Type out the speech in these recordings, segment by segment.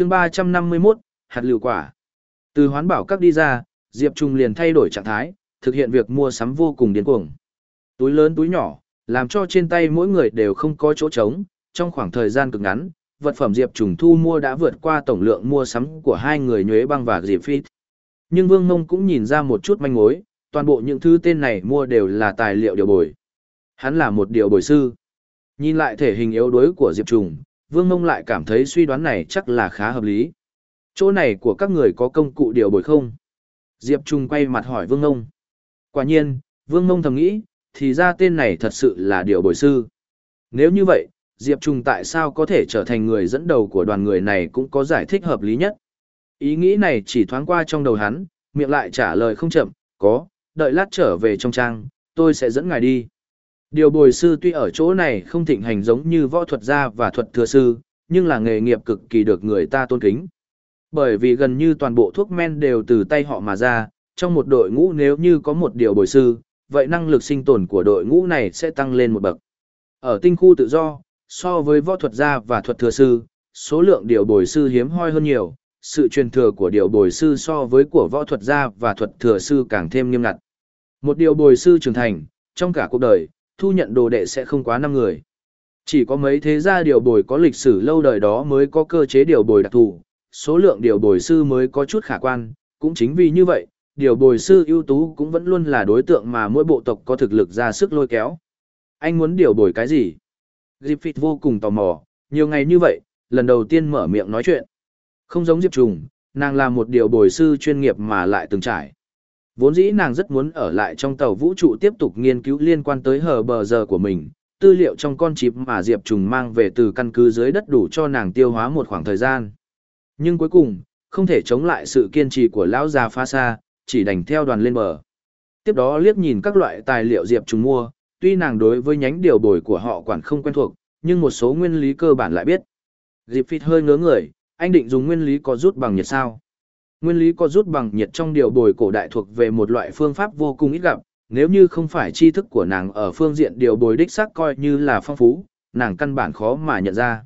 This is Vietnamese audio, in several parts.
chương 351, hạt lựu quả. Từ hoán bảo các đi ra, Diệp Trung liền thay đổi trạng thái, thực hiện việc mua sắm vô cùng điên cuồng. Túi lớn túi nhỏ, làm cho trên tay mỗi người đều không có chỗ trống, trong khoảng thời gian cực ngắn, vật phẩm Diệp Trùng thu mua đã vượt qua tổng lượng mua sắm của hai người nhuế băng và Diệp Phi. Nhưng Vương Mông cũng nhìn ra một chút manh mối, toàn bộ những thứ tên này mua đều là tài liệu điều bồi. Hắn là một điều bồi sư. Nhìn lại thể hình yếu đuối của Diệp Trùng, Vương Mông lại cảm thấy suy đoán này chắc là khá hợp lý. Chỗ này của các người có công cụ điều bồi không? Diệp Trung quay mặt hỏi Vương Mông. Quả nhiên, Vương Mông thầm nghĩ, thì ra tên này thật sự là điều bồi sư. Nếu như vậy, Diệp Trung tại sao có thể trở thành người dẫn đầu của đoàn người này cũng có giải thích hợp lý nhất. Ý nghĩ này chỉ thoáng qua trong đầu hắn, miệng lại trả lời không chậm, có, đợi lát trở về trong trang, tôi sẽ dẫn ngài đi. Điều bồi sư tuy ở chỗ này không thịnh hành giống như võ thuật gia và thuật thừa sư, nhưng là nghề nghiệp cực kỳ được người ta tôn kính. Bởi vì gần như toàn bộ thuốc men đều từ tay họ mà ra, trong một đội ngũ nếu như có một điều bồi sư, vậy năng lực sinh tồn của đội ngũ này sẽ tăng lên một bậc. Ở tinh khu tự do, so với võ thuật gia và thuật thừa sư, số lượng điều bồi sư hiếm hoi hơn nhiều, sự truyền thừa của điều bồi sư so với của võ thuật gia và thuật thừa sư càng thêm nghiêm ngặt. Một điều bồi sư trưởng thành, trong cả cuộc đời, thu nhận đồ đệ sẽ không quá 5 người. Chỉ có mấy thế gia điều bồi có lịch sử lâu đời đó mới có cơ chế điều bồi đặc thù, số lượng điều bồi sư mới có chút khả quan, cũng chính vì như vậy, điều bồi sư ưu tú cũng vẫn luôn là đối tượng mà mỗi bộ tộc có thực lực ra sức lôi kéo. Anh muốn điều bồi cái gì? Griffith vô cùng tò mò, nhiều ngày như vậy, lần đầu tiên mở miệng nói chuyện. Không giống Diệp Trùng, nàng là một điều bồi sư chuyên nghiệp mà lại từng trải. Vốn dĩ nàng rất muốn ở lại trong tàu vũ trụ tiếp tục nghiên cứu liên quan tới hờ bờ giờ của mình, tư liệu trong con chip mà Diệp Trùng mang về từ căn cứ dưới đất đủ cho nàng tiêu hóa một khoảng thời gian. Nhưng cuối cùng, không thể chống lại sự kiên trì của lão già pha xa, chỉ đành theo đoàn lên bờ. Tiếp đó liếc nhìn các loại tài liệu Diệp Trùng mua, tuy nàng đối với nhánh điều bồi của họ quản không quen thuộc, nhưng một số nguyên lý cơ bản lại biết. Diệp Phịt hơi ngớ người, anh định dùng nguyên lý có rút bằng nhiệt sao? Nguyên lý có rút bằng nhiệt trong điều bồi cổ đại thuộc về một loại phương pháp vô cùng ít gặp, nếu như không phải tri thức của nàng ở phương diện điều bồi đích xác coi như là phong phú, nàng căn bản khó mà nhận ra.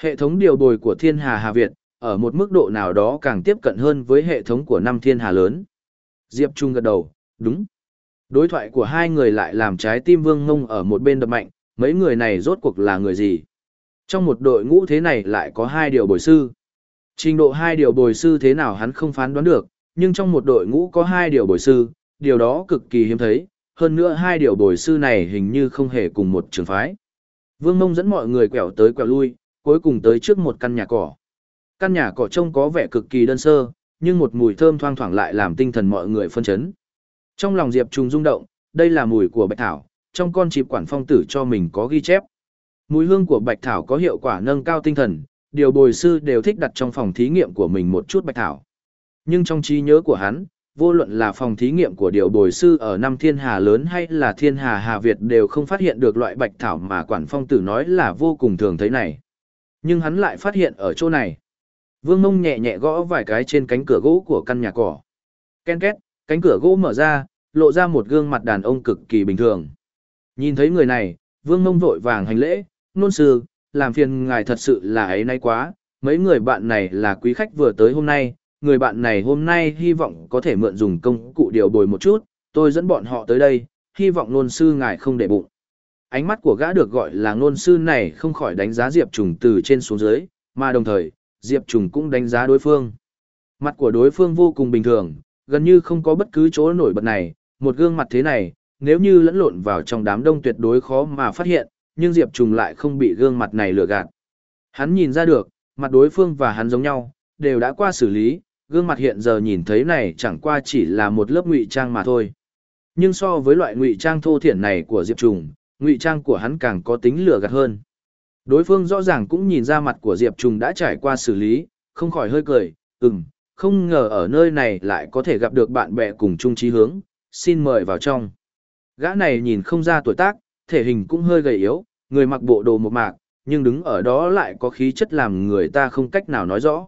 Hệ thống điều bồi của Thiên Hà Hà Việt, ở một mức độ nào đó càng tiếp cận hơn với hệ thống của năm Thiên Hà lớn. Diệp Trung gật đầu, đúng. Đối thoại của hai người lại làm trái tim vương ngông ở một bên đập mạnh, mấy người này rốt cuộc là người gì? Trong một đội ngũ thế này lại có hai điều bồi sư. Trình độ hai điều bồi sư thế nào hắn không phán đoán được, nhưng trong một đội ngũ có hai điều bồi sư, điều đó cực kỳ hiếm thấy, hơn nữa hai điều bồi sư này hình như không hề cùng một trường phái. Vương Mông dẫn mọi người quẹo tới quẹo lui, cuối cùng tới trước một căn nhà cỏ. Căn nhà cỏ trông có vẻ cực kỳ đơn sơ, nhưng một mùi thơm thoang thoảng lại làm tinh thần mọi người phân chấn. Trong lòng Diệp Trùng rung động, đây là mùi của bạch thảo, trong con chịp quản phong tử cho mình có ghi chép. Mùi hương của bạch thảo có hiệu quả nâng cao tinh thần, điều bồi sư đều thích đặt trong phòng thí nghiệm của mình một chút bạch thảo. Nhưng trong trí nhớ của hắn, vô luận là phòng thí nghiệm của điều bồi sư ở năm thiên hà lớn hay là thiên hà hà Việt đều không phát hiện được loại bạch thảo mà quản phong tử nói là vô cùng thường thấy này. Nhưng hắn lại phát hiện ở chỗ này. Vương mông nhẹ nhẹ gõ vài cái trên cánh cửa gỗ của căn nhà cỏ. Ken két, cánh cửa gỗ mở ra, lộ ra một gương mặt đàn ông cực kỳ bình thường. Nhìn thấy người này, vương mông vội vàng hành lễ, nôn sư, làm phiền ngài thật sự là ấy nay quá, mấy người bạn này là quý khách vừa tới hôm nay, người bạn này hôm nay hy vọng có thể mượn dùng công cụ điều bồi một chút, tôi dẫn bọn họ tới đây, hy vọng nôn sư ngài không để bụng. Ánh mắt của gã được gọi là nôn sư này không khỏi đánh giá Diệp Trùng từ trên xuống dưới, mà đồng thời, Diệp Trùng cũng đánh giá đối phương. Mặt của đối phương vô cùng bình thường, gần như không có bất cứ chỗ nổi bật này, một gương mặt thế này, nếu như lẫn lộn vào trong đám đông tuyệt đối khó mà phát hiện, nhưng Diệp Trùng lại không bị gương mặt này lừa gạt. Hắn nhìn ra được, mặt đối phương và hắn giống nhau, đều đã qua xử lý, gương mặt hiện giờ nhìn thấy này chẳng qua chỉ là một lớp ngụy trang mà thôi. Nhưng so với loại ngụy trang thô thiển này của Diệp Trùng, ngụy trang của hắn càng có tính lừa gạt hơn. Đối phương rõ ràng cũng nhìn ra mặt của Diệp Trùng đã trải qua xử lý, không khỏi hơi cười, ừm, không ngờ ở nơi này lại có thể gặp được bạn bè cùng chung chí hướng, xin mời vào trong. Gã này nhìn không ra tuổi tác, thể hình cũng hơi gầy yếu, người mặc bộ đồ một mạc, nhưng đứng ở đó lại có khí chất làm người ta không cách nào nói rõ.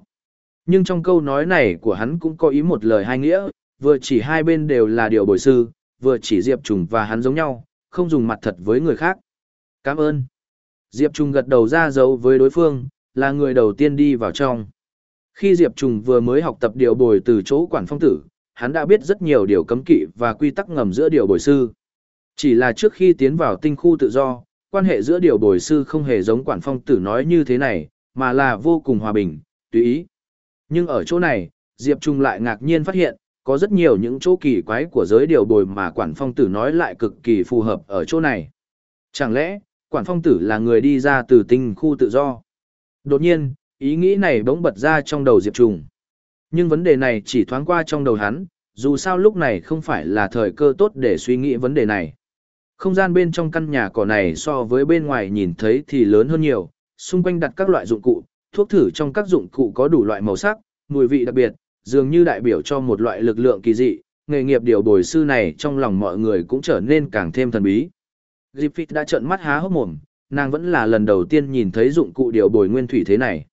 Nhưng trong câu nói này của hắn cũng có ý một lời hai nghĩa, vừa chỉ hai bên đều là điều bồi sư, vừa chỉ Diệp Trùng và hắn giống nhau, không dùng mặt thật với người khác. Cảm ơn. Diệp Trùng gật đầu ra dấu với đối phương, là người đầu tiên đi vào trong. Khi Diệp Trùng vừa mới học tập điều bồi từ chỗ quản phong tử, hắn đã biết rất nhiều điều cấm kỵ và quy tắc ngầm giữa điều bồi sư. Chỉ là trước khi tiến vào tinh khu tự do, quan hệ giữa điều bồi sư không hề giống quản phong tử nói như thế này, mà là vô cùng hòa bình, tùy ý. Nhưng ở chỗ này, Diệp Trung lại ngạc nhiên phát hiện, có rất nhiều những chỗ kỳ quái của giới điều bồi mà quản phong tử nói lại cực kỳ phù hợp ở chỗ này. Chẳng lẽ, quản phong tử là người đi ra từ tinh khu tự do? Đột nhiên, ý nghĩ này bỗng bật ra trong đầu Diệp Trung. Nhưng vấn đề này chỉ thoáng qua trong đầu hắn, dù sao lúc này không phải là thời cơ tốt để suy nghĩ vấn đề này. Không gian bên trong căn nhà cỏ này so với bên ngoài nhìn thấy thì lớn hơn nhiều, xung quanh đặt các loại dụng cụ, thuốc thử trong các dụng cụ có đủ loại màu sắc, mùi vị đặc biệt, dường như đại biểu cho một loại lực lượng kỳ dị, nghề nghiệp điều bồi sư này trong lòng mọi người cũng trở nên càng thêm thần bí. Griffith đã trợn mắt há hốc mồm, nàng vẫn là lần đầu tiên nhìn thấy dụng cụ điều bồi nguyên thủy thế này.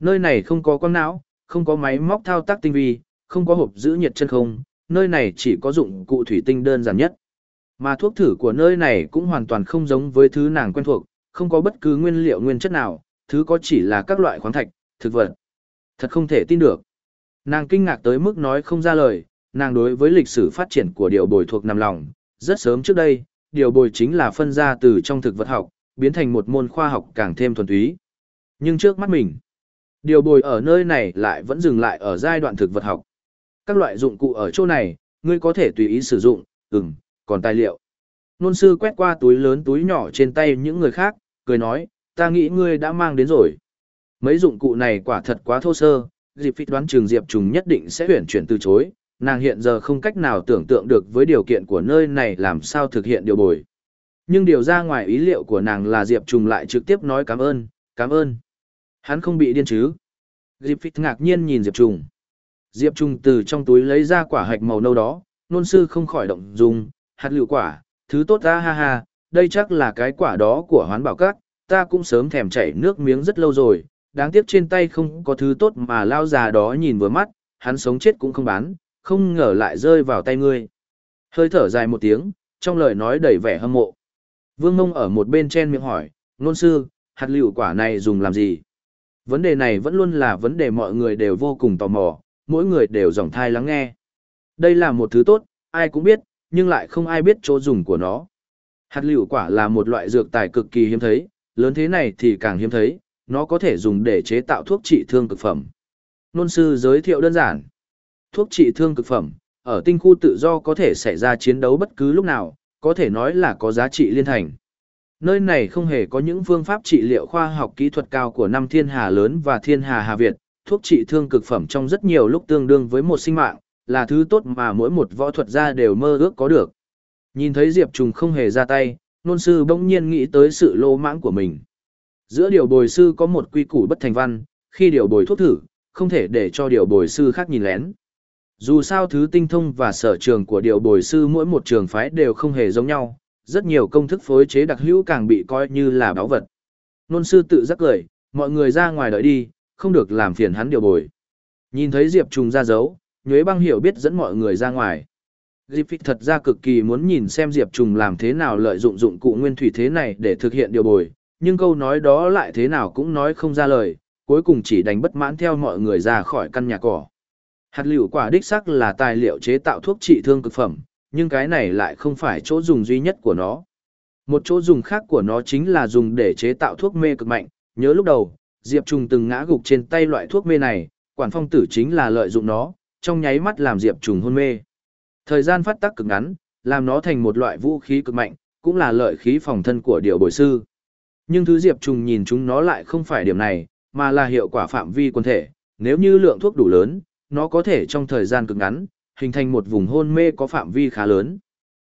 Nơi này không có con não, không có máy móc thao tác tinh vi, không có hộp giữ nhiệt chân không, nơi này chỉ có dụng cụ thủy tinh đơn giản nhất. Mà thuốc thử của nơi này cũng hoàn toàn không giống với thứ nàng quen thuộc, không có bất cứ nguyên liệu nguyên chất nào, thứ có chỉ là các loại khoáng thạch, thực vật. Thật không thể tin được. Nàng kinh ngạc tới mức nói không ra lời, nàng đối với lịch sử phát triển của điều bồi thuộc nằm lòng. Rất sớm trước đây, điều bồi chính là phân ra từ trong thực vật học, biến thành một môn khoa học càng thêm thuần túy. Nhưng trước mắt mình, điều bồi ở nơi này lại vẫn dừng lại ở giai đoạn thực vật học. Các loại dụng cụ ở chỗ này, ngươi có thể tùy ý sử dụng, ừm, còn tài liệu. Nôn sư quét qua túi lớn túi nhỏ trên tay những người khác, cười nói, ta nghĩ ngươi đã mang đến rồi. Mấy dụng cụ này quả thật quá thô sơ, Diệp Phi đoán trường Diệp Trùng nhất định sẽ huyển chuyển từ chối, nàng hiện giờ không cách nào tưởng tượng được với điều kiện của nơi này làm sao thực hiện điều bồi. Nhưng điều ra ngoài ý liệu của nàng là Diệp Trùng lại trực tiếp nói cảm ơn, cảm ơn. Hắn không bị điên chứ. Diệp Phít ngạc nhiên nhìn Diệp Trùng. Diệp Trùng từ trong túi lấy ra quả hạch màu nâu đó, nôn sư không khỏi động dung, hạt lựu quả, thứ tốt ta ha ha, đây chắc là cái quả đó của hoán bảo các, ta cũng sớm thèm chảy nước miếng rất lâu rồi, đáng tiếc trên tay không có thứ tốt mà lao già đó nhìn vừa mắt, hắn sống chết cũng không bán, không ngờ lại rơi vào tay ngươi. Hơi thở dài một tiếng, trong lời nói đầy vẻ hâm mộ. Vương Mông ở một bên chen miệng hỏi, nôn sư, hạt lựu quả này dùng làm gì? Vấn đề này vẫn luôn là vấn đề mọi người đều vô cùng tò mò, mỗi người đều dòng thai lắng nghe. Đây là một thứ tốt, ai cũng biết, nhưng lại không ai biết chỗ dùng của nó. Hạt lựu quả là một loại dược tài cực kỳ hiếm thấy, lớn thế này thì càng hiếm thấy, nó có thể dùng để chế tạo thuốc trị thương cực phẩm. Nôn sư giới thiệu đơn giản. Thuốc trị thương cực phẩm, ở tinh khu tự do có thể xảy ra chiến đấu bất cứ lúc nào, có thể nói là có giá trị liên thành. Nơi này không hề có những phương pháp trị liệu khoa học kỹ thuật cao của năm thiên hà lớn và thiên hà Hà Việt, thuốc trị thương cực phẩm trong rất nhiều lúc tương đương với một sinh mạng, là thứ tốt mà mỗi một võ thuật gia đều mơ ước có được. Nhìn thấy Diệp Trùng không hề ra tay, nôn sư bỗng nhiên nghĩ tới sự lô mãng của mình. Giữa điều bồi sư có một quy củ bất thành văn, khi điều bồi thuốc thử, không thể để cho điều bồi sư khác nhìn lén. Dù sao thứ tinh thông và sở trường của điều bồi sư mỗi một trường phái đều không hề giống nhau, rất nhiều công thức phối chế đặc hữu càng bị coi như là báo vật. Nôn sư tự giác cười, mọi người ra ngoài đợi đi, không được làm phiền hắn điều bồi. Nhìn thấy Diệp Trùng ra dấu, Nhuế băng hiểu biết dẫn mọi người ra ngoài. Griffith thật ra cực kỳ muốn nhìn xem Diệp Trùng làm thế nào lợi dụng dụng cụ nguyên thủy thế này để thực hiện điều bồi, nhưng câu nói đó lại thế nào cũng nói không ra lời, cuối cùng chỉ đánh bất mãn theo mọi người ra khỏi căn nhà cỏ. Hạt liệu quả đích sắc là tài liệu chế tạo thuốc trị thương cực phẩm, nhưng cái này lại không phải chỗ dùng duy nhất của nó. Một chỗ dùng khác của nó chính là dùng để chế tạo thuốc mê cực mạnh, nhớ lúc đầu, Diệp Trùng từng ngã gục trên tay loại thuốc mê này, quản phong tử chính là lợi dụng nó, trong nháy mắt làm Diệp Trùng hôn mê. Thời gian phát tác cực ngắn, làm nó thành một loại vũ khí cực mạnh, cũng là lợi khí phòng thân của điệu bồi sư. Nhưng thứ Diệp Trùng nhìn chúng nó lại không phải điểm này, mà là hiệu quả phạm vi quân thể. Nếu như lượng thuốc đủ lớn, nó có thể trong thời gian cực ngắn, hình thành một vùng hôn mê có phạm vi khá lớn.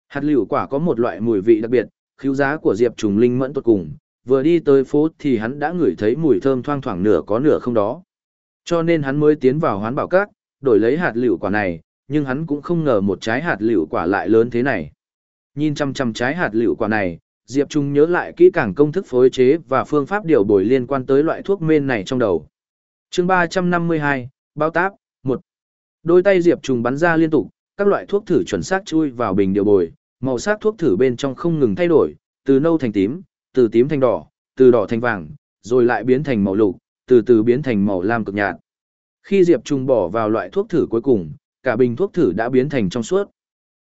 Hạt lựu quả có một loại mùi vị đặc biệt, khiếu giá của Diệp Trùng linh mẫn tột cùng, vừa đi tới phố thì hắn đã ngửi thấy mùi thơm thoang thoảng nửa có nửa không đó. Cho nên hắn mới tiến vào hoán bảo các, đổi lấy hạt liệu quả này, nhưng hắn cũng không ngờ một trái hạt liệu quả lại lớn thế này. Nhìn chăm chăm trái hạt liệu quả này, Diệp Trung nhớ lại kỹ càng công thức phối chế và phương pháp điều bồi liên quan tới loại thuốc men này trong đầu. chương 352, bao táp, 1. Đôi tay Diệp Trung bắn ra liên tục, các loại thuốc thử chuẩn xác chui vào bình điều bồi, màu sắc thuốc thử bên trong không ngừng thay đổi, từ nâu thành tím, từ tím thành đỏ, từ đỏ thành vàng, rồi lại biến thành màu lục, từ từ biến thành màu lam cực nhạt. Khi Diệp Trung bỏ vào loại thuốc thử cuối cùng, cả bình thuốc thử đã biến thành trong suốt.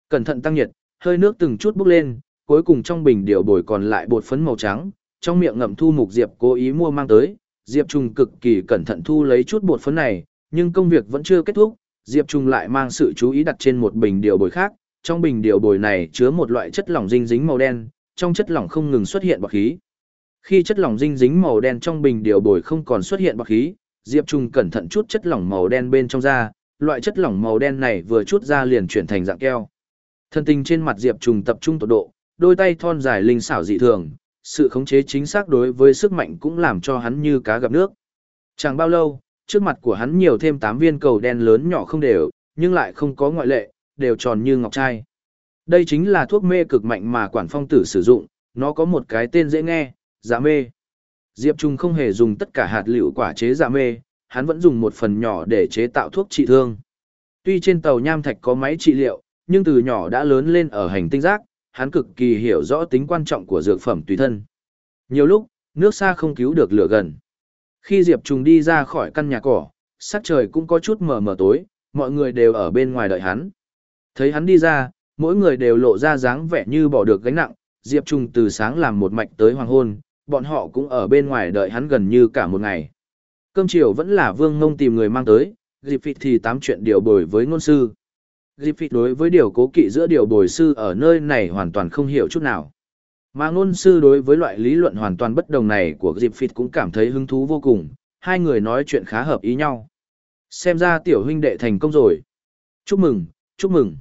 Cẩn thận tăng nhiệt, hơi nước từng chút bốc lên, cuối cùng trong bình điều bồi còn lại bột phấn màu trắng, trong miệng ngậm thu mục Diệp cố ý mua mang tới, Diệp Trung cực kỳ cẩn thận thu lấy chút bột phấn này, nhưng công việc vẫn chưa kết thúc, Diệp Trung lại mang sự chú ý đặt trên một bình điều bồi khác, trong bình điều bồi này chứa một loại chất lỏng dinh dính màu đen, trong chất lỏng không ngừng xuất hiện bọt khí. Khi chất lỏng dinh dính màu đen trong bình điều bồi không còn xuất hiện bọt khí, Diệp Trung cẩn thận chút chất lỏng màu đen bên trong da, loại chất lỏng màu đen này vừa chút ra liền chuyển thành dạng keo. Thân tình trên mặt Diệp Trung tập trung tột độ, đôi tay thon dài linh xảo dị thường, sự khống chế chính xác đối với sức mạnh cũng làm cho hắn như cá gặp nước. Chẳng bao lâu, trước mặt của hắn nhiều thêm 8 viên cầu đen lớn nhỏ không đều, nhưng lại không có ngoại lệ, đều tròn như ngọc trai. Đây chính là thuốc mê cực mạnh mà quản phong tử sử dụng, nó có một cái tên dễ nghe, giả mê. Diệp Trung không hề dùng tất cả hạt liệu quả chế dạ mê, hắn vẫn dùng một phần nhỏ để chế tạo thuốc trị thương. Tuy trên tàu nham thạch có máy trị liệu, nhưng từ nhỏ đã lớn lên ở hành tinh giác, hắn cực kỳ hiểu rõ tính quan trọng của dược phẩm tùy thân. Nhiều lúc, nước xa không cứu được lửa gần. Khi Diệp Trung đi ra khỏi căn nhà cỏ, sắc trời cũng có chút mờ mờ tối, mọi người đều ở bên ngoài đợi hắn. Thấy hắn đi ra, mỗi người đều lộ ra dáng vẻ như bỏ được gánh nặng, Diệp Trung từ sáng làm một mạch tới hoàng hôn, bọn họ cũng ở bên ngoài đợi hắn gần như cả một ngày. Cơm chiều vẫn là Vương Ngông tìm người mang tới, dịp phịt thì tám chuyện điều bồi với ngôn sư. Dịp phịt đối với điều cố kỵ giữa điều bồi sư ở nơi này hoàn toàn không hiểu chút nào. Mà ngôn sư đối với loại lý luận hoàn toàn bất đồng này của dịp phịt cũng cảm thấy hứng thú vô cùng, hai người nói chuyện khá hợp ý nhau. Xem ra tiểu huynh đệ thành công rồi. Chúc mừng, chúc mừng.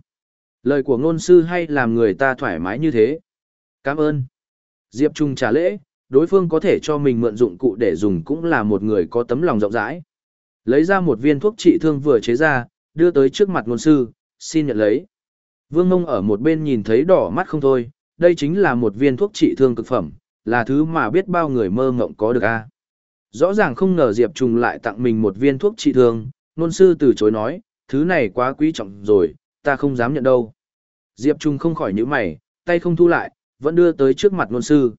Lời của ngôn sư hay làm người ta thoải mái như thế. Cảm ơn. Diệp Trung trả lễ, đối phương có thể cho mình mượn dụng cụ để dùng cũng là một người có tấm lòng rộng rãi. Lấy ra một viên thuốc trị thương vừa chế ra, đưa tới trước mặt ngôn sư, xin nhận lấy. Vương Mông ở một bên nhìn thấy đỏ mắt không thôi, đây chính là một viên thuốc trị thương cực phẩm, là thứ mà biết bao người mơ ngộng có được a. Rõ ràng không ngờ Diệp Trùng lại tặng mình một viên thuốc trị thương, ngôn sư từ chối nói, thứ này quá quý trọng rồi, ta không dám nhận đâu. Diệp Trung không khỏi nhíu mày, tay không thu lại, vẫn đưa tới trước mặt ngôn sư.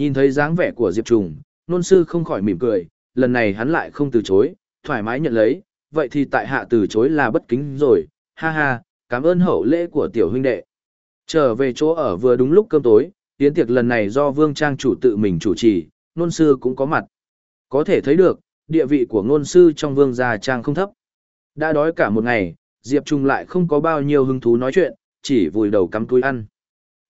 Nhìn thấy dáng vẻ của Diệp Trùng, Nôn sư không khỏi mỉm cười, lần này hắn lại không từ chối, thoải mái nhận lấy, vậy thì tại hạ từ chối là bất kính rồi, ha ha, cảm ơn hậu lễ của tiểu huynh đệ. Trở về chỗ ở vừa đúng lúc cơm tối, tiến tiệc lần này do Vương Trang chủ tự mình chủ trì, Nôn sư cũng có mặt. Có thể thấy được, địa vị của ngôn sư trong Vương gia Trang không thấp. Đã đói cả một ngày, Diệp Trung lại không có bao nhiêu hứng thú nói chuyện, chỉ vùi đầu cắm túi ăn.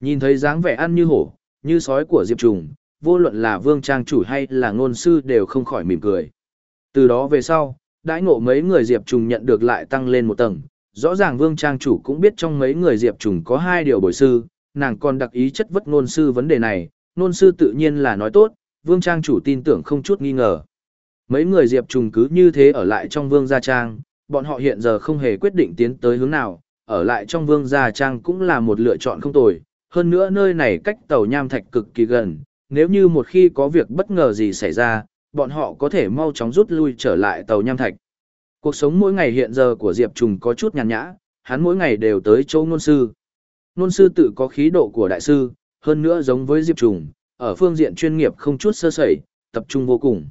Nhìn thấy dáng vẻ ăn như hổ, như sói của Diệp Trùng, vô luận là vương trang chủ hay là ngôn sư đều không khỏi mỉm cười. Từ đó về sau, đãi ngộ mấy người Diệp Trùng nhận được lại tăng lên một tầng. Rõ ràng vương trang chủ cũng biết trong mấy người Diệp Trùng có hai điều bồi sư, nàng còn đặc ý chất vất ngôn sư vấn đề này, ngôn sư tự nhiên là nói tốt, vương trang chủ tin tưởng không chút nghi ngờ. Mấy người Diệp Trùng cứ như thế ở lại trong vương gia trang, bọn họ hiện giờ không hề quyết định tiến tới hướng nào, ở lại trong vương gia trang cũng là một lựa chọn không tồi, hơn nữa nơi này cách tàu nham thạch cực kỳ gần, nếu như một khi có việc bất ngờ gì xảy ra, bọn họ có thể mau chóng rút lui trở lại tàu nham thạch. Cuộc sống mỗi ngày hiện giờ của Diệp Trùng có chút nhàn nhã, hắn mỗi ngày đều tới chỗ ngôn sư. Ngôn sư tự có khí độ của đại sư, hơn nữa giống với Diệp Trùng, ở phương diện chuyên nghiệp không chút sơ sẩy, tập trung vô cùng.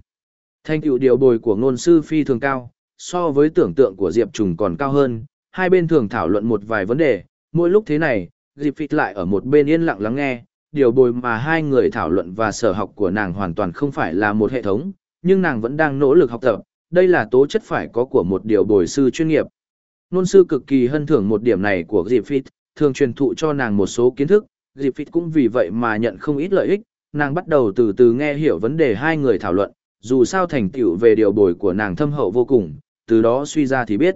Thanh tựu điều bồi của ngôn sư phi thường cao, so với tưởng tượng của Diệp Trùng còn cao hơn, hai bên thường thảo luận một vài vấn đề, mỗi lúc thế này, Diệp Phịt lại ở một bên yên lặng lắng nghe, điều bồi mà hai người thảo luận và sở học của nàng hoàn toàn không phải là một hệ thống, nhưng nàng vẫn đang nỗ lực học tập, đây là tố chất phải có của một điều bồi sư chuyên nghiệp. Nôn sư cực kỳ hân thưởng một điểm này của Diệp thường truyền thụ cho nàng một số kiến thức, Diệp cũng vì vậy mà nhận không ít lợi ích, nàng bắt đầu từ từ nghe hiểu vấn đề hai người thảo luận, dù sao thành tựu về điều bồi của nàng thâm hậu vô cùng, từ đó suy ra thì biết.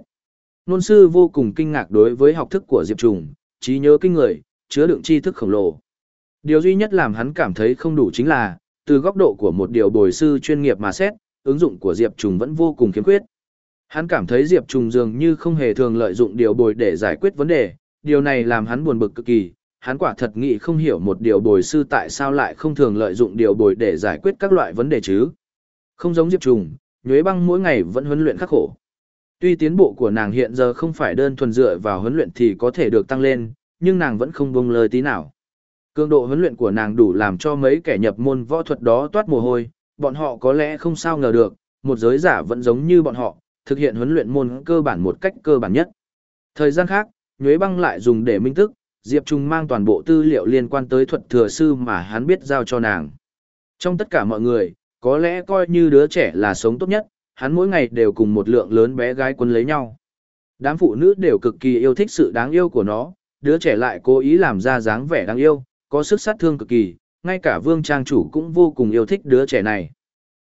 Nôn sư vô cùng kinh ngạc đối với học thức của Diệp Trùng, trí nhớ kinh người, chứa đựng tri thức khổng lồ. Điều duy nhất làm hắn cảm thấy không đủ chính là, từ góc độ của một điều bồi sư chuyên nghiệp mà xét, ứng dụng của Diệp Trùng vẫn vô cùng khiếm khuyết. Hắn cảm thấy Diệp Trùng dường như không hề thường lợi dụng điều bồi để giải quyết vấn đề, điều này làm hắn buồn bực cực kỳ, hắn quả thật nghĩ không hiểu một điều bồi sư tại sao lại không thường lợi dụng điều bồi để giải quyết các loại vấn đề chứ. Không giống Diệp Trùng, Nhuế Băng mỗi ngày vẫn huấn luyện khắc khổ. Tuy tiến bộ của nàng hiện giờ không phải đơn thuần dựa vào huấn luyện thì có thể được tăng lên, nhưng nàng vẫn không buông lời tí nào. Cường độ huấn luyện của nàng đủ làm cho mấy kẻ nhập môn võ thuật đó toát mồ hôi, bọn họ có lẽ không sao ngờ được, một giới giả vẫn giống như bọn họ, thực hiện huấn luyện môn cơ bản một cách cơ bản nhất. Thời gian khác, Nhuế Băng lại dùng để minh tức, Diệp Trung mang toàn bộ tư liệu liên quan tới thuật thừa sư mà hắn biết giao cho nàng. Trong tất cả mọi người, có lẽ coi như đứa trẻ là sống tốt nhất, hắn mỗi ngày đều cùng một lượng lớn bé gái quân lấy nhau. Đám phụ nữ đều cực kỳ yêu thích sự đáng yêu của nó, đứa trẻ lại cố ý làm ra dáng vẻ đáng yêu, có sức sát thương cực kỳ, ngay cả vương trang chủ cũng vô cùng yêu thích đứa trẻ này.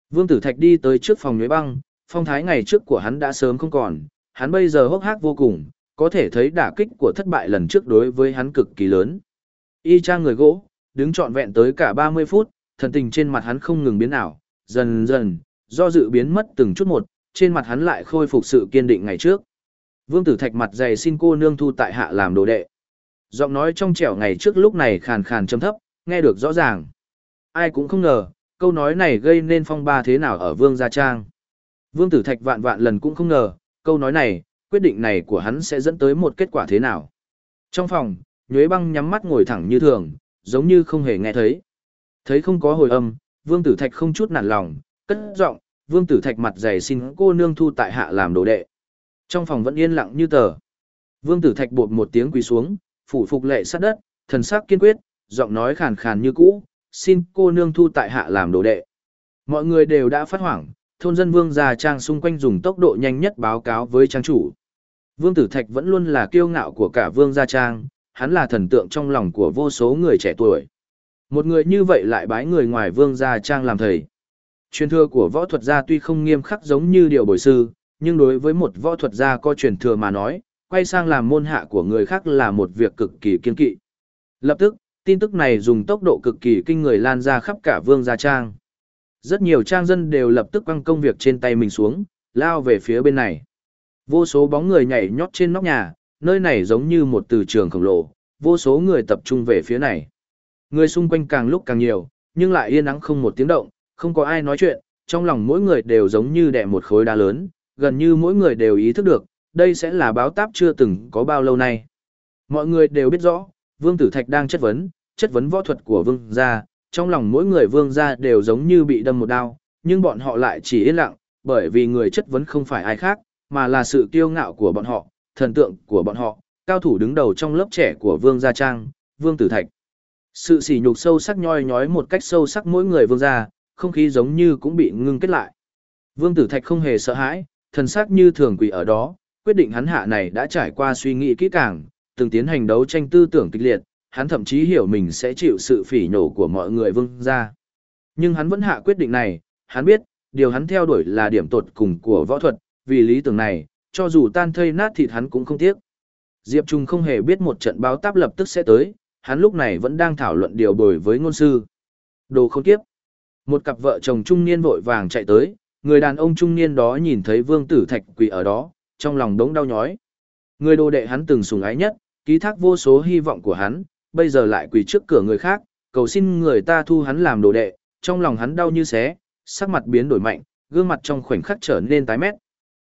Vương Tử Thạch đi tới trước phòng nhuế băng, phong thái ngày trước của hắn đã sớm không còn, hắn bây giờ hốc hác vô cùng, có thể thấy đả kích của thất bại lần trước đối với hắn cực kỳ lớn. Y trang người gỗ, đứng trọn vẹn tới cả 30 phút, thần tình trên mặt hắn không ngừng biến ảo, dần dần, do dự biến mất từng chút một, trên mặt hắn lại khôi phục sự kiên định ngày trước. Vương Tử Thạch mặt dày xin cô nương thu tại hạ làm đồ đệ. Giọng nói trong trẻo ngày trước lúc này khàn khàn trầm thấp, nghe được rõ ràng. Ai cũng không ngờ, câu nói này gây nên phong ba thế nào ở Vương Gia Trang. Vương Tử Thạch vạn vạn lần cũng không ngờ, câu nói này, quyết định này của hắn sẽ dẫn tới một kết quả thế nào. Trong phòng, Nhuế Băng nhắm mắt ngồi thẳng như thường, giống như không hề nghe thấy. Thấy không có hồi âm, Vương Tử Thạch không chút nản lòng, cất giọng, Vương Tử Thạch mặt dày xin cô nương thu tại hạ làm đồ đệ. Trong phòng vẫn yên lặng như tờ. Vương Tử Thạch bột một tiếng quỳ xuống, phủ phục lệ sát đất, thần sắc kiên quyết, giọng nói khàn khàn như cũ, xin cô nương thu tại hạ làm đồ đệ. Mọi người đều đã phát hoảng, thôn dân Vương già trang xung quanh dùng tốc độ nhanh nhất báo cáo với trang chủ. Vương Tử Thạch vẫn luôn là kiêu ngạo của cả Vương gia trang, hắn là thần tượng trong lòng của vô số người trẻ tuổi. Một người như vậy lại bái người ngoài Vương gia trang làm thầy. Truyền thừa của võ thuật gia tuy không nghiêm khắc giống như điều bồi sư, nhưng đối với một võ thuật gia có truyền thừa mà nói, quay sang làm môn hạ của người khác là một việc cực kỳ kiên kỵ. Lập tức, tin tức này dùng tốc độ cực kỳ kinh người lan ra khắp cả vương gia trang. Rất nhiều trang dân đều lập tức quăng công việc trên tay mình xuống, lao về phía bên này. Vô số bóng người nhảy nhót trên nóc nhà, nơi này giống như một từ trường khổng lồ, vô số người tập trung về phía này. Người xung quanh càng lúc càng nhiều, nhưng lại yên ắng không một tiếng động, không có ai nói chuyện, trong lòng mỗi người đều giống như đè một khối đá lớn, gần như mỗi người đều ý thức được, đây sẽ là báo táp chưa từng có bao lâu nay. Mọi người đều biết rõ, Vương Tử Thạch đang chất vấn, chất vấn võ thuật của Vương gia, trong lòng mỗi người Vương gia đều giống như bị đâm một đao, nhưng bọn họ lại chỉ yên lặng, bởi vì người chất vấn không phải ai khác, mà là sự kiêu ngạo của bọn họ, thần tượng của bọn họ, cao thủ đứng đầu trong lớp trẻ của Vương Gia Trang, Vương Tử Thạch. Sự sỉ nhục sâu sắc nhoi nhói một cách sâu sắc mỗi người Vương Gia, không khí giống như cũng bị ngưng kết lại. Vương Tử Thạch không hề sợ hãi, thần sắc như thường quỷ ở đó, quyết định hắn hạ này đã trải qua suy nghĩ kỹ càng, từng tiến hành đấu tranh tư tưởng kịch liệt, hắn thậm chí hiểu mình sẽ chịu sự phỉ nhổ của mọi người vương gia. Nhưng hắn vẫn hạ quyết định này, hắn biết, điều hắn theo đuổi là điểm tột cùng của võ thuật, vì lý tưởng này, cho dù tan thây nát thịt hắn cũng không tiếc. Diệp Trung không hề biết một trận báo táp lập tức sẽ tới, hắn lúc này vẫn đang thảo luận điều bồi với ngôn sư. Đồ không tiếp. Một cặp vợ chồng trung niên vội vàng chạy tới, người đàn ông trung niên đó nhìn thấy vương tử thạch quỳ ở đó, trong lòng đống đau nhói. Người đồ đệ hắn từng sùng ái nhất, ký thác vô số hy vọng của hắn, bây giờ lại quỳ trước cửa người khác, cầu xin người ta thu hắn làm đồ đệ, trong lòng hắn đau như xé, sắc mặt biến đổi mạnh, gương mặt trong khoảnh khắc trở nên tái mét.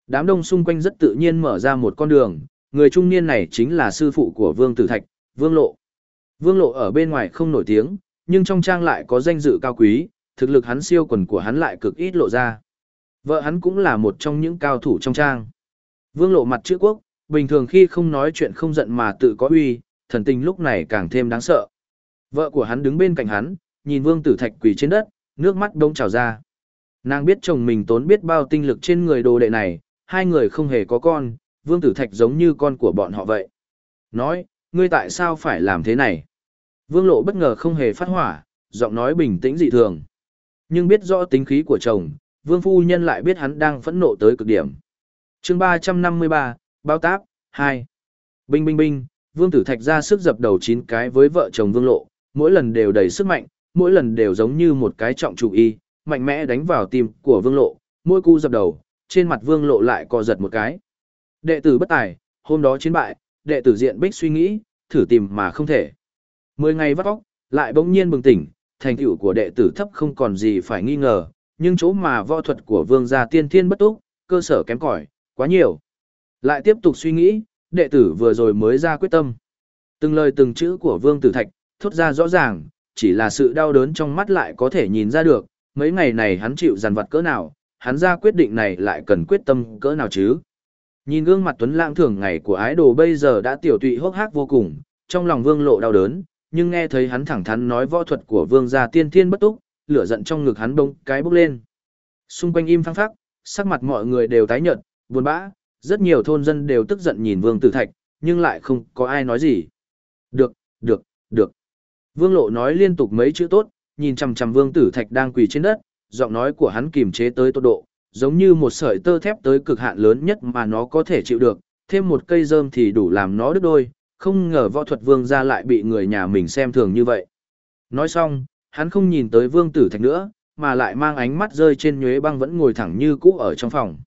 Đám đông xung quanh rất tự nhiên mở ra một con đường, người trung niên này chính là sư phụ của Vương Tử Thạch, Vương Lộ. Vương Lộ ở bên ngoài không nổi tiếng, nhưng trong trang lại có danh dự cao quý, thực lực hắn siêu quần của hắn lại cực ít lộ ra. Vợ hắn cũng là một trong những cao thủ trong trang. Vương Lộ mặt chữ quốc, bình thường khi không nói chuyện không giận mà tự có uy, thần tình lúc này càng thêm đáng sợ. Vợ của hắn đứng bên cạnh hắn, nhìn Vương Tử Thạch quỳ trên đất, nước mắt đông trào ra. Nàng biết chồng mình tốn biết bao tinh lực trên người đồ đệ này, hai người không hề có con, Vương Tử Thạch giống như con của bọn họ vậy. Nói, ngươi tại sao phải làm thế này? Vương Lộ bất ngờ không hề phát hỏa, giọng nói bình tĩnh dị thường. Nhưng biết rõ tính khí của chồng, Vương Phu Nhân lại biết hắn đang phẫn nộ tới cực điểm chương 353, Bao Táp, 2. Binh binh binh, Vương Tử Thạch ra sức dập đầu chín cái với vợ chồng Vương Lộ, mỗi lần đều đầy sức mạnh, mỗi lần đều giống như một cái trọng trụ y, mạnh mẽ đánh vào tim của Vương Lộ, mỗi cu dập đầu, trên mặt Vương Lộ lại co giật một cái. Đệ tử bất tài, hôm đó chiến bại, đệ tử diện bích suy nghĩ, thử tìm mà không thể. Mười ngày vắt óc, lại bỗng nhiên bừng tỉnh, thành tựu của đệ tử thấp không còn gì phải nghi ngờ, nhưng chỗ mà võ thuật của vương gia tiên thiên bất túc, cơ sở kém cỏi, quá nhiều. Lại tiếp tục suy nghĩ, đệ tử vừa rồi mới ra quyết tâm. Từng lời từng chữ của vương tử thạch, thốt ra rõ ràng, chỉ là sự đau đớn trong mắt lại có thể nhìn ra được, mấy ngày này hắn chịu giàn vặt cỡ nào, hắn ra quyết định này lại cần quyết tâm cỡ nào chứ. Nhìn gương mặt tuấn lãng thường ngày của ái đồ bây giờ đã tiểu tụy hốc hác vô cùng, trong lòng vương lộ đau đớn, nhưng nghe thấy hắn thẳng thắn nói võ thuật của vương gia tiên thiên bất túc, lửa giận trong ngực hắn bông cái bốc lên. Xung quanh im phăng phắc, sắc mặt mọi người đều tái nhợt, buồn bã, rất nhiều thôn dân đều tức giận nhìn vương tử thạch, nhưng lại không có ai nói gì. Được, được, được. Vương lộ nói liên tục mấy chữ tốt, nhìn chằm chằm vương tử thạch đang quỳ trên đất, giọng nói của hắn kiềm chế tới tốc độ, giống như một sợi tơ thép tới cực hạn lớn nhất mà nó có thể chịu được, thêm một cây rơm thì đủ làm nó đứt đôi, không ngờ võ thuật vương ra lại bị người nhà mình xem thường như vậy. Nói xong, hắn không nhìn tới vương tử thạch nữa, mà lại mang ánh mắt rơi trên nhuế băng vẫn ngồi thẳng như cũ ở trong phòng.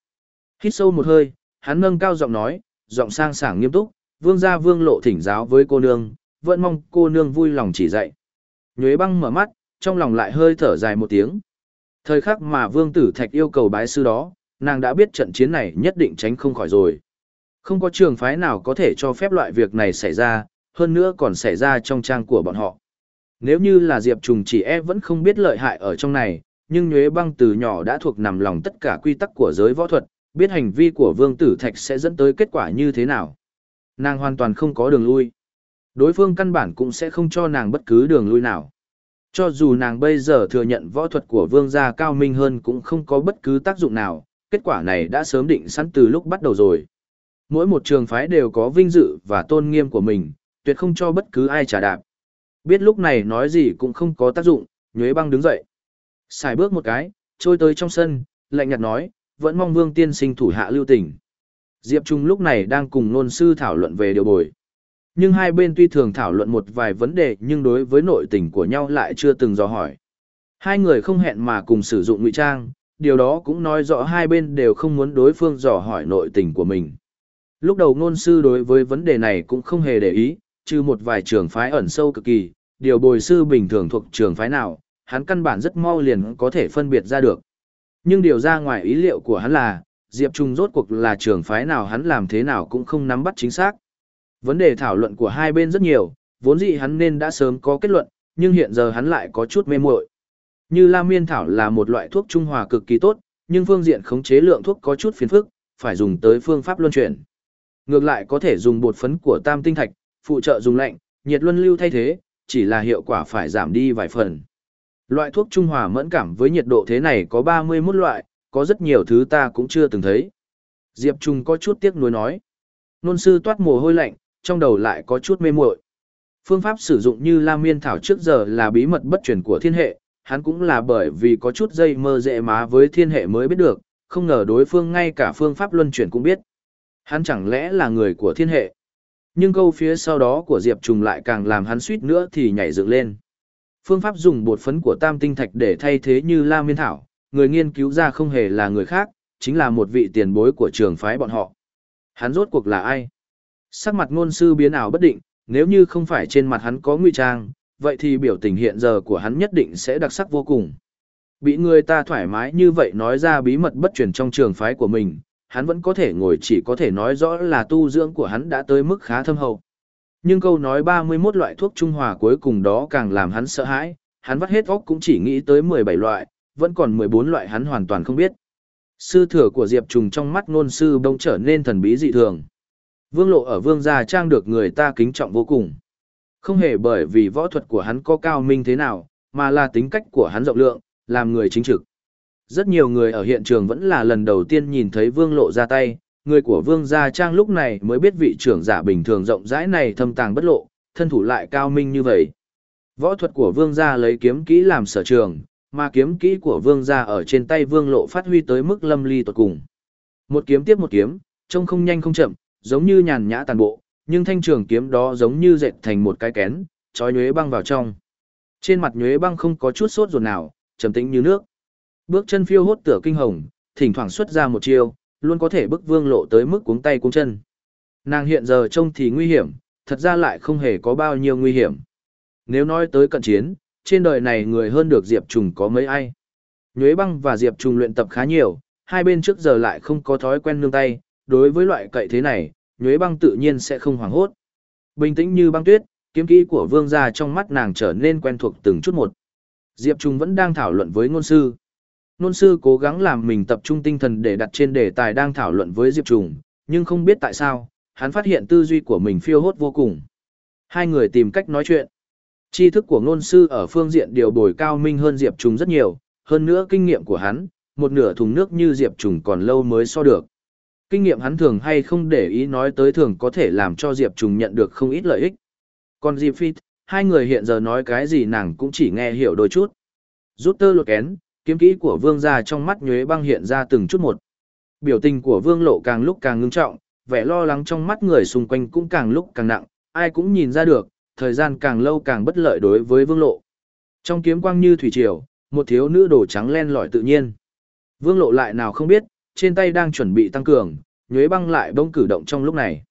Hít sâu một hơi, hắn nâng cao giọng nói, giọng sang sảng nghiêm túc, vương gia vương lộ thỉnh giáo với cô nương, vẫn mong cô nương vui lòng chỉ dạy. Nhuế băng mở mắt, trong lòng lại hơi thở dài một tiếng. Thời khắc mà vương tử thạch yêu cầu bái sư đó, nàng đã biết trận chiến này nhất định tránh không khỏi rồi. Không có trường phái nào có thể cho phép loại việc này xảy ra, hơn nữa còn xảy ra trong trang của bọn họ. Nếu như là Diệp Trùng chỉ e vẫn không biết lợi hại ở trong này, nhưng Nhuế Băng từ nhỏ đã thuộc nằm lòng tất cả quy tắc của giới võ thuật, biết hành vi của Vương Tử Thạch sẽ dẫn tới kết quả như thế nào. Nàng hoàn toàn không có đường lui. Đối phương căn bản cũng sẽ không cho nàng bất cứ đường lui nào. Cho dù nàng bây giờ thừa nhận võ thuật của Vương gia cao minh hơn cũng không có bất cứ tác dụng nào, kết quả này đã sớm định sẵn từ lúc bắt đầu rồi. Mỗi một trường phái đều có vinh dự và tôn nghiêm của mình, tuyệt không cho bất cứ ai trả đạp. Biết lúc này nói gì cũng không có tác dụng, nhuế băng đứng dậy. Xài bước một cái, trôi tới trong sân, lạnh nhạt nói, vẫn mong vương tiên sinh thủ hạ lưu tình. Diệp Trung lúc này đang cùng nôn sư thảo luận về điều bồi. Nhưng hai bên tuy thường thảo luận một vài vấn đề nhưng đối với nội tình của nhau lại chưa từng dò hỏi. Hai người không hẹn mà cùng sử dụng ngụy trang, điều đó cũng nói rõ hai bên đều không muốn đối phương dò hỏi nội tình của mình. Lúc đầu ngôn sư đối với vấn đề này cũng không hề để ý, trừ một vài trường phái ẩn sâu cực kỳ, điều bồi sư bình thường thuộc trường phái nào, hắn căn bản rất mau liền có thể phân biệt ra được. Nhưng điều ra ngoài ý liệu của hắn là, Diệp Trung rốt cuộc là trường phái nào hắn làm thế nào cũng không nắm bắt chính xác. Vấn đề thảo luận của hai bên rất nhiều, vốn dĩ hắn nên đã sớm có kết luận, nhưng hiện giờ hắn lại có chút mê muội. Như La Miên Thảo là một loại thuốc trung hòa cực kỳ tốt, nhưng phương diện khống chế lượng thuốc có chút phiền phức, phải dùng tới phương pháp luân chuyển. Ngược lại có thể dùng bột phấn của tam tinh thạch, phụ trợ dùng lạnh, nhiệt luân lưu thay thế, chỉ là hiệu quả phải giảm đi vài phần. Loại thuốc trung hòa mẫn cảm với nhiệt độ thế này có 31 loại, có rất nhiều thứ ta cũng chưa từng thấy. Diệp Trung có chút tiếc nuối nói. Nôn sư toát mồ hôi lạnh, trong đầu lại có chút mê muội. Phương pháp sử dụng như Lam miên thảo trước giờ là bí mật bất truyền của thiên hệ, hắn cũng là bởi vì có chút dây mơ dễ má với thiên hệ mới biết được, không ngờ đối phương ngay cả phương pháp luân chuyển cũng biết. Hắn chẳng lẽ là người của thiên hệ? Nhưng câu phía sau đó của Diệp Trùng lại càng làm hắn suýt nữa thì nhảy dựng lên. Phương pháp dùng bột phấn của tam tinh thạch để thay thế như la miên thảo, người nghiên cứu ra không hề là người khác, chính là một vị tiền bối của trường phái bọn họ. Hắn rốt cuộc là ai? Sắc mặt ngôn sư biến ảo bất định, nếu như không phải trên mặt hắn có nguy trang, vậy thì biểu tình hiện giờ của hắn nhất định sẽ đặc sắc vô cùng. Bị người ta thoải mái như vậy nói ra bí mật bất truyền trong trường phái của mình, hắn vẫn có thể ngồi chỉ có thể nói rõ là tu dưỡng của hắn đã tới mức khá thâm hậu. Nhưng câu nói 31 loại thuốc trung hòa cuối cùng đó càng làm hắn sợ hãi, hắn vắt hết óc cũng chỉ nghĩ tới 17 loại, vẫn còn 14 loại hắn hoàn toàn không biết. Sư thừa của Diệp Trùng trong mắt ngôn sư bỗng trở nên thần bí dị thường. Vương lộ ở vương gia trang được người ta kính trọng vô cùng. Không hề bởi vì võ thuật của hắn có cao minh thế nào, mà là tính cách của hắn rộng lượng, làm người chính trực. Rất nhiều người ở hiện trường vẫn là lần đầu tiên nhìn thấy vương lộ ra tay, người của vương gia trang lúc này mới biết vị trưởng giả bình thường rộng rãi này thâm tàng bất lộ, thân thủ lại cao minh như vậy. Võ thuật của vương gia lấy kiếm kỹ làm sở trường, mà kiếm kỹ của vương gia ở trên tay vương lộ phát huy tới mức lâm ly tột cùng. Một kiếm tiếp một kiếm, trông không nhanh không chậm, giống như nhàn nhã tàn bộ, nhưng thanh trường kiếm đó giống như dệt thành một cái kén, trói nhuế băng vào trong. Trên mặt nhuế băng không có chút sốt ruột nào, trầm tĩnh như nước. Bước chân phiêu hốt tựa kinh hồng, thỉnh thoảng xuất ra một chiêu, luôn có thể bức vương lộ tới mức cuống tay cuống chân. Nàng hiện giờ trông thì nguy hiểm, thật ra lại không hề có bao nhiêu nguy hiểm. Nếu nói tới cận chiến, trên đời này người hơn được Diệp Trùng có mấy ai. Nhuế băng và Diệp Trùng luyện tập khá nhiều, hai bên trước giờ lại không có thói quen nương tay, đối với loại cậy thế này, Nhuế băng tự nhiên sẽ không hoảng hốt. Bình tĩnh như băng tuyết, kiếm kỹ của vương gia trong mắt nàng trở nên quen thuộc từng chút một. Diệp Trùng vẫn đang thảo luận với ngôn sư. Nôn sư cố gắng làm mình tập trung tinh thần để đặt trên đề tài đang thảo luận với Diệp Trùng, nhưng không biết tại sao, hắn phát hiện tư duy của mình phiêu hốt vô cùng. Hai người tìm cách nói chuyện. Tri thức của ngôn sư ở phương diện điều bồi cao minh hơn Diệp Trùng rất nhiều, hơn nữa kinh nghiệm của hắn, một nửa thùng nước như Diệp Trùng còn lâu mới so được. Kinh nghiệm hắn thường hay không để ý nói tới thường có thể làm cho Diệp Trùng nhận được không ít lợi ích. Còn Diệp Phi, hai người hiện giờ nói cái gì nàng cũng chỉ nghe hiểu đôi chút. Rút tơ lột kén, kiếm kỹ của vương gia trong mắt nhuế băng hiện ra từng chút một. Biểu tình của vương lộ càng lúc càng ngưng trọng, vẻ lo lắng trong mắt người xung quanh cũng càng lúc càng nặng, ai cũng nhìn ra được, thời gian càng lâu càng bất lợi đối với vương lộ. Trong kiếm quang như thủy triều, một thiếu nữ đồ trắng len lỏi tự nhiên. Vương lộ lại nào không biết, trên tay đang chuẩn bị tăng cường, nhuế băng lại bông cử động trong lúc này.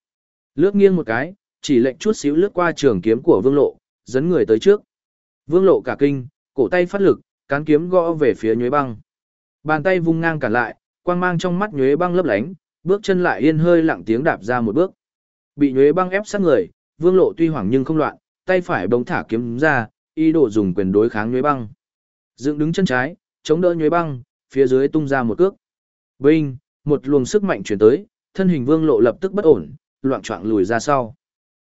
Lướt nghiêng một cái, chỉ lệnh chút xíu lướt qua trường kiếm của vương lộ, dẫn người tới trước. Vương lộ cả kinh, cổ tay phát lực, cán kiếm gõ về phía nhuế băng. Bàn tay vung ngang cả lại, quang mang trong mắt nhuế băng lấp lánh, bước chân lại yên hơi lặng tiếng đạp ra một bước. Bị nhuế băng ép sát người, vương lộ tuy hoảng nhưng không loạn, tay phải bỗng thả kiếm ra, ý đồ dùng quyền đối kháng nhuế băng. Dựng đứng chân trái, chống đỡ nhuế băng, phía dưới tung ra một cước. Binh, một luồng sức mạnh chuyển tới, thân hình vương lộ lập tức bất ổn, loạn choạng lùi ra sau.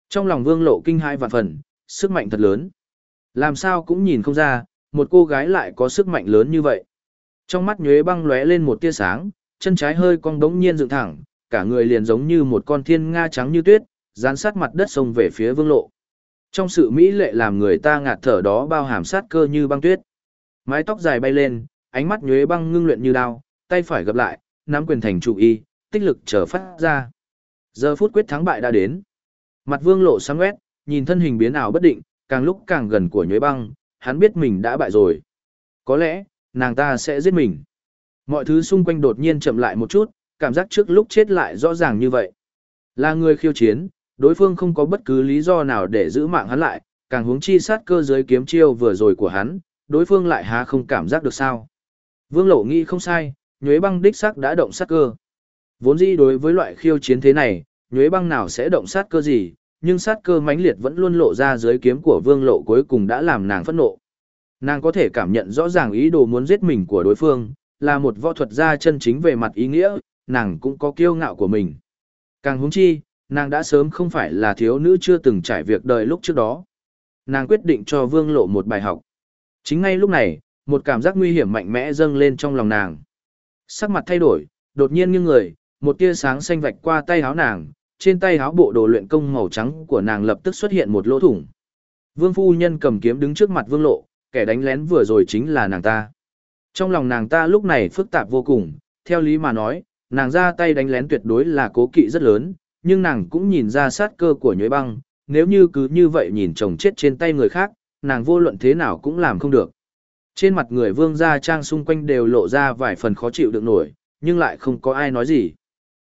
Trong lòng vương lộ kinh hai vạn phần, sức mạnh thật lớn. Làm sao cũng nhìn không ra, một cô gái lại có sức mạnh lớn như vậy. Trong mắt nhuế băng lóe lên một tia sáng, chân trái hơi cong đống nhiên dựng thẳng, cả người liền giống như một con thiên nga trắng như tuyết, dán sát mặt đất sông về phía vương lộ. Trong sự mỹ lệ làm người ta ngạt thở đó bao hàm sát cơ như băng tuyết. Mái tóc dài bay lên, ánh mắt nhuế băng ngưng luyện như đao, tay phải gặp lại, nắm quyền thành trụ y, tích lực trở phát ra. Giờ phút quyết thắng bại đã đến. Mặt vương lộ sáng quét, nhìn thân hình biến ảo bất định, càng lúc càng gần của nhuế băng, hắn biết mình đã bại rồi. Có lẽ, nàng ta sẽ giết mình. Mọi thứ xung quanh đột nhiên chậm lại một chút, cảm giác trước lúc chết lại rõ ràng như vậy. Là người khiêu chiến, đối phương không có bất cứ lý do nào để giữ mạng hắn lại, càng hướng chi sát cơ giới kiếm chiêu vừa rồi của hắn, đối phương lại há không cảm giác được sao. Vương Lộ nghĩ không sai, nhuế băng đích sắc đã động sát cơ. Vốn dĩ đối với loại khiêu chiến thế này, nhuế băng nào sẽ động sát cơ gì, nhưng sát cơ mãnh liệt vẫn luôn lộ ra dưới kiếm của vương lộ cuối cùng đã làm nàng phẫn nộ. Nàng có thể cảm nhận rõ ràng ý đồ muốn giết mình của đối phương, là một võ thuật gia chân chính về mặt ý nghĩa, nàng cũng có kiêu ngạo của mình. Càng húng chi, nàng đã sớm không phải là thiếu nữ chưa từng trải việc đời lúc trước đó. Nàng quyết định cho vương lộ một bài học. Chính ngay lúc này, một cảm giác nguy hiểm mạnh mẽ dâng lên trong lòng nàng. Sắc mặt thay đổi, đột nhiên nghiêng người, một tia sáng xanh vạch qua tay áo nàng, trên tay áo bộ đồ luyện công màu trắng của nàng lập tức xuất hiện một lỗ thủng. Vương phu nhân cầm kiếm đứng trước mặt vương lộ, kẻ đánh lén vừa rồi chính là nàng ta. Trong lòng nàng ta lúc này phức tạp vô cùng, theo lý mà nói, nàng ra tay đánh lén tuyệt đối là cố kỵ rất lớn, nhưng nàng cũng nhìn ra sát cơ của nhuế băng, nếu như cứ như vậy nhìn chồng chết trên tay người khác, nàng vô luận thế nào cũng làm không được. Trên mặt người vương gia trang xung quanh đều lộ ra vài phần khó chịu được nổi, nhưng lại không có ai nói gì.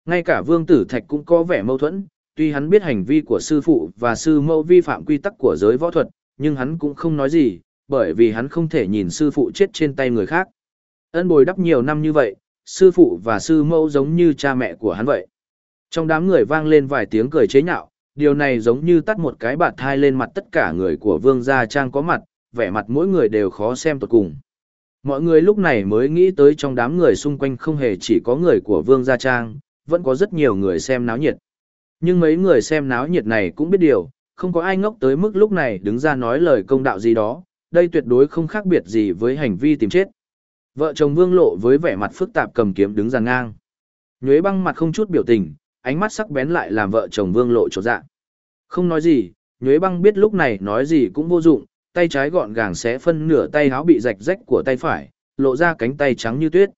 Ngay cả vương tử thạch cũng có vẻ mâu thuẫn, tuy hắn biết hành vi của sư phụ và sư mẫu vi phạm quy tắc của giới võ thuật, nhưng hắn cũng không nói gì, bởi vì hắn không thể nhìn sư phụ chết trên tay người khác. Ân bồi đắp nhiều năm như vậy, sư phụ và sư mẫu giống như cha mẹ của hắn vậy. Trong đám người vang lên vài tiếng cười chế nhạo, điều này giống như tắt một cái bạt thai lên mặt tất cả người của vương gia trang có mặt, vẻ mặt mỗi người đều khó xem tột cùng. Mọi người lúc này mới nghĩ tới trong đám người xung quanh không hề chỉ có người của vương gia trang, vẫn có rất nhiều người xem náo nhiệt. Nhưng mấy người xem náo nhiệt này cũng biết điều, không có ai ngốc tới mức lúc này đứng ra nói lời công đạo gì đó, đây tuyệt đối không khác biệt gì với hành vi tìm chết. Vợ chồng vương lộ với vẻ mặt phức tạp cầm kiếm đứng ra ngang. Nhuế băng mặt không chút biểu tình, ánh mắt sắc bén lại làm vợ chồng vương lộ trột dạ. Không nói gì, Nhuế băng biết lúc này nói gì cũng vô dụng, tay trái gọn gàng xé phân nửa tay áo bị rạch rách của tay phải, lộ ra cánh tay trắng như tuyết.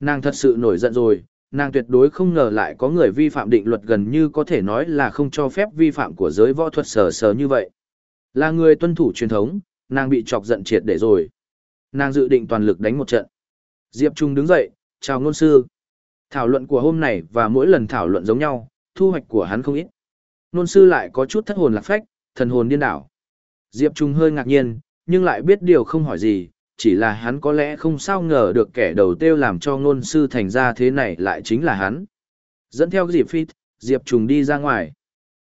Nàng thật sự nổi giận rồi, nàng tuyệt đối không ngờ lại có người vi phạm định luật gần như có thể nói là không cho phép vi phạm của giới võ thuật sờ sờ như vậy. Là người tuân thủ truyền thống, nàng bị chọc giận triệt để rồi. Nàng dự định toàn lực đánh một trận. Diệp Trung đứng dậy, chào ngôn sư. Thảo luận của hôm này và mỗi lần thảo luận giống nhau, thu hoạch của hắn không ít. Ngôn sư lại có chút thất hồn lạc phách, thần hồn điên đảo. Diệp Trung hơi ngạc nhiên, nhưng lại biết điều không hỏi gì, chỉ là hắn có lẽ không sao ngờ được kẻ đầu tiêu làm cho ngôn sư thành ra thế này lại chính là hắn. Dẫn theo Diệp Phi, Diệp Trùng đi ra ngoài.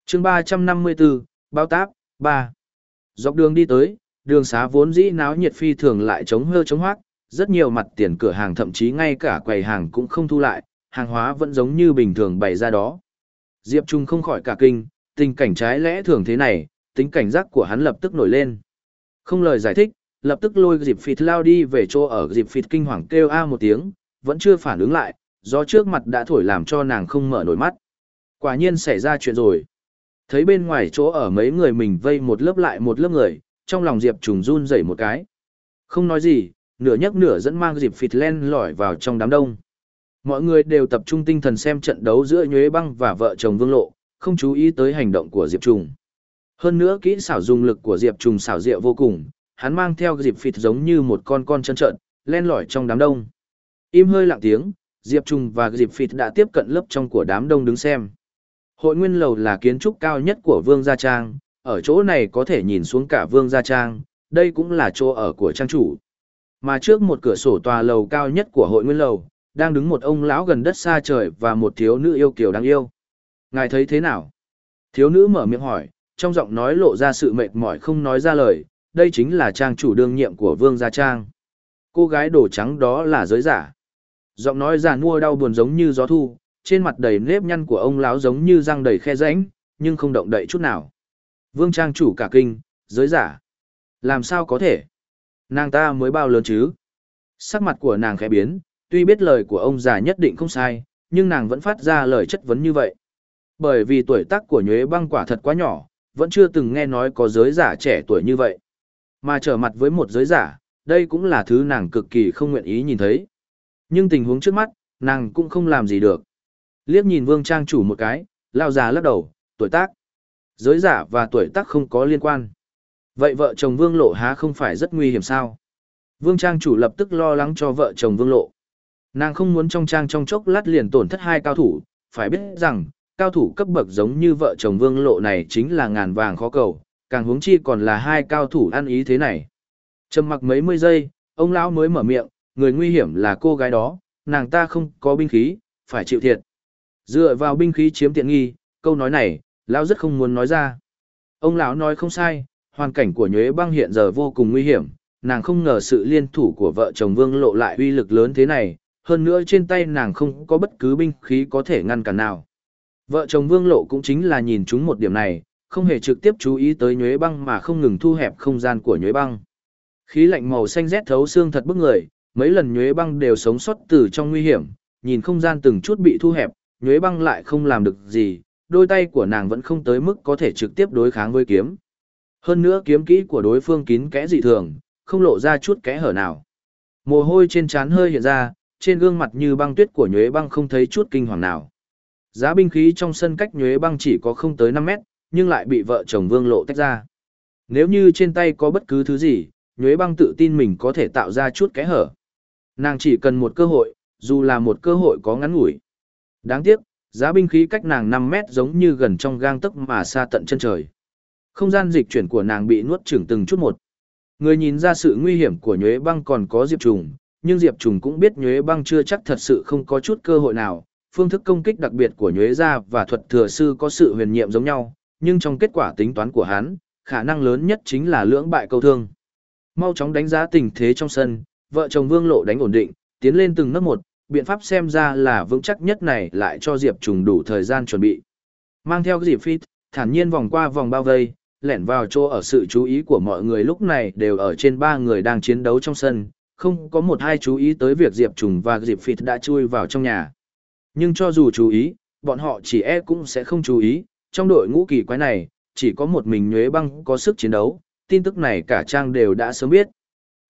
chương 354, Bao Táp, 3. Dọc đường đi tới, đường xá vốn dĩ náo nhiệt phi thường lại chống hơ chống hoác, Rất nhiều mặt tiền cửa hàng thậm chí ngay cả quầy hàng cũng không thu lại, hàng hóa vẫn giống như bình thường bày ra đó. Diệp Trung không khỏi cả kinh, tình cảnh trái lẽ thường thế này, tính cảnh giác của hắn lập tức nổi lên. Không lời giải thích, lập tức lôi dịp phịt lao đi về chỗ ở dịp phịt kinh hoàng kêu a một tiếng, vẫn chưa phản ứng lại, gió trước mặt đã thổi làm cho nàng không mở nổi mắt. Quả nhiên xảy ra chuyện rồi. Thấy bên ngoài chỗ ở mấy người mình vây một lớp lại một lớp người, trong lòng Diệp trùng run rẩy một cái. Không nói gì, nửa nhấc nửa dẫn mang dịp phịt len lỏi vào trong đám đông. Mọi người đều tập trung tinh thần xem trận đấu giữa Nhuế Băng và vợ chồng Vương Lộ, không chú ý tới hành động của Diệp Trùng. Hơn nữa kỹ xảo dùng lực của Diệp Trùng xảo diệu vô cùng, hắn mang theo Diệp Phịt giống như một con con chân trợn, len lỏi trong đám đông. Im hơi lặng tiếng, Diệp Trung và Diệp Phịt đã tiếp cận lớp trong của đám đông đứng xem. Hội Nguyên Lầu là kiến trúc cao nhất của Vương Gia Trang, ở chỗ này có thể nhìn xuống cả Vương Gia Trang, đây cũng là chỗ ở của trang chủ. Mà trước một cửa sổ tòa lầu cao nhất của Hội Nguyên Lầu, đang đứng một ông lão gần đất xa trời và một thiếu nữ yêu kiều đáng yêu. Ngài thấy thế nào? Thiếu nữ mở miệng hỏi, trong giọng nói lộ ra sự mệt mỏi không nói ra lời, đây chính là trang chủ đương nhiệm của Vương Gia Trang. Cô gái đồ trắng đó là giới giả. Giọng nói già nua đau buồn giống như gió thu, trên mặt đầy nếp nhăn của ông lão giống như răng đầy khe rãnh, nhưng không động đậy chút nào. Vương Trang chủ cả kinh, giới giả. Làm sao có thể? Nàng ta mới bao lớn chứ? Sắc mặt của nàng khẽ biến, tuy biết lời của ông già nhất định không sai, nhưng nàng vẫn phát ra lời chất vấn như vậy. Bởi vì tuổi tác của nhuế băng quả thật quá nhỏ, vẫn chưa từng nghe nói có giới giả trẻ tuổi như vậy. Mà trở mặt với một giới giả, đây cũng là thứ nàng cực kỳ không nguyện ý nhìn thấy. Nhưng tình huống trước mắt, nàng cũng không làm gì được. Liếc nhìn vương trang chủ một cái, lao già lắc đầu, tuổi tác. Giới giả và tuổi tác không có liên quan. Vậy vợ chồng vương lộ há không phải rất nguy hiểm sao? Vương trang chủ lập tức lo lắng cho vợ chồng vương lộ. Nàng không muốn trong trang trong chốc lát liền tổn thất hai cao thủ, phải biết rằng, cao thủ cấp bậc giống như vợ chồng vương lộ này chính là ngàn vàng khó cầu, càng huống chi còn là hai cao thủ ăn ý thế này. Trầm mặc mấy mươi giây, ông lão mới mở miệng, người nguy hiểm là cô gái đó, nàng ta không có binh khí, phải chịu thiệt. Dựa vào binh khí chiếm tiện nghi, câu nói này, lão rất không muốn nói ra. Ông lão nói không sai, hoàn cảnh của Nhuế Băng hiện giờ vô cùng nguy hiểm, nàng không ngờ sự liên thủ của vợ chồng Vương Lộ lại uy lực lớn thế này, hơn nữa trên tay nàng không có bất cứ binh khí có thể ngăn cản nào. Vợ chồng Vương Lộ cũng chính là nhìn chúng một điểm này, không hề trực tiếp chú ý tới nhuế băng mà không ngừng thu hẹp không gian của nhuế băng. Khí lạnh màu xanh rét thấu xương thật bức người, mấy lần nhuế băng đều sống sót từ trong nguy hiểm, nhìn không gian từng chút bị thu hẹp, nhuế băng lại không làm được gì, đôi tay của nàng vẫn không tới mức có thể trực tiếp đối kháng với kiếm. Hơn nữa kiếm kỹ của đối phương kín kẽ dị thường, không lộ ra chút kẽ hở nào. Mồ hôi trên trán hơi hiện ra, trên gương mặt như băng tuyết của nhuế băng không thấy chút kinh hoàng nào. Giá binh khí trong sân cách nhuế băng chỉ có không tới năm mét, nhưng lại bị vợ chồng vương lộ tách ra. Nếu như trên tay có bất cứ thứ gì, nhuế băng tự tin mình có thể tạo ra chút kẽ hở. Nàng chỉ cần một cơ hội, dù là một cơ hội có ngắn ngủi. Đáng tiếc, giá binh khí cách nàng 5 mét giống như gần trong gang tấc mà xa tận chân trời. Không gian dịch chuyển của nàng bị nuốt chửng từng chút một. Người nhìn ra sự nguy hiểm của nhuế băng còn có Diệp Trùng, nhưng Diệp Trùng cũng biết nhuế băng chưa chắc thật sự không có chút cơ hội nào. Phương thức công kích đặc biệt của nhuế gia và thuật thừa sư có sự huyền nhiệm giống nhau, nhưng trong kết quả tính toán của hắn, khả năng lớn nhất chính là lưỡng bại câu thương. Mau chóng đánh giá tình thế trong sân, vợ chồng Vương Lộ đánh ổn định, tiến lên từng nấc một, biện pháp xem ra là vững chắc nhất này lại cho Diệp Trùng đủ thời gian chuẩn bị. Mang theo Diệp Phi, thản nhiên vòng qua vòng bao vây, lẻn vào chỗ ở sự chú ý của mọi người lúc này đều ở trên ba người đang chiến đấu trong sân, không có một hai chú ý tới việc Diệp Trùng và Diệp Phi đã chui vào trong nhà. Nhưng cho dù chú ý, bọn họ chỉ e cũng sẽ không chú ý, trong đội ngũ kỳ quái này, chỉ có một mình nhuế băng có sức chiến đấu, tin tức này cả trang đều đã sớm biết.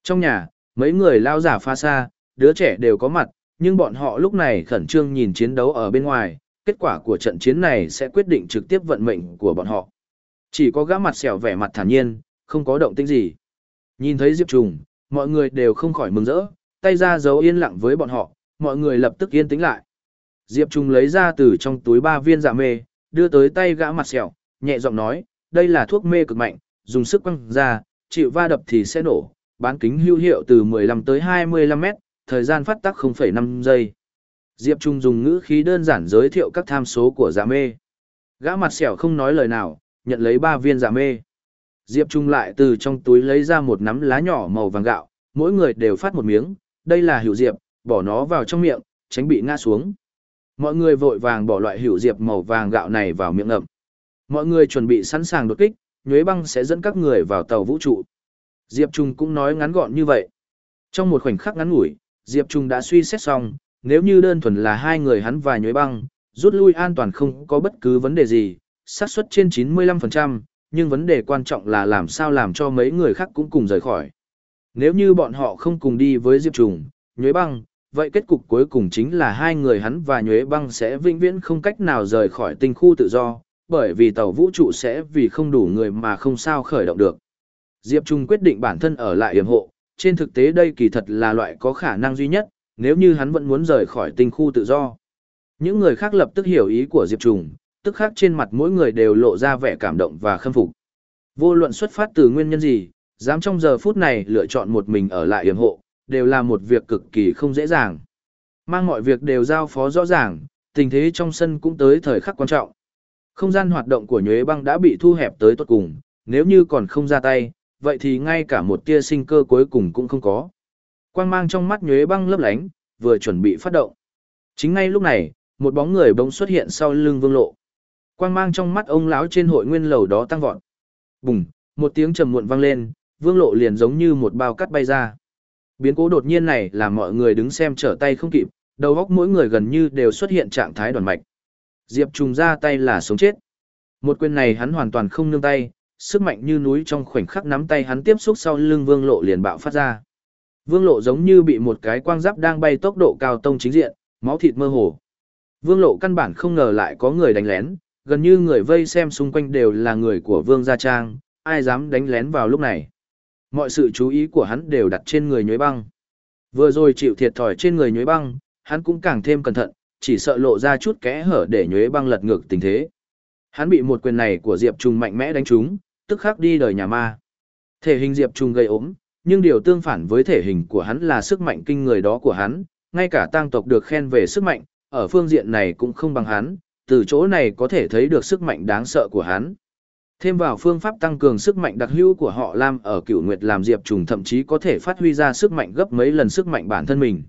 Trong nhà, mấy người lao giả pha xa, đứa trẻ đều có mặt, nhưng bọn họ lúc này khẩn trương nhìn chiến đấu ở bên ngoài, kết quả của trận chiến này sẽ quyết định trực tiếp vận mệnh của bọn họ. Chỉ có gã mặt xẻo vẻ mặt thản nhiên, không có động tĩnh gì. Nhìn thấy Diệp Trùng, mọi người đều không khỏi mừng rỡ, tay ra dấu yên lặng với bọn họ, mọi người lập tức yên tĩnh lại. Diệp Trùng lấy ra từ trong túi ba viên dạ mê, đưa tới tay gã mặt sẹo, nhẹ giọng nói, đây là thuốc mê cực mạnh, dùng sức quăng ra, chịu va đập thì sẽ nổ, bán kính hữu hiệu từ 15 tới 25 mét, thời gian phát tác 0,5 giây. Diệp Trung dùng ngữ khí đơn giản giới thiệu các tham số của dạ mê. Gã mặt sẹo không nói lời nào, nhận lấy ba viên dạ mê. Diệp Trung lại từ trong túi lấy ra một nắm lá nhỏ màu vàng gạo, mỗi người đều phát một miếng, đây là hiệu diệp, bỏ nó vào trong miệng, tránh bị ngã xuống. Mọi người vội vàng bỏ loại hiệu diệp màu vàng gạo này vào miệng ngậm. Mọi người chuẩn bị sẵn sàng đột kích, nhuế băng sẽ dẫn các người vào tàu vũ trụ. Diệp Trung cũng nói ngắn gọn như vậy. Trong một khoảnh khắc ngắn ngủi, Diệp Trung đã suy xét xong, nếu như đơn thuần là hai người hắn và nhuế băng, rút lui an toàn không có bất cứ vấn đề gì, xác suất trên 95%, nhưng vấn đề quan trọng là làm sao làm cho mấy người khác cũng cùng rời khỏi. Nếu như bọn họ không cùng đi với Diệp Trùng, Nhuế Băng, vậy kết cục cuối cùng chính là hai người hắn và Nhuế Băng sẽ vĩnh viễn không cách nào rời khỏi tinh khu tự do, bởi vì tàu vũ trụ sẽ vì không đủ người mà không sao khởi động được. Diệp Trung quyết định bản thân ở lại yểm hộ, trên thực tế đây kỳ thật là loại có khả năng duy nhất, nếu như hắn vẫn muốn rời khỏi tinh khu tự do. Những người khác lập tức hiểu ý của Diệp Trùng, tức khác trên mặt mỗi người đều lộ ra vẻ cảm động và khâm phục. Vô luận xuất phát từ nguyên nhân gì, dám trong giờ phút này lựa chọn một mình ở lại yểm hộ, đều là một việc cực kỳ không dễ dàng. Mang mọi việc đều giao phó rõ ràng, tình thế trong sân cũng tới thời khắc quan trọng. Không gian hoạt động của nhuế băng đã bị thu hẹp tới tốt cùng, nếu như còn không ra tay, vậy thì ngay cả một tia sinh cơ cuối cùng cũng không có. Quang mang trong mắt nhuế băng lấp lánh, vừa chuẩn bị phát động. Chính ngay lúc này, một bóng người bỗng xuất hiện sau lưng vương lộ. Quang mang trong mắt ông lão trên hội nguyên lầu đó tăng vọt. Bùng, một tiếng trầm muộn vang lên, vương lộ liền giống như một bao cắt bay ra. Biến cố đột nhiên này làm mọi người đứng xem trở tay không kịp, đầu óc mỗi người gần như đều xuất hiện trạng thái đoàn mạch. Diệp trùng ra tay là sống chết. Một quyền này hắn hoàn toàn không nương tay, sức mạnh như núi trong khoảnh khắc nắm tay hắn tiếp xúc sau lưng vương lộ liền bạo phát ra. Vương lộ giống như bị một cái quang giáp đang bay tốc độ cao tông chính diện, máu thịt mơ hồ. Vương lộ căn bản không ngờ lại có người đánh lén, gần như người vây xem xung quanh đều là người của Vương Gia Trang, ai dám đánh lén vào lúc này. Mọi sự chú ý của hắn đều đặt trên người nhuế băng. Vừa rồi chịu thiệt thòi trên người nhuế băng, hắn cũng càng thêm cẩn thận, chỉ sợ lộ ra chút kẽ hở để nhuế băng lật ngược tình thế. Hắn bị một quyền này của Diệp Trùng mạnh mẽ đánh trúng, tức khắc đi đời nhà ma. Thể hình Diệp Trùng gây ốm, nhưng điều tương phản với thể hình của hắn là sức mạnh kinh người đó của hắn, ngay cả tăng tộc được khen về sức mạnh, ở phương diện này cũng không bằng hắn, từ chỗ này có thể thấy được sức mạnh đáng sợ của hắn. Thêm vào phương pháp tăng cường sức mạnh đặc hữu của họ Lam ở cửu nguyệt làm Diệp Trùng thậm chí có thể phát huy ra sức mạnh gấp mấy lần sức mạnh bản thân mình.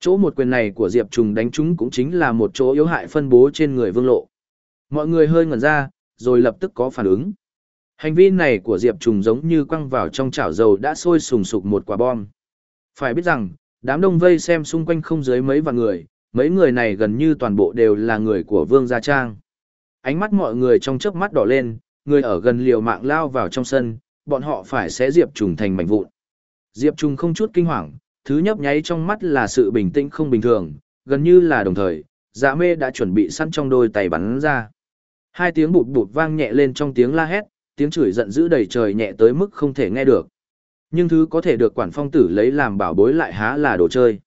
Chỗ một quyền này của Diệp Trùng đánh trúng cũng chính là một chỗ yếu hại phân bố trên người vương lộ. Mọi người hơi ngẩn ra, rồi lập tức có phản ứng. Hành vi này của Diệp Trùng giống như quăng vào trong chảo dầu đã sôi sùng sục một quả bom. Phải biết rằng, đám đông vây xem xung quanh không dưới mấy vạn người, mấy người này gần như toàn bộ đều là người của Vương Gia Trang. Ánh mắt mọi người trong chớp mắt đỏ lên, người ở gần liều mạng lao vào trong sân, bọn họ phải xé Diệp Trùng thành mảnh vụn. Diệp Trùng không chút kinh hoàng, thứ nhấp nháy trong mắt là sự bình tĩnh không bình thường, gần như là đồng thời, dạ mê đã chuẩn bị sẵn trong đôi tay bắn ra. Hai tiếng bụt bụt vang nhẹ lên trong tiếng la hét, tiếng chửi giận dữ đầy trời nhẹ tới mức không thể nghe được. Nhưng thứ có thể được quản phong tử lấy làm bảo bối lại há là đồ chơi.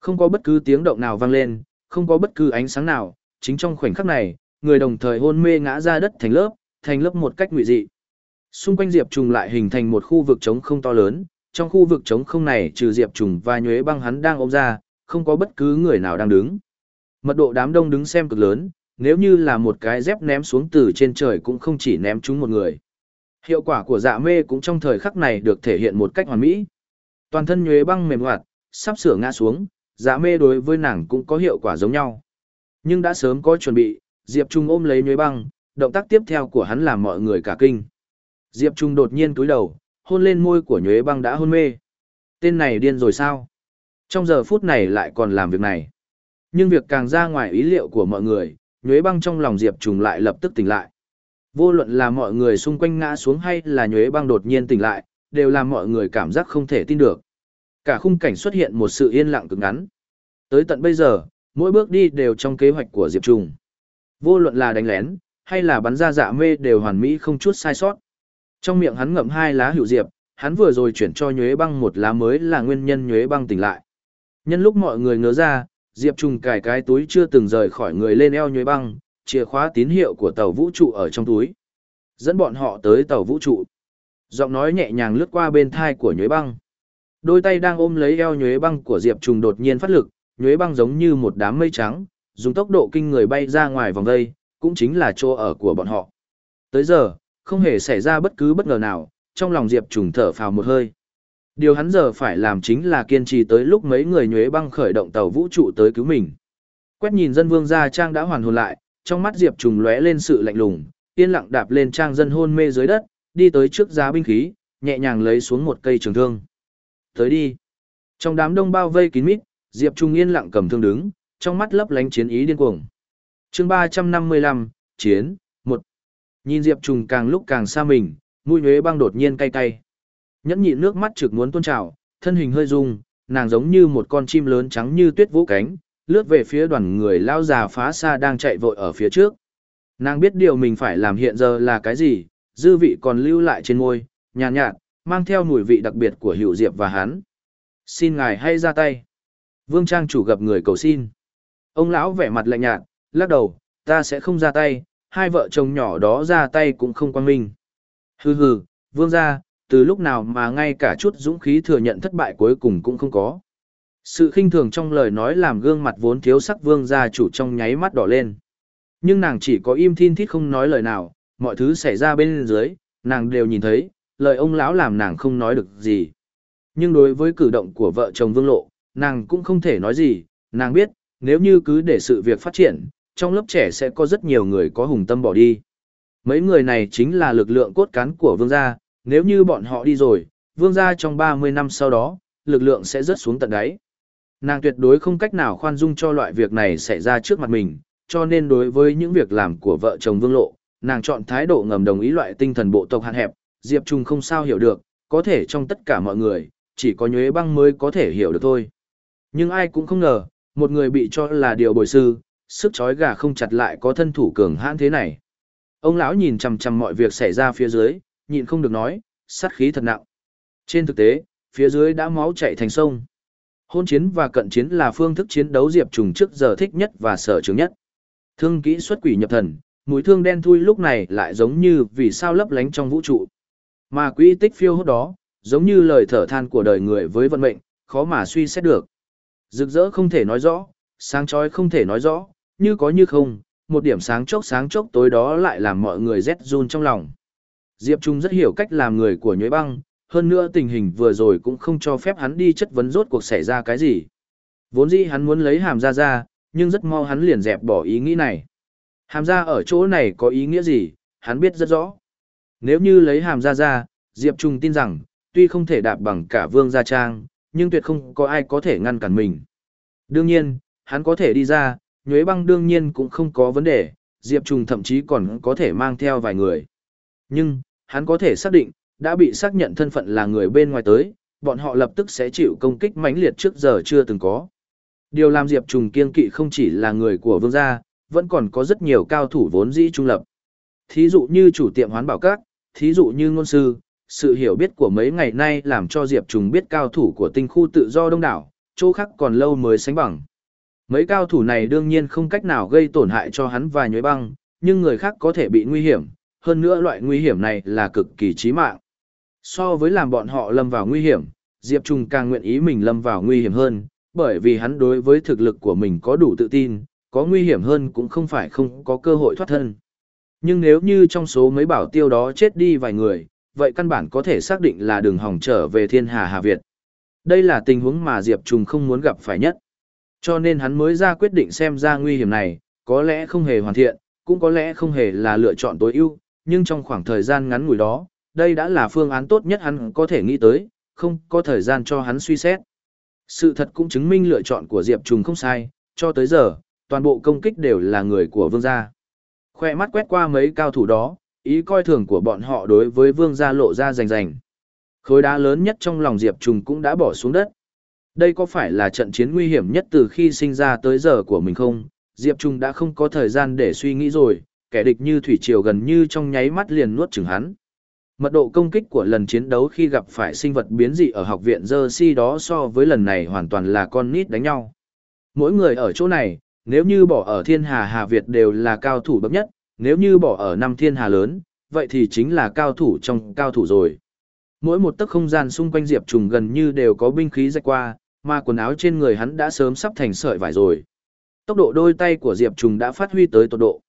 Không có bất cứ tiếng động nào vang lên, không có bất cứ ánh sáng nào, chính trong khoảnh khắc này, người đồng thời hôn mê ngã ra đất thành lớp, thành lớp một cách ngụy dị. Xung quanh Diệp Trùng lại hình thành một khu vực trống không to lớn, trong khu vực trống không này trừ Diệp Trùng và Nhuế Băng hắn đang ôm ra, không có bất cứ người nào đang đứng. Mật độ đám đông đứng xem cực lớn, nếu như là một cái dép ném xuống từ trên trời cũng không chỉ ném chúng một người. Hiệu quả của dạ mê cũng trong thời khắc này được thể hiện một cách hoàn mỹ. Toàn thân Nhuế Băng mềm hoạt, sắp sửa ngã xuống, dạ mê đối với nàng cũng có hiệu quả giống nhau. Nhưng đã sớm có chuẩn bị, Diệp Trung ôm lấy Nhuế Băng, động tác tiếp theo của hắn làm mọi người cả kinh. Diệp Trung đột nhiên túi đầu, hôn lên môi của nhuế băng đã hôn mê. Tên này điên rồi sao? Trong giờ phút này lại còn làm việc này. Nhưng việc càng ra ngoài ý liệu của mọi người, nhuế băng trong lòng Diệp Trung lại lập tức tỉnh lại. Vô luận là mọi người xung quanh ngã xuống hay là nhuế băng đột nhiên tỉnh lại, đều làm mọi người cảm giác không thể tin được. Cả khung cảnh xuất hiện một sự yên lặng cực ngắn. Tới tận bây giờ, mỗi bước đi đều trong kế hoạch của Diệp Trung. Vô luận là đánh lén, hay là bắn ra dạ mê đều hoàn mỹ không chút sai sót. Trong miệng hắn ngậm hai lá hữu diệp, hắn vừa rồi chuyển cho nhuế băng một lá mới là nguyên nhân nhuế băng tỉnh lại. Nhân lúc mọi người ngớ ra, Diệp Trùng cài cái túi chưa từng rời khỏi người lên eo nhuế băng, chìa khóa tín hiệu của tàu vũ trụ ở trong túi. Dẫn bọn họ tới tàu vũ trụ. Giọng nói nhẹ nhàng lướt qua bên thai của nhuế băng. Đôi tay đang ôm lấy eo nhuế băng của Diệp Trùng đột nhiên phát lực, nhuế băng giống như một đám mây trắng, dùng tốc độ kinh người bay ra ngoài vòng dây cũng chính là chỗ ở của bọn họ. Tới giờ, không hề xảy ra bất cứ bất ngờ nào, trong lòng Diệp Trùng thở phào một hơi. Điều hắn giờ phải làm chính là kiên trì tới lúc mấy người nhuế băng khởi động tàu vũ trụ tới cứu mình. Quét nhìn dân vương gia trang đã hoàn hồn lại, trong mắt Diệp Trùng lóe lên sự lạnh lùng, yên lặng đạp lên trang dân hôn mê dưới đất, đi tới trước giá binh khí, nhẹ nhàng lấy xuống một cây trường thương. Tới đi. Trong đám đông bao vây kín mít, Diệp Trung yên lặng cầm thương đứng, trong mắt lấp lánh chiến ý điên cuồng. Chương 355, chiến, 1. Nhìn Diệp Trùng càng lúc càng xa mình, mũi nhuế băng đột nhiên cay cay. Nhẫn nhịn nước mắt trực muốn tuôn trào, thân hình hơi rung, nàng giống như một con chim lớn trắng như tuyết vũ cánh, lướt về phía đoàn người lao già phá xa đang chạy vội ở phía trước. Nàng biết điều mình phải làm hiện giờ là cái gì, dư vị còn lưu lại trên môi, nhàn nhạt, nhạt, mang theo mùi vị đặc biệt của Hữu Diệp và hắn. Xin ngài hay ra tay. Vương Trang chủ gặp người cầu xin. Ông lão vẻ mặt lạnh nhạt, lắc đầu, ta sẽ không ra tay, hai vợ chồng nhỏ đó ra tay cũng không quan minh. Hừ hừ, vương gia, từ lúc nào mà ngay cả chút dũng khí thừa nhận thất bại cuối cùng cũng không có. Sự khinh thường trong lời nói làm gương mặt vốn thiếu sắc vương gia chủ trong nháy mắt đỏ lên. Nhưng nàng chỉ có im thin thít không nói lời nào, mọi thứ xảy ra bên dưới, nàng đều nhìn thấy, lời ông lão làm nàng không nói được gì. Nhưng đối với cử động của vợ chồng vương lộ, nàng cũng không thể nói gì, nàng biết, nếu như cứ để sự việc phát triển, trong lớp trẻ sẽ có rất nhiều người có hùng tâm bỏ đi. Mấy người này chính là lực lượng cốt cán của vương gia, nếu như bọn họ đi rồi, vương gia trong 30 năm sau đó, lực lượng sẽ rớt xuống tận đáy. Nàng tuyệt đối không cách nào khoan dung cho loại việc này xảy ra trước mặt mình, cho nên đối với những việc làm của vợ chồng vương lộ, nàng chọn thái độ ngầm đồng ý loại tinh thần bộ tộc hạn hẹp, Diệp Trung không sao hiểu được, có thể trong tất cả mọi người, chỉ có nhuế băng mới có thể hiểu được thôi. Nhưng ai cũng không ngờ, một người bị cho là điều bồi sư, sức chói gà không chặt lại có thân thủ cường hãn thế này. Ông lão nhìn chằm chằm mọi việc xảy ra phía dưới, nhịn không được nói, sát khí thật nặng. Trên thực tế, phía dưới đã máu chảy thành sông. Hôn chiến và cận chiến là phương thức chiến đấu Diệp Trùng trước giờ thích nhất và sở trường nhất. Thương kỹ xuất quỷ nhập thần, mũi thương đen thui lúc này lại giống như vì sao lấp lánh trong vũ trụ. Mà quỹ tích phiêu hốt đó, giống như lời thở than của đời người với vận mệnh, khó mà suy xét được. Rực rỡ không thể nói rõ, sáng chói không thể nói rõ, như có như không, một điểm sáng chốc sáng chốc tối đó lại làm mọi người rét run trong lòng. Diệp Trung rất hiểu cách làm người của nhuế băng, hơn nữa tình hình vừa rồi cũng không cho phép hắn đi chất vấn rốt cuộc xảy ra cái gì. Vốn dĩ hắn muốn lấy hàm ra ra, nhưng rất mau hắn liền dẹp bỏ ý nghĩ này. Hàm ra ở chỗ này có ý nghĩa gì, hắn biết rất rõ. Nếu như lấy hàm ra ra, Diệp Trung tin rằng, tuy không thể đạp bằng cả vương gia trang, nhưng tuyệt không có ai có thể ngăn cản mình. Đương nhiên, hắn có thể đi ra, nhuế băng đương nhiên cũng không có vấn đề, Diệp Trùng thậm chí còn có thể mang theo vài người. Nhưng, hắn có thể xác định, đã bị xác nhận thân phận là người bên ngoài tới, bọn họ lập tức sẽ chịu công kích mãnh liệt trước giờ chưa từng có. Điều làm Diệp Trùng kiên kỵ không chỉ là người của vương gia, vẫn còn có rất nhiều cao thủ vốn dĩ trung lập. Thí dụ như chủ tiệm hoán bảo các, thí dụ như ngôn sư, sự hiểu biết của mấy ngày nay làm cho Diệp Trùng biết cao thủ của tinh khu tự do đông đảo, chỗ khác còn lâu mới sánh bằng. Mấy cao thủ này đương nhiên không cách nào gây tổn hại cho hắn và nhuế băng, nhưng người khác có thể bị nguy hiểm, hơn nữa loại nguy hiểm này là cực kỳ chí mạng. So với làm bọn họ lâm vào nguy hiểm, Diệp Trung càng nguyện ý mình lâm vào nguy hiểm hơn, bởi vì hắn đối với thực lực của mình có đủ tự tin, có nguy hiểm hơn cũng không phải không có cơ hội thoát thân. Nhưng nếu như trong số mấy bảo tiêu đó chết đi vài người, vậy căn bản có thể xác định là đường hỏng trở về thiên hà Hà Việt. Đây là tình huống mà Diệp Trung không muốn gặp phải nhất. Cho nên hắn mới ra quyết định xem ra nguy hiểm này, có lẽ không hề hoàn thiện, cũng có lẽ không hề là lựa chọn tối ưu, nhưng trong khoảng thời gian ngắn ngủi đó, đây đã là phương án tốt nhất hắn có thể nghĩ tới, không có thời gian cho hắn suy xét. Sự thật cũng chứng minh lựa chọn của Diệp Trùng không sai, cho tới giờ, toàn bộ công kích đều là người của vương gia. Khoe mắt quét qua mấy cao thủ đó, ý coi thường của bọn họ đối với vương gia lộ ra rành rành. Khối đá lớn nhất trong lòng Diệp Trùng cũng đã bỏ xuống đất. Đây có phải là trận chiến nguy hiểm nhất từ khi sinh ra tới giờ của mình không? Diệp Trung đã không có thời gian để suy nghĩ rồi, kẻ địch như thủy triều gần như trong nháy mắt liền nuốt chửng hắn. Mật độ công kích của lần chiến đấu khi gặp phải sinh vật biến dị ở học viện Jersey đó so với lần này hoàn toàn là con nít đánh nhau. Mỗi người ở chỗ này, nếu như bỏ ở thiên hà Hà Việt đều là cao thủ bậc nhất, nếu như bỏ ở năm thiên hà lớn, vậy thì chính là cao thủ trong cao thủ rồi. Mỗi một tấc không gian xung quanh Diệp Trùng gần như đều có binh khí rạch qua, mà quần áo trên người hắn đã sớm sắp thành sợi vải rồi. Tốc độ đôi tay của Diệp Trùng đã phát huy tới tột độ.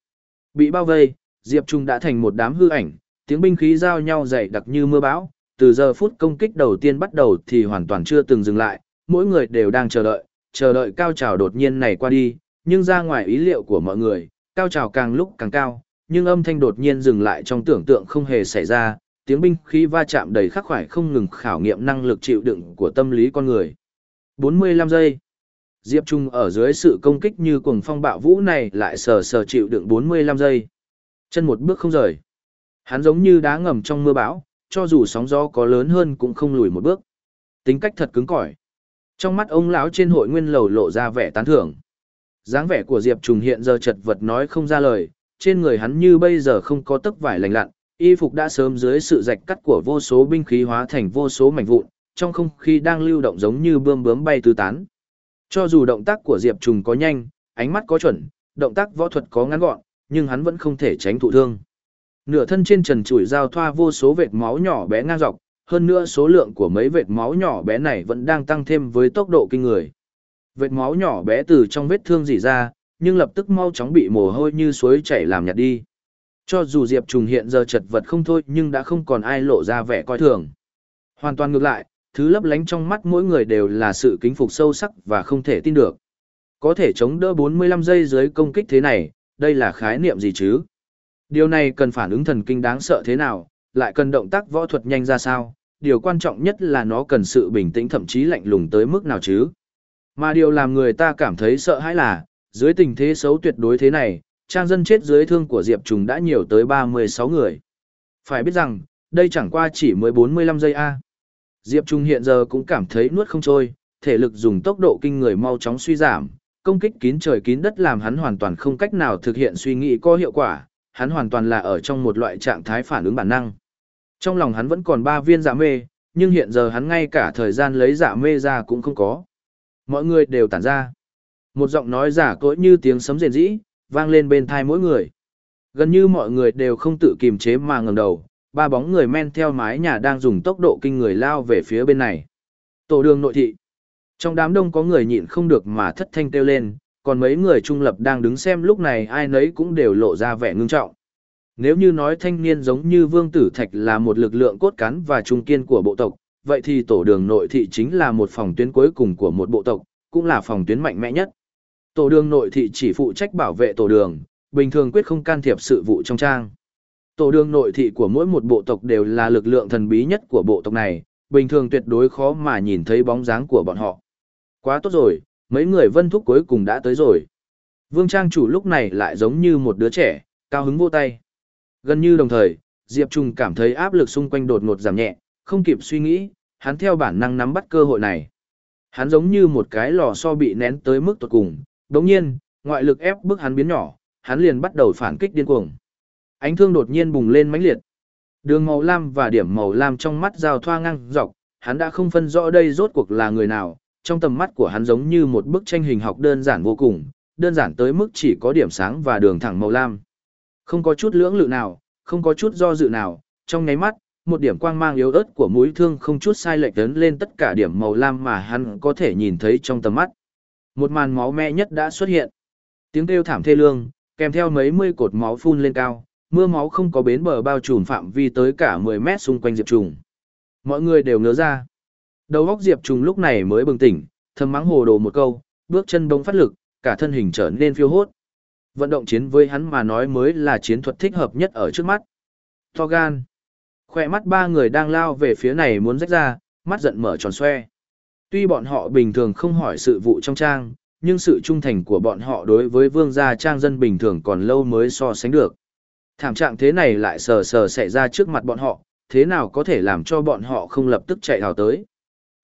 Bị bao vây, Diệp Trùng đã thành một đám hư ảnh, tiếng binh khí giao nhau dày đặc như mưa bão, Từ giờ phút công kích đầu tiên bắt đầu thì hoàn toàn chưa từng dừng lại, mỗi người đều đang chờ đợi, chờ đợi cao trào đột nhiên này qua đi, nhưng ra ngoài ý liệu của mọi người, cao trào càng lúc càng cao, nhưng âm thanh đột nhiên dừng lại trong tưởng tượng không hề xảy ra, tiếng binh khí va chạm đầy khắc khoải không ngừng khảo nghiệm năng lực chịu đựng của tâm lý con người. 45 giây. Diệp Trung ở dưới sự công kích như cuồng phong bạo vũ này lại sờ sờ chịu đựng 45 giây. Chân một bước không rời. Hắn giống như đá ngầm trong mưa bão, cho dù sóng gió có lớn hơn cũng không lùi một bước. Tính cách thật cứng cỏi. Trong mắt ông lão trên hội nguyên lầu lộ ra vẻ tán thưởng. dáng vẻ của Diệp Trùng hiện giờ chật vật nói không ra lời, trên người hắn như bây giờ không có tấc vải lành lặn, y phục đã sớm dưới sự rạch cắt của vô số binh khí hóa thành vô số mảnh vụn, trong không khí đang lưu động giống như bươm bướm bay tứ tán. Cho dù động tác của Diệp Trùng có nhanh, ánh mắt có chuẩn, động tác võ thuật có ngắn gọn, nhưng hắn vẫn không thể tránh thụ thương. Nửa thân trên trần trụi giao thoa vô số vệt máu nhỏ bé ngang dọc, hơn nữa số lượng của mấy vệt máu nhỏ bé này vẫn đang tăng thêm với tốc độ kinh người. Vệt máu nhỏ bé từ trong vết thương rỉ ra, nhưng lập tức mau chóng bị mồ hôi như suối chảy làm nhạt đi. Cho dù Diệp Trùng hiện giờ chật vật không thôi nhưng đã không còn ai lộ ra vẻ coi thường. Hoàn toàn ngược lại, thứ lấp lánh trong mắt mỗi người đều là sự kính phục sâu sắc và không thể tin được. Có thể chống đỡ 45 giây dưới công kích thế này, đây là khái niệm gì chứ? Điều này cần phản ứng thần kinh đáng sợ thế nào, lại cần động tác võ thuật nhanh ra sao, điều quan trọng nhất là nó cần sự bình tĩnh thậm chí lạnh lùng tới mức nào chứ. Mà điều làm người ta cảm thấy sợ hãi là, dưới tình thế xấu tuyệt đối thế này, trang dân chết dưới thương của Diệp Trùng đã nhiều tới 36 người. Phải biết rằng, đây chẳng qua chỉ mới 45 giây A. Diệp Trùng hiện giờ cũng cảm thấy nuốt không trôi, thể lực dùng tốc độ kinh người mau chóng suy giảm, công kích kín trời kín đất làm hắn hoàn toàn không cách nào thực hiện suy nghĩ có hiệu quả, hắn hoàn toàn là ở trong một loại trạng thái phản ứng bản năng. Trong lòng hắn vẫn còn ba viên dạ mê, nhưng hiện giờ hắn ngay cả thời gian lấy dạ mê ra cũng không có. Mọi người đều tản ra. Một giọng nói giả cỗi như tiếng sấm rền rĩ, vang lên bên thai mỗi người. Gần như mọi người đều không tự kiềm chế mà ngẩng đầu, ba bóng người men theo mái nhà đang dùng tốc độ kinh người lao về phía bên này. Tổ đường nội thị. Trong đám đông có người nhịn không được mà thất thanh kêu lên, còn mấy người trung lập đang đứng xem lúc này ai nấy cũng đều lộ ra vẻ ngưng trọng. Nếu như nói thanh niên giống như Vương Tử Thạch là một lực lượng cốt cán và trung kiên của bộ tộc, vậy thì tổ đường nội thị chính là một phòng tuyến cuối cùng của một bộ tộc, cũng là phòng tuyến mạnh mẽ nhất. Tổ đường nội thị chỉ phụ trách bảo vệ tổ đường, bình thường quyết không can thiệp sự vụ trong trang. Tổ đường nội thị của mỗi một bộ tộc đều là lực lượng thần bí nhất của bộ tộc này, bình thường tuyệt đối khó mà nhìn thấy bóng dáng của bọn họ. Quá tốt rồi, mấy người vân thúc cuối cùng đã tới rồi. Vương trang chủ lúc này lại giống như một đứa trẻ, cao hứng vô tay. Gần như đồng thời, Diệp Trung cảm thấy áp lực xung quanh đột ngột giảm nhẹ, không kịp suy nghĩ, hắn theo bản năng nắm bắt cơ hội này. Hắn giống như một cái lò xo bị nén tới mức tột cùng, đồng nhiên, ngoại lực ép bức hắn biến nhỏ, hắn liền bắt đầu phản kích điên cuồng. Ánh thương đột nhiên bùng lên mãnh liệt. Đường màu lam và điểm màu lam trong mắt giao thoa ngang dọc, hắn đã không phân rõ đây rốt cuộc là người nào, trong tầm mắt của hắn giống như một bức tranh hình học đơn giản vô cùng, đơn giản tới mức chỉ có điểm sáng và đường thẳng màu lam. Không có chút lưỡng lự nào, không có chút do dự nào, trong nháy mắt, một điểm quang mang yếu ớt của mũi thương không chút sai lệch lớn lên tất cả điểm màu lam mà hắn có thể nhìn thấy trong tầm mắt. Một màn máu me nhất đã xuất hiện. Tiếng kêu thảm thê lương, kèm theo mấy mươi cột máu phun lên cao, mưa máu không có bến bờ bao trùm phạm vi tới cả 10 mét xung quanh Diệp Trùng. Mọi người đều ngớ ra. Đầu óc Diệp Trùng lúc này mới bừng tỉnh, thầm mắng hồ đồ một câu, bước chân đông phát lực, cả thân hình trở nên phiêu hốt. Vận động chiến với hắn mà nói mới là chiến thuật thích hợp nhất ở trước mắt. To gan. Khoe mắt ba người đang lao về phía này muốn rách ra, mắt giận mở tròn xoe. Tuy bọn họ bình thường không hỏi sự vụ trong trang, nhưng sự trung thành của bọn họ đối với vương gia trang dân bình thường còn lâu mới so sánh được. Thảm trạng thế này lại sờ sờ xảy ra trước mặt bọn họ, thế nào có thể làm cho bọn họ không lập tức chạy hào tới.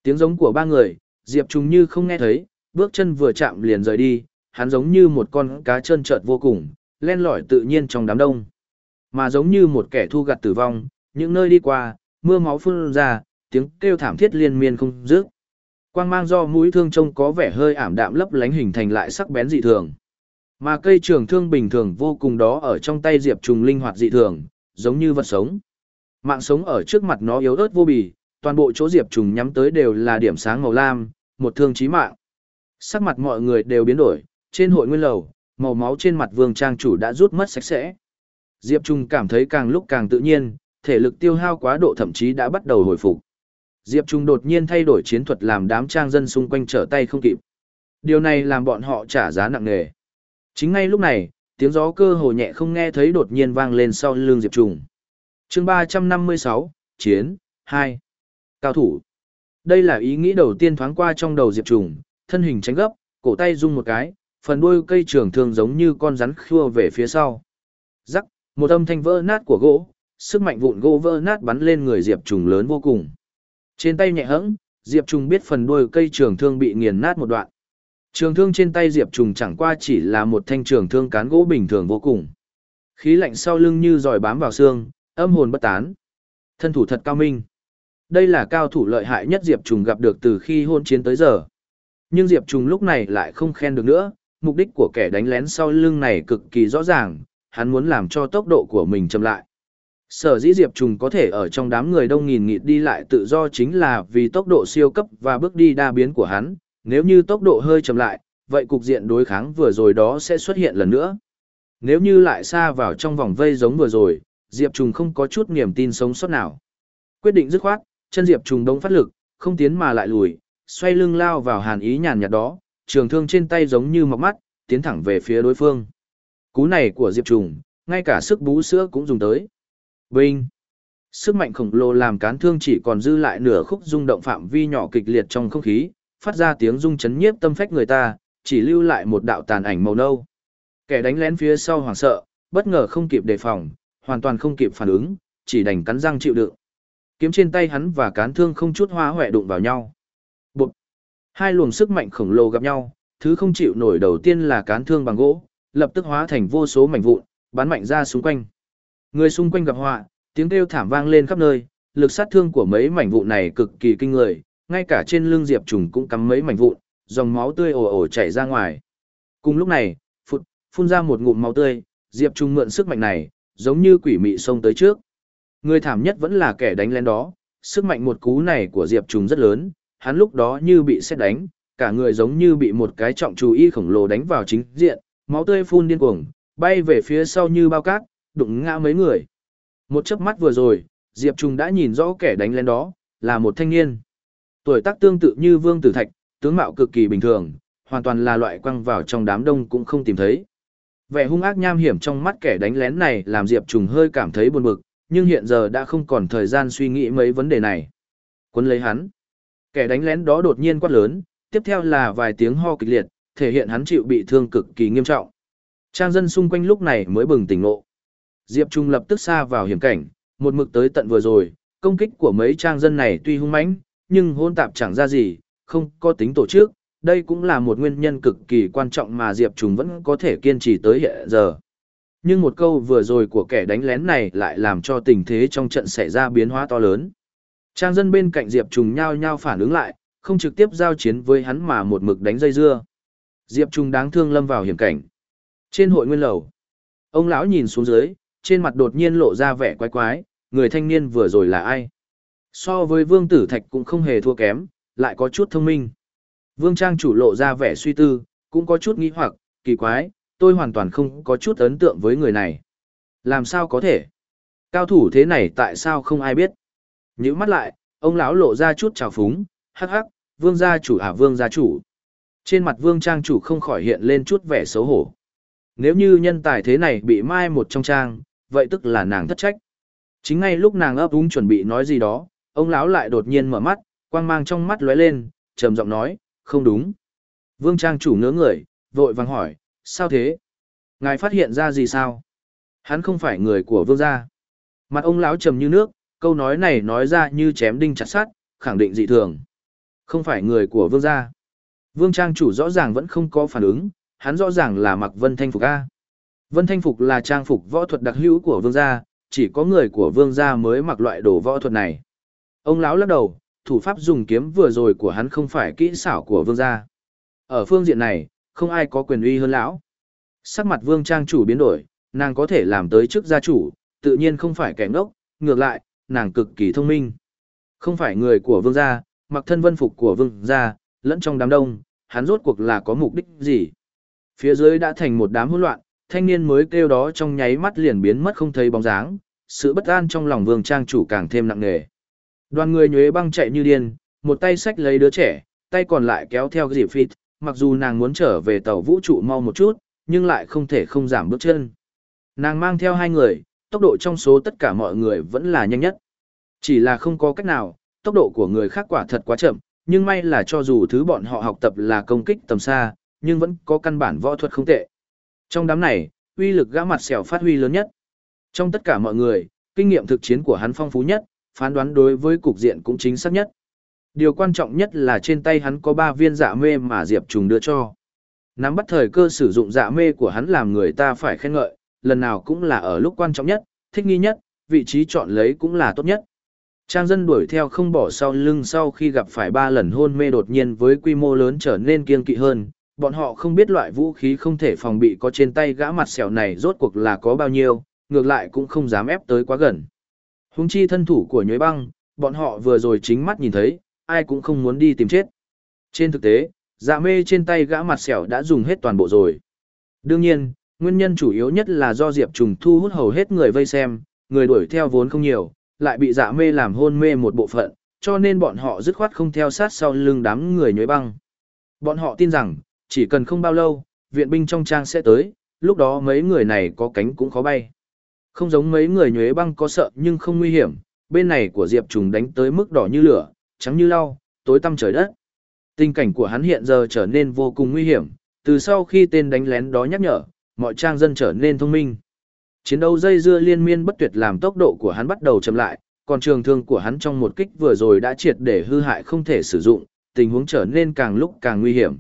Tiếng giống của ba người, Diệp Trung như không nghe thấy, bước chân vừa chạm liền rời đi, hắn giống như một con cá trơn trợt vô cùng, len lỏi tự nhiên trong đám đông. Mà giống như một kẻ thu gặt tử vong, những nơi đi qua, mưa máu phun ra, tiếng kêu thảm thiết liên miên không dứt. Quang mang do mũi thương trông có vẻ hơi ảm đạm lấp lánh hình thành lại sắc bén dị thường. Mà cây trường thương bình thường vô cùng đó ở trong tay Diệp Trùng linh hoạt dị thường, giống như vật sống. Mạng sống ở trước mặt nó yếu ớt vô bì, toàn bộ chỗ Diệp Trùng nhắm tới đều là điểm sáng màu lam, một thương chí mạng. Sắc mặt mọi người đều biến đổi, trên hội nguyên lầu, màu máu trên mặt vương trang chủ đã rút mất sạch sẽ. Diệp Trung cảm thấy càng lúc càng tự nhiên, thể lực tiêu hao quá độ thậm chí đã bắt đầu hồi phục. Diệp Trung đột nhiên thay đổi chiến thuật làm đám trang dân xung quanh trở tay không kịp. Điều này làm bọn họ trả giá nặng nề. Chính ngay lúc này, tiếng gió cơ hồ nhẹ không nghe thấy đột nhiên vang lên sau lưng Diệp Trung. Chương 356, Chiến, 2. Cao thủ. Đây là ý nghĩ đầu tiên thoáng qua trong đầu Diệp Trung, thân hình tránh gấp, cổ tay rung một cái, phần đuôi cây trường thương giống như con rắn khua về phía sau. Rắc, một âm thanh vỡ nát của gỗ, sức mạnh vụn gỗ vỡ nát bắn lên người Diệp Trùng lớn vô cùng. Trên tay nhẹ hẫng, Diệp Trùng biết phần đuôi cây trường thương bị nghiền nát một đoạn. Trường thương trên tay Diệp Trùng chẳng qua chỉ là một thanh trường thương cán gỗ bình thường vô cùng. Khí lạnh sau lưng như giỏi bám vào xương, âm hồn bất tán. Thân thủ thật cao minh. Đây là cao thủ lợi hại nhất Diệp Trùng gặp được từ khi hôn chiến tới giờ. Nhưng Diệp Trùng lúc này lại không khen được nữa, mục đích của kẻ đánh lén sau lưng này cực kỳ rõ ràng, hắn muốn làm cho tốc độ của mình chậm lại. Sở dĩ Diệp Trùng có thể ở trong đám người đông nghìn nghịt đi lại tự do chính là vì tốc độ siêu cấp và bước đi đa biến của hắn, nếu như tốc độ hơi chậm lại, vậy cục diện đối kháng vừa rồi đó sẽ xuất hiện lần nữa. Nếu như lại xa vào trong vòng vây giống vừa rồi, Diệp Trùng không có chút niềm tin sống sót nào. Quyết định dứt khoát, chân Diệp Trùng đông phát lực, không tiến mà lại lùi, xoay lưng lao vào hàn ý nhàn nhạt đó, trường thương trên tay giống như mọc mắt, tiến thẳng về phía đối phương. Cú này của Diệp Trùng, ngay cả sức bú sữa cũng dùng tới. Binh! Sức mạnh khổng lồ làm cán thương chỉ còn dư lại nửa khúc rung động phạm vi nhỏ kịch liệt trong không khí, phát ra tiếng rung chấn nhiếp tâm phách người ta, chỉ lưu lại một đạo tàn ảnh màu nâu. Kẻ đánh lén phía sau hoảng sợ, bất ngờ không kịp đề phòng, hoàn toàn không kịp phản ứng, chỉ đành cắn răng chịu đựng. Kiếm trên tay hắn và cán thương không chút hoa hoẹ đụng vào nhau. Bụt! Hai luồng sức mạnh khổng lồ gặp nhau, thứ không chịu nổi đầu tiên là cán thương bằng gỗ, lập tức hóa thành vô số mảnh vụn, bắn mạnh ra xung quanh. Người xung quanh gặp họa, tiếng kêu thảm vang lên khắp nơi, lực sát thương của mấy mảnh vụn này cực kỳ kinh người, ngay cả trên lưng Diệp Trùng cũng cắm mấy mảnh vụn, dòng máu tươi ồ ồ chảy ra ngoài. Cùng lúc này, phụt, phun ra một ngụm máu tươi, Diệp Trùng mượn sức mạnh này, giống như quỷ mị xông tới trước. Người thảm nhất vẫn là kẻ đánh lên đó, sức mạnh một cú này của Diệp Trùng rất lớn, hắn lúc đó như bị sét đánh, cả người giống như bị một cái trọng chú y khổng lồ đánh vào chính diện, máu tươi phun điên cuồng, bay về phía sau như bao cát, đụng ngã mấy người. Một chớp mắt vừa rồi, Diệp Trung đã nhìn rõ kẻ đánh lên đó, là một thanh niên. Tuổi tác tương tự như Vương Tử Thạch, tướng mạo cực kỳ bình thường, hoàn toàn là loại quăng vào trong đám đông cũng không tìm thấy. Vẻ hung ác nham hiểm trong mắt kẻ đánh lén này làm Diệp Trùng hơi cảm thấy buồn bực, nhưng hiện giờ đã không còn thời gian suy nghĩ mấy vấn đề này. Quấn lấy hắn. Kẻ đánh lén đó đột nhiên quát lớn, tiếp theo là vài tiếng ho kịch liệt, thể hiện hắn chịu bị thương cực kỳ nghiêm trọng. Trang dân xung quanh lúc này mới bừng tỉnh ngộ. Diệp Trung lập tức xa vào hiểm cảnh, một mực tới tận vừa rồi, công kích của mấy trang dân này tuy hung mãnh, nhưng hôn tạp chẳng ra gì, không có tính tổ chức, đây cũng là một nguyên nhân cực kỳ quan trọng mà Diệp Trung vẫn có thể kiên trì tới hiện giờ. Nhưng một câu vừa rồi của kẻ đánh lén này lại làm cho tình thế trong trận xảy ra biến hóa to lớn. Trang dân bên cạnh Diệp Trung nhao nhao phản ứng lại, không trực tiếp giao chiến với hắn mà một mực đánh dây dưa. Diệp Trung đáng thương lâm vào hiểm cảnh. Trên hội nguyên lầu, ông lão nhìn xuống dưới, trên mặt đột nhiên lộ ra vẻ quái quái, người thanh niên vừa rồi là ai? So với Vương Tử Thạch cũng không hề thua kém, lại có chút thông minh. Vương Trang chủ lộ ra vẻ suy tư, cũng có chút nghi hoặc, kỳ quái, tôi hoàn toàn không có chút ấn tượng với người này. Làm sao có thể? Cao thủ thế này tại sao không ai biết? Nhữ mắt lại, ông lão lộ ra chút trào phúng, hắc hắc, vương gia chủ à vương gia chủ. Trên mặt vương trang chủ không khỏi hiện lên chút vẻ xấu hổ. Nếu như nhân tài thế này bị mai một trong trang, vậy tức là nàng thất trách. Chính ngay lúc nàng ấp úng chuẩn bị nói gì đó, ông lão lại đột nhiên mở mắt, quang mang trong mắt lóe lên, trầm giọng nói, không đúng. Vương trang chủ ngớ người, vội vàng hỏi, sao thế? Ngài phát hiện ra gì sao? Hắn không phải người của vương gia. Mặt ông lão trầm như nước, câu nói này nói ra như chém đinh chặt sắt, khẳng định dị thường. Không phải người của vương gia. Vương trang chủ rõ ràng vẫn không có phản ứng, hắn rõ ràng là mặc vân thanh phục A. Vân thanh phục là trang phục võ thuật đặc hữu của vương gia, chỉ có người của vương gia mới mặc loại đồ võ thuật này. Ông lão lắc đầu, thủ pháp dùng kiếm vừa rồi của hắn không phải kỹ xảo của vương gia. Ở phương diện này, không ai có quyền uy hơn lão. Sắc mặt vương trang chủ biến đổi, nàng có thể làm tới chức gia chủ, tự nhiên không phải kẻ ngốc, ngược lại, nàng cực kỳ thông minh. Không phải người của vương gia, mặc thân vân phục của vương gia, lẫn trong đám đông, hắn rốt cuộc là có mục đích gì. Phía dưới đã thành một đám hỗn loạn, thanh niên mới kêu đó trong nháy mắt liền biến mất không thấy bóng dáng, sự bất an trong lòng vương trang chủ càng thêm nặng nề. Đoàn người nhuế băng chạy như điên, một tay sách lấy đứa trẻ, tay còn lại kéo theo dịp phít, mặc dù nàng muốn trở về tàu vũ trụ mau một chút, nhưng lại không thể không giảm bước chân. Nàng mang theo hai người, tốc độ trong số tất cả mọi người vẫn là nhanh nhất. Chỉ là không có cách nào, tốc độ của người khác quả thật quá chậm, nhưng may là cho dù thứ bọn họ học tập là công kích tầm xa, nhưng vẫn có căn bản võ thuật không tệ. Trong đám này, uy lực gã mặt xẻo phát huy lớn nhất. Trong tất cả mọi người, kinh nghiệm thực chiến của hắn phong phú nhất, phán đoán đối với cục diện cũng chính xác nhất. Điều quan trọng nhất là trên tay hắn có 3 viên dạ mê mà Diệp Trùng đưa cho. Nắm bắt thời cơ sử dụng dạ mê của hắn làm người ta phải khen ngợi, lần nào cũng là ở lúc quan trọng nhất, thích nghi nhất, vị trí chọn lấy cũng là tốt nhất. Trang dân đuổi theo không bỏ sau lưng sau khi gặp phải ba lần hôn mê đột nhiên với quy mô lớn trở nên kiên kỵ hơn, bọn họ không biết loại vũ khí không thể phòng bị có trên tay gã mặt sẹo này rốt cuộc là có bao nhiêu, ngược lại cũng không dám ép tới quá gần. Hùng chi thân thủ của nhuế băng, bọn họ vừa rồi chính mắt nhìn thấy, ai cũng không muốn đi tìm chết. Trên thực tế, dạ mê trên tay gã mặt sẹo đã dùng hết toàn bộ rồi. Đương nhiên, nguyên nhân chủ yếu nhất là do Diệp Trùng thu hút hầu hết người vây xem, người đuổi theo vốn không nhiều, lại bị dạ mê làm hôn mê một bộ phận, cho nên bọn họ dứt khoát không theo sát sau lưng đám người nhuế băng. Bọn họ tin rằng, chỉ cần không bao lâu, viện binh trong trang sẽ tới, lúc đó mấy người này có cánh cũng khó bay. Không giống mấy người nhuế băng có sợ nhưng không nguy hiểm, bên này của Diệp Trùng đánh tới mức đỏ như lửa, trắng như lau, tối tăm trời đất. Tình cảnh của hắn hiện giờ trở nên vô cùng nguy hiểm, từ sau khi tên đánh lén đó nhắc nhở, mọi trang dân trở nên thông minh. Chiến đấu dây dưa liên miên bất tuyệt làm tốc độ của hắn bắt đầu chậm lại, còn trường thương của hắn trong một kích vừa rồi đã triệt để hư hại không thể sử dụng, tình huống trở nên càng lúc càng nguy hiểm.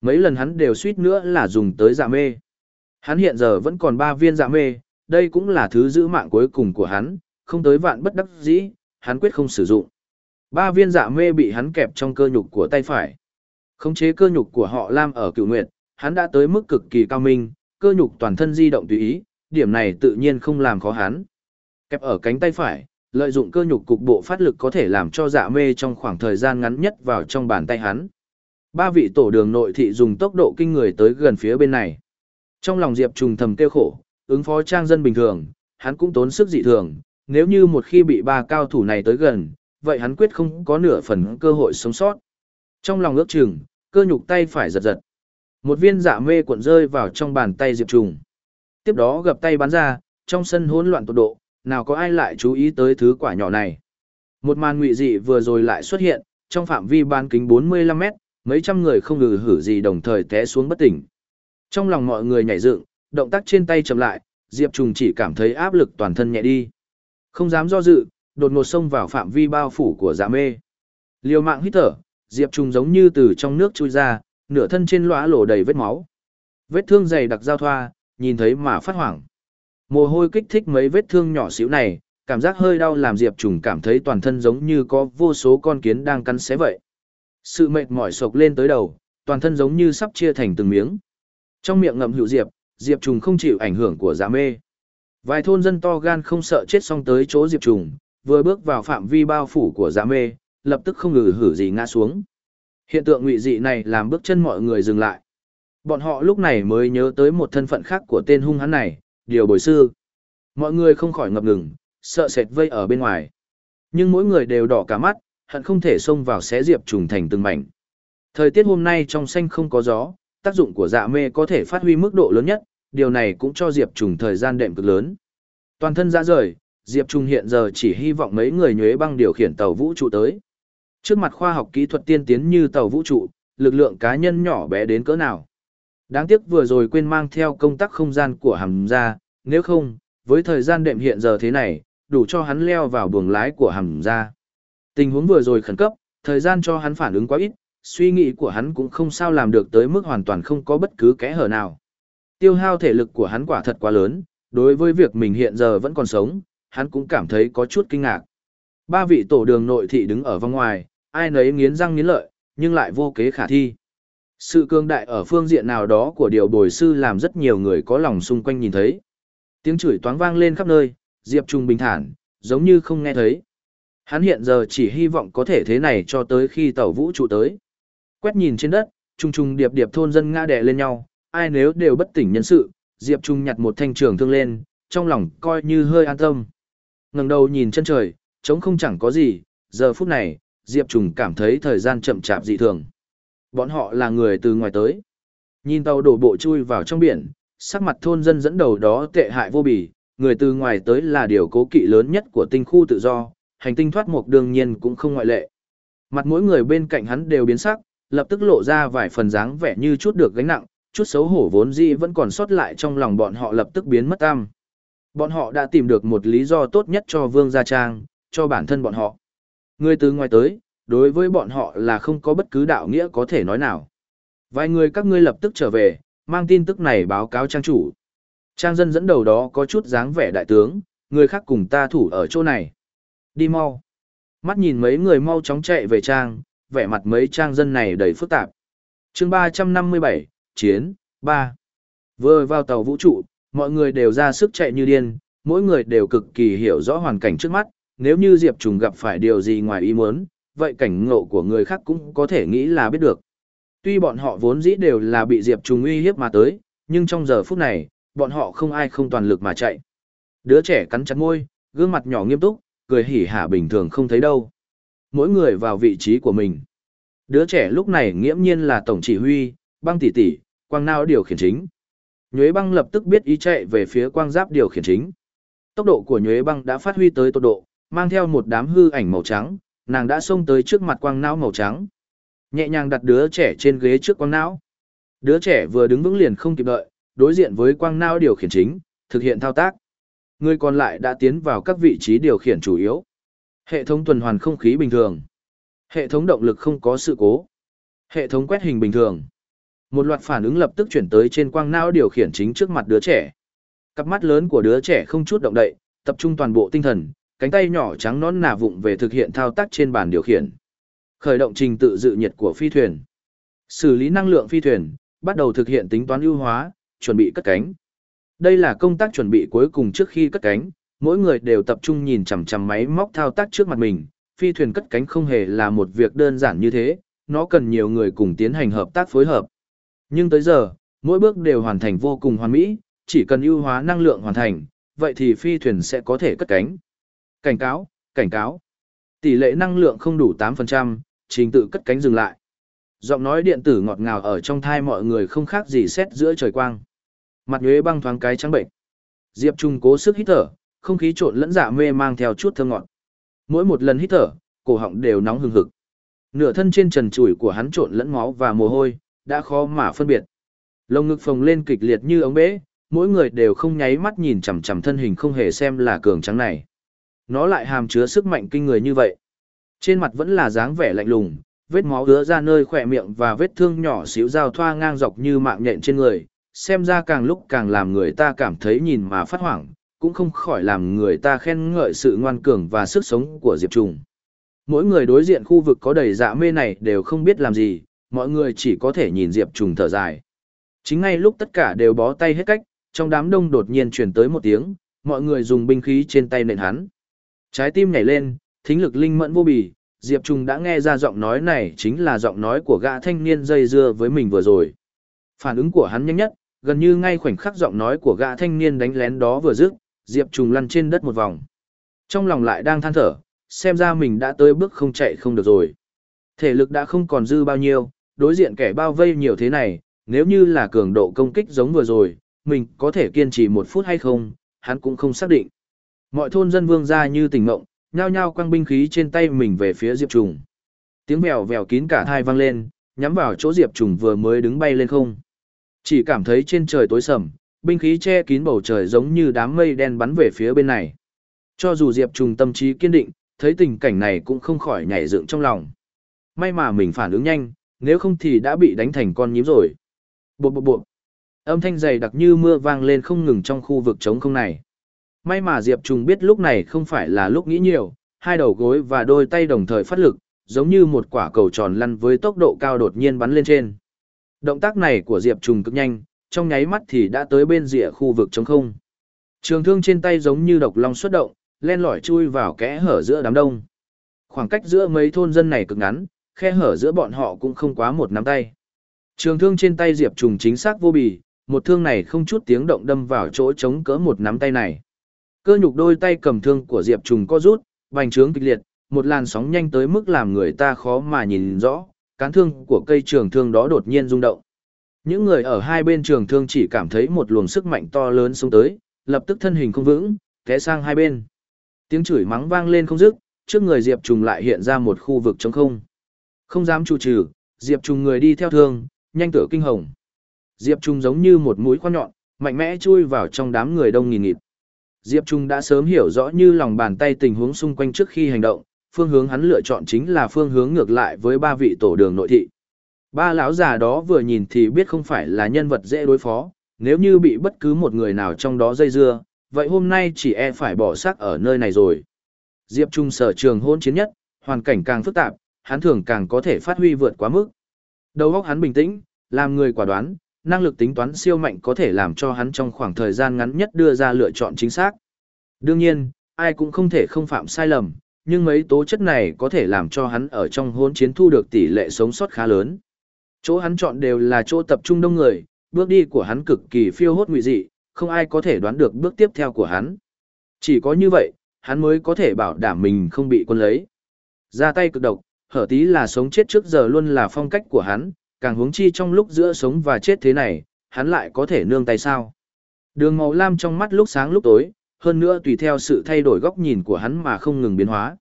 Mấy lần hắn đều suýt nữa là dùng tới dạ mê. Hắn hiện giờ vẫn còn 3 viên dạ mê, đây cũng là thứ giữ mạng cuối cùng của hắn, không tới vạn bất đắc dĩ, hắn quyết không sử dụng. Ba viên dạ mê bị hắn kẹp trong cơ nhục của tay phải. Khống chế cơ nhục của họ Lam ở Cửu nguyệt, hắn đã tới mức cực kỳ cao minh, cơ nhục toàn thân di động tùy ý, điểm này tự nhiên không làm khó hắn. Kẹp ở cánh tay phải, lợi dụng cơ nhục cục bộ phát lực có thể làm cho dạ mê trong khoảng thời gian ngắn nhất vào trong bàn tay hắn. Ba vị tổ đường nội thị dùng tốc độ kinh người tới gần phía bên này. Trong lòng Diệp trùng thầm kêu khổ, ứng phó trang dân bình thường, hắn cũng tốn sức dị thường, nếu như một khi bị ba cao thủ này tới gần, vậy hắn quyết không có nửa phần cơ hội sống sót. Trong lòng ước chừng, cơ nhục tay phải giật giật. Một viên dạ mê cuộn rơi vào trong bàn tay Diệp Trùng. Tiếp đó gập tay bắn ra, trong sân hỗn loạn tột độ, nào có ai lại chú ý tới thứ quả nhỏ này. Một màn ngụy dị vừa rồi lại xuất hiện, trong phạm vi bán kính 45 mét, mấy trăm người không ngừ hử gì đồng thời té xuống bất tỉnh. Trong lòng mọi người nhảy dựng, động tác trên tay chậm lại, Diệp Trùng chỉ cảm thấy áp lực toàn thân nhẹ đi. Không dám do dự, đột ngột xông vào phạm vi bao phủ của dạ mê. Liều mạng hít thở, Diệp Trùng giống như từ trong nước chui ra, nửa thân trên lõa lổ đầy vết máu. Vết thương dày đặc giao thoa, nhìn thấy mà phát hoảng. Mồ hôi kích thích mấy vết thương nhỏ xíu này, cảm giác hơi đau làm Diệp Trùng cảm thấy toàn thân giống như có vô số con kiến đang cắn xé vậy. Sự mệt mỏi sộc lên tới đầu, toàn thân giống như sắp chia thành từng miếng. Trong miệng ngậm hữu Diệp, Diệp Trùng không chịu ảnh hưởng của dạ mê. Vài thôn dân to gan không sợ chết xong tới chỗ Diệp Trùng, vừa bước vào phạm vi bao phủ của dạ mê, lập tức không ngừ hử gì ngã xuống. Hiện tượng ngụy dị này làm bước chân mọi người dừng lại. Bọn họ lúc này mới nhớ tới một thân phận khác của tên hung hắn này, điều bồi sư. Mọi người không khỏi ngập ngừng, sợ sệt vây ở bên ngoài. Nhưng mỗi người đều đỏ cả mắt, hận không thể xông vào xé diệp trùng thành từng mảnh. Thời tiết hôm nay trong xanh không có gió, tác dụng của dạ mê có thể phát huy mức độ lớn nhất, điều này cũng cho diệp trùng thời gian đệm cực lớn. Toàn thân ra rời, diệp trùng hiện giờ chỉ hy vọng mấy người nhuế băng điều khiển tàu vũ trụ tới. Trước mặt khoa học kỹ thuật tiên tiến như tàu vũ trụ, lực lượng cá nhân nhỏ bé đến cỡ nào. Đáng tiếc vừa rồi quên mang theo công tắc không gian của hàm ra, nếu không, với thời gian đệm hiện giờ thế này, đủ cho hắn leo vào buồng lái của hàm ra. Tình huống vừa rồi khẩn cấp, thời gian cho hắn phản ứng quá ít, suy nghĩ của hắn cũng không sao làm được tới mức hoàn toàn không có bất cứ kẽ hở nào. Tiêu hao thể lực của hắn quả thật quá lớn, đối với việc mình hiện giờ vẫn còn sống, hắn cũng cảm thấy có chút kinh ngạc. Ba vị tổ đường nội thị đứng ở vòng ngoài, ai nấy nghiến răng nghiến lợi, nhưng lại vô kế khả thi. Sự cương đại ở phương diện nào đó của điều bồi sư làm rất nhiều người có lòng xung quanh nhìn thấy. Tiếng chửi toáng vang lên khắp nơi, Diệp Trung bình thản, giống như không nghe thấy. Hắn hiện giờ chỉ hy vọng có thể thế này cho tới khi tàu vũ trụ tới. Quét nhìn trên đất, trung trung điệp điệp thôn dân ngã đè lên nhau, ai nếu đều bất tỉnh nhân sự, Diệp Trung nhặt một thanh trường thương lên, trong lòng coi như hơi an tâm. ngẩng đầu nhìn chân trời, trống không chẳng có gì, giờ phút này, Diệp Trung cảm thấy thời gian chậm chạp dị thường. Bọn họ là người từ ngoài tới. Nhìn tàu đổ bộ chui vào trong biển, sắc mặt thôn dân dẫn đầu đó tệ hại vô bì, người từ ngoài tới là điều cố kỵ lớn nhất của tinh khu tự do, hành tinh thoát mục đương nhiên cũng không ngoại lệ. Mặt mỗi người bên cạnh hắn đều biến sắc, lập tức lộ ra vài phần dáng vẻ như chút được gánh nặng, chút xấu hổ vốn dĩ vẫn còn sót lại trong lòng bọn họ lập tức biến mất tam. Bọn họ đã tìm được một lý do tốt nhất cho Vương Gia Trang, cho bản thân bọn họ. Người từ ngoài tới, đối với bọn họ là không có bất cứ đạo nghĩa có thể nói nào. Vài người các ngươi lập tức trở về, mang tin tức này báo cáo trang chủ. Trang dân dẫn đầu đó có chút dáng vẻ đại tướng, người khác cùng ta thủ ở chỗ này. Đi mau. Mắt nhìn mấy người mau chóng chạy về trang, vẻ mặt mấy trang dân này đầy phức tạp. chương 357, Chiến, 3. Vừa vào tàu vũ trụ, mọi người đều ra sức chạy như điên, mỗi người đều cực kỳ hiểu rõ hoàn cảnh trước mắt, nếu như Diệp Trùng gặp phải điều gì ngoài ý muốn, vậy cảnh ngộ của người khác cũng có thể nghĩ là biết được. Tuy bọn họ vốn dĩ đều là bị Diệp Trùng uy hiếp mà tới, nhưng trong giờ phút này, bọn họ không ai không toàn lực mà chạy. Đứa trẻ cắn chặt môi, gương mặt nhỏ nghiêm túc, cười hỉ hả bình thường không thấy đâu. Mỗi người vào vị trí của mình. Đứa trẻ lúc này nghiễm nhiên là tổng chỉ huy, băng tỷ tỷ, quang nao điều khiển chính. Nhuế băng lập tức biết ý chạy về phía quang giáp điều khiển chính. Tốc độ của nhuế băng đã phát huy tới tốc độ, mang theo một đám hư ảnh màu trắng, nàng đã xông tới trước mặt quang não màu trắng. Nhẹ nhàng đặt đứa trẻ trên ghế trước quang não. Đứa trẻ vừa đứng vững liền không kịp đợi, đối diện với quang não điều khiển chính, thực hiện thao tác. Người còn lại đã tiến vào các vị trí điều khiển chủ yếu. Hệ thống tuần hoàn không khí bình thường. Hệ thống động lực không có sự cố. Hệ thống quét hình bình thường. Một loạt phản ứng lập tức chuyển tới trên quang não điều khiển chính trước mặt đứa trẻ. Cặp mắt lớn của đứa trẻ không chút động đậy, tập trung toàn bộ tinh thần, cánh tay nhỏ trắng nón nà vụng về thực hiện thao tác trên bàn điều khiển. Khởi động trình tự dự nhiệt của phi thuyền. Xử lý năng lượng phi thuyền, bắt đầu thực hiện tính toán ưu hóa, chuẩn bị cất cánh. Đây là công tác chuẩn bị cuối cùng trước khi cất cánh, mỗi người đều tập trung nhìn chằm chằm máy móc thao tác trước mặt mình. Phi thuyền cất cánh không hề là một việc đơn giản như thế, nó cần nhiều người cùng tiến hành hợp tác phối hợp. Nhưng tới giờ, mỗi bước đều hoàn thành vô cùng hoàn mỹ, chỉ cần ưu hóa năng lượng hoàn thành, vậy thì phi thuyền sẽ có thể cất cánh. Cảnh cáo, cảnh cáo. Tỷ lệ năng lượng không đủ 8%, trình tự cất cánh dừng lại. Giọng nói điện tử ngọt ngào ở trong thai mọi người không khác gì xét giữa trời quang. Mặt nhuế băng thoáng cái trắng bệnh. Diệp Trung cố sức hít thở, không khí trộn lẫn dạ mê mang theo chút thơm ngọt. Mỗi một lần hít thở, cổ họng đều nóng hừng hực. Nửa thân trên trần trụi của hắn trộn lẫn máu và mồ hôi, đã khó mà phân biệt. Lồng ngực phồng lên kịch liệt như ống bể, mỗi người đều không nháy mắt nhìn chằm chằm thân hình không hề xem là cường trắng này. Nó lại hàm chứa sức mạnh kinh người như vậy. Trên mặt vẫn là dáng vẻ lạnh lùng, vết máu ứa ra nơi khỏe miệng và vết thương nhỏ xíu dao thoa ngang dọc như mạng nhện trên người, xem ra càng lúc càng làm người ta cảm thấy nhìn mà phát hoảng, cũng không khỏi làm người ta khen ngợi sự ngoan cường và sức sống của Diệp Trùng. Mỗi người đối diện khu vực có đầy dạ mê này đều không biết làm gì, mọi người chỉ có thể nhìn Diệp Trùng thở dài. Chính ngay lúc tất cả đều bó tay hết cách, trong đám đông đột nhiên truyền tới một tiếng, mọi người dùng binh khí trên tay nện hắn. Trái tim nhảy lên, thính lực linh mẫn vô bì, Diệp Trung đã nghe ra giọng nói này chính là giọng nói của gã thanh niên dây dưa với mình vừa rồi. Phản ứng của hắn nhanh nhất, gần như ngay khoảnh khắc giọng nói của gã thanh niên đánh lén đó vừa dứt, Diệp Trùng lăn trên đất một vòng. Trong lòng lại đang than thở, xem ra mình đã tới bước không chạy không được rồi. Thể lực đã không còn dư bao nhiêu, đối diện kẻ bao vây nhiều thế này, nếu như là cường độ công kích giống vừa rồi, mình có thể kiên trì một phút hay không, hắn cũng không xác định. Mọi thôn dân vương ra như tỉnh mộng, nhao nhao quăng binh khí trên tay mình về phía Diệp Trùng. Tiếng vèo vèo kín cả thai vang lên, nhắm vào chỗ Diệp Trùng vừa mới đứng bay lên không. Chỉ cảm thấy trên trời tối sầm, binh khí che kín bầu trời giống như đám mây đen bắn về phía bên này. Cho dù Diệp Trùng tâm trí kiên định, thấy tình cảnh này cũng không khỏi nhảy dựng trong lòng. May mà mình phản ứng nhanh, nếu không thì đã bị đánh thành con nhím rồi. Bộ bộ bộ. Âm thanh dày đặc như mưa vang lên không ngừng trong khu vực trống không này. May mà Diệp Trùng biết lúc này không phải là lúc nghĩ nhiều, hai đầu gối và đôi tay đồng thời phát lực, giống như một quả cầu tròn lăn với tốc độ cao đột nhiên bắn lên trên. Động tác này của Diệp Trùng cực nhanh, trong nháy mắt thì đã tới bên rìa khu vực trống không. Trường thương trên tay giống như độc long xuất động, len lỏi chui vào kẽ hở giữa đám đông. Khoảng cách giữa mấy thôn dân này cực ngắn, khe hở giữa bọn họ cũng không quá một nắm tay. Trường thương trên tay Diệp Trùng chính xác vô bì, một thương này không chút tiếng động đâm vào chỗ chống cỡ một nắm tay này. Cơ nhục đôi tay cầm thương của Diệp Trùng co rút, bành trướng kịch liệt, một làn sóng nhanh tới mức làm người ta khó mà nhìn rõ, cán thương của cây trường thương đó đột nhiên rung động. Những người ở hai bên trường thương chỉ cảm thấy một luồng sức mạnh to lớn xuống tới, lập tức thân hình không vững, té sang hai bên. Tiếng chửi mắng vang lên không dứt, trước người Diệp Trùng lại hiện ra một khu vực trống không. Không dám trụ trừ, Diệp Trùng người đi theo thương, nhanh tựa kinh hồng. Diệp Trùng giống như một mũi khoan nhọn, mạnh mẽ chui vào trong đám người đông nghìn nghịt. Diệp Trung đã sớm hiểu rõ như lòng bàn tay tình huống xung quanh trước khi hành động, phương hướng hắn lựa chọn chính là phương hướng ngược lại với ba vị tổ đường nội thị. Ba lão già đó vừa nhìn thì biết không phải là nhân vật dễ đối phó, nếu như bị bất cứ một người nào trong đó dây dưa, vậy hôm nay chỉ e phải bỏ xác ở nơi này rồi. Diệp Trung sở trường hôn chiến nhất, hoàn cảnh càng phức tạp, hắn thường càng có thể phát huy vượt quá mức. Đầu óc hắn bình tĩnh, làm người quả đoán, năng lực tính toán siêu mạnh có thể làm cho hắn trong khoảng thời gian ngắn nhất đưa ra lựa chọn chính xác. Đương nhiên, ai cũng không thể không phạm sai lầm, nhưng mấy tố chất này có thể làm cho hắn ở trong hôn chiến thu được tỷ lệ sống sót khá lớn. Chỗ hắn chọn đều là chỗ tập trung đông người, bước đi của hắn cực kỳ phiêu hốt nguy dị, không ai có thể đoán được bước tiếp theo của hắn. Chỉ có như vậy, hắn mới có thể bảo đảm mình không bị quân lấy. Ra tay cực độc, hở tí là sống chết trước giờ luôn là phong cách của hắn, càng huống chi trong lúc giữa sống và chết thế này, hắn lại có thể nương tay sao. Đường màu lam trong mắt lúc sáng lúc tối, hơn nữa tùy theo sự thay đổi góc nhìn của hắn mà không ngừng biến hóa.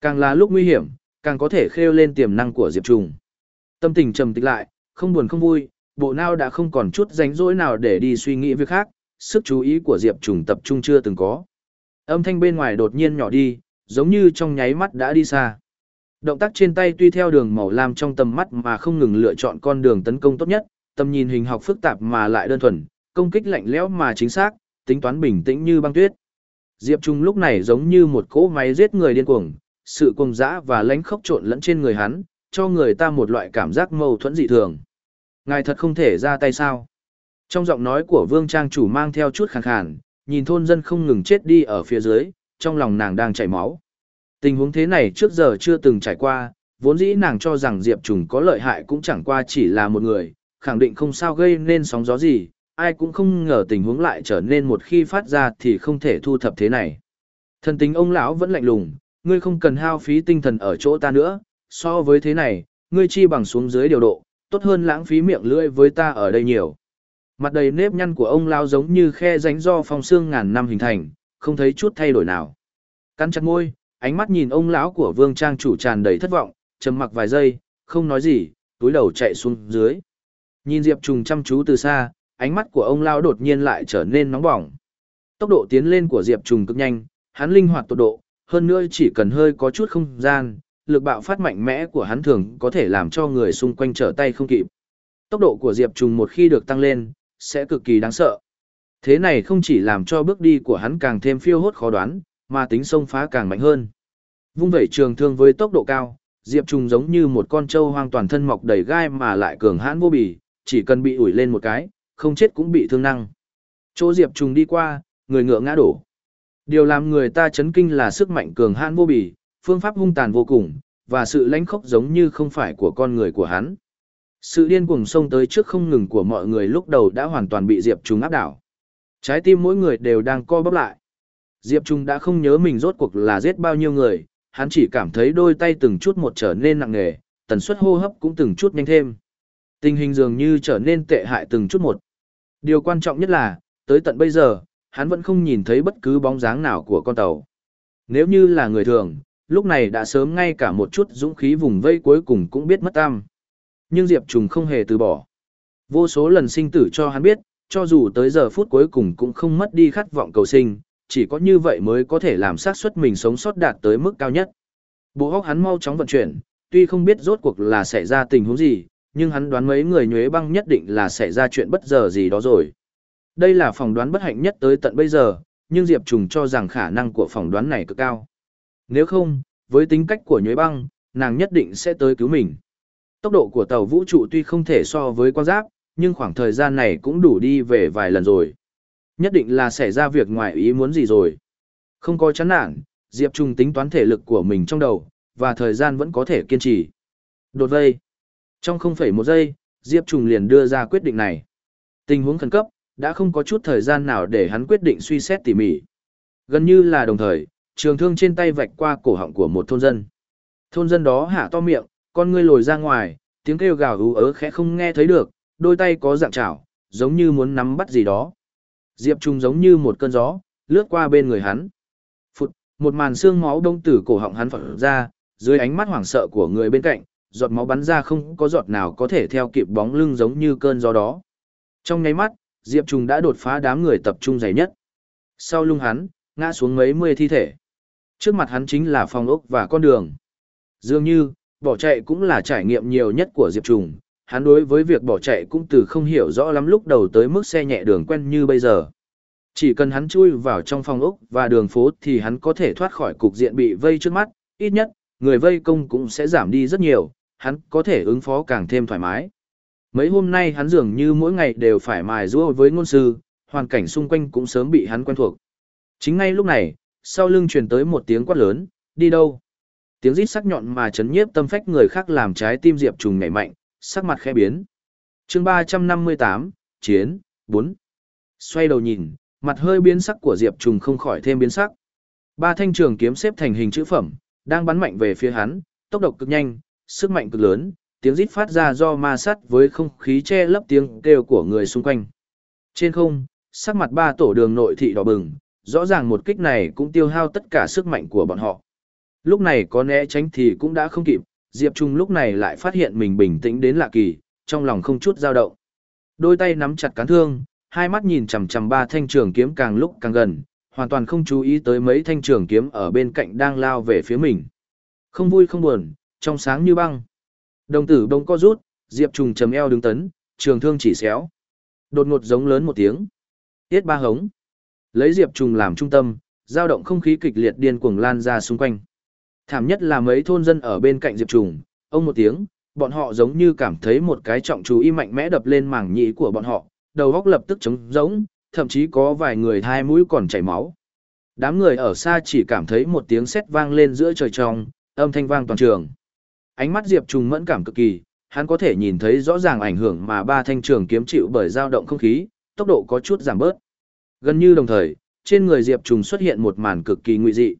Càng là lúc nguy hiểm, càng có thể khêu lên tiềm năng của Diệp Trùng. Tâm tình trầm tĩnh lại, không buồn không vui, bộ não đã không còn chút rảnh rỗi nào để đi suy nghĩ việc khác, sức chú ý của Diệp Trùng tập trung chưa từng có. Âm thanh bên ngoài đột nhiên nhỏ đi, giống như trong nháy mắt đã đi xa. Động tác trên tay tuy theo đường màu lam trong tầm mắt mà không ngừng lựa chọn con đường tấn công tốt nhất, tầm nhìn hình học phức tạp mà lại đơn thuần, công kích lạnh lẽo mà chính xác, tính toán bình tĩnh như băng tuyết. Diệp Trung lúc này giống như một cỗ máy giết người điên cuồng, sự cuồng dã và lãnh khốc trộn lẫn trên người hắn, cho người ta một loại cảm giác mâu thuẫn dị thường. Ngài thật không thể ra tay sao? Trong giọng nói của Vương Trang chủ mang theo chút khàn khàn, nhìn thôn dân không ngừng chết đi ở phía dưới, trong lòng nàng đang chảy máu. Tình huống thế này trước giờ chưa từng trải qua, vốn dĩ nàng cho rằng Diệp Trùng có lợi hại cũng chẳng qua chỉ là một người, khẳng định không sao gây nên sóng gió gì, ai cũng không ngờ tình huống lại trở nên một khi phát ra thì không thể thu thập thế này. Thần tính ông lão vẫn lạnh lùng, ngươi không cần hao phí tinh thần ở chỗ ta nữa, so với thế này, ngươi chi bằng xuống dưới điều độ, tốt hơn lãng phí miệng lưỡi với ta ở đây nhiều. Mặt đầy nếp nhăn của ông lão giống như khe ránh do phong xương ngàn năm hình thành, không thấy chút thay đổi nào. Cắn chặt môi, ánh mắt nhìn ông lão của vương trang chủ tràn đầy thất vọng, trầm mặc vài giây, không nói gì, túi đầu chạy xuống dưới. Nhìn Diệp Trùng chăm chú từ xa, ánh mắt của ông lão đột nhiên lại trở nên nóng bỏng. Tốc độ tiến lên của Diệp Trùng cực nhanh, hắn linh hoạt tốc độ, hơn nữa chỉ cần hơi có chút không gian, lực bạo phát mạnh mẽ của hắn thường có thể làm cho người xung quanh trở tay không kịp. Tốc độ của Diệp Trùng một khi được tăng lên, sẽ cực kỳ đáng sợ. Thế này không chỉ làm cho bước đi của hắn càng thêm phiêu hốt khó đoán, mà tính xông phá càng mạnh hơn. Vung vẩy trường thương với tốc độ cao, Diệp Trùng giống như một con trâu hoang toàn thân mọc đầy gai mà lại cường hãn vô bì, chỉ cần bị ủi lên một cái, không chết cũng bị thương năng. Chỗ Diệp Trùng đi qua, người ngựa ngã đổ. Điều làm người ta chấn kinh là sức mạnh cường hãn vô bì, phương pháp hung tàn vô cùng, và sự lãnh khốc giống như không phải của con người của hắn. Sự điên cuồng xông tới trước không ngừng của mọi người lúc đầu đã hoàn toàn bị Diệp Trùng áp đảo. Trái tim mỗi người đều đang co bóp lại. Diệp Trung đã không nhớ mình rốt cuộc là giết bao nhiêu người, hắn chỉ cảm thấy đôi tay từng chút một trở nên nặng nề, tần suất hô hấp cũng từng chút nhanh thêm. Tình hình dường như trở nên tệ hại từng chút một. Điều quan trọng nhất là, tới tận bây giờ, hắn vẫn không nhìn thấy bất cứ bóng dáng nào của con tàu. Nếu như là người thường, lúc này đã sớm ngay cả một chút dũng khí vùng vây cuối cùng cũng biết mất tam. Nhưng Diệp Trùng không hề từ bỏ. Vô số lần sinh tử cho hắn biết, cho dù tới giờ phút cuối cùng cũng không mất đi khát vọng cầu sinh, chỉ có như vậy mới có thể làm xác suất mình sống sót đạt tới mức cao nhất. Bộ óc hắn mau chóng vận chuyển, tuy không biết rốt cuộc là xảy ra tình huống gì, nhưng hắn đoán mấy người nhuế băng nhất định là xảy ra chuyện bất giờ gì đó rồi. Đây là phỏng đoán bất hạnh nhất tới tận bây giờ, nhưng Diệp Trùng cho rằng khả năng của phỏng đoán này cực cao. Nếu không, với tính cách của nhuế băng, nàng nhất định sẽ tới cứu mình. Tốc độ của tàu vũ trụ tuy không thể so với quan giáp, nhưng khoảng thời gian này cũng đủ đi về vài lần rồi. Nhất định là xảy ra việc ngoài ý muốn gì rồi. Không có chán nản, Diệp Trung tính toán thể lực của mình trong đầu, và thời gian vẫn có thể kiên trì. Đột vây. Trong không phải một giây, Diệp Trung liền đưa ra quyết định này. Tình huống khẩn cấp, đã không có chút thời gian nào để hắn quyết định suy xét tỉ mỉ. Gần như là đồng thời, trường thương trên tay vạch qua cổ họng của một thôn dân. Thôn dân đó hạ to miệng, con ngươi lồi ra ngoài, tiếng kêu gào ú ớ khẽ không nghe thấy được, đôi tay có dạng chảo, giống như muốn nắm bắt gì đó. Diệp Trung giống như một cơn gió, lướt qua bên người hắn. Phụt, một màn xương máu đông từ cổ họng hắn phở ra, dưới ánh mắt hoảng sợ của người bên cạnh, giọt máu bắn ra không có giọt nào có thể theo kịp bóng lưng giống như cơn gió đó. Trong nháy mắt, Diệp Trùng đã đột phá đám người tập trung dày nhất. Sau lưng hắn, ngã xuống mấy mươi thi thể. Trước mặt hắn chính là phòng ốc và con đường. Dường như, bỏ chạy cũng là trải nghiệm nhiều nhất của Diệp Trùng, hắn đối với việc bỏ chạy cũng từ không hiểu rõ lắm lúc đầu tới mức xe nhẹ đường quen như bây giờ. Chỉ cần hắn chui vào trong phòng ốc và đường phố thì hắn có thể thoát khỏi cục diện bị vây trước mắt, ít nhất, người vây công cũng sẽ giảm đi rất nhiều, hắn có thể ứng phó càng thêm thoải mái. Mấy hôm nay hắn dường như mỗi ngày đều phải mài rũa với ngôn sư, hoàn cảnh xung quanh cũng sớm bị hắn quen thuộc. Chính ngay lúc này, sau lưng truyền tới một tiếng quát lớn, đi đâu? Tiếng rít sắc nhọn mà chấn nhiếp tâm phách người khác làm trái tim Diệp Trùng nhảy mạnh, sắc mặt khẽ biến. chương 358, Chiến, 4. Xoay đầu nhìn, mặt hơi biến sắc của Diệp Trùng không khỏi thêm biến sắc. Ba thanh trường kiếm xếp thành hình chữ phẩm, đang bắn mạnh về phía hắn, tốc độ cực nhanh, sức mạnh cực lớn, tiếng rít phát ra do ma sát với không khí che lấp tiếng kêu của người xung quanh. Trên không, sắc mặt ba tổ đường nội thị đỏ bừng, rõ ràng một kích này cũng tiêu hao tất cả sức mạnh của bọn họ. Lúc này có né tránh thì cũng đã không kịp, Diệp Trung lúc này lại phát hiện mình bình tĩnh đến lạ kỳ, trong lòng không chút dao động. Đôi tay nắm chặt cán thương, hai mắt nhìn chằm chằm ba thanh trường kiếm càng lúc càng gần, hoàn toàn không chú ý tới mấy thanh trường kiếm ở bên cạnh đang lao về phía mình. Không vui không buồn, trong sáng như băng. Đồng tử bỗng co rút, Diệp trùng chầm eo đứng tấn, trường thương chỉ xéo. Đột ngột giống lớn một tiếng. Tiết ba hống. Lấy Diệp trùng làm trung tâm, dao động không khí kịch liệt điên cuồng lan ra xung quanh. Thảm nhất là mấy thôn dân ở bên cạnh Diệp Trùng, ông một tiếng, bọn họ giống như cảm thấy một cái trọng chú y mạnh mẽ đập lên mảng nhĩ của bọn họ, đầu góc lập tức trống rỗng, thậm chí có vài người hai mũi còn chảy máu. Đám người ở xa chỉ cảm thấy một tiếng sét vang lên giữa trời trong, âm thanh vang toàn trường. Ánh mắt Diệp Trùng mẫn cảm cực kỳ, hắn có thể nhìn thấy rõ ràng ảnh hưởng mà ba thanh trường kiếm chịu bởi dao động không khí, tốc độ có chút giảm bớt. Gần như đồng thời, trên người Diệp Trùng xuất hiện một màn cực kỳ nguy dị.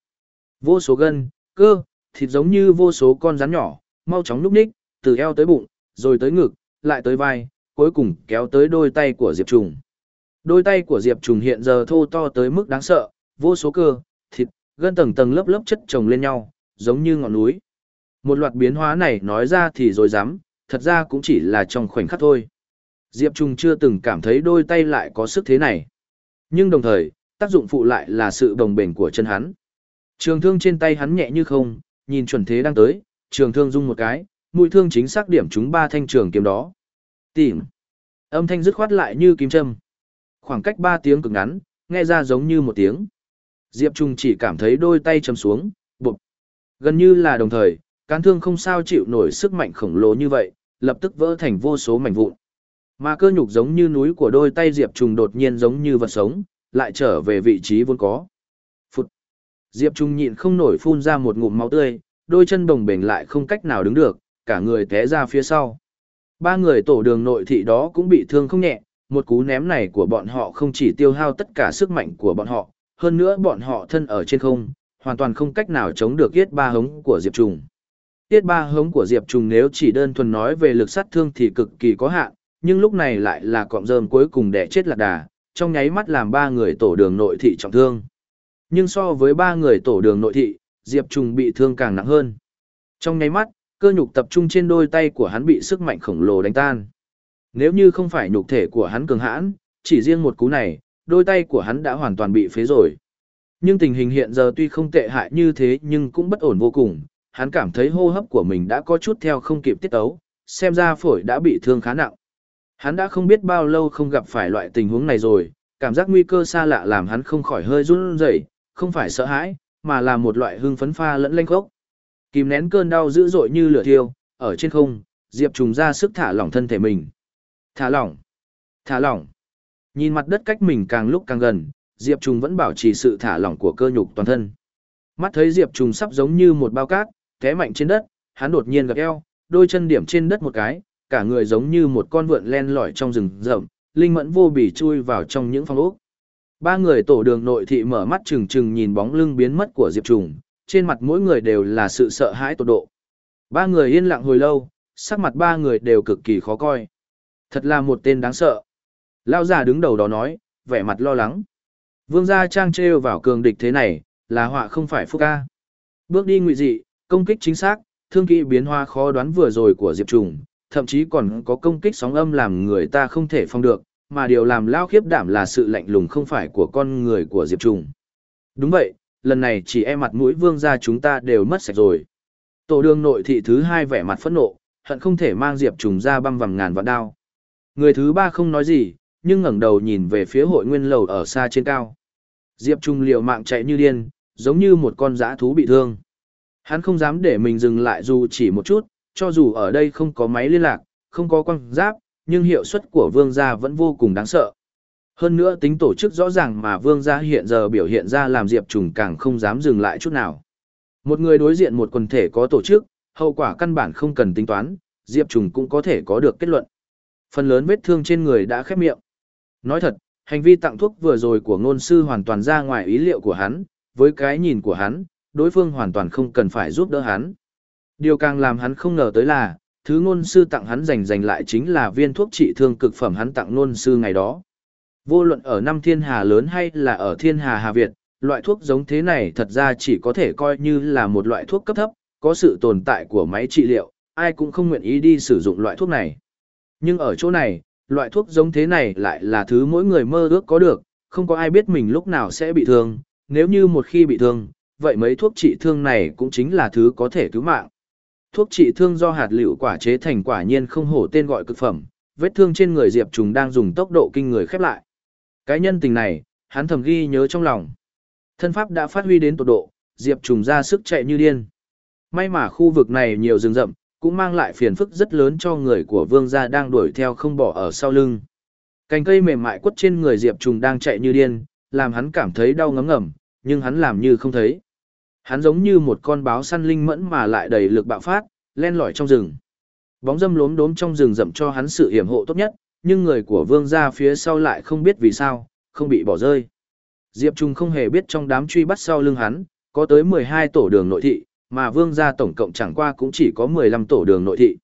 Vô số gân, cơ, thịt giống như vô số con rắn nhỏ, mau chóng núp ních, từ eo tới bụng, rồi tới ngực, lại tới vai, cuối cùng kéo tới đôi tay của Diệp Trùng. Đôi tay của Diệp Trùng hiện giờ thô to tới mức đáng sợ, vô số cơ, thịt, gân tầng tầng lớp lớp chất chồng lên nhau, giống như ngọn núi. Một loạt biến hóa này nói ra thì rồi dám, thật ra cũng chỉ là trong khoảnh khắc thôi. Diệp Trung chưa từng cảm thấy đôi tay lại có sức thế này. Nhưng đồng thời, tác dụng phụ lại là sự đồng bền của chân hắn. Trường thương trên tay hắn nhẹ như không, nhìn chuẩn thế đang tới, trường thương rung một cái, mũi thương chính xác điểm trúng ba thanh trường kiếm đó. Tìm. Âm thanh dứt khoát lại như kim châm. Khoảng cách ba tiếng cực ngắn, nghe ra giống như một tiếng. Diệp Trung chỉ cảm thấy đôi tay chầm xuống, bụp. Gần như là đồng thời, cán thương không sao chịu nổi sức mạnh khổng lồ như vậy, lập tức vỡ thành vô số mảnh vụn. Mà cơ nhục giống như núi của đôi tay Diệp Trung đột nhiên giống như vật sống, lại trở về vị trí vốn có. Diệp Trung nhịn không nổi phun ra một ngụm máu tươi, đôi chân đồng bền lại không cách nào đứng được, cả người té ra phía sau. Ba người tổ đường nội thị đó cũng bị thương không nhẹ, một cú ném này của bọn họ không chỉ tiêu hao tất cả sức mạnh của bọn họ, hơn nữa bọn họ thân ở trên không, hoàn toàn không cách nào chống được yết ba hống của Diệp Trung. Tiết ba hống của Diệp Trùng nếu chỉ đơn thuần nói về lực sát thương thì cực kỳ có hạn, nhưng lúc này lại là cọng rơm cuối cùng để chết lạc đà, trong nháy mắt làm ba người tổ đường nội thị trọng thương. Nhưng so với ba người tổ đường nội thị, Diệp Trùng bị thương càng nặng hơn. Trong nháy mắt, cơ nhục tập trung trên đôi tay của hắn bị sức mạnh khổng lồ đánh tan. Nếu như không phải nhục thể của hắn cường hãn, chỉ riêng một cú này, đôi tay của hắn đã hoàn toàn bị phế rồi. Nhưng tình hình hiện giờ tuy không tệ hại như thế nhưng cũng bất ổn vô cùng, hắn cảm thấy hô hấp của mình đã có chút theo không kịp tiết tấu, xem ra phổi đã bị thương khá nặng. Hắn đã không biết bao lâu không gặp phải loại tình huống này rồi, cảm giác nguy cơ xa lạ làm hắn không khỏi hơi run rẩy, không phải sợ hãi, mà là một loại hưng phấn pha lẫn lanh khốc. Kìm nén cơn đau dữ dội như lửa thiêu, ở trên không, Diệp Trùng ra sức thả lỏng thân thể mình. Thả lỏng, thả lỏng. Nhìn mặt đất cách mình càng lúc càng gần, Diệp Trùng vẫn bảo trì sự thả lỏng của cơ nhục toàn thân. Mắt thấy Diệp Trùng sắp giống như một bao cát, té mạnh trên đất, hắn đột nhiên gật eo, đôi chân điểm trên đất một cái, cả người giống như một con vượn len lỏi trong rừng rậm, linh mẫn vô bỉ chui vào trong những phong ốc. Ba người tổ đường nội thị mở mắt trừng trừng nhìn bóng lưng biến mất của Diệp Trùng, trên mặt mỗi người đều là sự sợ hãi tột độ. Ba người yên lặng hồi lâu, sắc mặt ba người đều cực kỳ khó coi. Thật là một tên đáng sợ. Lao già đứng đầu đó nói, vẻ mặt lo lắng. Vương gia trang trêu vào cường địch thế này, là họa không phải phúc ca. Bước đi ngụy dị, công kích chính xác, thương kỹ biến hoa khó đoán vừa rồi của Diệp Trùng, thậm chí còn có công kích sóng âm làm người ta không thể phong được, mà điều làm lao khiếp đảm là sự lạnh lùng không phải của con người của Diệp Trùng. Đúng vậy, lần này chỉ e mặt mũi vương gia chúng ta đều mất sạch rồi. Tổ đường nội thị thứ hai vẻ mặt phẫn nộ, hận không thể mang Diệp Trùng ra băm vằm ngàn vạn đao. Người thứ ba không nói gì, nhưng ngẩng đầu nhìn về phía hội nguyên lầu ở xa trên cao. Diệp Trung liều mạng chạy như điên, giống như một con dã thú bị thương. Hắn không dám để mình dừng lại dù chỉ một chút, cho dù ở đây không có máy liên lạc, không có quăng giáp, nhưng hiệu suất của vương gia vẫn vô cùng đáng sợ. Hơn nữa tính tổ chức rõ ràng mà vương gia hiện giờ biểu hiện ra làm Diệp Trùng càng không dám dừng lại chút nào. Một người đối diện một quần thể có tổ chức, hậu quả căn bản không cần tính toán, Diệp Trùng cũng có thể có được kết luận. Phần lớn vết thương trên người đã khép miệng. Nói thật, hành vi tặng thuốc vừa rồi của ngôn sư hoàn toàn ra ngoài ý liệu của hắn, với cái nhìn của hắn, đối phương hoàn toàn không cần phải giúp đỡ hắn. Điều càng làm hắn không ngờ tới là, thứ ngôn sư tặng hắn dành dành lại chính là viên thuốc trị thương cực phẩm hắn tặng ngôn sư ngày đó. Vô luận ở năm thiên hà lớn hay là ở thiên hà Hà Việt, loại thuốc giống thế này thật ra chỉ có thể coi như là một loại thuốc cấp thấp, có sự tồn tại của máy trị liệu, ai cũng không nguyện ý đi sử dụng loại thuốc này. Nhưng ở chỗ này, loại thuốc giống thế này lại là thứ mỗi người mơ ước có được, không có ai biết mình lúc nào sẽ bị thương, nếu như một khi bị thương, vậy mấy thuốc trị thương này cũng chính là thứ có thể cứu mạng. Thuốc trị thương do hạt liệu quả chế thành quả nhiên không hổ tên gọi cực phẩm, vết thương trên người Diệp Trùng đang dùng tốc độ kinh người khép lại. Cái nhân tình này, hắn thầm ghi nhớ trong lòng. Thân pháp đã phát huy đến tột độ, Diệp Trùng ra sức chạy như điên. May mà khu vực này nhiều rừng rậm, cũng mang lại phiền phức rất lớn cho người của vương gia đang đuổi theo không bỏ ở sau lưng. Cành cây mềm mại quất trên người Diệp Trùng đang chạy như điên, làm hắn cảm thấy đau ngấm ngầm, nhưng hắn làm như không thấy. Hắn giống như một con báo săn linh mẫn mà lại đầy lực bạo phát, len lỏi trong rừng. Bóng dâm lốm đốm trong rừng rậm cho hắn sự hiểm hộ tốt nhất, nhưng người của vương gia phía sau lại không biết vì sao, không bị bỏ rơi. Diệp Trung không hề biết trong đám truy bắt sau lưng hắn, có tới 12 tổ đường nội thị, mà vương gia tổng cộng chẳng qua cũng chỉ có 15 tổ đường nội thị.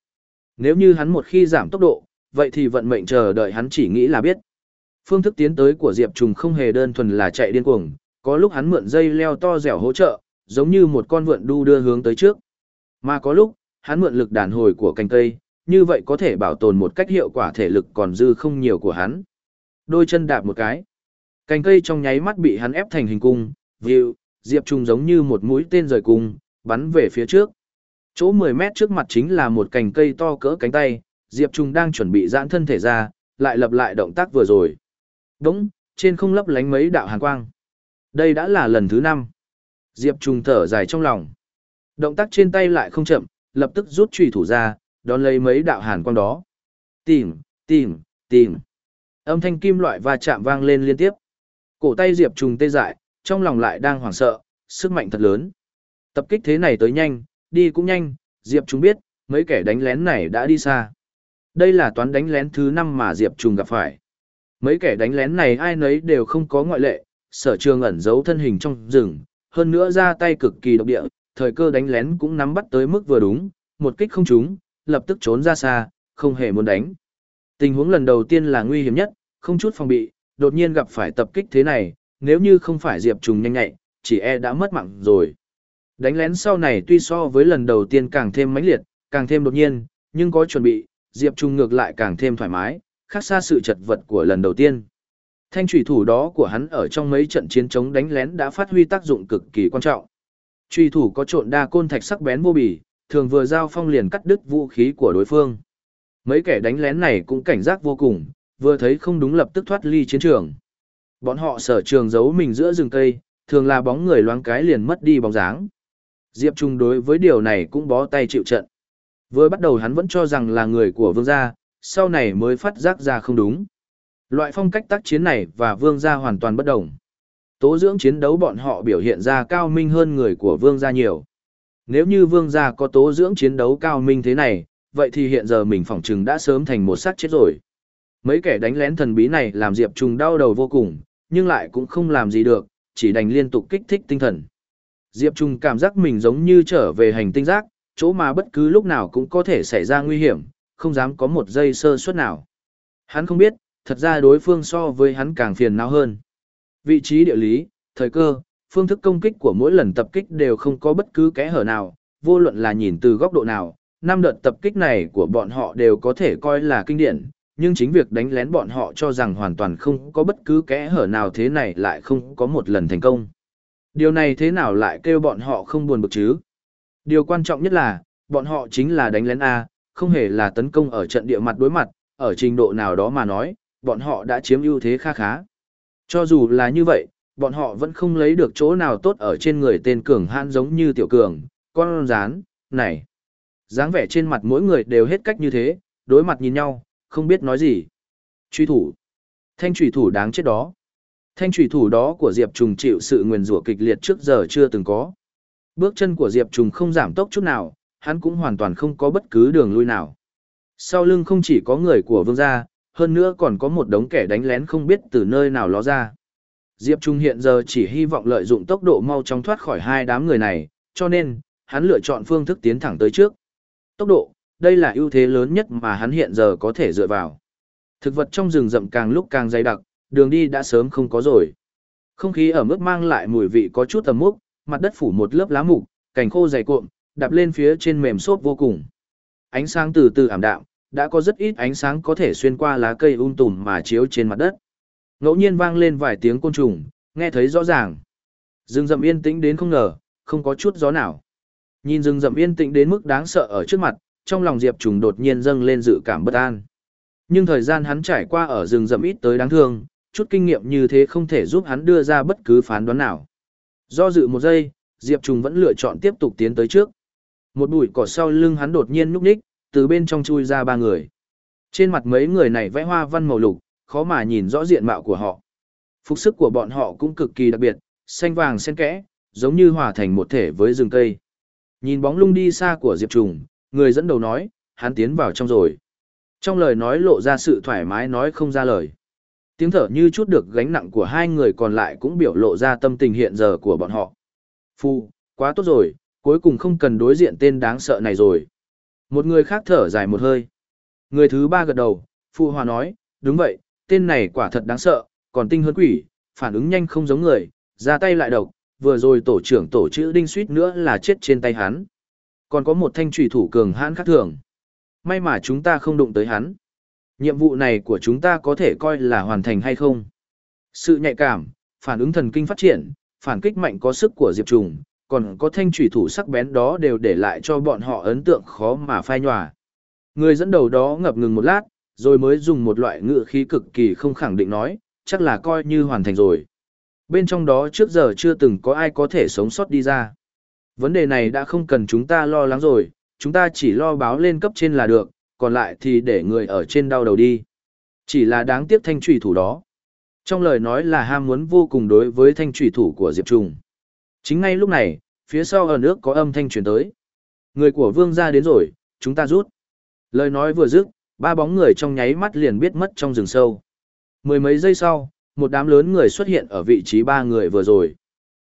Nếu như hắn một khi giảm tốc độ, vậy thì vận mệnh chờ đợi hắn chỉ nghĩ là biết. Phương thức tiến tới của Diệp Trùng không hề đơn thuần là chạy điên cuồng, có lúc hắn mượn dây leo to dẻo hỗ trợ, giống như một con vượn đu đưa hướng tới trước. Mà có lúc, hắn mượn lực đàn hồi của cành cây, như vậy có thể bảo tồn một cách hiệu quả thể lực còn dư không nhiều của hắn. Đôi chân đạp một cái. Cành cây trong nháy mắt bị hắn ép thành hình cung, view, Diệp Trùng giống như một mũi tên rời cung, bắn về phía trước. Chỗ 10 mét trước mặt chính là một cành cây to cỡ cánh tay, Diệp Trung đang chuẩn bị giãn thân thể ra, lại lập lại động tác vừa rồi. Đúng, trên không lấp lánh mấy đạo hàn quang. Đây đã là lần thứ 5. Diệp Trung thở dài trong lòng. Động tác trên tay lại không chậm, lập tức rút chùy thủ ra, đón lấy mấy đạo hàn quang đó. Tìm, tìm, tìm. Âm thanh kim loại va chạm vang lên liên tiếp. Cổ tay Diệp Trung tê dại, trong lòng lại đang hoảng sợ, sức mạnh thật lớn. Tập kích thế này tới nhanh, đi cũng nhanh, Diệp Trung biết, mấy kẻ đánh lén này đã đi xa. Đây là toán đánh lén thứ 5 mà Diệp Trung gặp phải. Mấy kẻ đánh lén này ai nấy đều không có ngoại lệ, sở trường ẩn giấu thân hình trong rừng, hơn nữa ra tay cực kỳ độc địa, thời cơ đánh lén cũng nắm bắt tới mức vừa đúng, một kích không trúng, lập tức trốn ra xa, không hề muốn đánh. Tình huống lần đầu tiên là nguy hiểm nhất, không chút phòng bị, đột nhiên gặp phải tập kích thế này, nếu như không phải Diệp Trùng nhanh nhạy, chỉ e đã mất mạng rồi. Đánh lén sau này tuy so với lần đầu tiên càng thêm mãnh liệt, càng thêm đột nhiên, nhưng có chuẩn bị, Diệp trùng ngược lại càng thêm thoải mái, khác xa sự chật vật của lần đầu tiên. Thanh trùy thủ đó của hắn ở trong mấy trận chiến chống đánh lén đã phát huy tác dụng cực kỳ quan trọng. Trùy thủ có trộn đa côn thạch sắc bén vô bì, thường vừa giao phong liền cắt đứt vũ khí của đối phương. Mấy kẻ đánh lén này cũng cảnh giác vô cùng, vừa thấy không đúng lập tức thoát ly chiến trường. Bọn họ sở trường giấu mình giữa rừng cây, thường là bóng người loáng cái liền mất đi bóng dáng. Diệp Trung đối với điều này cũng bó tay chịu trận. Vừa bắt đầu hắn vẫn cho rằng là người của vương gia, sau này mới phát giác ra không đúng. Loại phong cách tác chiến này và vương gia hoàn toàn bất đồng. Tố dưỡng chiến đấu bọn họ biểu hiện ra cao minh hơn người của vương gia nhiều. Nếu như vương gia có tố dưỡng chiến đấu cao minh thế này, vậy thì hiện giờ mình phỏng chừng đã sớm thành một xác chết rồi. Mấy kẻ đánh lén thần bí này làm Diệp Trung đau đầu vô cùng, nhưng lại cũng không làm gì được, chỉ đành liên tục kích thích tinh thần. Diệp Trung cảm giác mình giống như trở về hành tinh giác, chỗ mà bất cứ lúc nào cũng có thể xảy ra nguy hiểm, không dám có một giây sơ suất nào. Hắn không biết, thật ra đối phương so với hắn càng phiền não hơn. Vị trí địa lý, thời cơ, phương thức công kích của mỗi lần tập kích đều không có bất cứ kẽ hở nào, vô luận là nhìn từ góc độ nào, năm đợt tập kích này của bọn họ đều có thể coi là kinh điển, nhưng chính việc đánh lén bọn họ cho rằng hoàn toàn không có bất cứ kẽ hở nào thế này lại không có một lần thành công. Điều này thế nào lại kêu bọn họ không buồn bực chứ? Điều quan trọng nhất là, bọn họ chính là đánh lén A, không hề là tấn công ở trận địa mặt đối mặt, ở trình độ nào đó mà nói, bọn họ đã chiếm ưu thế kha khá. Cho dù là như vậy, bọn họ vẫn không lấy được chỗ nào tốt ở trên người tên cường hãn giống như tiểu cường, con rán, này. dáng vẻ trên mặt mỗi người đều hết cách như thế, đối mặt nhìn nhau, không biết nói gì. Truy thủ. Thanh truy thủ đáng chết đó. Thanh truy thủ đó của Diệp Trùng chịu sự nguyền rủa kịch liệt trước giờ chưa từng có. Bước chân của Diệp Trùng không giảm tốc chút nào, hắn cũng hoàn toàn không có bất cứ đường lui nào. Sau lưng không chỉ có người của vương gia, hơn nữa còn có một đống kẻ đánh lén không biết từ nơi nào ló ra. Diệp Trung hiện giờ chỉ hy vọng lợi dụng tốc độ mau chóng thoát khỏi hai đám người này, cho nên, hắn lựa chọn phương thức tiến thẳng tới trước. Tốc độ, đây là ưu thế lớn nhất mà hắn hiện giờ có thể dựa vào. Thực vật trong rừng rậm càng lúc càng dày đặc, đường đi đã sớm không có rồi. Không khí ở mức mang lại mùi vị có chút tầm mốc, mặt đất phủ một lớp lá mục, cành khô dày cuộn, đạp lên phía trên mềm xốp vô cùng. Ánh sáng từ từ ảm đạm, đã có rất ít ánh sáng có thể xuyên qua lá cây um tùm mà chiếu trên mặt đất. Ngẫu nhiên vang lên vài tiếng côn trùng, nghe thấy rõ ràng. Rừng rậm yên tĩnh đến không ngờ, không có chút gió nào. Nhìn rừng rậm yên tĩnh đến mức đáng sợ ở trước mặt, trong lòng Diệp Trùng đột nhiên dâng lên dự cảm bất an. Nhưng thời gian hắn trải qua ở rừng rậm ít tới đáng thương, chút kinh nghiệm như thế không thể giúp hắn đưa ra bất cứ phán đoán nào. Do dự một giây, Diệp Trùng vẫn lựa chọn tiếp tục tiến tới trước. Một bụi cỏ sau lưng hắn đột nhiên núp ních, từ bên trong chui ra ba người. Trên mặt mấy người này vẽ hoa văn màu lục, khó mà nhìn rõ diện mạo của họ. Phục sức của bọn họ cũng cực kỳ đặc biệt, xanh vàng xen kẽ, giống như hòa thành một thể với rừng cây. Nhìn bóng lung đi xa của Diệp Trùng, người dẫn đầu nói, hắn tiến vào trong rồi. Trong lời nói lộ ra sự thoải mái nói không ra lời. Tiếng thở như chút được gánh nặng của hai người còn lại cũng biểu lộ ra tâm tình hiện giờ của bọn họ. Phu, quá tốt rồi, cuối cùng không cần đối diện tên đáng sợ này rồi. Một người khác thở dài một hơi. Người thứ ba gật đầu, phụ Hòa nói, đúng vậy, tên này quả thật đáng sợ, còn tinh hơn quỷ, phản ứng nhanh không giống người, ra tay lại độc, vừa rồi tổ trưởng tổ chữ đinh suýt nữa là chết trên tay hắn. Còn có một thanh trùy thủ cường hãn khác thường. May mà chúng ta không đụng tới hắn. Nhiệm vụ này của chúng ta có thể coi là hoàn thành hay không? Sự nhạy cảm, phản ứng thần kinh phát triển, phản kích mạnh có sức của Diệp Trùng, còn có thanh thủy thủ sắc bén đó đều để lại cho bọn họ ấn tượng khó mà phai nhòa. Người dẫn đầu đó ngập ngừng một lát, rồi mới dùng một loại ngữ khí cực kỳ không khẳng định nói, chắc là coi như hoàn thành rồi. Bên trong đó trước giờ chưa từng có ai có thể sống sót đi ra. Vấn đề này đã không cần chúng ta lo lắng rồi, chúng ta chỉ lo báo lên cấp trên là được, còn lại thì để người ở trên đau đầu đi. Chỉ là đáng tiếc thanh trùy thủ đó. Trong lời nói là ham muốn vô cùng đối với thanh trùy thủ của Diệp trùng Chính ngay lúc này, phía sau ở nước có âm thanh truyền tới. Người của vương gia đến rồi, chúng ta rút. Lời nói vừa dứt, ba bóng người trong nháy mắt liền biết mất trong rừng sâu. Mười mấy giây sau, một đám lớn người xuất hiện ở vị trí ba người vừa rồi.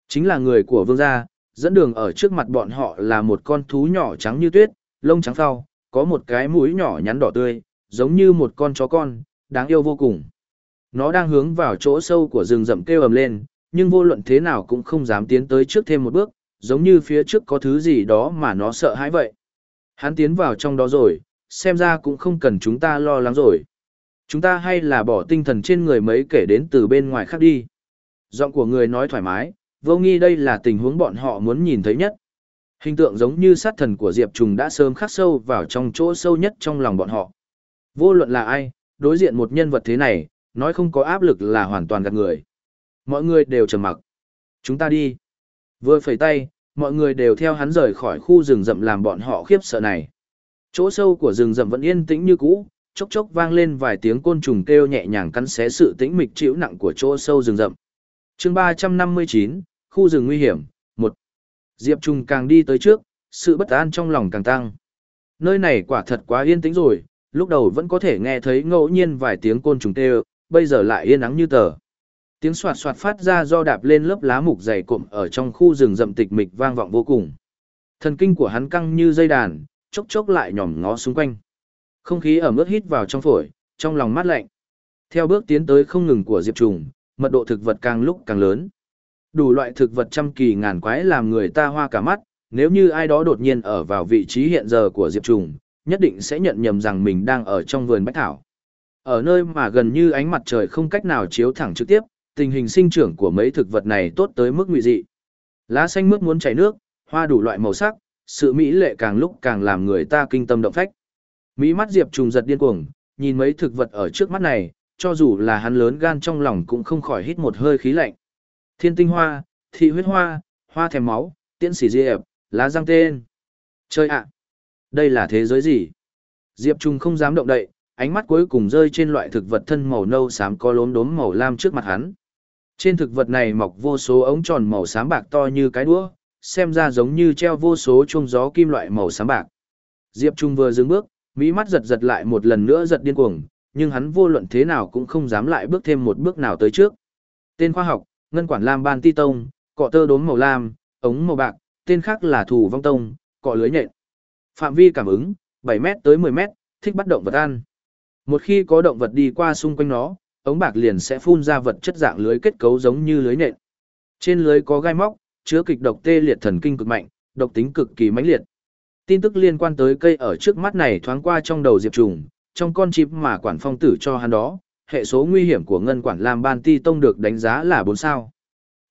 Chính là người của vương gia, dẫn đường ở trước mặt bọn họ là một con thú nhỏ trắng như tuyết, lông trắng phao, có một cái mũi nhỏ nhắn đỏ tươi, giống như một con chó con, đáng yêu vô cùng. Nó đang hướng vào chỗ sâu của rừng rậm kêu ầm lên, nhưng vô luận thế nào cũng không dám tiến tới trước thêm một bước, giống như phía trước có thứ gì đó mà nó sợ hãi vậy. Hắn tiến vào trong đó rồi, xem ra cũng không cần chúng ta lo lắng rồi. Chúng ta hay là bỏ tinh thần trên người mấy kể đến từ bên ngoài khác đi. Giọng của người nói thoải mái, vô nghi đây là tình huống bọn họ muốn nhìn thấy nhất. Hình tượng giống như sát thần của Diệp Trùng đã sớm khắc sâu vào trong chỗ sâu nhất trong lòng bọn họ. Vô luận là ai, đối diện một nhân vật thế này, nói không có áp lực là hoàn toàn gạt người. Mọi người đều trầm mặc. Chúng ta đi. Vừa phẩy tay, mọi người đều theo hắn rời khỏi khu rừng rậm làm bọn họ khiếp sợ này. Chỗ sâu của rừng rậm vẫn yên tĩnh như cũ, chốc chốc vang lên vài tiếng côn trùng kêu nhẹ nhàng cắn xé sự tĩnh mịch chịu nặng của chỗ sâu rừng rậm. Chương 359, khu rừng nguy hiểm, 1. Diệp Trung càng đi tới trước, sự bất an trong lòng càng tăng. Nơi này quả thật quá yên tĩnh rồi, lúc đầu vẫn có thể nghe thấy ngẫu nhiên vài tiếng côn trùng kêu, bây giờ lại yên ắng như tờ. Tiếng soạt soạt phát ra do đạp lên lớp lá mục dày cộm ở trong khu rừng rậm tịch mịch vang vọng vô cùng. Thần kinh của hắn căng như dây đàn, chốc chốc lại nhòm ngó xung quanh. Không khí ẩm ướt hít vào trong phổi, trong lòng mát lạnh. Theo bước tiến tới không ngừng của Diệp Trùng, mật độ thực vật càng lúc càng lớn. Đủ loại thực vật trăm kỳ ngàn quái làm người ta hoa cả mắt, nếu như ai đó đột nhiên ở vào vị trí hiện giờ của Diệp Trùng, nhất định sẽ nhận nhầm rằng mình đang ở trong vườn bách thảo. Ở nơi mà gần như ánh mặt trời không cách nào chiếu thẳng trực tiếp, tình hình sinh trưởng của mấy thực vật này tốt tới mức nguy dị. Lá xanh mướt muốn chảy nước, hoa đủ loại màu sắc, sự mỹ lệ càng lúc càng làm người ta kinh tâm động phách. Mỹ mắt Diệp Trùng giật điên cuồng, nhìn mấy thực vật ở trước mắt này, cho dù là hắn lớn gan trong lòng cũng không khỏi hít một hơi khí lạnh. Thiên tinh hoa, thị huyết hoa, hoa thèm máu, tiễn sĩ diệp, lá răng tên. Chơi ạ! đây là thế giới gì? Diệp Trung không dám động đậy, ánh mắt cuối cùng rơi trên loại thực vật thân màu nâu xám có lốm đốm màu lam trước mặt hắn. Trên thực vật này mọc vô số ống tròn màu xám bạc to như cái đũa, xem ra giống như treo vô số chuông gió kim loại màu xám bạc. Diệp Trung vừa dừng bước, mỹ mắt giật giật lại một lần nữa giật điên cuồng, nhưng hắn vô luận thế nào cũng không dám lại bước thêm một bước nào tới trước. Tên khoa học, ngân quản lam ban ti tông, cọ tơ đốm màu lam, ống màu bạc, tên khác là thủ vong tông, cọ lưới nhện. Phạm vi cảm ứng, 7 mét tới 10 mét, thích bắt động vật ăn. Một khi có động vật đi qua xung quanh nó, ống bạc liền sẽ phun ra vật chất dạng lưới kết cấu giống như lưới nện. Trên lưới có gai móc, chứa kịch độc tê liệt thần kinh cực mạnh, độc tính cực kỳ mãnh liệt. Tin tức liên quan tới cây ở trước mắt này thoáng qua trong đầu Diệp Trùng, trong con chip mà quản phong tử cho hắn đó, hệ số nguy hiểm của ngân quản Lam Ban Ti Tông được đánh giá là 4 sao.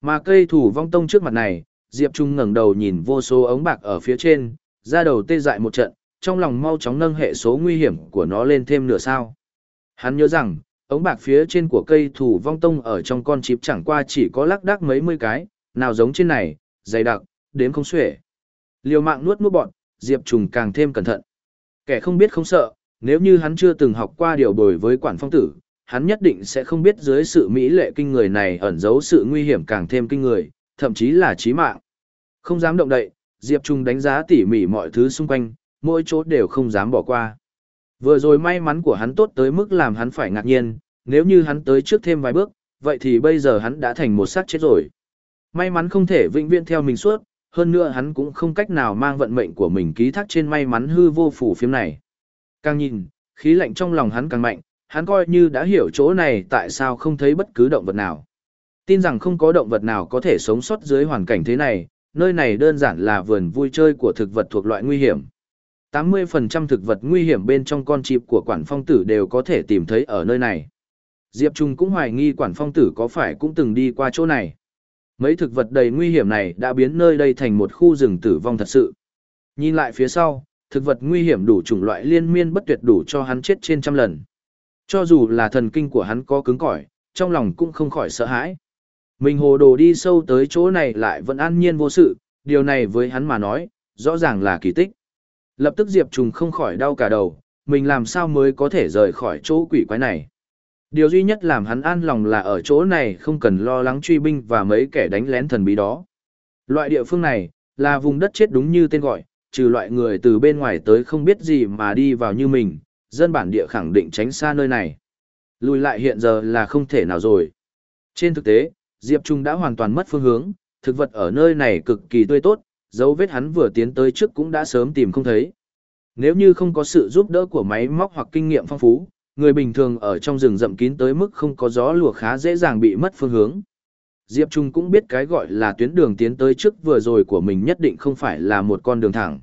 Mà cây thủ vong tông trước mặt này, Diệp Trung ngẩng đầu nhìn vô số ống bạc ở phía trên, ra đầu tê dại một trận, trong lòng mau chóng nâng hệ số nguy hiểm của nó lên thêm nửa sao. Hắn nhớ rằng, ống bạc phía trên của cây thủ vong tông ở trong con chip chẳng qua chỉ có lắc đắc mấy mươi cái, nào giống trên này, dày đặc, đếm không xuể. Liều mạng nuốt nuốt bọn, Diệp Trùng càng thêm cẩn thận. Kẻ không biết không sợ, nếu như hắn chưa từng học qua điều bồi với quản phong tử, hắn nhất định sẽ không biết dưới sự mỹ lệ kinh người này ẩn giấu sự nguy hiểm càng thêm kinh người, thậm chí là chí mạng. Không dám động đậy, Diệp Trung đánh giá tỉ mỉ mọi thứ xung quanh, mỗi chỗ đều không dám bỏ qua. Vừa rồi may mắn của hắn tốt tới mức làm hắn phải ngạc nhiên, nếu như hắn tới trước thêm vài bước, vậy thì bây giờ hắn đã thành một xác chết rồi. May mắn không thể vĩnh viễn theo mình suốt, hơn nữa hắn cũng không cách nào mang vận mệnh của mình ký thác trên may mắn hư vô phủ phiếm này. Càng nhìn, khí lạnh trong lòng hắn càng mạnh, hắn coi như đã hiểu chỗ này tại sao không thấy bất cứ động vật nào. Tin rằng không có động vật nào có thể sống sót dưới hoàn cảnh thế này, nơi này đơn giản là vườn vui chơi của thực vật thuộc loại nguy hiểm. 80% thực vật nguy hiểm bên trong con chip của quản phong tử đều có thể tìm thấy ở nơi này. Diệp Trung cũng hoài nghi quản phong tử có phải cũng từng đi qua chỗ này. Mấy thực vật đầy nguy hiểm này đã biến nơi đây thành một khu rừng tử vong thật sự. Nhìn lại phía sau, thực vật nguy hiểm đủ chủng loại liên miên bất tuyệt đủ cho hắn chết trên trăm lần. Cho dù là thần kinh của hắn có cứng cỏi, trong lòng cũng không khỏi sợ hãi. Mình hồ đồ đi sâu tới chỗ này lại vẫn an nhiên vô sự, điều này với hắn mà nói, rõ ràng là kỳ tích. Lập tức Diệp Trùng không khỏi đau cả đầu, mình làm sao mới có thể rời khỏi chỗ quỷ quái này. Điều duy nhất làm hắn an lòng là ở chỗ này không cần lo lắng truy binh và mấy kẻ đánh lén thần bí đó. Loại địa phương này, là vùng đất chết đúng như tên gọi, trừ loại người từ bên ngoài tới không biết gì mà đi vào như mình, dân bản địa khẳng định tránh xa nơi này. Lùi lại hiện giờ là không thể nào rồi. Trên thực tế, Diệp Trung đã hoàn toàn mất phương hướng, thực vật ở nơi này cực kỳ tươi tốt, dấu vết hắn vừa tiến tới trước cũng đã sớm tìm không thấy. Nếu như không có sự giúp đỡ của máy móc hoặc kinh nghiệm phong phú, người bình thường ở trong rừng rậm kín tới mức không có gió lùa khá dễ dàng bị mất phương hướng. Diệp Trung cũng biết cái gọi là tuyến đường tiến tới trước vừa rồi của mình nhất định không phải là một con đường thẳng.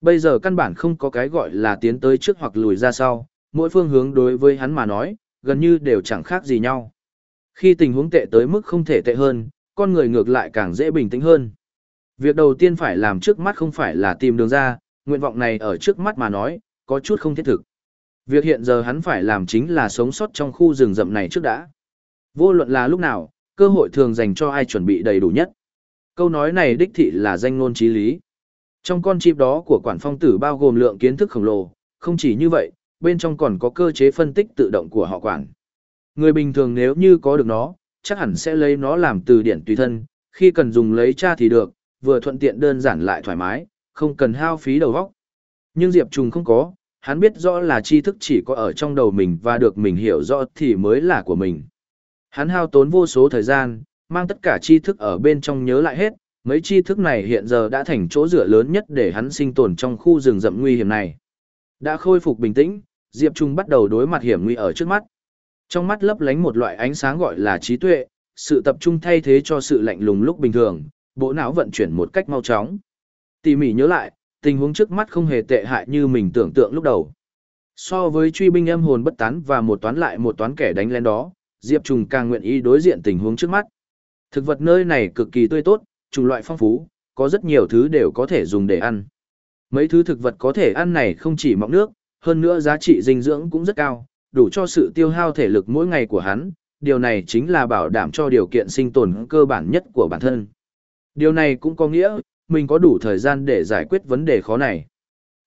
Bây giờ căn bản không có cái gọi là tiến tới trước hoặc lùi ra sau, mỗi phương hướng đối với hắn mà nói, gần như đều chẳng khác gì nhau. Khi tình huống tệ tới mức không thể tệ hơn, con người ngược lại càng dễ bình tĩnh hơn. Việc đầu tiên phải làm trước mắt không phải là tìm đường ra, nguyện vọng này ở trước mắt mà nói, có chút không thiết thực. Việc hiện giờ hắn phải làm chính là sống sót trong khu rừng rậm này trước đã. Vô luận là lúc nào, cơ hội thường dành cho ai chuẩn bị đầy đủ nhất. Câu nói này đích thị là danh ngôn trí lý. Trong con chip đó của quản phong tử bao gồm lượng kiến thức khổng lồ, không chỉ như vậy, bên trong còn có cơ chế phân tích tự động của họ quản. Người bình thường nếu như có được nó, chắc hẳn sẽ lấy nó làm từ điển tùy thân, khi cần dùng lấy tra thì được, vừa thuận tiện đơn giản lại thoải mái, không cần hao phí đầu óc. Nhưng Diệp Trùng không có, hắn biết rõ là tri thức chỉ có ở trong đầu mình và được mình hiểu rõ thì mới là của mình. Hắn hao tốn vô số thời gian, mang tất cả tri thức ở bên trong nhớ lại hết, mấy tri thức này hiện giờ đã thành chỗ dựa lớn nhất để hắn sinh tồn trong khu rừng rậm nguy hiểm này. Đã khôi phục bình tĩnh, Diệp Trung bắt đầu đối mặt hiểm nguy ở trước mắt. Trong mắt lấp lánh một loại ánh sáng gọi là trí tuệ, sự tập trung thay thế cho sự lạnh lùng lúc bình thường, bộ não vận chuyển một cách mau chóng. Tỉ mỉ nhớ lại, tình huống trước mắt không hề tệ hại như mình tưởng tượng lúc đầu. So với truy binh âm hồn bất tán và một toán lại một toán kẻ đánh lên đó, Diệp Trùng càng nguyện ý đối diện tình huống trước mắt. Thực vật nơi này cực kỳ tươi tốt, chủng loại phong phú, có rất nhiều thứ đều có thể dùng để ăn. Mấy thứ thực vật có thể ăn này không chỉ mọng nước, hơn nữa giá trị dinh dưỡng cũng rất cao, đủ cho sự tiêu hao thể lực mỗi ngày của hắn, điều này chính là bảo đảm cho điều kiện sinh tồn cơ bản nhất của bản thân. Điều này cũng có nghĩa, mình có đủ thời gian để giải quyết vấn đề khó này.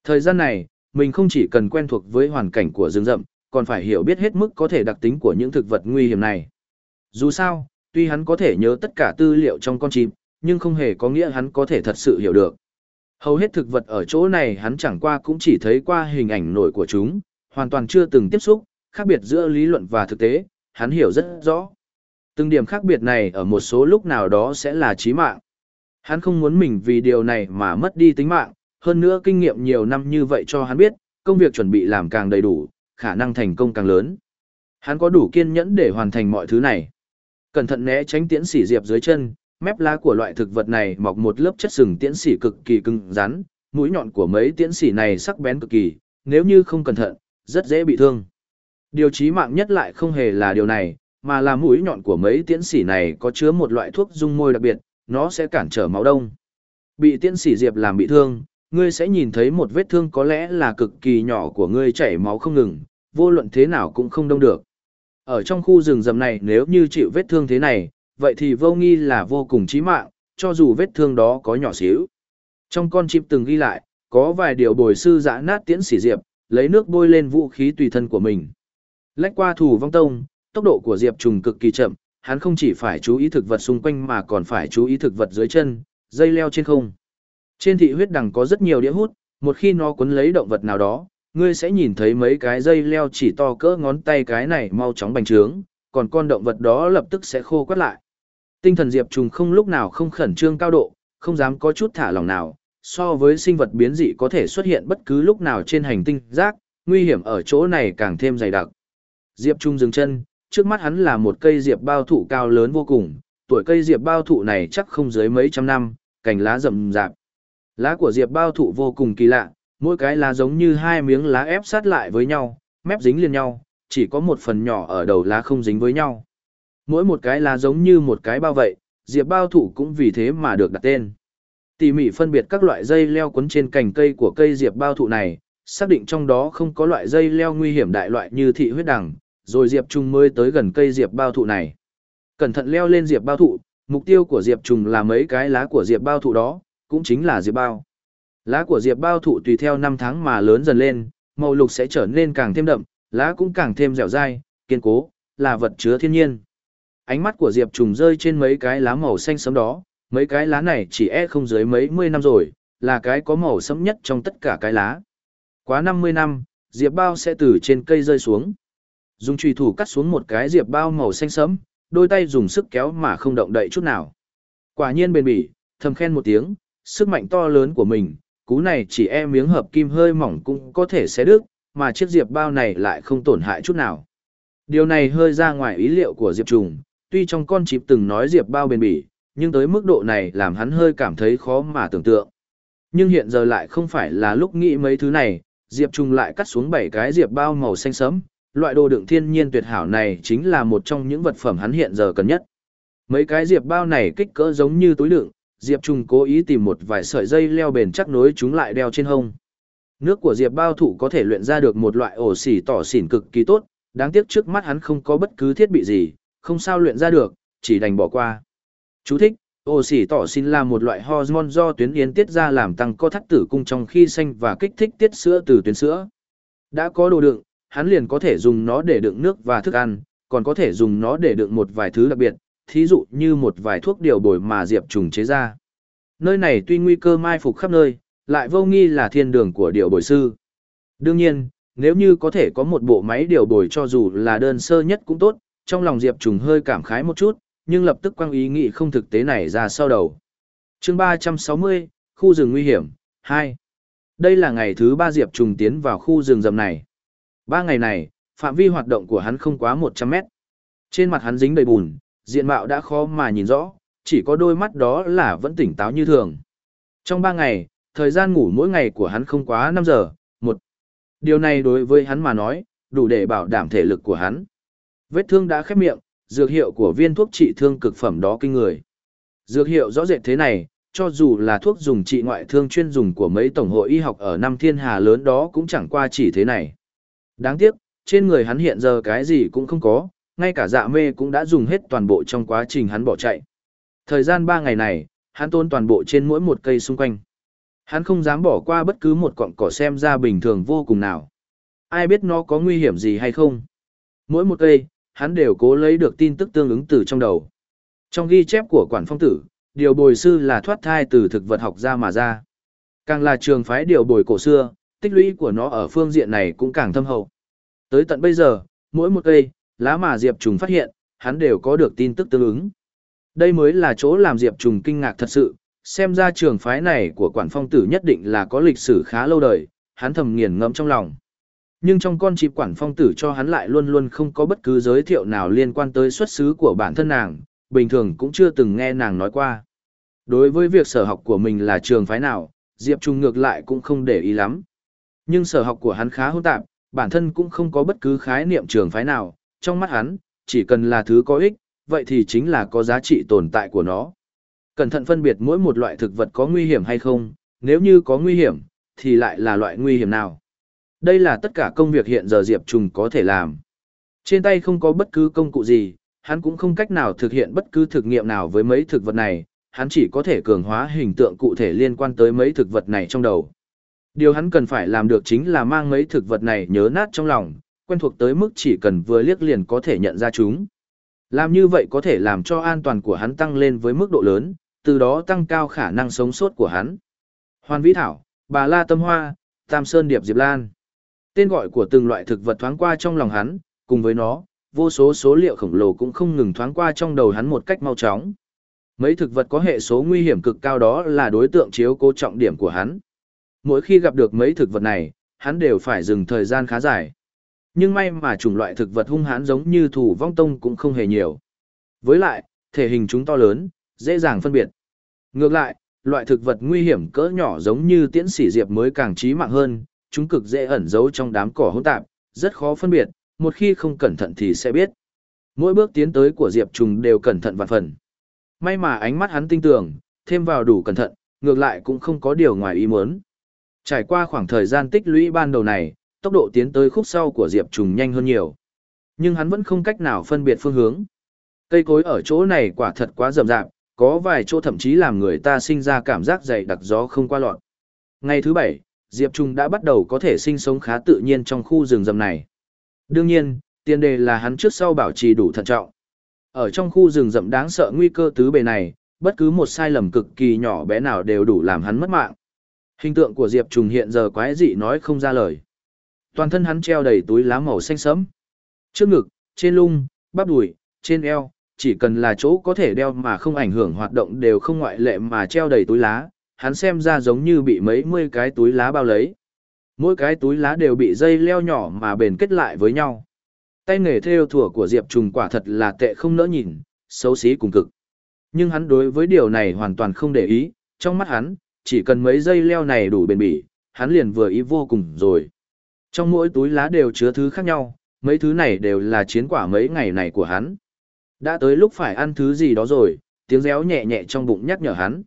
Thời gian này, mình không chỉ cần quen thuộc với hoàn cảnh của rừng rậm, còn phải hiểu biết hết mức có thể đặc tính của những thực vật nguy hiểm này. Dù sao, tuy hắn có thể nhớ tất cả tư liệu trong con chim, nhưng không hề có nghĩa hắn có thể thật sự hiểu được. Hầu hết thực vật ở chỗ này hắn chẳng qua cũng chỉ thấy qua hình ảnh nổi của chúng, hoàn toàn chưa từng tiếp xúc, khác biệt giữa lý luận và thực tế, hắn hiểu rất rõ. Từng điểm khác biệt này ở một số lúc nào đó sẽ là chí mạng. Hắn không muốn mình vì điều này mà mất đi tính mạng, hơn nữa kinh nghiệm nhiều năm như vậy cho hắn biết, công việc chuẩn bị làm càng đầy đủ, khả năng thành công càng lớn. Hắn có đủ kiên nhẫn để hoàn thành mọi thứ này. Cẩn thận né tránh tiễn sỉ diệp dưới chân, mép lá của loại thực vật này mọc một lớp chất sừng tiễn sỉ cực kỳ cứng rắn, mũi nhọn của mấy tiễn sỉ này sắc bén cực kỳ, nếu như không cẩn thận, rất dễ bị thương. Điều chí mạng nhất lại không hề là điều này, mà là mũi nhọn của mấy tiễn sỉ này có chứa một loại thuốc dung môi đặc biệt, nó sẽ cản trở máu đông. Bị tiễn sĩ diệp làm bị thương, ngươi sẽ nhìn thấy một vết thương có lẽ là cực kỳ nhỏ của ngươi chảy máu không ngừng, vô luận thế nào cũng không đông được. Ở trong khu rừng rậm này nếu như chịu vết thương thế này, vậy thì vô nghi là vô cùng chí mạng, cho dù vết thương đó có nhỏ xíu. Trong con chim từng ghi lại, có vài điều bồi sư giã nát tiễn sĩ diệp, lấy nước bôi lên vũ khí tùy thân của mình. Lách qua thủ vong tông, tốc độ của diệp trùng cực kỳ chậm, hắn không chỉ phải chú ý thực vật xung quanh mà còn phải chú ý thực vật dưới chân, dây leo trên không. Trên thị huyết đằng có rất nhiều đĩa hút, một khi nó cuốn lấy động vật nào đó, ngươi sẽ nhìn thấy mấy cái dây leo chỉ to cỡ ngón tay cái này mau chóng bành trướng, còn con động vật đó lập tức sẽ khô quắt lại. Tinh thần Diệp Trùng không lúc nào không khẩn trương cao độ, không dám có chút thả lỏng nào, so với sinh vật biến dị có thể xuất hiện bất cứ lúc nào trên hành tinh rác, nguy hiểm ở chỗ này càng thêm dày đặc. Diệp Trung dừng chân, trước mắt hắn là một cây diệp bao thụ cao lớn vô cùng, tuổi cây diệp bao thụ này chắc không dưới mấy trăm năm, cành lá rậm rạp. Lá của diệp bao thụ vô cùng kỳ lạ, mỗi cái lá giống như hai miếng lá ép sát lại với nhau, mép dính liền nhau, chỉ có một phần nhỏ ở đầu lá không dính với nhau. Mỗi một cái lá giống như một cái bao vậy, diệp bao thụ cũng vì thế mà được đặt tên. Tỉ mỉ phân biệt các loại dây leo quấn trên cành cây của cây diệp bao thụ này, xác định trong đó không có loại dây leo nguy hiểm đại loại như thị huyết đằng, rồi diệp trùng mới tới gần cây diệp bao thụ này. Cẩn thận leo lên diệp bao thụ, mục tiêu của diệp trùng là mấy cái lá của diệp bao thụ đó, cũng chính là diệp bao. Lá của diệp bao thụ tùy theo năm tháng mà lớn dần lên, màu lục sẽ trở nên càng thêm đậm, lá cũng càng thêm dẻo dai, kiên cố, là vật chứa thiên nhiên. Ánh mắt của diệp trùng rơi trên mấy cái lá màu xanh sẫm đó, mấy cái lá này chỉ e không dưới mấy mươi năm rồi, là cái có màu sẫm nhất trong tất cả cái lá. Quá 50 năm, diệp bao sẽ từ trên cây rơi xuống. Dùng Trùy thủ cắt xuống một cái diệp bao màu xanh sẫm, đôi tay dùng sức kéo mà không động đậy chút nào. Quả nhiên bền bỉ, thầm khen một tiếng, sức mạnh to lớn của mình, cú này chỉ e miếng hợp kim hơi mỏng cũng có thể xé đứt, mà chiếc diệp bao này lại không tổn hại chút nào. Điều này hơi ra ngoài ý liệu của Diệp Trùng, tuy trong con chip từng nói diệp bao bền bỉ, nhưng tới mức độ này làm hắn hơi cảm thấy khó mà tưởng tượng. Nhưng hiện giờ lại không phải là lúc nghĩ mấy thứ này, diệp trùng lại cắt xuống bảy cái diệp bao màu xanh sẫm, loại đồ đựng thiên nhiên tuyệt hảo này chính là một trong những vật phẩm hắn hiện giờ cần nhất. Mấy cái diệp bao này kích cỡ giống như túi đựng, diệp trùng cố ý tìm một vài sợi dây leo bền chắc nối chúng lại đeo trên hông. Nước của diệp bao thụ có thể luyện ra được một loại ổ xỉ tỏ xỉn cực kỳ tốt, đáng tiếc trước mắt hắn không có bất cứ thiết bị gì, không sao luyện ra được, chỉ đành bỏ qua. Chú thích, ô xỉ tỏ xin là một loại hormone do tuyến yến tiết ra làm tăng co thắt tử cung trong khi sinh và kích thích tiết sữa từ tuyến sữa. Đã có đồ đựng, hắn liền có thể dùng nó để đựng nước và thức ăn, còn có thể dùng nó để đựng một vài thứ đặc biệt, thí dụ như một vài thuốc điều bồi mà Diệp trùng chế ra. Nơi này tuy nguy cơ mai phục khắp nơi, lại vô nghi là thiên đường của điều bồi sư. Đương nhiên, nếu như có thể có một bộ máy điều bồi cho dù là đơn sơ nhất cũng tốt, trong lòng Diệp Trùng hơi cảm khái một chút, nhưng lập tức quăng ý nghĩ không thực tế này ra sau đầu. chương 360, khu rừng nguy hiểm, 2. Đây là ngày thứ ba Diệp Trùng tiến vào khu rừng rầm này. Ba ngày này, phạm vi hoạt động của hắn không quá 100 mét. Trên mặt hắn dính đầy bùn, diện mạo đã khó mà nhìn rõ, chỉ có đôi mắt đó là vẫn tỉnh táo như thường. Trong ba ngày, thời gian ngủ mỗi ngày của hắn không quá 5 giờ, một. Điều này đối với hắn mà nói, đủ để bảo đảm thể lực của hắn. Vết thương đã khép miệng, dược hiệu của viên thuốc trị thương cực phẩm đó kinh người. Dược hiệu rõ rệt thế này, cho dù là thuốc dùng trị ngoại thương chuyên dùng của mấy tổng hội y học ở năm thiên hà lớn đó cũng chẳng qua chỉ thế này. Đáng tiếc, trên người hắn hiện giờ cái gì cũng không có, ngay cả dạ mê cũng đã dùng hết toàn bộ trong quá trình hắn bỏ chạy. Thời gian 3 ngày này, hắn tôn toàn bộ trên mỗi một cây xung quanh. Hắn không dám bỏ qua bất cứ một cọng cỏ xem ra bình thường vô cùng nào. Ai biết nó có nguy hiểm gì hay không. Mỗi một cây, hắn đều cố lấy được tin tức tương ứng từ trong đầu. Trong ghi chép của quản phong tử, điều bồi sư là thoát thai từ thực vật học ra mà ra. Càng là trường phái điều bồi cổ xưa, tích lũy của nó ở phương diện này cũng càng thâm hậu. Tới tận bây giờ, mỗi một cây, lá mà Diệp Trùng phát hiện, hắn đều có được tin tức tương ứng. Đây mới là chỗ làm Diệp Trùng kinh ngạc thật sự, xem ra trường phái này của quản phong tử nhất định là có lịch sử khá lâu đời, hắn thầm nghiền ngẫm trong lòng. Nhưng trong con chịp quản phong tử cho hắn lại luôn luôn không có bất cứ giới thiệu nào liên quan tới xuất xứ của bản thân nàng, bình thường cũng chưa từng nghe nàng nói qua. Đối với việc sở học của mình là trường phái nào, Diệp Trung ngược lại cũng không để ý lắm. Nhưng sở học của hắn khá hỗn tạp, bản thân cũng không có bất cứ khái niệm trường phái nào, trong mắt hắn, chỉ cần là thứ có ích, vậy thì chính là có giá trị tồn tại của nó. Cẩn thận phân biệt mỗi một loại thực vật có nguy hiểm hay không, nếu như có nguy hiểm, thì lại là loại nguy hiểm nào. Đây là tất cả công việc hiện giờ Diệp Trùng có thể làm. Trên tay không có bất cứ công cụ gì, hắn cũng không cách nào thực hiện bất cứ thực nghiệm nào với mấy thực vật này, hắn chỉ có thể cường hóa hình tượng cụ thể liên quan tới mấy thực vật này trong đầu. Điều hắn cần phải làm được chính là mang mấy thực vật này nhớ nát trong lòng, quen thuộc tới mức chỉ cần vừa liếc liền có thể nhận ra chúng. Làm như vậy có thể làm cho an toàn của hắn tăng lên với mức độ lớn, từ đó tăng cao khả năng sống sót của hắn. Hoàn Vĩ Thảo, Bà La Tâm Hoa, Tam Sơn Điệp Diệp Lan. Tên gọi của từng loại thực vật thoáng qua trong lòng hắn, cùng với nó, vô số số liệu khổng lồ cũng không ngừng thoáng qua trong đầu hắn một cách mau chóng. Mấy thực vật có hệ số nguy hiểm cực cao đó là đối tượng chiếu cố trọng điểm của hắn. Mỗi khi gặp được mấy thực vật này, hắn đều phải dừng thời gian khá dài. Nhưng may mà chủng loại thực vật hung hãn giống như thủ vong tông cũng không hề nhiều. Với lại, thể hình chúng to lớn, dễ dàng phân biệt. Ngược lại, loại thực vật nguy hiểm cỡ nhỏ giống như tiễn sĩ diệp mới càng trí mạng hơn, chúng cực dễ ẩn giấu trong đám cỏ hỗn tạp, rất khó phân biệt, một khi không cẩn thận thì sẽ biết. Mỗi bước tiến tới của Diệp Trùng đều cẩn thận vạn phần. May mà ánh mắt hắn tinh tường, thêm vào đủ cẩn thận, ngược lại cũng không có điều ngoài ý muốn. Trải qua khoảng thời gian tích lũy ban đầu này, tốc độ tiến tới khúc sau của Diệp Trùng nhanh hơn nhiều. Nhưng hắn vẫn không cách nào phân biệt phương hướng. Cây cối ở chỗ này quả thật quá rậm rạp, có vài chỗ thậm chí làm người ta sinh ra cảm giác dày đặc gió không qua lọt. Ngày thứ bảy, Diệp Trung đã bắt đầu có thể sinh sống khá tự nhiên trong khu rừng rậm này. Đương nhiên, tiền đề là hắn trước sau bảo trì đủ thận trọng. Ở trong khu rừng rậm đáng sợ nguy cơ tứ bề này, bất cứ một sai lầm cực kỳ nhỏ bé nào đều đủ làm hắn mất mạng. Hình tượng của Diệp Trùng hiện giờ quái dị nói không ra lời. Toàn thân hắn treo đầy túi lá màu xanh sẫm. Trước ngực, trên lung, bắp đùi, trên eo, chỉ cần là chỗ có thể đeo mà không ảnh hưởng hoạt động đều không ngoại lệ mà treo đầy túi lá, hắn xem ra giống như bị mấy mươi cái túi lá bao lấy. Mỗi cái túi lá đều bị dây leo nhỏ mà bền kết lại với nhau. Tay nghề theo thủa của Diệp Trùng quả thật là tệ không nỡ nhìn, xấu xí cùng cực. Nhưng hắn đối với điều này hoàn toàn không để ý, trong mắt hắn, chỉ cần mấy dây leo này đủ bền bỉ, hắn liền vừa ý vô cùng rồi. Trong mỗi túi lá đều chứa thứ khác nhau, mấy thứ này đều là chiến quả mấy ngày này của hắn. Đã tới lúc phải ăn thứ gì đó rồi, tiếng réo nhẹ nhẹ trong bụng nhắc nhở hắn.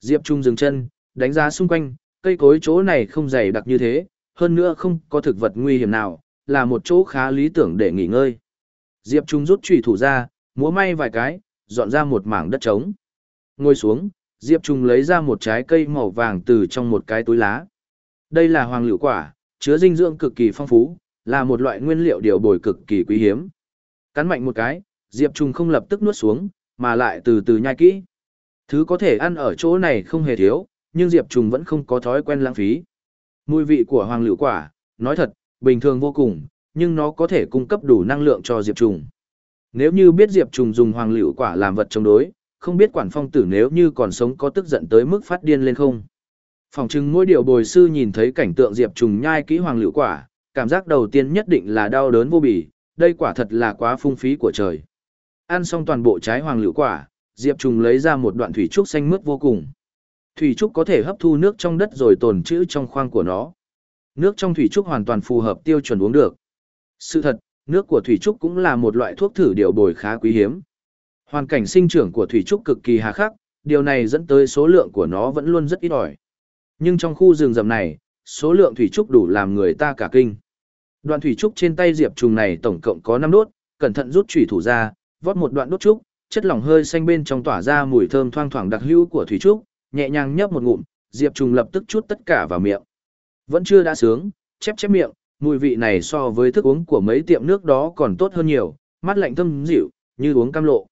Diệp Trung dừng chân, đánh giá xung quanh, cây cối chỗ này không dày đặc như thế, hơn nữa không có thực vật nguy hiểm nào, là một chỗ khá lý tưởng để nghỉ ngơi. Diệp Trung rút chủy thủ ra, múa may vài cái, dọn ra một mảng đất trống. Ngồi xuống, Diệp Trung lấy ra một trái cây màu vàng từ trong một cái túi lá. Đây là hoàng liệu quả, chứa dinh dưỡng cực kỳ phong phú, là một loại nguyên liệu điều bồi cực kỳ quý hiếm. Cắn mạnh một cái, Diệp Trung không lập tức nuốt xuống, mà lại từ từ nhai kỹ. Thứ có thể ăn ở chỗ này không hề thiếu, nhưng Diệp Trung vẫn không có thói quen lãng phí. Mùi vị của hoàng lựu quả, nói thật, bình thường vô cùng, nhưng nó có thể cung cấp đủ năng lượng cho Diệp Trung. Nếu như biết Diệp Trùng dùng hoàng liệu quả làm vật chống đối, không biết quản phong tử nếu như còn sống có tức giận tới mức phát điên lên không. Phòng chừng mỗi điều bồi sư nhìn thấy cảnh tượng Diệp Trùng nhai kỹ hoàng liệu quả, cảm giác đầu tiên nhất định là đau đớn vô bì, đây quả thật là quá phung phí của trời. Ăn xong toàn bộ trái hoàng liệu quả, Diệp Trùng lấy ra một đoạn thủy trúc xanh mướt vô cùng. Thủy trúc có thể hấp thu nước trong đất rồi tồn trữ trong khoang của nó. Nước trong thủy trúc hoàn toàn phù hợp tiêu chuẩn uống được. Sự thật, nước của thủy trúc cũng là một loại thuốc thử điều bồi khá quý hiếm. Hoàn cảnh sinh trưởng của thủy trúc cực kỳ hà khắc, điều này dẫn tới số lượng của nó vẫn luôn rất ít ỏi. Nhưng trong khu rừng rậm này, số lượng thủy trúc đủ làm người ta cả kinh. Đoạn thủy trúc trên tay Diệp Trùng này tổng cộng có 5 đốt, cẩn thận rút chủy thủ ra, vót một đoạn đốt trúc, chất lỏng hơi xanh bên trong tỏa ra mùi thơm thoang thoảng đặc hữu của thủy trúc, nhẹ nhàng nhấp một ngụm, Diệp Trùng lập tức chút tất cả vào miệng. Vẫn chưa đã sướng, chép chép miệng, mùi vị này so với thức uống của mấy tiệm nước đó còn tốt hơn nhiều, mát lạnh thâm dịu, như uống cam lộ.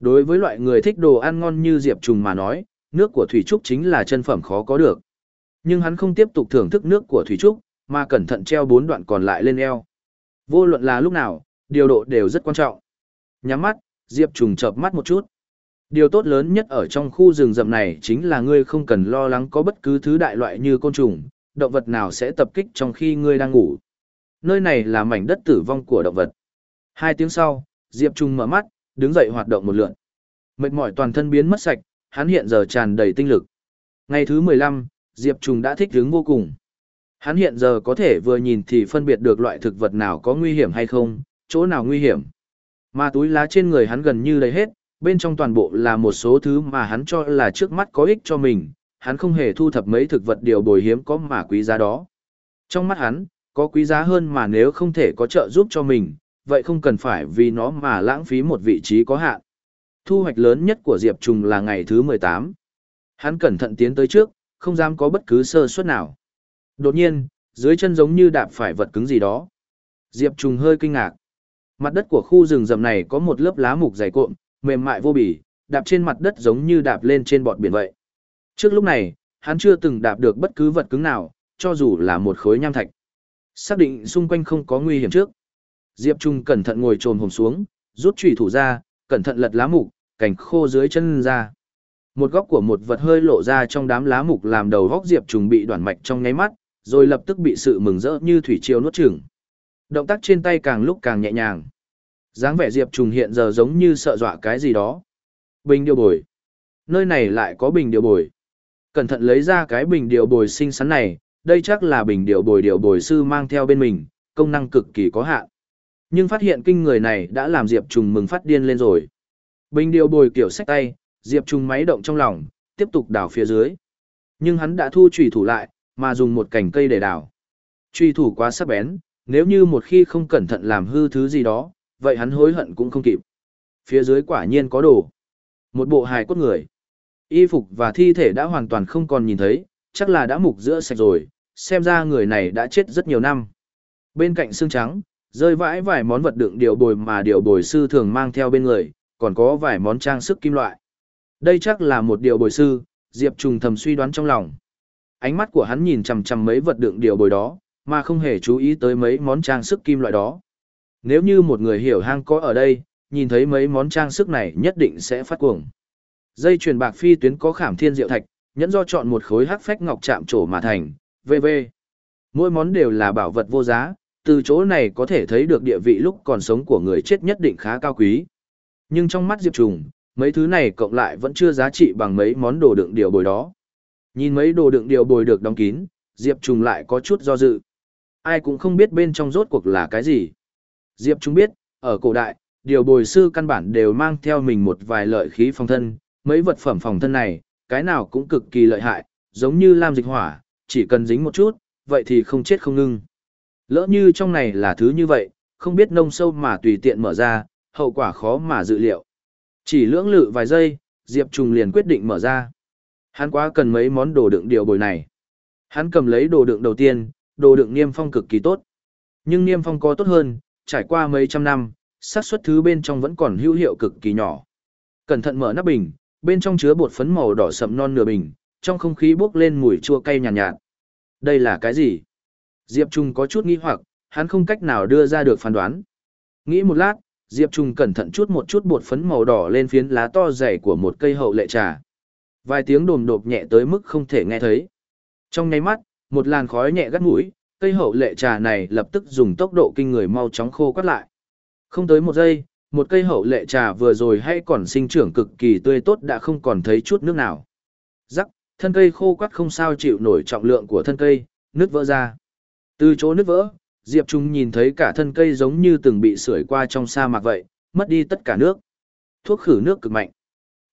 Đối với loại người thích đồ ăn ngon như Diệp Trùng mà nói, nước của Thủy Trúc chính là chân phẩm khó có được. Nhưng hắn không tiếp tục thưởng thức nước của Thủy Trúc, mà cẩn thận treo bốn đoạn còn lại lên eo. Vô luận là lúc nào, điều độ đều rất quan trọng. Nhắm mắt, Diệp Trùng chợp mắt một chút. Điều tốt lớn nhất ở trong khu rừng rậm này chính là ngươi không cần lo lắng có bất cứ thứ đại loại như côn trùng, động vật nào sẽ tập kích trong khi ngươi đang ngủ. Nơi này là mảnh đất tử vong của động vật. Hai tiếng sau, Diệp Trung mở mắt, đứng dậy hoạt động một lượn. Mệt mỏi toàn thân biến mất sạch, hắn hiện giờ tràn đầy tinh lực. Ngày thứ 15, Diệp trùng đã thích ứng vô cùng. Hắn hiện giờ có thể vừa nhìn thì phân biệt được loại thực vật nào có nguy hiểm hay không, chỗ nào nguy hiểm. Mà túi lá trên người hắn gần như đầy hết, bên trong toàn bộ là một số thứ mà hắn cho là trước mắt có ích cho mình, hắn không hề thu thập mấy thực vật điều bồi hiếm có mà quý giá đó. Trong mắt hắn, có quý giá hơn mà nếu không thể có trợ giúp cho mình, vậy không cần phải vì nó mà lãng phí một vị trí có hạn. Thu hoạch lớn nhất của Diệp Trùng là ngày thứ 18. Hắn cẩn thận tiến tới trước, không dám có bất cứ sơ suất nào. Đột nhiên, dưới chân giống như đạp phải vật cứng gì đó. Diệp Trùng hơi kinh ngạc. Mặt đất của khu rừng rậm này có một lớp lá mục dày cộm, mềm mại vô bì, đạp trên mặt đất giống như đạp lên trên bọt biển vậy. Trước lúc này, hắn chưa từng đạp được bất cứ vật cứng nào, cho dù là một khối nham thạch. Xác định xung quanh không có nguy hiểm trước. Diệp Trung cẩn thận ngồi trồm hồn xuống, rút chùy thủ ra, cẩn thận lật lá mục, cảnh khô dưới chân ra. Một góc của một vật hơi lộ ra trong đám lá mục làm đầu góc Diệp Trung bị đoạn mạch trong nháy mắt, rồi lập tức bị sự mừng rỡ như thủy triều nuốt chửng. Động tác trên tay càng lúc càng nhẹ nhàng. dáng vẻ Diệp Trung hiện giờ giống như sợ dọa cái gì đó. Bình điều bồi. Nơi này lại có bình điều bồi. Cẩn thận lấy ra cái bình điều bồi xinh xắn này, đây chắc là bình điều bồi điều bồi sư mang theo bên mình, công năng cực kỳ có hạn. Nhưng phát hiện kinh người này đã làm Diệp Trùng mừng phát điên lên rồi. Bình điều bồi kiểu sách tay, Diệp Trùng máy động trong lòng, tiếp tục đào phía dưới. Nhưng hắn đã thu trùy thủ lại, mà dùng một cành cây để đào. Trùy thủ quá sắc bén, nếu như một khi không cẩn thận làm hư thứ gì đó, vậy hắn hối hận cũng không kịp. Phía dưới quả nhiên có đồ. Một bộ hài cốt người. Y phục và thi thể đã hoàn toàn không còn nhìn thấy, chắc là đã mục giữa sạch rồi, xem ra người này đã chết rất nhiều năm. Bên cạnh xương trắng, rơi vãi vài món vật đựng điều bồi mà điều bồi sư thường mang theo bên người, còn có vài món trang sức kim loại. Đây chắc là một điều bồi sư, Diệp Trùng thầm suy đoán trong lòng. Ánh mắt của hắn nhìn chằm chằm mấy vật đựng điều bồi đó, mà không hề chú ý tới mấy món trang sức kim loại đó. Nếu như một người hiểu hang có ở đây, nhìn thấy mấy món trang sức này nhất định sẽ phát cuồng. Dây chuyền bạc phi tuyến có khảm thiên diệu thạch, nhẫn do chọn một khối hắc phách ngọc chạm trổ mà thành, v.v. Mỗi món đều là bảo vật vô giá, từ chỗ này có thể thấy được địa vị lúc còn sống của người chết nhất định khá cao quý. Nhưng trong mắt Diệp Trùng, mấy thứ này cộng lại vẫn chưa giá trị bằng mấy món đồ đựng điều bồi đó. Nhìn mấy đồ đựng điều bồi được đóng kín, Diệp Trùng lại có chút do dự. Ai cũng không biết bên trong rốt cuộc là cái gì. Diệp Trùng biết, ở cổ đại, điều bồi sư căn bản đều mang theo mình một vài lợi khí phòng thân, mấy vật phẩm phòng thân này, cái nào cũng cực kỳ lợi hại, giống như lam dịch hỏa, chỉ cần dính một chút, vậy thì không chết không ngưng. Lỡ như trong này là thứ như vậy, không biết nông sâu mà tùy tiện mở ra, hậu quả khó mà dự liệu. Chỉ lưỡng lự vài giây, Diệp Trùng liền quyết định mở ra. Hắn quá cần mấy món đồ đựng điều bồi này. Hắn cầm lấy đồ đựng đầu tiên, đồ đựng niêm phong cực kỳ tốt. Nhưng niêm phong có tốt hơn, trải qua mấy trăm năm, xác suất thứ bên trong vẫn còn hữu hiệu cực kỳ nhỏ. Cẩn thận mở nắp bình, bên trong chứa bột phấn màu đỏ sậm non nửa bình, trong không khí bốc lên mùi chua cay nhàn nhạt, nhạt. Đây là cái gì? Diệp Trung có chút nghi hoặc, hắn không cách nào đưa ra được phán đoán. Nghĩ một lát, Diệp Trung cẩn thận chút một chút bột phấn màu đỏ lên phiến lá to dày của một cây hậu lệ trà. Vài tiếng đồm đột nhẹ tới mức không thể nghe thấy. Trong nháy mắt, một làn khói nhẹ gắt mũi, cây hậu lệ trà này lập tức dùng tốc độ kinh người mau chóng khô quắt lại. Không tới một giây, một cây hậu lệ trà vừa rồi hay còn sinh trưởng cực kỳ tươi tốt đã không còn thấy chút nước nào. Rắc, thân cây khô quắt không sao chịu nổi trọng lượng của thân cây, nước vỡ ra. Từ chỗ nước vỡ, Diệp Trung nhìn thấy cả thân cây giống như từng bị sưởi qua trong sa mạc vậy, mất đi tất cả nước. Thuốc khử nước cực mạnh.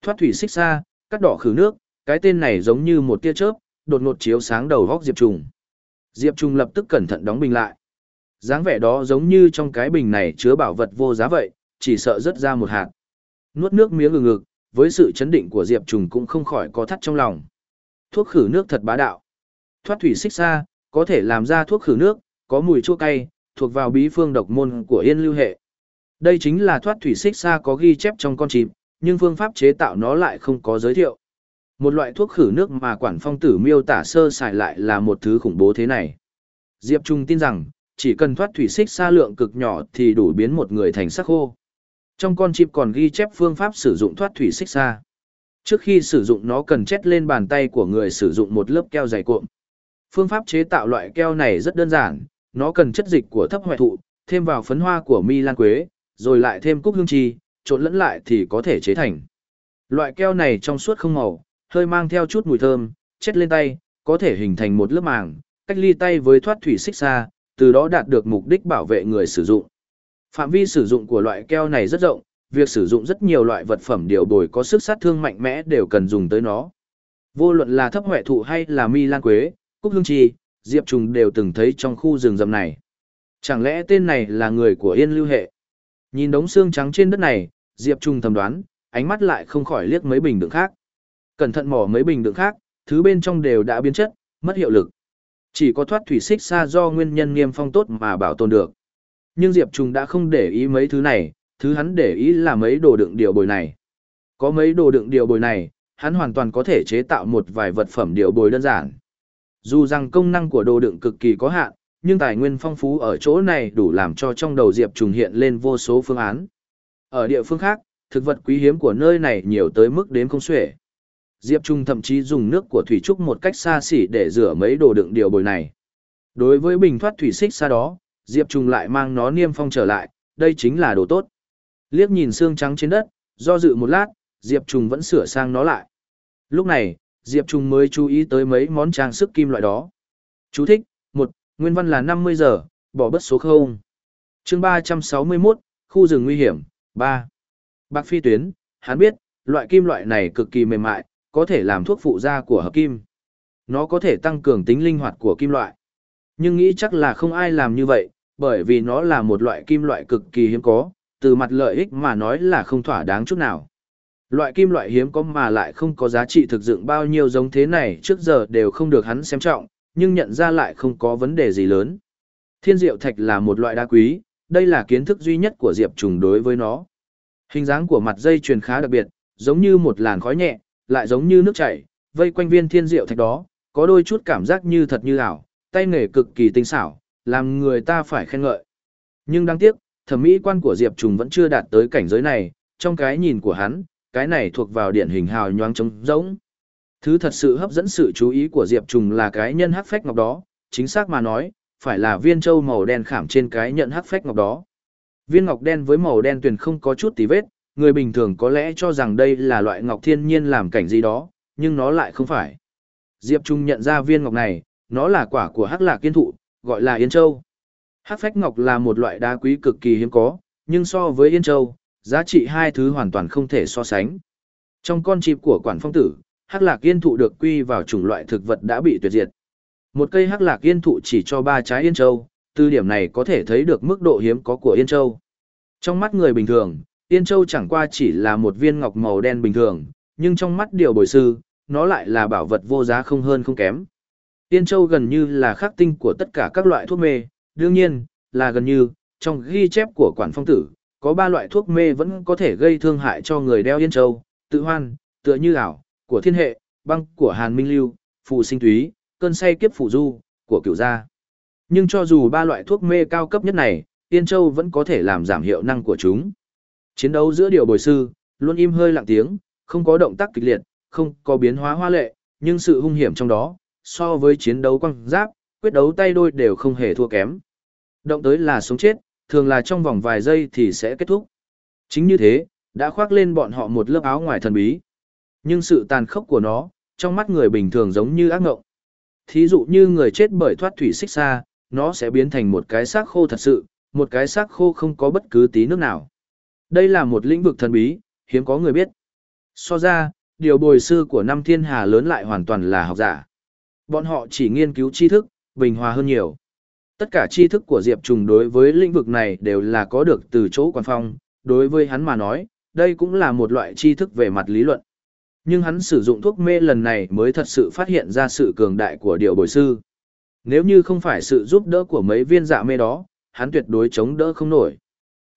Thoát thủy xích xa, cắt đỏ khử nước, cái tên này giống như một tia chớp, đột ngột chiếu sáng đầu góc Diệp Trung. Diệp Trung lập tức cẩn thận đóng bình lại. dáng vẻ đó giống như trong cái bình này chứa bảo vật vô giá vậy, chỉ sợ rớt ra một hạt. Nuốt nước miếng ngừng ngực, với sự chấn định của Diệp Trung cũng không khỏi có thắt trong lòng. Thuốc khử nước thật bá đạo. Thoát thủy xích xa, có thể làm ra thuốc khử nước, có mùi chua cay, thuộc vào bí phương độc môn của yên lưu hệ. Đây chính là thoát thủy xích xa có ghi chép trong con chim, nhưng phương pháp chế tạo nó lại không có giới thiệu. Một loại thuốc khử nước mà quản phong tử miêu tả sơ sài lại là một thứ khủng bố thế này. Diệp Trung tin rằng, chỉ cần thoát thủy xích xa lượng cực nhỏ thì đủ biến một người thành sắc khô. Trong con chip còn ghi chép phương pháp sử dụng thoát thủy xích xa. Trước khi sử dụng nó cần chét lên bàn tay của người sử dụng một lớp keo dày cuộn. Phương pháp chế tạo loại keo này rất đơn giản, nó cần chất dịch của thấp hoại thụ, thêm vào phấn hoa của mi lan quế, rồi lại thêm cúc hương chi, trộn lẫn lại thì có thể chế thành. Loại keo này trong suốt không màu, hơi mang theo chút mùi thơm, chết lên tay, có thể hình thành một lớp màng, cách ly tay với thoát thủy xích xa, từ đó đạt được mục đích bảo vệ người sử dụng. Phạm vi sử dụng của loại keo này rất rộng, việc sử dụng rất nhiều loại vật phẩm điều bồi có sức sát thương mạnh mẽ đều cần dùng tới nó. Vô luận là thấp huệ thụ hay là mi lan quế, cúc hương chi, diệp trùng đều từng thấy trong khu rừng rậm này. Chẳng lẽ tên này là người của yên lưu hệ? Nhìn đống xương trắng trên đất này, diệp trùng thầm đoán, ánh mắt lại không khỏi liếc mấy bình đựng khác. Cẩn thận mỏ mấy bình đựng khác, thứ bên trong đều đã biến chất, mất hiệu lực. Chỉ có thoát thủy xích xa do nguyên nhân nghiêm phong tốt mà bảo tồn được. Nhưng Diệp Trùng đã không để ý mấy thứ này, thứ hắn để ý là mấy đồ đựng điều bồi này. Có mấy đồ đựng điều bồi này, hắn hoàn toàn có thể chế tạo một vài vật phẩm điều bồi đơn giản. Dù rằng công năng của đồ đựng cực kỳ có hạn, nhưng tài nguyên phong phú ở chỗ này đủ làm cho trong đầu Diệp Trùng hiện lên vô số phương án. Ở địa phương khác, thực vật quý hiếm của nơi này nhiều tới mức đến không xuể. Diệp Trung thậm chí dùng nước của thủy trúc một cách xa xỉ để rửa mấy đồ đựng điều bồi này. Đối với bình thoát thủy xích xa đó, Diệp Trung lại mang nó niêm phong trở lại, đây chính là đồ tốt. Liếc nhìn xương trắng trên đất, do dự một lát, Diệp Trung vẫn sửa sang nó lại. Lúc này, Diệp Trung mới chú ý tới mấy món trang sức kim loại đó. Chú thích, 1. Nguyên văn là 50 giờ, bỏ bất số không. chương 361, khu rừng nguy hiểm, 3. Bạc phi tuyến, hắn biết, loại kim loại này cực kỳ mềm mại, có thể làm thuốc phụ da của hợp kim. Nó có thể tăng cường tính linh hoạt của kim loại. Nhưng nghĩ chắc là không ai làm như vậy, bởi vì nó là một loại kim loại cực kỳ hiếm có, từ mặt lợi ích mà nói là không thỏa đáng chút nào. Loại kim loại hiếm có mà lại không có giá trị thực dụng bao nhiêu giống thế này trước giờ đều không được hắn xem trọng, nhưng nhận ra lại không có vấn đề gì lớn. Thiên diệu thạch là một loại đá quý, đây là kiến thức duy nhất của Diệp Trùng đối với nó. Hình dáng của mặt dây chuyền khá đặc biệt, giống như một làn khói nhẹ, lại giống như nước chảy, vây quanh viên thiên diệu thạch đó, có đôi chút cảm giác như thật như ảo, tay nghề cực kỳ tinh xảo, làm người ta phải khen ngợi. Nhưng đáng tiếc, thẩm mỹ quan của Diệp Trùng vẫn chưa đạt tới cảnh giới này, trong cái nhìn của hắn, cái này thuộc vào điển hình hào nhoáng trống rỗng. Thứ thật sự hấp dẫn sự chú ý của Diệp Trùng là cái nhân hắc phách ngọc đó, chính xác mà nói, phải là viên châu màu đen khảm trên cái nhận hắc phách ngọc đó. Viên ngọc đen với màu đen tuyền không có chút tí vết, người bình thường có lẽ cho rằng đây là loại ngọc thiên nhiên làm cảnh gì đó, nhưng nó lại không phải. Diệp Trung nhận ra viên ngọc này, nó là quả của hắc lạc kiên thụ, gọi là Yên Châu. Hắc phách ngọc là một loại đá quý cực kỳ hiếm có, nhưng so với Yên Châu, giá trị hai thứ hoàn toàn không thể so sánh. Trong con chim của quản phong tử, hắc lạc yên thụ được quy vào chủng loại thực vật đã bị tuyệt diệt. Một cây hắc lạc yên thụ chỉ cho ba trái Yên Châu, từ điểm này có thể thấy được mức độ hiếm có của Yên Châu. Trong mắt người bình thường, Yên Châu chẳng qua chỉ là một viên ngọc màu đen bình thường, nhưng trong mắt điều bồi sư, nó lại là bảo vật vô giá không hơn không kém. Yên Châu gần như là khắc tinh của tất cả các loại thuốc mê, đương nhiên, là gần như, trong ghi chép của quản phong tử, có ba loại thuốc mê vẫn có thể gây thương hại cho người đeo Yên Châu, tự hoan, tựa như ảo, của thiên hệ, băng của Hàn Minh Lưu, phù sinh túy, cơn say kiếp phù du, của cửu gia. Nhưng cho dù ba loại thuốc mê cao cấp nhất này, Yên Châu vẫn có thể làm giảm hiệu năng của chúng. Chiến đấu giữa điều bồi sư, luôn im hơi lặng tiếng, không có động tác kịch liệt, không có biến hóa hoa lệ, nhưng sự hung hiểm trong đó, so với chiến đấu quăng giáp, quyết đấu tay đôi đều không hề thua kém. Động tới là sống chết, thường là trong vòng vài giây thì sẽ kết thúc. Chính như thế, đã khoác lên bọn họ một lớp áo ngoài thần bí. Nhưng sự tàn khốc của nó, trong mắt người bình thường giống như ác ngộng. Thí dụ như người chết bởi thoát thủy xích xa, nó sẽ biến thành một cái xác khô thật sự, một cái xác khô không có bất cứ tí nước nào. Đây là một lĩnh vực thần bí, hiếm có người biết. So ra, điều bồi sư của năm thiên hà lớn lại hoàn toàn là học giả. Bọn họ chỉ nghiên cứu tri thức, bình hòa hơn nhiều. Tất cả tri thức của Diệp Trùng đối với lĩnh vực này đều là có được từ chỗ quan phong, đối với hắn mà nói, đây cũng là một loại tri thức về mặt lý luận. Nhưng hắn sử dụng thuốc mê lần này mới thật sự phát hiện ra sự cường đại của điệu bồi sư. Nếu như không phải sự giúp đỡ của mấy viên dạ mê đó, hắn tuyệt đối chống đỡ không nổi.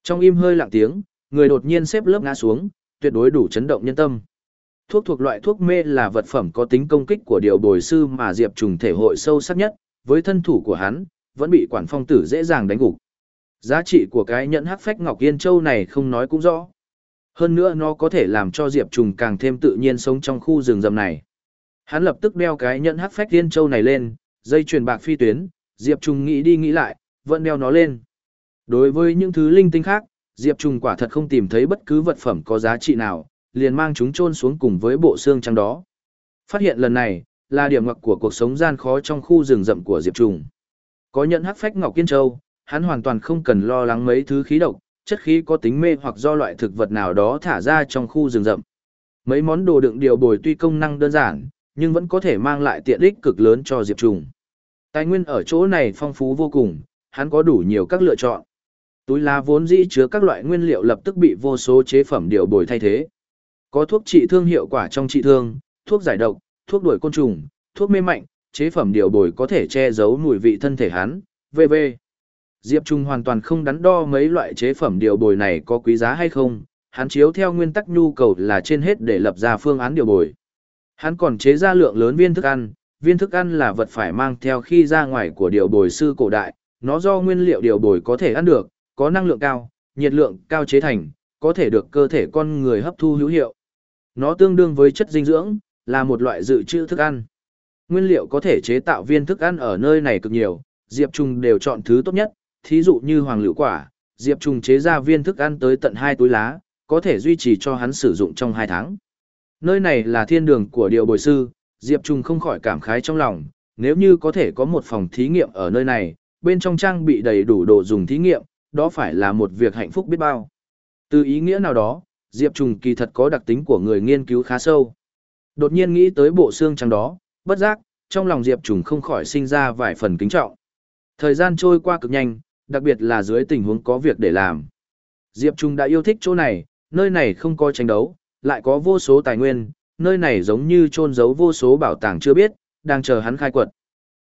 Trong im hơi lặng tiếng, người đột nhiên xếp lớp ngã xuống, tuyệt đối đủ chấn động nhân tâm. Thuốc thuộc loại thuốc mê là vật phẩm có tính công kích của điều bồi sư mà Diệp Trùng thể hội sâu sắc nhất, với thân thủ của hắn, vẫn bị quản phong tử dễ dàng đánh gục. Giá trị của cái nhẫn hắc phách ngọc yên châu này không nói cũng rõ. Hơn nữa nó có thể làm cho Diệp Trùng càng thêm tự nhiên sống trong khu rừng rậm này. Hắn lập tức đeo cái nhẫn hắc phách yên châu này lên, dây chuyền bạc phi tuyến, Diệp Trùng nghĩ đi nghĩ lại, vẫn đeo nó lên. Đối với những thứ linh tinh khác, Diệp Trùng quả thật không tìm thấy bất cứ vật phẩm có giá trị nào, liền mang chúng chôn xuống cùng với bộ xương trắng đó. Phát hiện lần này, là điểm ngoặc của cuộc sống gian khó trong khu rừng rậm của Diệp Trùng. Có nhận hắc phách ngọc kiên châu, hắn hoàn toàn không cần lo lắng mấy thứ khí độc, chất khí có tính mê hoặc do loại thực vật nào đó thả ra trong khu rừng rậm. Mấy món đồ đựng điều bồi tuy công năng đơn giản, nhưng vẫn có thể mang lại tiện ích cực lớn cho Diệp Trùng. Tài nguyên ở chỗ này phong phú vô cùng, hắn có đủ nhiều các lựa chọn. Túi lá vốn dĩ chứa các loại nguyên liệu lập tức bị vô số chế phẩm điều bồi thay thế. Có thuốc trị thương hiệu quả trong trị thương, thuốc giải độc, thuốc đuổi côn trùng, thuốc mê mạnh, chế phẩm điều bồi có thể che giấu mùi vị thân thể hắn, v.v. Diệp Trung hoàn toàn không đắn đo mấy loại chế phẩm điều bồi này có quý giá hay không, hắn chiếu theo nguyên tắc nhu cầu là trên hết để lập ra phương án điều bồi. Hắn còn chế ra lượng lớn viên thức ăn, viên thức ăn là vật phải mang theo khi ra ngoài của điều bồi sư cổ đại, nó do nguyên liệu điều bồi có thể ăn được, có năng lượng cao, nhiệt lượng cao chế thành, có thể được cơ thể con người hấp thu hữu hiệu. Nó tương đương với chất dinh dưỡng, là một loại dự trữ thức ăn. Nguyên liệu có thể chế tạo viên thức ăn ở nơi này cực nhiều, Diệp Trung đều chọn thứ tốt nhất, thí dụ như hoàng lựu quả, Diệp Trung chế ra viên thức ăn tới tận 2 túi lá, có thể duy trì cho hắn sử dụng trong 2 tháng. Nơi này là thiên đường của điều bồi sư, Diệp Trung không khỏi cảm khái trong lòng, nếu như có thể có một phòng thí nghiệm ở nơi này, bên trong trang bị đầy đủ đồ dùng thí nghiệm, đó phải là một việc hạnh phúc biết bao. Từ ý nghĩa nào đó, Diệp Trùng kỳ thật có đặc tính của người nghiên cứu khá sâu. Đột nhiên nghĩ tới bộ xương trắng đó, bất giác, trong lòng Diệp Trùng không khỏi sinh ra vài phần kính trọng. Thời gian trôi qua cực nhanh, đặc biệt là dưới tình huống có việc để làm. Diệp Trùng đã yêu thích chỗ này, nơi này không có tranh đấu, lại có vô số tài nguyên, nơi này giống như trôn giấu vô số bảo tàng chưa biết, đang chờ hắn khai quật.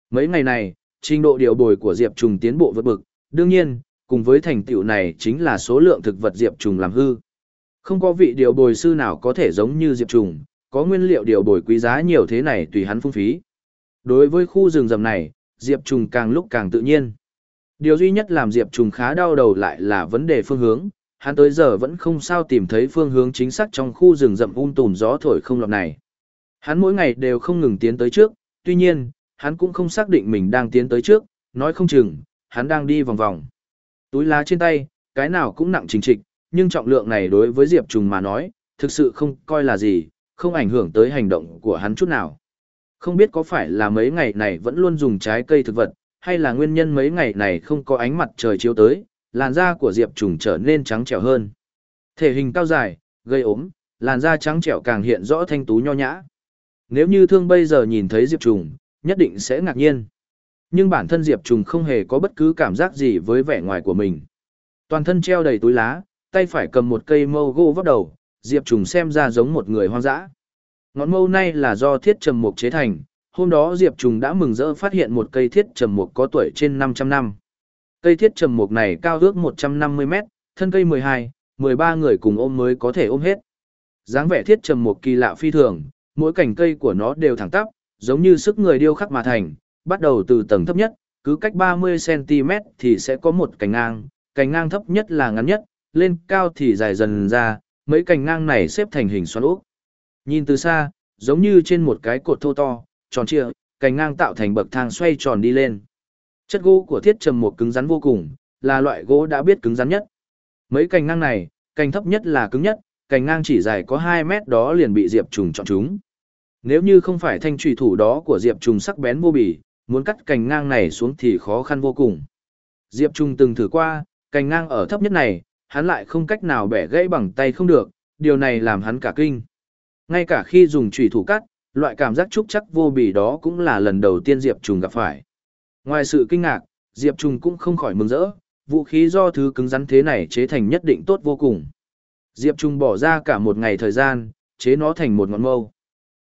Mấy ngày này, trình độ điều bồi của Diệp Trùng tiến bộ vượt bực, đương nhiên, cùng với thành tựu này chính là số lượng thực vật Diệp Trùng làm hư. Không có vị điều bồi sư nào có thể giống như Diệp Trùng, có nguyên liệu điều bồi quý giá nhiều thế này tùy hắn phung phí. Đối với khu rừng rầm này, Diệp Trùng càng lúc càng tự nhiên. Điều duy nhất làm Diệp Trùng khá đau đầu lại là vấn đề phương hướng, hắn tới giờ vẫn không sao tìm thấy phương hướng chính xác trong khu rừng rậm um tùm gió thổi không lọt này. Hắn mỗi ngày đều không ngừng tiến tới trước, tuy nhiên, hắn cũng không xác định mình đang tiến tới trước, nói không chừng, hắn đang đi vòng vòng. Túi lá trên tay, cái nào cũng nặng trình trịch, nhưng trọng lượng này đối với Diệp Trùng mà nói, thực sự không coi là gì, không ảnh hưởng tới hành động của hắn chút nào. Không biết có phải là mấy ngày này vẫn luôn dùng trái cây thực vật, hay là nguyên nhân mấy ngày này không có ánh mặt trời chiếu tới, làn da của Diệp Trùng trở nên trắng trẻo hơn. Thể hình cao dài, gây ốm, làn da trắng trẻo càng hiện rõ thanh tú nho nhã. Nếu như thương bây giờ nhìn thấy Diệp Trùng, nhất định sẽ ngạc nhiên. Nhưng bản thân Diệp Trùng không hề có bất cứ cảm giác gì với vẻ ngoài của mình. Toàn thân treo đầy túi lá, tay phải cầm một cây mâu gỗ vấp đầu, Diệp Trùng xem ra giống một người hoang dã. Ngọn mâu này là do thiết trầm mục chế thành, hôm đó Diệp Trùng đã mừng rỡ phát hiện một cây thiết trầm mục có tuổi trên 500 năm. Cây thiết trầm mục này cao ước 150 mét, thân cây 12, 13 người cùng ôm mới có thể ôm hết. dáng vẻ thiết trầm mục kỳ lạ phi thường, mỗi cành cây của nó đều thẳng tắp, giống như sức người điêu khắc mà thành, bắt đầu từ tầng thấp nhất, cứ cách 30cm thì sẽ có một cành ngang, cành ngang thấp nhất là ngắn nhất, lên cao thì dài dần ra, mấy cành ngang này xếp thành hình xoắn ốc. Nhìn từ xa, giống như trên một cái cột thô to, tròn trịa, cành ngang tạo thành bậc thang xoay tròn đi lên. Chất gỗ của thiết trầm một cứng rắn vô cùng, là loại gỗ đã biết cứng rắn nhất. Mấy cành ngang này, cành thấp nhất là cứng nhất, cành ngang chỉ dài có 2 mét đó liền bị Diệp Trùng chọn chúng. Nếu như không phải thanh trùy thủ đó của Diệp Trùng sắc bén vô bì, muốn cắt cành ngang này xuống thì khó khăn vô cùng. Diệp Trùng từng thử qua, cành ngang ở thấp nhất này, hắn lại không cách nào bẻ gãy bằng tay không được, điều này làm hắn cả kinh. Ngay cả khi dùng chủy thủ cắt, loại cảm giác trúc chắc vô bì đó cũng là lần đầu tiên Diệp Trùng gặp phải. Ngoài sự kinh ngạc, Diệp Trùng cũng không khỏi mừng rỡ, vũ khí do thứ cứng rắn thế này chế thành nhất định tốt vô cùng. Diệp Trùng bỏ ra cả một ngày thời gian, chế nó thành một ngọn mâu.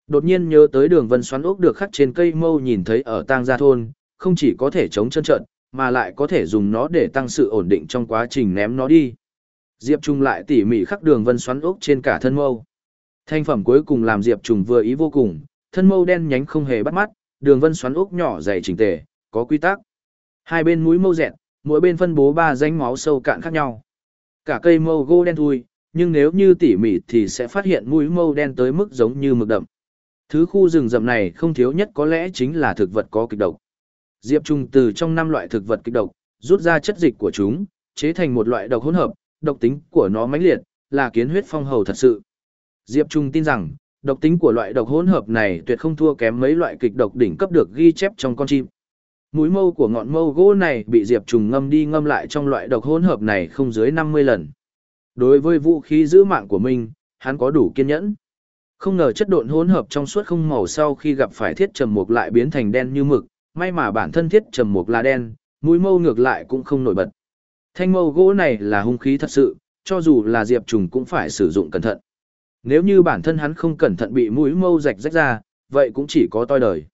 Đột nhiên nhớ tới đường vân xoắn ốc được khắc trên cây mâu nhìn thấy ở tang gia thôn, không chỉ có thể chống chân trận, mà lại có thể dùng nó để tăng sự ổn định trong quá trình ném nó đi. Diệp Trung lại tỉ mỉ khắc đường vân xoắn ốc trên cả thân mâu. Thành phẩm cuối cùng làm Diệp Trung vừa ý vô cùng, thân mâu đen nhánh không hề bắt mắt, đường vân xoắn ốc nhỏ dày chỉnh tề, có quy tắc. Hai bên mũi mâu dẹt, mỗi bên phân bố ba rãnh máu sâu cạn khác nhau. Cả cây mâu gỗ đen thui, nhưng nếu như tỉ mỉ thì sẽ phát hiện mũi mâu đen tới mức giống như mực đậm. Thứ khu rừng rậm này không thiếu nhất có lẽ chính là thực vật có kịch độc. Diệp Trung từ trong năm loại thực vật kịch độc, rút ra chất dịch của chúng, chế thành một loại độc hỗn hợp, độc tính của nó mãnh liệt, là kiến huyết phong hầu thật sự. Diệp Trung tin rằng, độc tính của loại độc hỗn hợp này tuyệt không thua kém mấy loại kịch độc đỉnh cấp được ghi chép trong con chim. Mũi mâu của ngọn mâu gỗ này bị Diệp Trung ngâm đi ngâm lại trong loại độc hỗn hợp này không dưới 50 lần. Đối với vũ khí giữ mạng của mình, hắn có đủ kiên nhẫn. Không ngờ chất độn hỗn hợp trong suốt không màu sau khi gặp phải thiết trầm mục lại biến thành đen như mực, may mà bản thân thiết trầm mục là đen, mũi mâu ngược lại cũng không nổi bật. Thanh mâu gỗ này là hung khí thật sự, cho dù là diệp trùng cũng phải sử dụng cẩn thận. Nếu như bản thân hắn không cẩn thận bị mũi mâu rạch rách ra, vậy cũng chỉ có toi đời.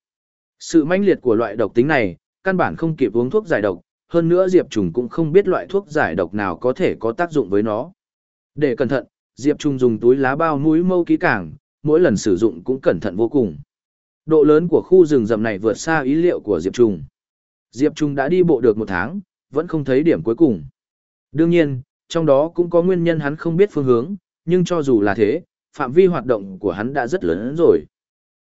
Sự manh liệt của loại độc tính này, căn bản không kịp uống thuốc giải độc, hơn nữa Diệp Trùng cũng không biết loại thuốc giải độc nào có thể có tác dụng với nó. Để cẩn thận, Diệp Trùng dùng túi lá bao mũi mâu kỹ càng, mỗi lần sử dụng cũng cẩn thận vô cùng. Độ lớn của khu rừng rậm này vượt xa ý liệu của Diệp Trung. Diệp Trung đã đi bộ được một tháng, vẫn không thấy điểm cuối cùng. Đương nhiên, trong đó cũng có nguyên nhân hắn không biết phương hướng, nhưng cho dù là thế, phạm vi hoạt động của hắn đã rất lớn rồi.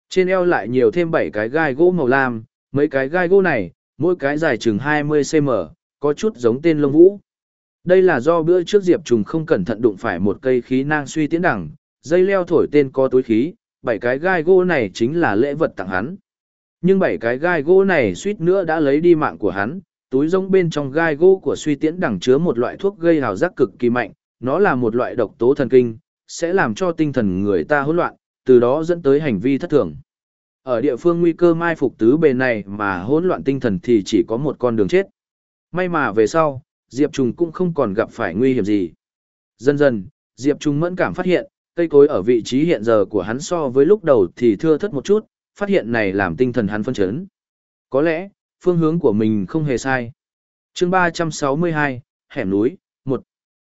Trên eo lại nhiều thêm 7 cái gai gỗ màu lam, mấy cái gai gỗ này, mỗi cái dài chừng 20cm, có chút giống tên lông vũ. Đây là do bữa trước Diệp Trùng không cẩn thận đụng phải một cây khí nang suy tiến đẳng, dây leo thổi tên có túi khí, bảy cái gai gỗ này chính là lễ vật tặng hắn. Nhưng bảy cái gai gỗ này suýt nữa đã lấy đi mạng của hắn, túi rông bên trong gai gỗ của suy tiễn đẳng chứa một loại thuốc gây hào giác cực kỳ mạnh, nó là một loại độc tố thần kinh, sẽ làm cho tinh thần người ta hỗn loạn, từ đó dẫn tới hành vi thất thường. Ở địa phương nguy cơ mai phục tứ bề này mà hỗn loạn tinh thần thì chỉ có một con đường chết. May mà về sau, Diệp Trùng cũng không còn gặp phải nguy hiểm gì. Dần dần, Diệp Trùng mẫn cảm phát hiện, Cây cối ở vị trí hiện giờ của hắn so với lúc đầu thì thưa thất một chút, phát hiện này làm tinh thần hắn phân chấn. Có lẽ, phương hướng của mình không hề sai. chương 362, hẻm núi, 1.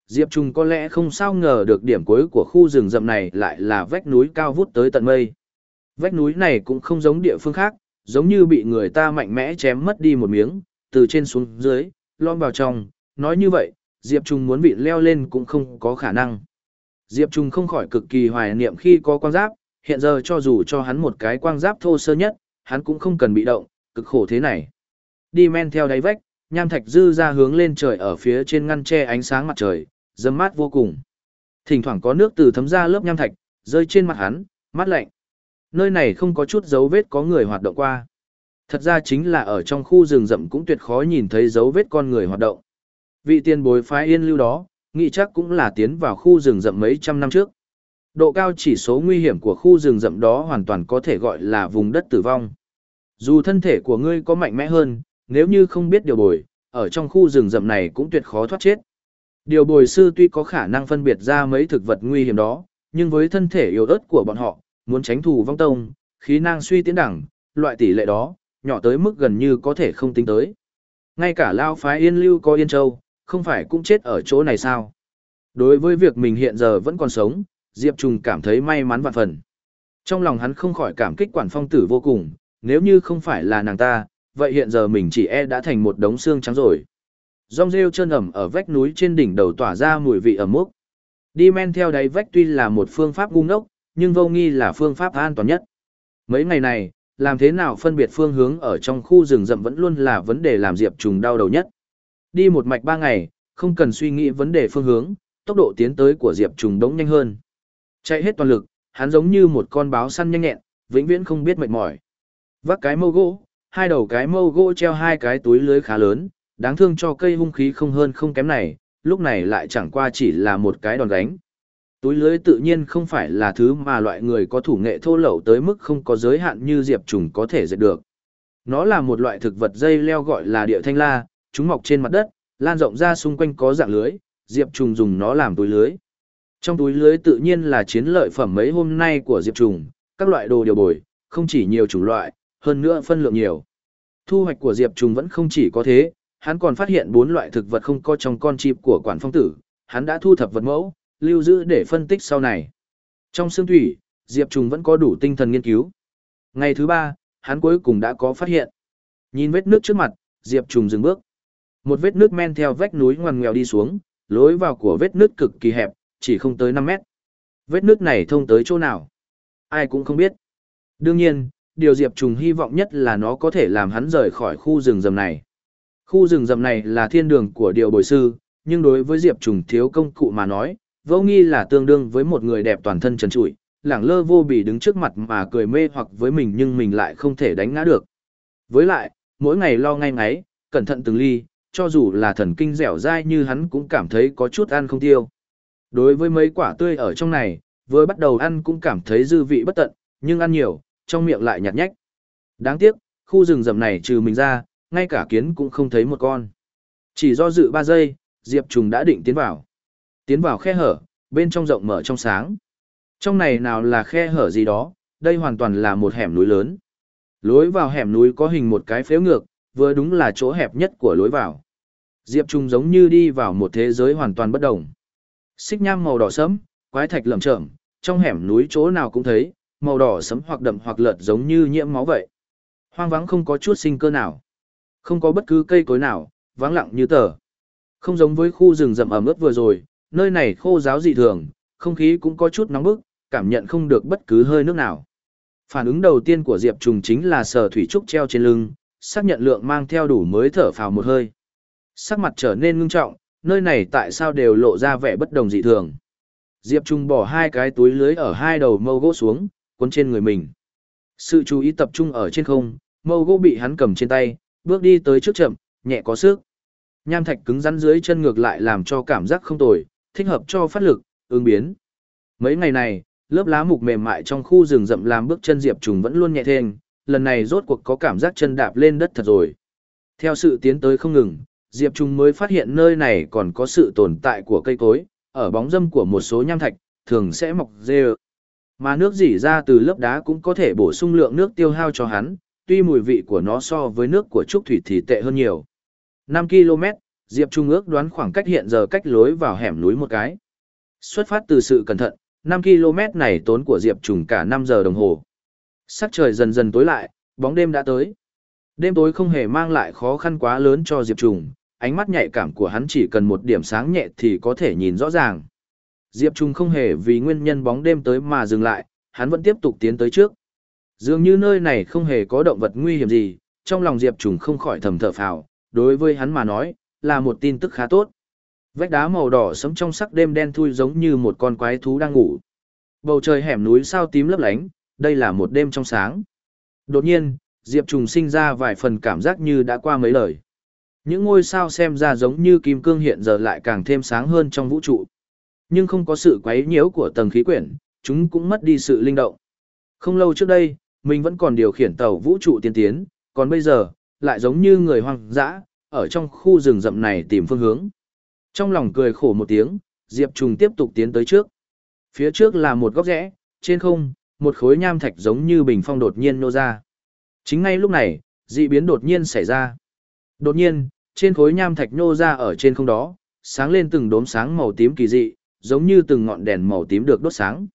Diệp Trung có lẽ không sao ngờ được điểm cuối của khu rừng rậm này lại là vách núi cao vút tới tận mây. Vách núi này cũng không giống địa phương khác, giống như bị người ta mạnh mẽ chém mất đi một miếng, từ trên xuống dưới, lom vào trong. Nói như vậy, Diệp Trung muốn bị leo lên cũng không có khả năng. Diệp Trung không khỏi cực kỳ hoài niệm khi có quang giáp, hiện giờ cho dù cho hắn một cái quang giáp thô sơ nhất, hắn cũng không cần bị động, cực khổ thế này. Đi men theo đáy vách, nham thạch dư ra hướng lên trời ở phía trên ngăn che ánh sáng mặt trời, dâm mát vô cùng. Thỉnh thoảng có nước từ thấm ra lớp nham thạch, rơi trên mặt hắn, mát lạnh. Nơi này không có chút dấu vết có người hoạt động qua. Thật ra chính là ở trong khu rừng rậm cũng tuyệt khó nhìn thấy dấu vết con người hoạt động. Vị tiền bối phái yên lưu đó, nghĩ chắc cũng là tiến vào khu rừng rậm mấy trăm năm trước. Độ cao chỉ số nguy hiểm của khu rừng rậm đó hoàn toàn có thể gọi là vùng đất tử vong. Dù thân thể của ngươi có mạnh mẽ hơn, nếu như không biết điều bồi, ở trong khu rừng rậm này cũng tuyệt khó thoát chết. Điều bồi sư tuy có khả năng phân biệt ra mấy thực vật nguy hiểm đó, nhưng với thân thể yếu ớt của bọn họ, muốn tránh thù vong tông, khí năng suy tiến đẳng, loại tỷ lệ đó, nhỏ tới mức gần như có thể không tính tới. Ngay cả Lao phái Yên Lưu có Yên Châu, không phải cũng chết ở chỗ này sao? Đối với việc mình hiện giờ vẫn còn sống, Diệp Trùng cảm thấy may mắn vạn phần. Trong lòng hắn không khỏi cảm kích quản phong tử vô cùng, nếu như không phải là nàng ta, vậy hiện giờ mình chỉ e đã thành một đống xương trắng rồi. Rong rêu chân ẩm ở vách núi trên đỉnh đầu tỏa ra mùi vị ẩm mốc. Đi men theo đáy vách tuy là một phương pháp ngu ngốc, nhưng vô nghi là phương pháp an toàn nhất. Mấy ngày này, làm thế nào phân biệt phương hướng ở trong khu rừng rậm vẫn luôn là vấn đề làm Diệp Trùng đau đầu nhất. Đi một mạch ba ngày, không cần suy nghĩ vấn đề phương hướng, tốc độ tiến tới của Diệp Trùng đống nhanh hơn. Chạy hết toàn lực, hắn giống như một con báo săn nhanh nhẹn, vĩnh viễn không biết mệt mỏi. Vác cái mâu gỗ, hai đầu cái mâu gỗ treo hai cái túi lưới khá lớn, đáng thương cho cây hung khí không hơn không kém này, lúc này lại chẳng qua chỉ là một cái đòn gánh. Túi lưới tự nhiên không phải là thứ mà loại người có thủ nghệ thô lậu tới mức không có giới hạn như diệp trùng có thể dệt được. Nó là một loại thực vật dây leo gọi là địa thanh la, chúng mọc trên mặt đất, lan rộng ra xung quanh có dạng lưới, diệp trùng dùng nó làm túi lưới. Trong túi lưới tự nhiên là chiến lợi phẩm mấy hôm nay của diệp trùng, các loại đồ điều bồi, không chỉ nhiều chủng loại, hơn nữa phân lượng nhiều. Thu hoạch của diệp trùng vẫn không chỉ có thế, hắn còn phát hiện bốn loại thực vật không có trong con chip của quản phong tử, hắn đã thu thập vật mẫu, lưu giữ để phân tích sau này. Trong xương thủy, Diệp Trùng vẫn có đủ tinh thần nghiên cứu. Ngày thứ ba, hắn cuối cùng đã có phát hiện. Nhìn vết nước trước mặt, Diệp Trùng dừng bước. Một vết nước men theo vách núi ngoằn ngoèo đi xuống, lối vào của vết nước cực kỳ hẹp, chỉ không tới 5 mét. Vết nước này thông tới chỗ nào? Ai cũng không biết. Đương nhiên, điều Diệp Trùng hy vọng nhất là nó có thể làm hắn rời khỏi khu rừng rầm này. Khu rừng rầm này là thiên đường của điều bồi sư, nhưng đối với Diệp Trùng thiếu công cụ mà nói, vô nghi là tương đương với một người đẹp toàn thân trần trụi, lẳng lơ vô bì đứng trước mặt mà cười mê hoặc với mình nhưng mình lại không thể đánh ngã được. Với lại, mỗi ngày lo ngay ngáy, cẩn thận từng ly, cho dù là thần kinh dẻo dai như hắn cũng cảm thấy có chút ăn không tiêu. Đối với mấy quả tươi ở trong này, vừa bắt đầu ăn cũng cảm thấy dư vị bất tận, nhưng ăn nhiều, trong miệng lại nhạt nhách. Đáng tiếc, khu rừng rậm này trừ mình ra, ngay cả kiến cũng không thấy một con. Chỉ do dự 3 giây, Diệp Trùng đã định tiến vào. Tiến vào khe hở, bên trong rộng mở trong sáng. Trong này nào là khe hở gì đó, đây hoàn toàn là một hẻm núi lớn. Lối vào hẻm núi có hình một cái phếu ngược, vừa đúng là chỗ hẹp nhất của lối vào. Diệp Trung giống như đi vào một thế giới hoàn toàn bất đồng. Xích nham màu đỏ sẫm, quái thạch lởm chởm, trong hẻm núi chỗ nào cũng thấy, màu đỏ sẫm hoặc đậm hoặc lợt giống như nhiễm máu vậy. Hoang vắng không có chút sinh cơ nào. Không có bất cứ cây cối nào, vắng lặng như tờ. Không giống với khu rừng rậm ẩm ướt vừa rồi, nơi này khô giáo dị thường, không khí cũng có chút nóng bức, cảm nhận không được bất cứ hơi nước nào. Phản ứng đầu tiên của Diệp Trùng chính là sờ thủy trúc treo trên lưng, xác nhận lượng mang theo đủ mới thở phào một hơi. Sắc mặt trở nên ngưng trọng, nơi này tại sao đều lộ ra vẻ bất đồng dị thường. Diệp Trung bỏ hai cái túi lưới ở hai đầu mâu gỗ xuống, cuốn trên người mình. Sự chú ý tập trung ở trên không, mâu gỗ bị hắn cầm trên tay, bước đi tới trước chậm, nhẹ có sức. Nham thạch cứng rắn dưới chân ngược lại làm cho cảm giác không tồi, thích hợp cho phát lực, ứng biến. Mấy ngày này, lớp lá mục mềm mại trong khu rừng rậm làm bước chân Diệp Trùng vẫn luôn nhẹ thênh, lần này rốt cuộc có cảm giác chân đạp lên đất thật rồi. Theo sự tiến tới không ngừng, Diệp Trùng mới phát hiện nơi này còn có sự tồn tại của cây cối, ở bóng dâm của một số nham thạch, thường sẽ mọc rêu. Mà nước dỉ ra từ lớp đá cũng có thể bổ sung lượng nước tiêu hao cho hắn, tuy mùi vị của nó so với nước của trúc thủy thì tệ hơn nhiều. 5 km, Diệp Trung ước đoán khoảng cách hiện giờ cách lối vào hẻm núi một cái. Xuất phát từ sự cẩn thận, 5 km này tốn của Diệp Trung cả 5 giờ đồng hồ. Sắc trời dần dần tối lại, bóng đêm đã tới. Đêm tối không hề mang lại khó khăn quá lớn cho Diệp Trung, ánh mắt nhạy cảm của hắn chỉ cần một điểm sáng nhẹ thì có thể nhìn rõ ràng. Diệp Trung không hề vì nguyên nhân bóng đêm tới mà dừng lại, hắn vẫn tiếp tục tiến tới trước. Dường như nơi này không hề có động vật nguy hiểm gì, trong lòng Diệp Trung không khỏi thầm thở phào, đối với hắn mà nói, là một tin tức khá tốt. Vách đá màu đỏ sẫm trong sắc đêm đen thui giống như một con quái thú đang ngủ. Bầu trời hẻm núi sao tím lấp lánh, đây là một đêm trong sáng. Đột nhiên, Diệp Trùng sinh ra vài phần cảm giác như đã qua mấy lời. Những ngôi sao xem ra giống như kim cương hiện giờ lại càng thêm sáng hơn trong vũ trụ. Nhưng không có sự quấy nhiễu của tầng khí quyển, chúng cũng mất đi sự linh động. Không lâu trước đây, mình vẫn còn điều khiển tàu vũ trụ tiên tiến, còn bây giờ, lại giống như người hoang dã, ở trong khu rừng rậm này tìm phương hướng. Trong lòng cười khổ một tiếng, Diệp Trùng tiếp tục tiến tới trước. Phía trước là một góc rẽ, trên không, một khối nham thạch giống như bình phong đột nhiên nô ra. Chính ngay lúc này, dị biến đột nhiên xảy ra. Đột nhiên, trên khối nham thạch nô ra ở trên không đó, sáng lên từng đốm sáng màu tím kỳ dị, giống như từng ngọn đèn màu tím được đốt sáng.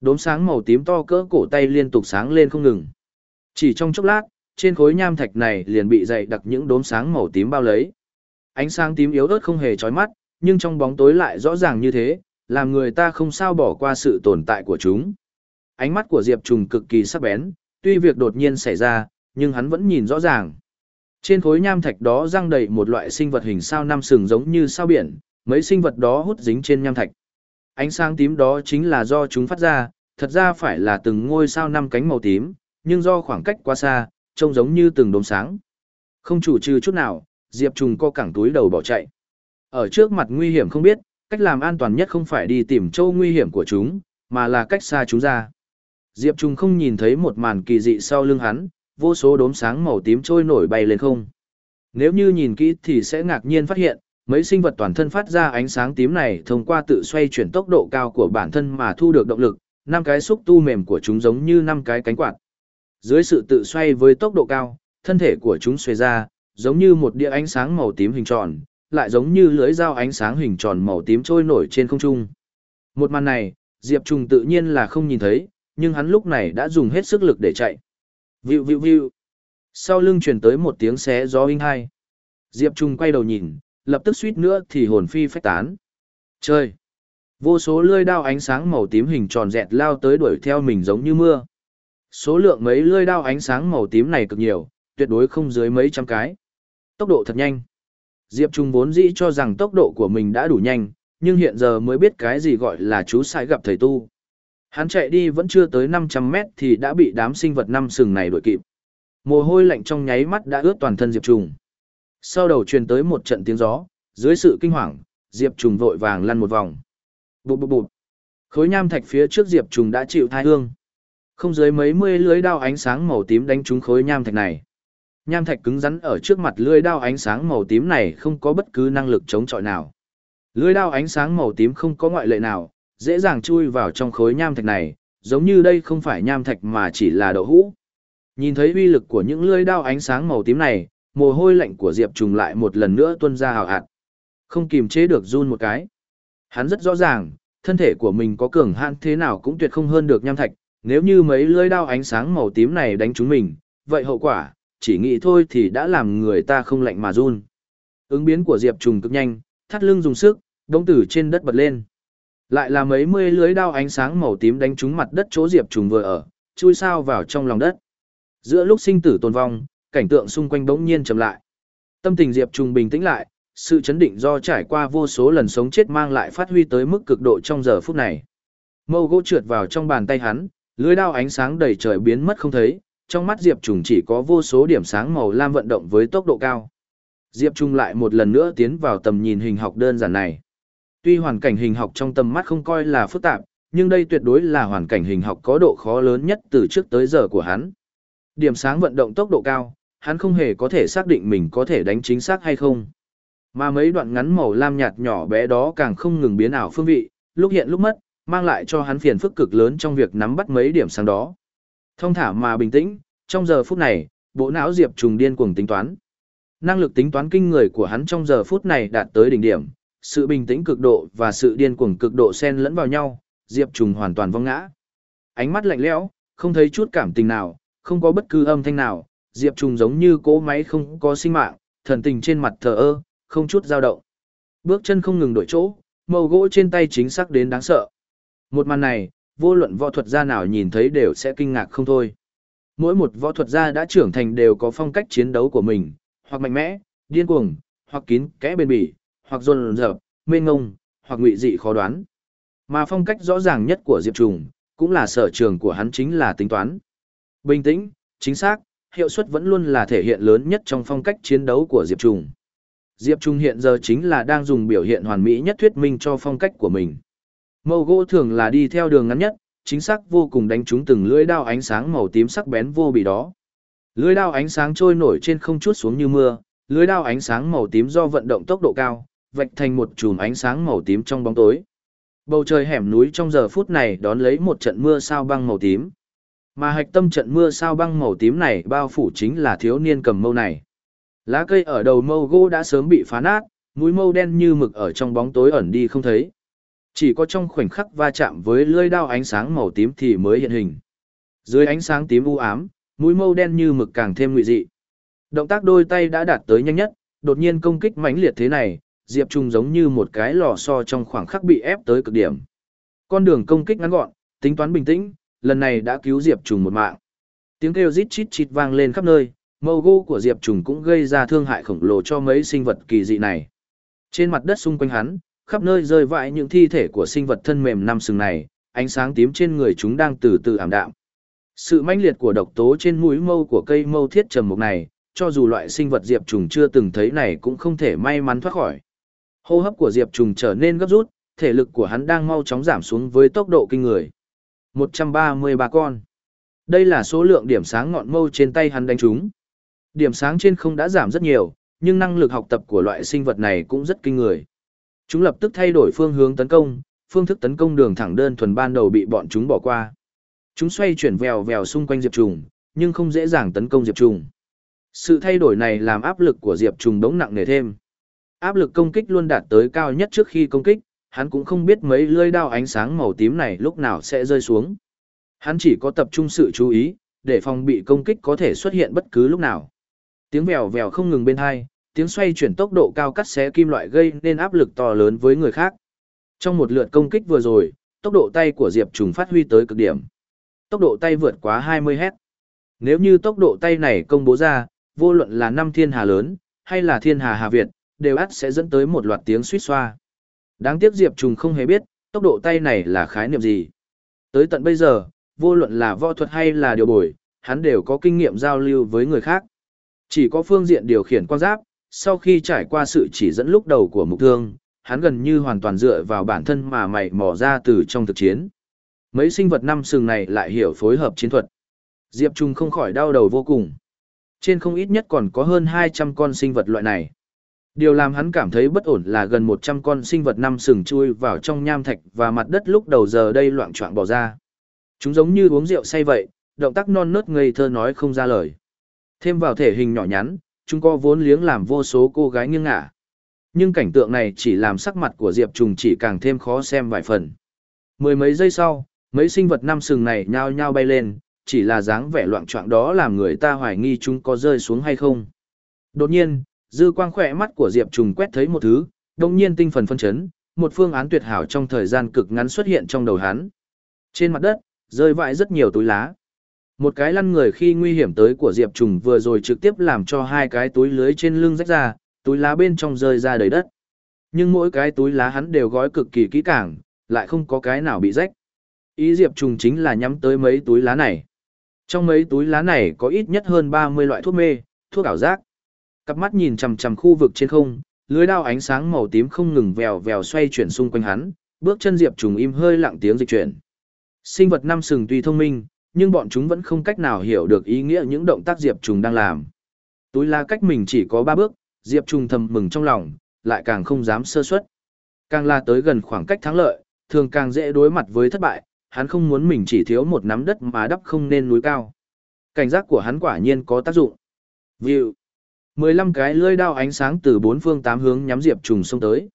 Đốm sáng màu tím to cỡ cổ tay liên tục sáng lên không ngừng. Chỉ trong chốc lát, trên khối nham thạch này liền bị dày đặc những đốm sáng màu tím bao lấy. Ánh sáng tím yếu ớt không hề chói mắt, nhưng trong bóng tối lại rõ ràng như thế, làm người ta không sao bỏ qua sự tồn tại của chúng. Ánh mắt của Diệp Trùng cực kỳ sắc bén, tuy việc đột nhiên xảy ra, nhưng hắn vẫn nhìn rõ ràng. Trên khối nham thạch đó răng đầy một loại sinh vật hình sao năm sừng giống như sao biển, mấy sinh vật đó hút dính trên nham thạch. Ánh sáng tím đó chính là do chúng phát ra, thật ra phải là từng ngôi sao năm cánh màu tím, nhưng do khoảng cách quá xa, trông giống như từng đốm sáng. Không chủ trừ chút nào, Diệp Trùng co cẳng túi đầu bỏ chạy. Ở trước mặt nguy hiểm không biết, cách làm an toàn nhất không phải đi tìm châu nguy hiểm của chúng, mà là cách xa chúng ra. Diệp Trùng không nhìn thấy một màn kỳ dị sau lưng hắn, vô số đốm sáng màu tím trôi nổi bay lên không. Nếu như nhìn kỹ thì sẽ ngạc nhiên phát hiện, mấy sinh vật toàn thân phát ra ánh sáng tím này thông qua tự xoay chuyển tốc độ cao của bản thân mà thu được động lực, năm cái xúc tu mềm của chúng giống như năm cái cánh quạt. Dưới sự tự xoay với tốc độ cao, thân thể của chúng xoay ra, giống như một đĩa ánh sáng màu tím hình tròn, lại giống như lưới dao ánh sáng hình tròn màu tím trôi nổi trên không trung. Một màn này, Diệp Trùng tự nhiên là không nhìn thấy, nhưng hắn lúc này đã dùng hết sức lực để chạy. Vịu vịu vịu. Sau lưng truyền tới một tiếng xé gió inh hai. Diệp Trung quay đầu nhìn, lập tức suýt nữa thì hồn phi phách tán. Chơi! Vô số lưỡi đao ánh sáng màu tím hình tròn dẹt lao tới đuổi theo mình giống như mưa. Số lượng mấy lưỡi đao ánh sáng màu tím này cực nhiều, tuyệt đối không dưới mấy trăm cái. Tốc độ thật nhanh. Diệp Trung vốn dĩ cho rằng tốc độ của mình đã đủ nhanh, nhưng hiện giờ mới biết cái gì gọi là chú sai gặp thầy tu. Hắn chạy đi vẫn chưa tới 500 mét thì đã bị đám sinh vật năm sừng này đuổi kịp. Mồ hôi lạnh trong nháy mắt đã ướt toàn thân Diệp Trung. Sau đầu truyền tới một trận tiếng gió, dưới sự kinh hoàng, Diệp Trùng vội vàng lăn một vòng. Bụp bụp bụp. Khối nham thạch phía trước Diệp Trùng đã chịu thai hương. Không dưới mấy mươi lưới đao ánh sáng màu tím đánh trúng khối nham thạch này. Nham thạch cứng rắn ở trước mặt lưới đao ánh sáng màu tím này không có bất cứ năng lực chống chọi nào. Lưới đao ánh sáng màu tím không có ngoại lệ nào, dễ dàng chui vào trong khối nham thạch này, giống như đây không phải nham thạch mà chỉ là đậu hũ. Nhìn thấy uy lực của những lưỡi đao ánh sáng màu tím này, mồ hôi lạnh của Diệp Trùng lại một lần nữa tuôn ra hào hạt. Không kìm chế được run một cái. Hắn rất rõ ràng, thân thể của mình có cường hạn thế nào cũng tuyệt không hơn được nham thạch, nếu như mấy lưỡi đao ánh sáng màu tím này đánh chúng mình, vậy hậu quả, chỉ nghĩ thôi thì đã làm người ta không lạnh mà run. Ứng biến của Diệp Trùng cực nhanh, thắt lưng dùng sức, đống tử trên đất bật lên. Lại là mấy mươi lưới đao ánh sáng màu tím đánh trúng mặt đất chỗ Diệp Trùng vừa ở, chui sao vào trong lòng đất. Giữa lúc sinh tử tồn vong, cảnh tượng xung quanh bỗng nhiên chậm lại. Tâm tình Diệp Trùng bình tĩnh lại, sự chấn định do trải qua vô số lần sống chết mang lại phát huy tới mức cực độ trong giờ phút này. Mâu gỗ trượt vào trong bàn tay hắn, lưới đao ánh sáng đầy trời biến mất không thấy, trong mắt Diệp Trùng chỉ có vô số điểm sáng màu lam vận động với tốc độ cao. Diệp Trung lại một lần nữa tiến vào tầm nhìn hình học đơn giản này. Tuy hoàn cảnh hình học trong tầm mắt không coi là phức tạp, nhưng đây tuyệt đối là hoàn cảnh hình học có độ khó lớn nhất từ trước tới giờ của hắn. Điểm sáng vận động tốc độ cao, hắn không hề có thể xác định mình có thể đánh chính xác hay không. Mà mấy đoạn ngắn màu lam nhạt nhỏ bé đó càng không ngừng biến ảo phương vị, lúc hiện lúc mất, mang lại cho hắn phiền phức cực lớn trong việc nắm bắt mấy điểm sáng đó. Thông thả mà bình tĩnh, trong giờ phút này, bộ não Diệp trùng điên cuồng tính toán. Năng lực tính toán kinh người của hắn trong giờ phút này đạt tới đỉnh điểm, sự bình tĩnh cực độ và sự điên cuồng cực độ xen lẫn vào nhau, Diệp Trùng hoàn toàn vong ngã. Ánh mắt lạnh lẽo, không thấy chút cảm tình nào, không có bất cứ âm thanh nào, Diệp Trùng giống như cỗ máy không có sinh mạng, thần tình trên mặt thờ ơ, không chút dao động. Bước chân không ngừng đổi chỗ, màu gỗ trên tay chính xác đến đáng sợ. Một màn này, vô luận võ thuật gia nào nhìn thấy đều sẽ kinh ngạc không thôi. Mỗi một võ thuật gia đã trưởng thành đều có phong cách chiến đấu của mình, hoặc mạnh mẽ, điên cuồng, hoặc kín, kẽ bền bỉ, hoặc dồn dập, mê ngông, hoặc ngụy dị khó đoán. Mà phong cách rõ ràng nhất của Diệp Trùng, cũng là sở trường của hắn chính là tính toán. Bình tĩnh, chính xác, hiệu suất vẫn luôn là thể hiện lớn nhất trong phong cách chiến đấu của Diệp Trùng. Diệp Trung hiện giờ chính là đang dùng biểu hiện hoàn mỹ nhất thuyết minh cho phong cách của mình. Mâu gỗ thường là đi theo đường ngắn nhất, chính xác vô cùng đánh trúng từng lưỡi đao ánh sáng màu tím sắc bén vô bị đó. Lưỡi đao ánh sáng trôi nổi trên không chút xuống như mưa, lưỡi đao ánh sáng màu tím do vận động tốc độ cao, vạch thành một chùm ánh sáng màu tím trong bóng tối. Bầu trời hẻm núi trong giờ phút này đón lấy một trận mưa sao băng màu tím. Mà hạch tâm trận mưa sao băng màu tím này bao phủ chính là thiếu niên cầm mâu này. Lá cây ở đầu mâu gỗ đã sớm bị phá nát, mũi mâu đen như mực ở trong bóng tối ẩn đi không thấy. Chỉ có trong khoảnh khắc va chạm với lưỡi đao ánh sáng màu tím thì mới hiện hình. Dưới ánh sáng tím u ám, mũi mâu đen như mực càng thêm nguy dị. Động tác đôi tay đã đạt tới nhanh nhất, đột nhiên công kích mãnh liệt thế này, Diệp Trung giống như một cái lò xo trong khoảng khắc bị ép tới cực điểm. Con đường công kích ngắn gọn, tính toán bình tĩnh, lần này đã cứu Diệp Trùng một mạng. Tiếng kêu rít chít chít vang lên khắp nơi, mâu gô của Diệp Trùng cũng gây ra thương hại khổng lồ cho mấy sinh vật kỳ dị này. Trên mặt đất xung quanh hắn, khắp nơi rơi vãi những thi thể của sinh vật thân mềm năm sừng này, ánh sáng tím trên người chúng đang từ từ ảm đạm. Sự mãnh liệt của độc tố trên mũi mâu của cây mâu thiết trầm mục này, cho dù loại sinh vật diệp trùng chưa từng thấy này cũng không thể may mắn thoát khỏi. Hô hấp của diệp trùng trở nên gấp rút, thể lực của hắn đang mau chóng giảm xuống với tốc độ kinh người. 133 con. Đây là số lượng điểm sáng ngọn mâu trên tay hắn đánh trúng. Điểm sáng trên không đã giảm rất nhiều, nhưng năng lực học tập của loại sinh vật này cũng rất kinh người. Chúng lập tức thay đổi phương hướng tấn công, phương thức tấn công đường thẳng đơn thuần ban đầu bị bọn chúng bỏ qua. Chúng xoay chuyển vèo vèo xung quanh Diệp Trùng, nhưng không dễ dàng tấn công Diệp Trùng. Sự thay đổi này làm áp lực của Diệp Trùng đống nặng nề thêm. Áp lực công kích luôn đạt tới cao nhất trước khi công kích, hắn cũng không biết mấy lưỡi đao ánh sáng màu tím này lúc nào sẽ rơi xuống. Hắn chỉ có tập trung sự chú ý, để phòng bị công kích có thể xuất hiện bất cứ lúc nào. Tiếng vèo vèo không ngừng bên hai, tiếng xoay chuyển tốc độ cao cắt xé kim loại gây nên áp lực to lớn với người khác. Trong một lượt công kích vừa rồi, tốc độ tay của Diệp Trùng phát huy tới cực điểm. Tốc độ tay vượt quá 20 Hz. Nếu như tốc độ tay này công bố ra, vô luận là năm thiên hà lớn, hay là thiên hà Hà Việt, đều ắt sẽ dẫn tới một loạt tiếng suýt xoa. Đáng tiếc Diệp Trùng không hề biết, tốc độ tay này là khái niệm gì. Tới tận bây giờ, vô luận là võ thuật hay là điều bồi, hắn đều có kinh nghiệm giao lưu với người khác. Chỉ có phương diện điều khiển quan giáp, sau khi trải qua sự chỉ dẫn lúc đầu của mục thương, hắn gần như hoàn toàn dựa vào bản thân mà mày mò ra từ trong thực chiến. Mấy sinh vật năm sừng này lại hiểu phối hợp chiến thuật. Diệp Trung không khỏi đau đầu vô cùng. Trên không ít nhất còn có hơn 200 con sinh vật loại này. Điều làm hắn cảm thấy bất ổn là gần 100 con sinh vật năm sừng chui vào trong nham thạch và mặt đất lúc đầu giờ đây loạn choạng bỏ ra. Chúng giống như uống rượu say vậy, động tác non nớt ngây thơ nói không ra lời. Thêm vào thể hình nhỏ nhắn, chúng có vốn liếng làm vô số cô gái nghiêng ngả. Nhưng cảnh tượng này chỉ làm sắc mặt của Diệp Trùng chỉ càng thêm khó xem vài phần. Mười mấy giây sau, mấy sinh vật năm sừng này nhao nhao bay lên, chỉ là dáng vẻ loạn choạng đó làm người ta hoài nghi chúng có rơi xuống hay không. Đột nhiên, dư quang khỏe mắt của Diệp Trùng quét thấy một thứ, đồng nhiên tinh phần phân chấn, một phương án tuyệt hảo trong thời gian cực ngắn xuất hiện trong đầu hắn. Trên mặt đất, rơi vãi rất nhiều túi lá. Một cái lăn người khi nguy hiểm tới của Diệp Trùng vừa rồi trực tiếp làm cho hai cái túi lưới trên lưng rách ra, túi lá bên trong rơi ra đầy đất. Nhưng mỗi cái túi lá hắn đều gói cực kỳ kỹ càng, lại không có cái nào bị rách. Ý Diệp Trùng chính là nhắm tới mấy túi lá này. Trong mấy túi lá này có ít nhất hơn 30 loại thuốc mê, thuốc ảo giác. Cặp mắt nhìn chằm chằm khu vực trên không, lưới đao ánh sáng màu tím không ngừng vèo vèo xoay chuyển xung quanh hắn, bước chân Diệp Trùng im hơi lặng tiếng dịch chuyển. Sinh vật năm sừng tuy thông minh, nhưng bọn chúng vẫn không cách nào hiểu được ý nghĩa những động tác Diệp Trùng đang làm. Túi lá cách mình chỉ có ba bước, Diệp Trùng thầm mừng trong lòng, lại càng không dám sơ suất. Càng la tới gần khoảng cách thắng lợi, thường càng dễ đối mặt với thất bại, hắn không muốn mình chỉ thiếu một nắm đất mà đắp không nên núi cao. Cảnh giác của hắn quả nhiên có tác dụng. View. 15 cái lưỡi đao ánh sáng từ bốn phương tám hướng nhắm Diệp Trùng xông tới.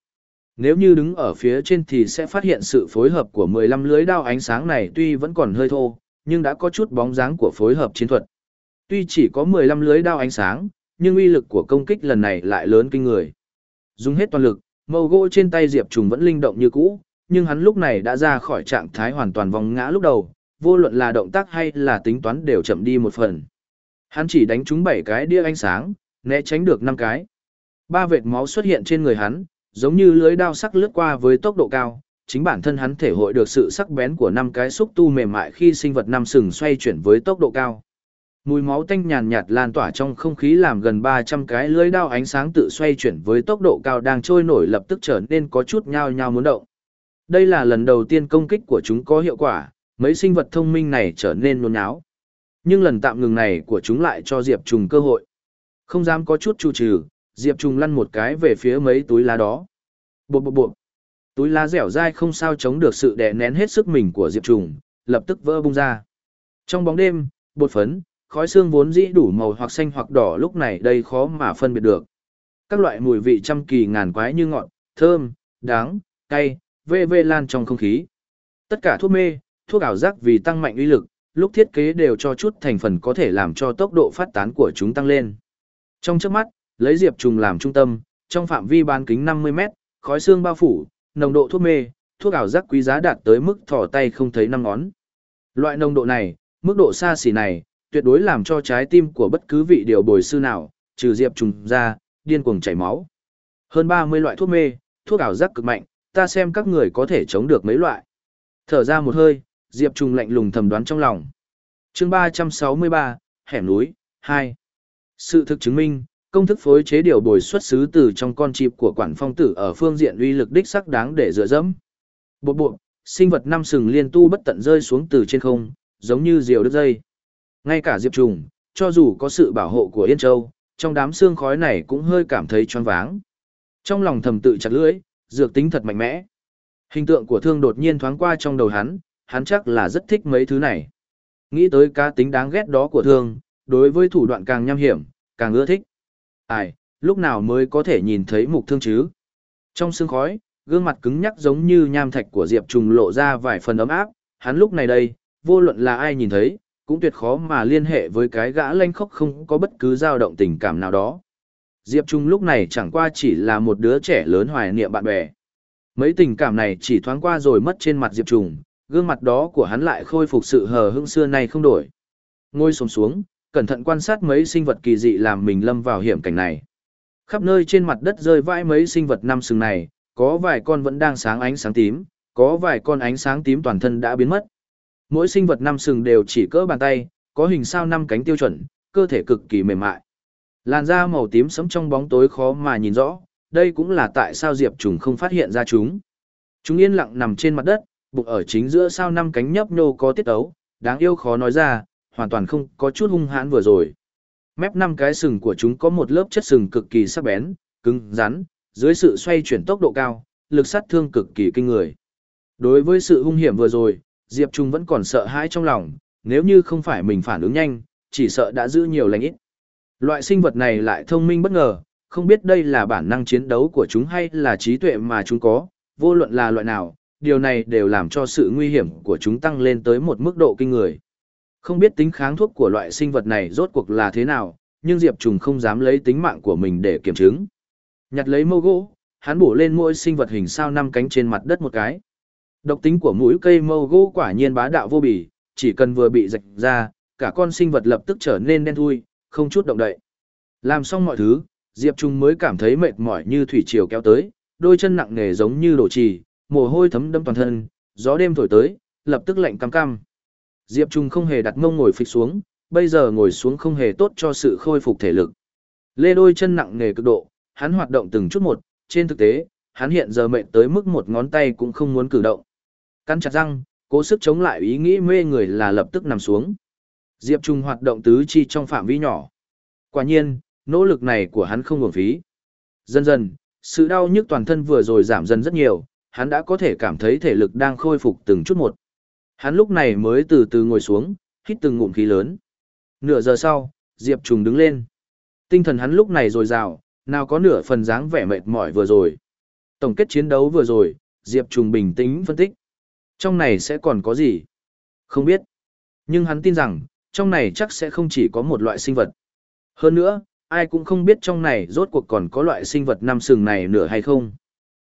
Nếu như đứng ở phía trên thì sẽ phát hiện sự phối hợp của 15 lưới đao ánh sáng này tuy vẫn còn hơi thô, nhưng đã có chút bóng dáng của phối hợp chiến thuật. Tuy chỉ có 15 lưới đao ánh sáng, nhưng uy lực của công kích lần này lại lớn kinh người. Dùng hết toàn lực, màu gỗ trên tay Diệp Trùng vẫn linh động như cũ, nhưng hắn lúc này đã ra khỏi trạng thái hoàn toàn vòng ngã lúc đầu, vô luận là động tác hay là tính toán đều chậm đi một phần. Hắn chỉ đánh trúng 7 cái đĩa ánh sáng, né tránh được 5 cái. Ba vệt máu xuất hiện trên người hắn, giống như lưới đao sắc lướt qua với tốc độ cao, chính bản thân hắn thể hội được sự sắc bén của năm cái xúc tu mềm mại khi sinh vật năm sừng xoay chuyển với tốc độ cao. Mùi máu tanh nhàn nhạt lan tỏa trong không khí làm gần 300 cái lưới đao ánh sáng tự xoay chuyển với tốc độ cao đang trôi nổi lập tức trở nên có chút nhao nhao muốn động. Đây là lần đầu tiên công kích của chúng có hiệu quả, mấy sinh vật thông minh này trở nên nôn náo. Nhưng lần tạm ngừng này của chúng lại cho Diệp Trùng cơ hội. Không dám có chút chu trừ, Diệp Trùng lăn một cái về phía mấy túi lá đó. Bộp bộp bộp. Túi lá dẻo dai không sao chống được sự đè nén hết sức mình của Diệp Trùng, lập tức vỡ bung ra. Trong bóng đêm, bột phấn, khói xương vốn dĩ đủ màu hoặc xanh hoặc đỏ lúc này đây khó mà phân biệt được. Các loại mùi vị trăm kỳ ngàn quái như ngọt, thơm, đắng, cay, vê vê lan trong không khí. Tất cả thuốc mê, thuốc ảo giác vì tăng mạnh uy lực, lúc thiết kế đều cho chút thành phần có thể làm cho tốc độ phát tán của chúng tăng lên. Trong trước mắt, lấy Diệp Trùng làm trung tâm, trong phạm vi bán kính 50 mét, khói xương bao phủ, nồng độ thuốc mê, thuốc ảo giác quý giá đạt tới mức thỏ tay không thấy năm ngón. Loại nồng độ này, mức độ xa xỉ này, tuyệt đối làm cho trái tim của bất cứ vị điều bồi sư nào, trừ Diệp Trùng ra, điên cuồng chảy máu. Hơn 30 loại thuốc mê, thuốc ảo giác cực mạnh, ta xem các người có thể chống được mấy loại. Thở ra một hơi, Diệp Trùng lạnh lùng thầm đoán trong lòng. chương 363, hẻm núi, 2. Sự thực chứng minh, công thức phối chế điều bồi xuất xứ từ trong con chip của quản phong tử ở phương diện uy lực đích sắc đáng để dựa dẫm. Bộ bộ, sinh vật năm sừng liên tu bất tận rơi xuống từ trên không, giống như diều đứt dây. Ngay cả Diệp Trùng, cho dù có sự bảo hộ của Yên Châu, trong đám xương khói này cũng hơi cảm thấy choáng váng. Trong lòng thầm tự chặt lưỡi, dược tính thật mạnh mẽ. Hình tượng của thương đột nhiên thoáng qua trong đầu hắn, hắn chắc là rất thích mấy thứ này. Nghĩ tới cá tính đáng ghét đó của thương, đối với thủ đoạn càng nham hiểm, càng ưa thích. Ai, lúc nào mới có thể nhìn thấy mục thương chứ? Trong sương khói, gương mặt cứng nhắc giống như nham thạch của Diệp Trùng lộ ra vài phần ấm áp, hắn lúc này đây, vô luận là ai nhìn thấy, cũng tuyệt khó mà liên hệ với cái gã lanh khóc không có bất cứ dao động tình cảm nào đó. Diệp Trung lúc này chẳng qua chỉ là một đứa trẻ lớn hoài niệm bạn bè. Mấy tình cảm này chỉ thoáng qua rồi mất trên mặt Diệp Trung, gương mặt đó của hắn lại khôi phục sự hờ hững xưa nay không đổi. Ngồi xuống xuống, cẩn thận quan sát mấy sinh vật kỳ dị làm mình lâm vào hiểm cảnh này. Khắp nơi trên mặt đất rơi vãi mấy sinh vật năm sừng này, có vài con vẫn đang sáng ánh sáng tím, có vài con ánh sáng tím toàn thân đã biến mất. Mỗi sinh vật năm sừng đều chỉ cỡ bàn tay, có hình sao năm cánh tiêu chuẩn, cơ thể cực kỳ mềm mại. Làn da màu tím sẫm trong bóng tối khó mà nhìn rõ, đây cũng là tại sao Diệp Trùng không phát hiện ra chúng. Chúng yên lặng nằm trên mặt đất, bụng ở chính giữa sao năm cánh nhấp nhô có tiết ấu, đáng yêu khó nói ra, hoàn toàn không có chút hung hãn vừa rồi. Mép năm cái sừng của chúng có một lớp chất sừng cực kỳ sắc bén, cứng, rắn, dưới sự xoay chuyển tốc độ cao, lực sát thương cực kỳ kinh người. Đối với sự hung hiểm vừa rồi, Diệp Trung vẫn còn sợ hãi trong lòng, nếu như không phải mình phản ứng nhanh, chỉ sợ đã giữ nhiều lành ít. Loại sinh vật này lại thông minh bất ngờ, không biết đây là bản năng chiến đấu của chúng hay là trí tuệ mà chúng có, vô luận là loại nào, điều này đều làm cho sự nguy hiểm của chúng tăng lên tới một mức độ kinh người. Không biết tính kháng thuốc của loại sinh vật này rốt cuộc là thế nào, nhưng Diệp Trùng không dám lấy tính mạng của mình để kiểm chứng. Nhặt lấy mâu gỗ, hắn bổ lên mỗi sinh vật hình sao năm cánh trên mặt đất một cái. Độc tính của mũi cây mâu gỗ quả nhiên bá đạo vô bỉ, chỉ cần vừa bị rạch ra, cả con sinh vật lập tức trở nên đen thui, không chút động đậy. Làm xong mọi thứ, Diệp Trung mới cảm thấy mệt mỏi như thủy triều kéo tới, đôi chân nặng nề giống như đổ trì, mồ hôi thấm đẫm toàn thân, gió đêm thổi tới, lập tức lạnh cam cam. Diệp Trung không hề đặt mông ngồi phịch xuống, bây giờ ngồi xuống không hề tốt cho sự khôi phục thể lực. Lê đôi chân nặng nề cực độ, hắn hoạt động từng chút một, trên thực tế, hắn hiện giờ mệt tới mức một ngón tay cũng không muốn cử động. Cắn chặt răng, cố sức chống lại ý nghĩ mê người là lập tức nằm xuống. Diệp Trung hoạt động tứ chi trong phạm vi nhỏ. Quả nhiên, nỗ lực này của hắn không uổng phí. Dần dần, sự đau nhức toàn thân vừa rồi giảm dần rất nhiều, hắn đã có thể cảm thấy thể lực đang khôi phục từng chút một. Hắn lúc này mới từ từ ngồi xuống, hít từng ngụm khí lớn. Nửa giờ sau, Diệp Trùng đứng lên. Tinh thần hắn lúc này dồi dào, nào có nửa phần dáng vẻ mệt mỏi vừa rồi. Tổng kết chiến đấu vừa rồi, Diệp Trùng bình tĩnh phân tích. Trong này sẽ còn có gì? Không biết. Nhưng hắn tin rằng, trong này chắc sẽ không chỉ có một loại sinh vật. Hơn nữa, ai cũng không biết trong này rốt cuộc còn có loại sinh vật năm sừng này nữa hay không.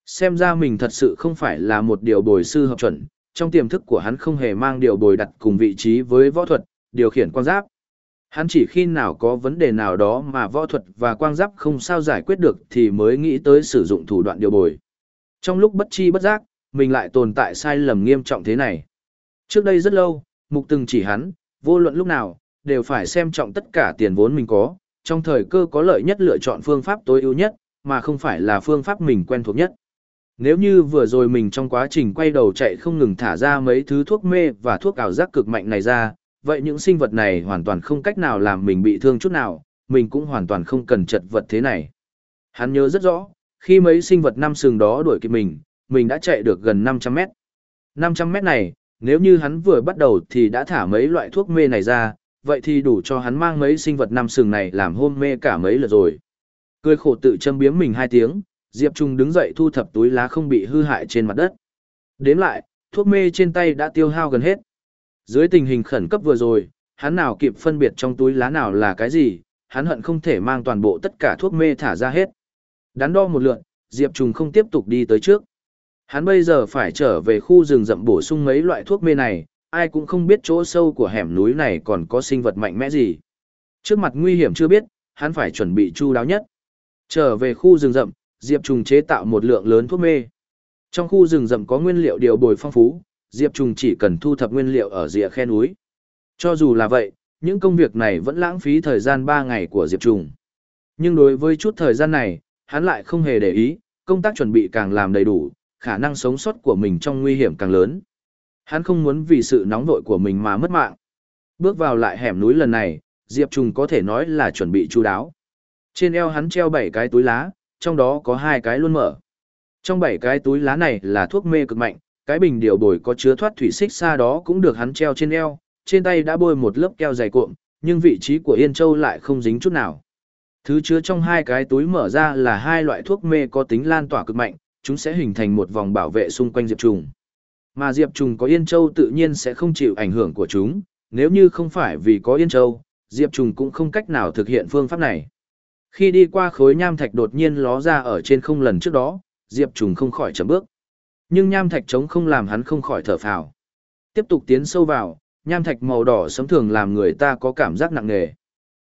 Xem ra mình thật sự không phải là một điều bồi sư hợp chuẩn, trong tiềm thức của hắn không hề mang điều bồi đặt cùng vị trí với võ thuật, điều khiển quang giáp. Hắn chỉ khi nào có vấn đề nào đó mà võ thuật và quang giáp không sao giải quyết được thì mới nghĩ tới sử dụng thủ đoạn điều bồi. Trong lúc bất chi bất giác, mình lại tồn tại sai lầm nghiêm trọng thế này. Trước đây rất lâu, mục từng chỉ hắn, vô luận lúc nào, đều phải xem trọng tất cả tiền vốn mình có, trong thời cơ có lợi nhất lựa chọn phương pháp tối ưu nhất, mà không phải là phương pháp mình quen thuộc nhất. Nếu như vừa rồi mình trong quá trình quay đầu chạy không ngừng thả ra mấy thứ thuốc mê và thuốc ảo giác cực mạnh này ra, vậy những sinh vật này hoàn toàn không cách nào làm mình bị thương chút nào, mình cũng hoàn toàn không cần chật vật thế này. Hắn nhớ rất rõ, khi mấy sinh vật năm sừng đó đuổi kịp mình, mình đã chạy được gần 500 mét. 500 mét này, nếu như hắn vừa bắt đầu thì đã thả mấy loại thuốc mê này ra, vậy thì đủ cho hắn mang mấy sinh vật năm sừng này làm hôn mê cả mấy lượt rồi. Cười khổ tự châm biếm mình hai tiếng, Diệp Trung đứng dậy thu thập túi lá không bị hư hại trên mặt đất. Đến lại, thuốc mê trên tay đã tiêu hao gần hết. Dưới tình hình khẩn cấp vừa rồi, hắn nào kịp phân biệt trong túi lá nào là cái gì, hắn hận không thể mang toàn bộ tất cả thuốc mê thả ra hết. Đắn đo một lượn, Diệp Trùng không tiếp tục đi tới trước. Hắn bây giờ phải trở về khu rừng rậm bổ sung mấy loại thuốc mê này, ai cũng không biết chỗ sâu của hẻm núi này còn có sinh vật mạnh mẽ gì. Trước mặt nguy hiểm chưa biết, hắn phải chuẩn bị chu đáo nhất. Trở về khu rừng rậm, Diệp Trùng chế tạo một lượng lớn thuốc mê. Trong khu rừng rậm có nguyên liệu điều bồi phong phú, Diệp Trùng chỉ cần thu thập nguyên liệu ở rìa khe núi. Cho dù là vậy, những công việc này vẫn lãng phí thời gian 3 ngày của Diệp Trùng. Nhưng đối với chút thời gian này, hắn lại không hề để ý, công tác chuẩn bị càng làm đầy đủ, khả năng sống sót của mình trong nguy hiểm càng lớn. Hắn không muốn vì sự nóng vội của mình mà mất mạng. Bước vào lại hẻm núi lần này, Diệp Trùng có thể nói là chuẩn bị chu đáo. Trên eo hắn treo 7 cái túi lá, trong đó có hai cái luôn mở. Trong bảy cái túi lá này là thuốc mê cực mạnh, cái bình điều bồi có chứa thoát thủy xích xa đó cũng được hắn treo trên eo, trên tay đã bôi một lớp keo dày cuộn, nhưng vị trí của Yên Châu lại không dính chút nào. Thứ chứa trong hai cái túi mở ra là hai loại thuốc mê có tính lan tỏa cực mạnh, chúng sẽ hình thành một vòng bảo vệ xung quanh Diệp Trùng. Mà Diệp Trùng có Yên Châu tự nhiên sẽ không chịu ảnh hưởng của chúng, nếu như không phải vì có Yên Châu, Diệp Trùng cũng không cách nào thực hiện phương pháp này. Khi đi qua khối nham thạch đột nhiên ló ra ở trên không lần trước đó, Diệp Trùng không khỏi chậm bước. Nhưng nham thạch trống không làm hắn không khỏi thở phào. Tiếp tục tiến sâu vào, nham thạch màu đỏ sấm thường làm người ta có cảm giác nặng nề.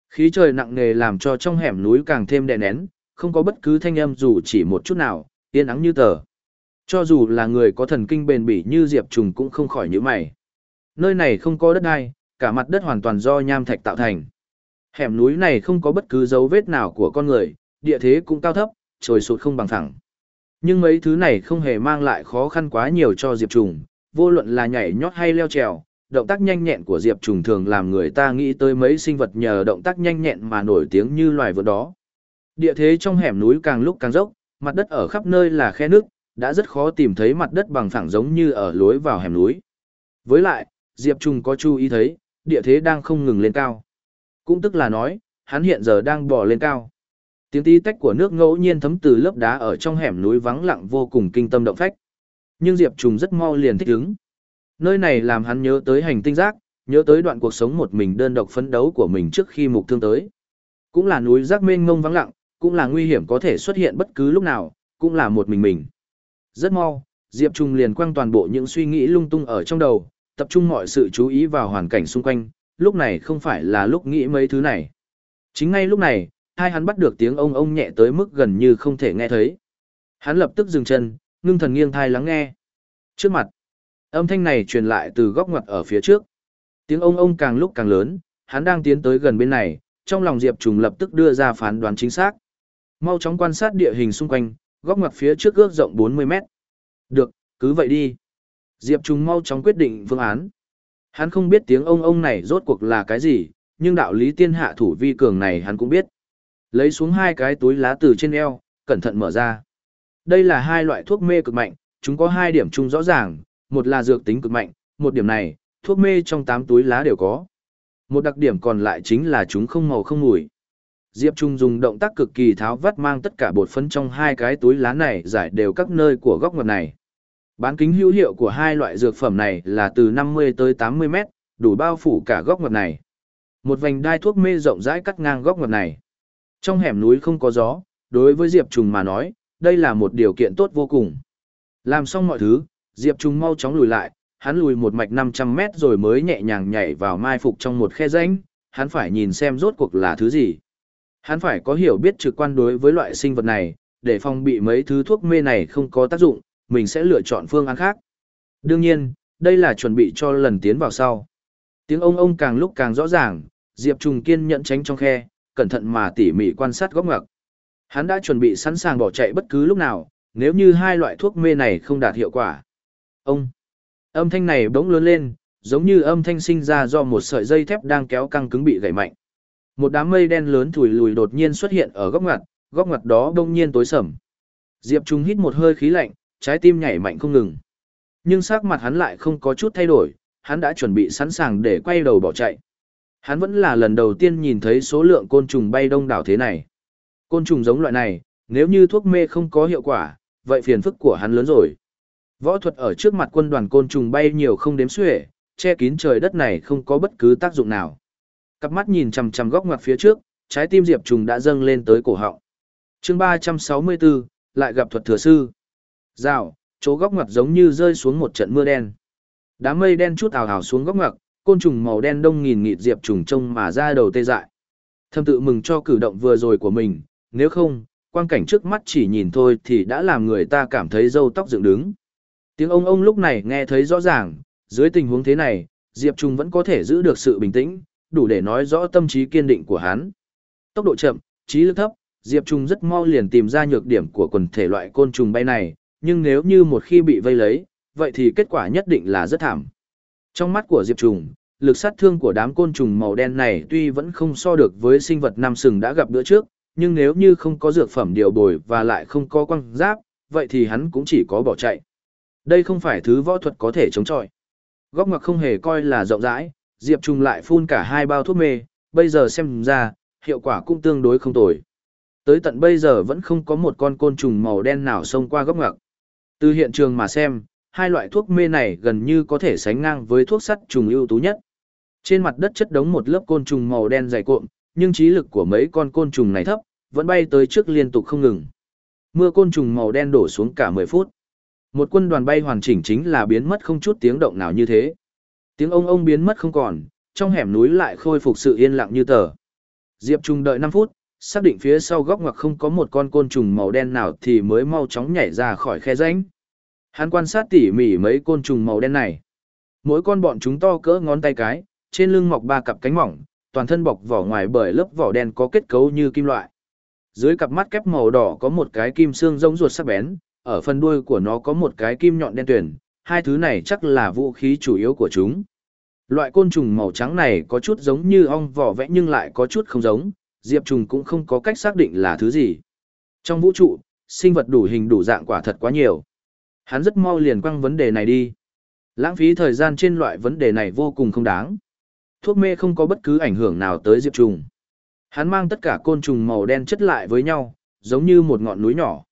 Khí trời nặng nề làm cho trong hẻm núi càng thêm đè nén, không có bất cứ thanh âm dù chỉ một chút nào, yên ắng như tờ. Cho dù là người có thần kinh bền bỉ như Diệp Trùng cũng không khỏi nhíu mày. Nơi này không có đất ai, cả mặt đất hoàn toàn do nham thạch tạo thành. Hẻm núi này không có bất cứ dấu vết nào của con người, địa thế cũng cao thấp, trồi sụt không bằng thẳng. Nhưng mấy thứ này không hề mang lại khó khăn quá nhiều cho Diệp Trùng, vô luận là nhảy nhót hay leo trèo, động tác nhanh nhẹn của Diệp Trùng thường làm người ta nghĩ tới mấy sinh vật nhờ động tác nhanh nhẹn mà nổi tiếng như loài vượn đó. Địa thế trong hẻm núi càng lúc càng dốc, mặt đất ở khắp nơi là khe nước, đã rất khó tìm thấy mặt đất bằng phẳng giống như ở lối vào hẻm núi. Với lại, Diệp Trùng có chú ý thấy, địa thế đang không ngừng lên cao. Cũng tức là nói, hắn hiện giờ đang bò lên cao. Tiếng tí tách của nước ngẫu nhiên thấm từ lớp đá ở trong hẻm núi vắng lặng vô cùng kinh tâm động phách. Nhưng Diệp Trùng rất mau liền thích ứng. Nơi này làm hắn nhớ tới hành tinh giác, nhớ tới đoạn cuộc sống một mình đơn độc phấn đấu của mình trước khi mục thương tới. Cũng là núi rác mênh mông vắng lặng, cũng là nguy hiểm có thể xuất hiện bất cứ lúc nào, cũng là một mình mình. Rất mau, Diệp Trung liền quăng toàn bộ những suy nghĩ lung tung ở trong đầu, tập trung mọi sự chú ý vào hoàn cảnh xung quanh, lúc này không phải là lúc nghĩ mấy thứ này. Chính ngay lúc này, hai hắn bắt được tiếng ông ông nhẹ tới mức gần như không thể nghe thấy. Hắn lập tức dừng chân, ngưng thần nghiêng thai lắng nghe. Trước mặt, âm thanh này truyền lại từ góc ngoặt ở phía trước. Tiếng ông ông càng lúc càng lớn, hắn đang tiến tới gần bên này, trong lòng Diệp Trùng lập tức đưa ra phán đoán chính xác. Mau chóng quan sát địa hình xung quanh, góc ngoặt phía trước ước rộng 40 mét. Được, cứ vậy đi. Diệp Trùng mau chóng quyết định phương án. Hắn không biết tiếng ông ông này rốt cuộc là cái gì, nhưng đạo lý tiên hạ thủ vi cường này hắn cũng biết. Lấy xuống hai cái túi lá từ trên eo, cẩn thận mở ra. Đây là hai loại thuốc mê cực mạnh, chúng có hai điểm chung rõ ràng, một là dược tính cực mạnh, một điểm này, thuốc mê trong tám túi lá đều có. Một đặc điểm còn lại chính là chúng không màu không mùi. Diệp Trung dùng động tác cực kỳ tháo vắt mang tất cả bột phấn trong hai cái túi lá này giải đều các nơi của góc ngọt này. Bán kính hữu hiệu của hai loại dược phẩm này là từ 50 tới 80 mét, đủ bao phủ cả góc ngập này. Một vành đai thuốc mê rộng rãi cắt ngang góc ngập này. Trong hẻm núi không có gió, đối với Diệp Trùng mà nói, đây là một điều kiện tốt vô cùng. Làm xong mọi thứ, Diệp Trùng mau chóng lùi lại, hắn lùi một mạch 500 mét rồi mới nhẹ nhàng nhảy vào mai phục trong một khe rãnh, hắn phải nhìn xem rốt cuộc là thứ gì. Hắn phải có hiểu biết trực quan đối với loại sinh vật này, để phòng bị mấy thứ thuốc mê này không có tác dụng, mình sẽ lựa chọn phương án khác. Đương nhiên, đây là chuẩn bị cho lần tiến vào sau. Tiếng ông ông càng lúc càng rõ ràng, Diệp Trùng kiên nhẫn tránh trong khe, cẩn thận mà tỉ mỉ quan sát góc ngoặc. Hắn đã chuẩn bị sẵn sàng bỏ chạy bất cứ lúc nào, nếu như hai loại thuốc mê này không đạt hiệu quả. Ông! Âm thanh này bỗng lớn lên, giống như âm thanh sinh ra do một sợi dây thép đang kéo căng cứng bị gãy mạnh. Một đám mây đen lớn thủi lùi đột nhiên xuất hiện ở góc ngoặt, góc ngoặt đó đông nhiên tối sầm. Diệp Trung hít một hơi khí lạnh, trái tim nhảy mạnh không ngừng. Nhưng sắc mặt hắn lại không có chút thay đổi, hắn đã chuẩn bị sẵn sàng để quay đầu bỏ chạy. Hắn vẫn là lần đầu tiên nhìn thấy số lượng côn trùng bay đông đảo thế này. Côn trùng giống loại này, nếu như thuốc mê không có hiệu quả, vậy phiền phức của hắn lớn rồi. Võ thuật ở trước mặt quân đoàn côn trùng bay nhiều không đếm xuể, che kín trời đất này không có bất cứ tác dụng nào. Cặp mắt nhìn chằm chằm góc ngoặt phía trước, trái tim Diệp Trùng đã dâng lên tới cổ họng. chương 364, lại gặp thuật thừa sư. Rào, chỗ góc ngoặt giống như rơi xuống một trận mưa đen. Đám mây đen chút ảo ảo xuống góc ngoặt, côn trùng màu đen đông nghìn nghịt Diệp Trùng trông mà ra đầu tê dại. Thâm tự mừng cho cử động vừa rồi của mình, nếu không, quang cảnh trước mắt chỉ nhìn thôi thì đã làm người ta cảm thấy râu tóc dựng đứng. Tiếng ông ông lúc này nghe thấy rõ ràng, dưới tình huống thế này, Diệp Trung vẫn có thể giữ được sự bình tĩnh, đủ để nói rõ tâm trí kiên định của hắn. Tốc độ chậm, trí lực thấp, Diệp Trung rất mau liền tìm ra nhược điểm của quần thể loại côn trùng bay này, nhưng nếu như một khi bị vây lấy, vậy thì kết quả nhất định là rất thảm. Trong mắt của Diệp Trùng, lực sát thương của đám côn trùng màu đen này tuy vẫn không so được với sinh vật năm sừng đã gặp bữa trước, nhưng nếu như không có dược phẩm điều bồi và lại không có quăng giáp, vậy thì hắn cũng chỉ có bỏ chạy. Đây không phải thứ võ thuật có thể chống chọi. Góc ngoặc không hề coi là rộng rãi, Diệp Trùng lại phun cả hai bao thuốc mê, bây giờ xem ra, hiệu quả cũng tương đối không tồi. Tới tận bây giờ vẫn không có một con côn trùng màu đen nào xông qua góc ngoặc. Từ hiện trường mà xem, hai loại thuốc mê này gần như có thể sánh ngang với thuốc sắt trùng ưu tú nhất. Trên mặt đất chất đống một lớp côn trùng màu đen dày cuộn, nhưng trí lực của mấy con côn trùng này thấp, vẫn bay tới trước liên tục không ngừng. Mưa côn trùng màu đen đổ xuống cả 10 phút. Một quân đoàn bay hoàn chỉnh chính là biến mất không chút tiếng động nào như thế. Tiếng ông ông biến mất không còn, trong hẻm núi lại khôi phục sự yên lặng như tờ. Diệp Trung đợi 5 phút, xác định phía sau góc ngoặc không có một con côn trùng màu đen nào thì mới mau chóng nhảy ra khỏi khe rãnh. Hắn quan sát tỉ mỉ mấy côn trùng màu đen này. Mỗi con bọn chúng to cỡ ngón tay cái, trên lưng mọc ba cặp cánh mỏng, toàn thân bọc vỏ ngoài bởi lớp vỏ đen có kết cấu như kim loại. Dưới cặp mắt kép màu đỏ có một cái kim xương rông ruột sắc bén, ở phần đuôi của nó có một cái kim nhọn đen tuyển, hai thứ này chắc là vũ khí chủ yếu của chúng. Loại côn trùng màu trắng này có chút giống như ong vỏ vẽ nhưng lại có chút không giống, Diệp Trùng cũng không có cách xác định là thứ gì. Trong vũ trụ, sinh vật đủ hình đủ dạng quả thật quá nhiều. Hắn rất mau liền quăng vấn đề này đi. Lãng phí thời gian trên loại vấn đề này vô cùng không đáng. Thuốc mê không có bất cứ ảnh hưởng nào tới Diệp Trùng. Hắn mang tất cả côn trùng màu đen chất lại với nhau, giống như một ngọn núi nhỏ.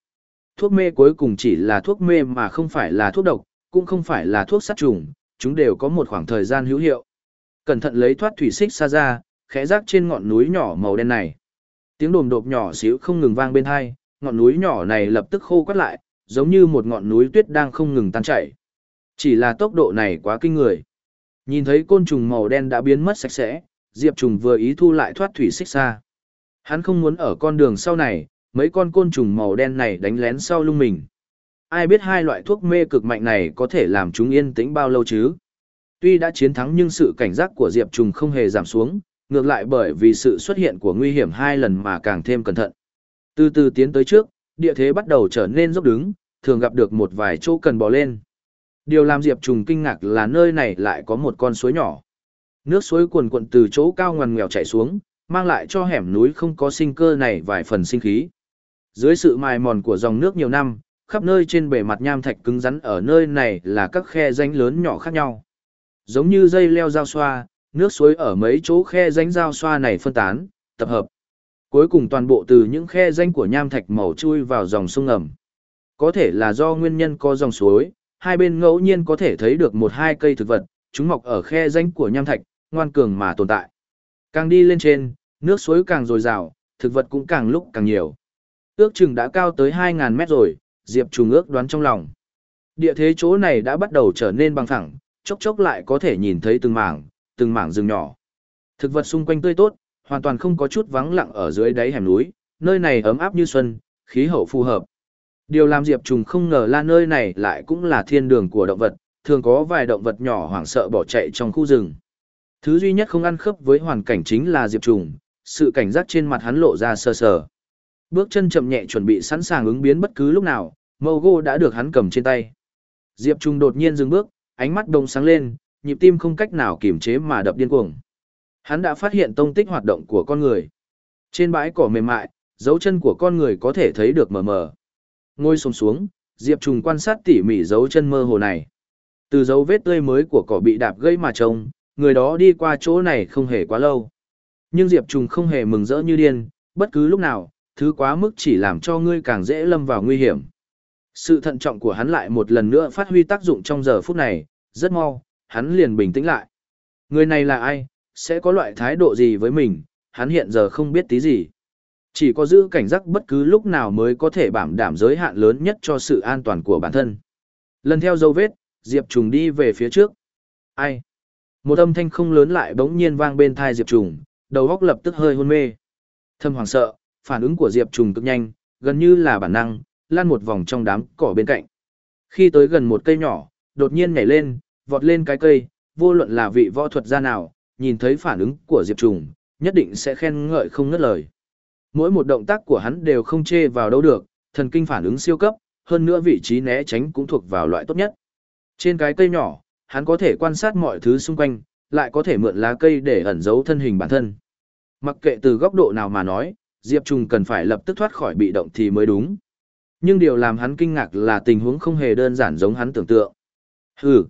Thuốc mê cuối cùng chỉ là thuốc mê mà không phải là thuốc độc, cũng không phải là thuốc sát trùng, chúng đều có một khoảng thời gian hữu hiệu. Cẩn thận lấy thoát thủy xích xa ra, khẽ rác trên ngọn núi nhỏ màu đen này. Tiếng đồm đột nhỏ xíu không ngừng vang bên hai, ngọn núi nhỏ này lập tức khô quắt lại, giống như một ngọn núi tuyết đang không ngừng tan chảy. Chỉ là tốc độ này quá kinh người. Nhìn thấy côn trùng màu đen đã biến mất sạch sẽ, Diệp Trùng vừa ý thu lại thoát thủy xích xa. Hắn không muốn ở con đường sau này, mấy con côn trùng màu đen này đánh lén sau lưng mình. Ai biết hai loại thuốc mê cực mạnh này có thể làm chúng yên tĩnh bao lâu chứ? Tuy đã chiến thắng nhưng sự cảnh giác của Diệp Trùng không hề giảm xuống, ngược lại bởi vì sự xuất hiện của nguy hiểm hai lần mà càng thêm cẩn thận. Từ từ tiến tới trước, địa thế bắt đầu trở nên dốc đứng, thường gặp được một vài chỗ cần bò lên. Điều làm Diệp Trùng kinh ngạc là nơi này lại có một con suối nhỏ. Nước suối cuồn cuộn từ chỗ cao ngoằn ngoèo chảy xuống, mang lại cho hẻm núi không có sinh cơ này vài phần sinh khí. Dưới sự mài mòn của dòng nước nhiều năm, khắp nơi trên bề mặt nham thạch cứng rắn ở nơi này là các khe rãnh lớn nhỏ khác nhau. Giống như dây leo dao xoa, nước suối ở mấy chỗ khe rãnh giao xoa này phân tán, tập hợp. Cuối cùng toàn bộ từ những khe rãnh của nham thạch màu chui vào dòng sông ngầm. Có thể là do nguyên nhân có dòng suối, hai bên ngẫu nhiên có thể thấy được một hai cây thực vật, chúng mọc ở khe rãnh của nham thạch, ngoan cường mà tồn tại. Càng đi lên trên, nước suối càng dồi dào, thực vật cũng càng lúc càng nhiều. Ước chừng đã cao tới 2.000 mét rồi, Diệp Trùng ước đoán trong lòng. Địa thế chỗ này đã bắt đầu trở nên bằng phẳng, chốc chốc lại có thể nhìn thấy từng mảng, từng mảng rừng nhỏ. Thực vật xung quanh tươi tốt, hoàn toàn không có chút vắng lặng ở dưới đáy hẻm núi, nơi này ấm áp như xuân, khí hậu phù hợp. Điều làm Diệp Trùng không ngờ là nơi này lại cũng là thiên đường của động vật, thường có vài động vật nhỏ hoảng sợ bỏ chạy trong khu rừng. Thứ duy nhất không ăn khớp với hoàn cảnh chính là Diệp Trùng, sự cảnh giác trên mặt hắn lộ ra sơ sờ. Bước chân chậm nhẹ chuẩn bị sẵn sàng ứng biến bất cứ lúc nào, mâu gô đã được hắn cầm trên tay. Diệp Trùng đột nhiên dừng bước, ánh mắt đông sáng lên, nhịp tim không cách nào kiềm chế mà đập điên cuồng. Hắn đã phát hiện tông tích hoạt động của con người. Trên bãi cỏ mềm mại, dấu chân của con người có thể thấy được mờ mờ. Ngồi xuống xuống, Diệp Trùng quan sát tỉ mỉ dấu chân mơ hồ này. Từ dấu vết tươi mới của cỏ bị đạp gây mà trông, người đó đi qua chỗ này không hề quá lâu. Nhưng Diệp Trùng không hề mừng rỡ như điên, bất cứ lúc nào, thứ quá mức chỉ làm cho ngươi càng dễ lâm vào nguy hiểm. Sự thận trọng của hắn lại một lần nữa phát huy tác dụng trong giờ phút này, rất mau, hắn liền bình tĩnh lại. Người này là ai, sẽ có loại thái độ gì với mình, hắn hiện giờ không biết tí gì. Chỉ có giữ cảnh giác bất cứ lúc nào mới có thể bảo đảm giới hạn lớn nhất cho sự an toàn của bản thân. Lần theo dấu vết, Diệp Trùng đi về phía trước. Ai? Một âm thanh không lớn lại bỗng nhiên vang bên thai Diệp Trùng, đầu óc lập tức hơi hôn mê. Thâm hoàng sợ, phản ứng của Diệp Trùng cực nhanh, gần như là bản năng, lan một vòng trong đám cỏ bên cạnh. Khi tới gần một cây nhỏ, đột nhiên nhảy lên, vọt lên cái cây, vô luận là vị võ thuật gia nào, nhìn thấy phản ứng của Diệp Trùng, nhất định sẽ khen ngợi không ngớt lời. Mỗi một động tác của hắn đều không chê vào đâu được, thần kinh phản ứng siêu cấp, hơn nữa vị trí né tránh cũng thuộc vào loại tốt nhất. Trên cái cây nhỏ, hắn có thể quan sát mọi thứ xung quanh, lại có thể mượn lá cây để ẩn giấu thân hình bản thân. Mặc kệ từ góc độ nào mà nói, Diệp Trùng cần phải lập tức thoát khỏi bị động thì mới đúng. Nhưng điều làm hắn kinh ngạc là tình huống không hề đơn giản giống hắn tưởng tượng. Hừ.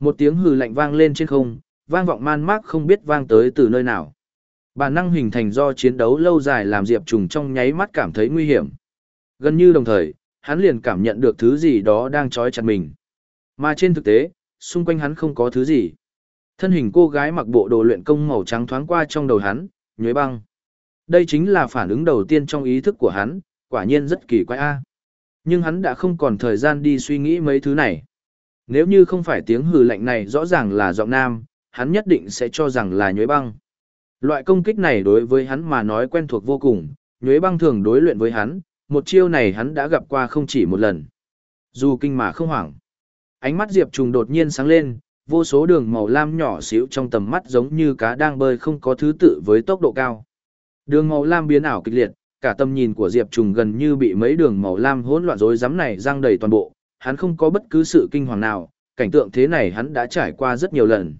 Một tiếng hừ lạnh vang lên trên không, vang vọng man mác không biết vang tới từ nơi nào. Bản năng hình thành do chiến đấu lâu dài làm Diệp Trùng trong nháy mắt cảm thấy nguy hiểm. Gần như đồng thời, hắn liền cảm nhận được thứ gì đó đang trói chặt mình. Mà trên thực tế, xung quanh hắn không có thứ gì. Thân hình cô gái mặc bộ đồ luyện công màu trắng thoáng qua trong đầu hắn, nhuế băng. Đây chính là phản ứng đầu tiên trong ý thức của hắn, quả nhiên rất kỳ quái a. Nhưng hắn đã không còn thời gian đi suy nghĩ mấy thứ này. Nếu như không phải tiếng hừ lạnh này rõ ràng là giọng nam, hắn nhất định sẽ cho rằng là nhuế băng. Loại công kích này đối với hắn mà nói quen thuộc vô cùng, nhuế băng thường đối luyện với hắn, một chiêu này hắn đã gặp qua không chỉ một lần. Dù kinh mà không hoảng. Ánh mắt Diệp Trùng đột nhiên sáng lên, vô số đường màu lam nhỏ xíu trong tầm mắt giống như cá đang bơi không có thứ tự với tốc độ cao. Đường màu lam biến ảo kịch liệt, cả tầm nhìn của Diệp Trùng gần như bị mấy đường màu lam hỗn loạn rối rắm này răng đầy toàn bộ, hắn không có bất cứ sự kinh hoàng nào, cảnh tượng thế này hắn đã trải qua rất nhiều lần.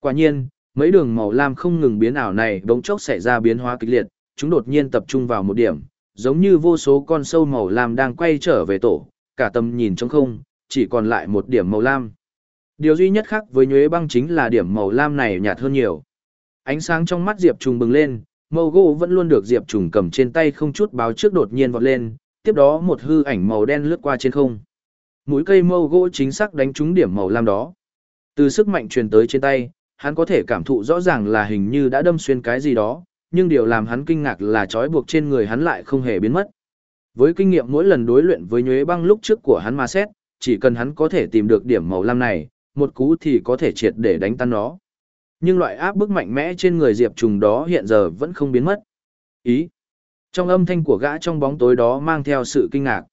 Quả nhiên, mấy đường màu lam không ngừng biến ảo này đống chốc xảy ra biến hóa kịch liệt, chúng đột nhiên tập trung vào một điểm, giống như vô số con sâu màu lam đang quay trở về tổ, cả tầm nhìn trống không, chỉ còn lại một điểm màu lam. Điều duy nhất khác với nhuế băng chính là điểm màu lam này nhạt hơn nhiều. Ánh sáng trong mắt Diệp Trùng bừng lên, màu gỗ vẫn luôn được Diệp Trùng cầm trên tay không chút báo trước đột nhiên vọt lên, tiếp đó một hư ảnh màu đen lướt qua trên không. Mũi cây mâu gỗ chính xác đánh trúng điểm màu lam đó. Từ sức mạnh truyền tới trên tay, hắn có thể cảm thụ rõ ràng là hình như đã đâm xuyên cái gì đó, nhưng điều làm hắn kinh ngạc là trói buộc trên người hắn lại không hề biến mất. Với kinh nghiệm mỗi lần đối luyện với nhuế băng lúc trước của hắn mà xét, chỉ cần hắn có thể tìm được điểm màu lam này, một cú thì có thể triệt để đánh tan nó. Nhưng loại áp bức mạnh mẽ trên người Diệp Trùng đó hiện giờ vẫn không biến mất. Ý. Trong âm thanh của gã trong bóng tối đó mang theo sự kinh ngạc.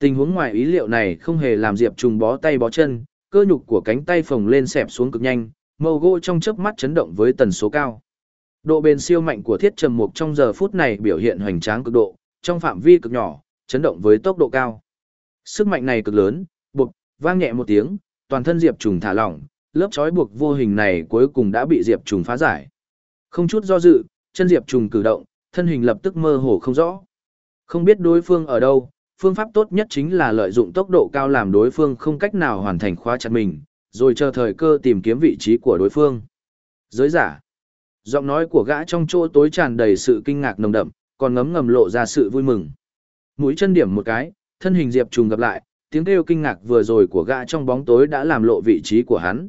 Tình huống ngoài ý liệu này không hề làm Diệp Trùng bó tay bó chân, cơ nhục của cánh tay phồng lên xẹp xuống cực nhanh, màu gỗ trong chớp mắt chấn động với tần số cao. Độ bền siêu mạnh của thiết trầm mục trong giờ phút này biểu hiện hoành tráng cực độ, trong phạm vi cực nhỏ, chấn động với tốc độ cao. Sức mạnh này cực lớn, bụp, vang nhẹ một tiếng, toàn thân Diệp Trùng thả lỏng, lớp trói buộc vô hình này cuối cùng đã bị Diệp Trùng phá giải. Không chút do dự, chân Diệp Trùng cử động, thân hình lập tức mơ hồ không rõ. Không biết đối phương ở đâu, phương pháp tốt nhất chính là lợi dụng tốc độ cao làm đối phương không cách nào hoàn thành khóa chặt mình, rồi chờ thời cơ tìm kiếm vị trí của đối phương. Giới giả. Giọng nói của gã trong chỗ tối tràn đầy sự kinh ngạc nồng đậm, còn ngấm ngầm lộ ra sự vui mừng. Mũi chân điểm một cái, thân hình Diệp Trùng gặp lại, tiếng kêu kinh ngạc vừa rồi của gã trong bóng tối đã làm lộ vị trí của hắn.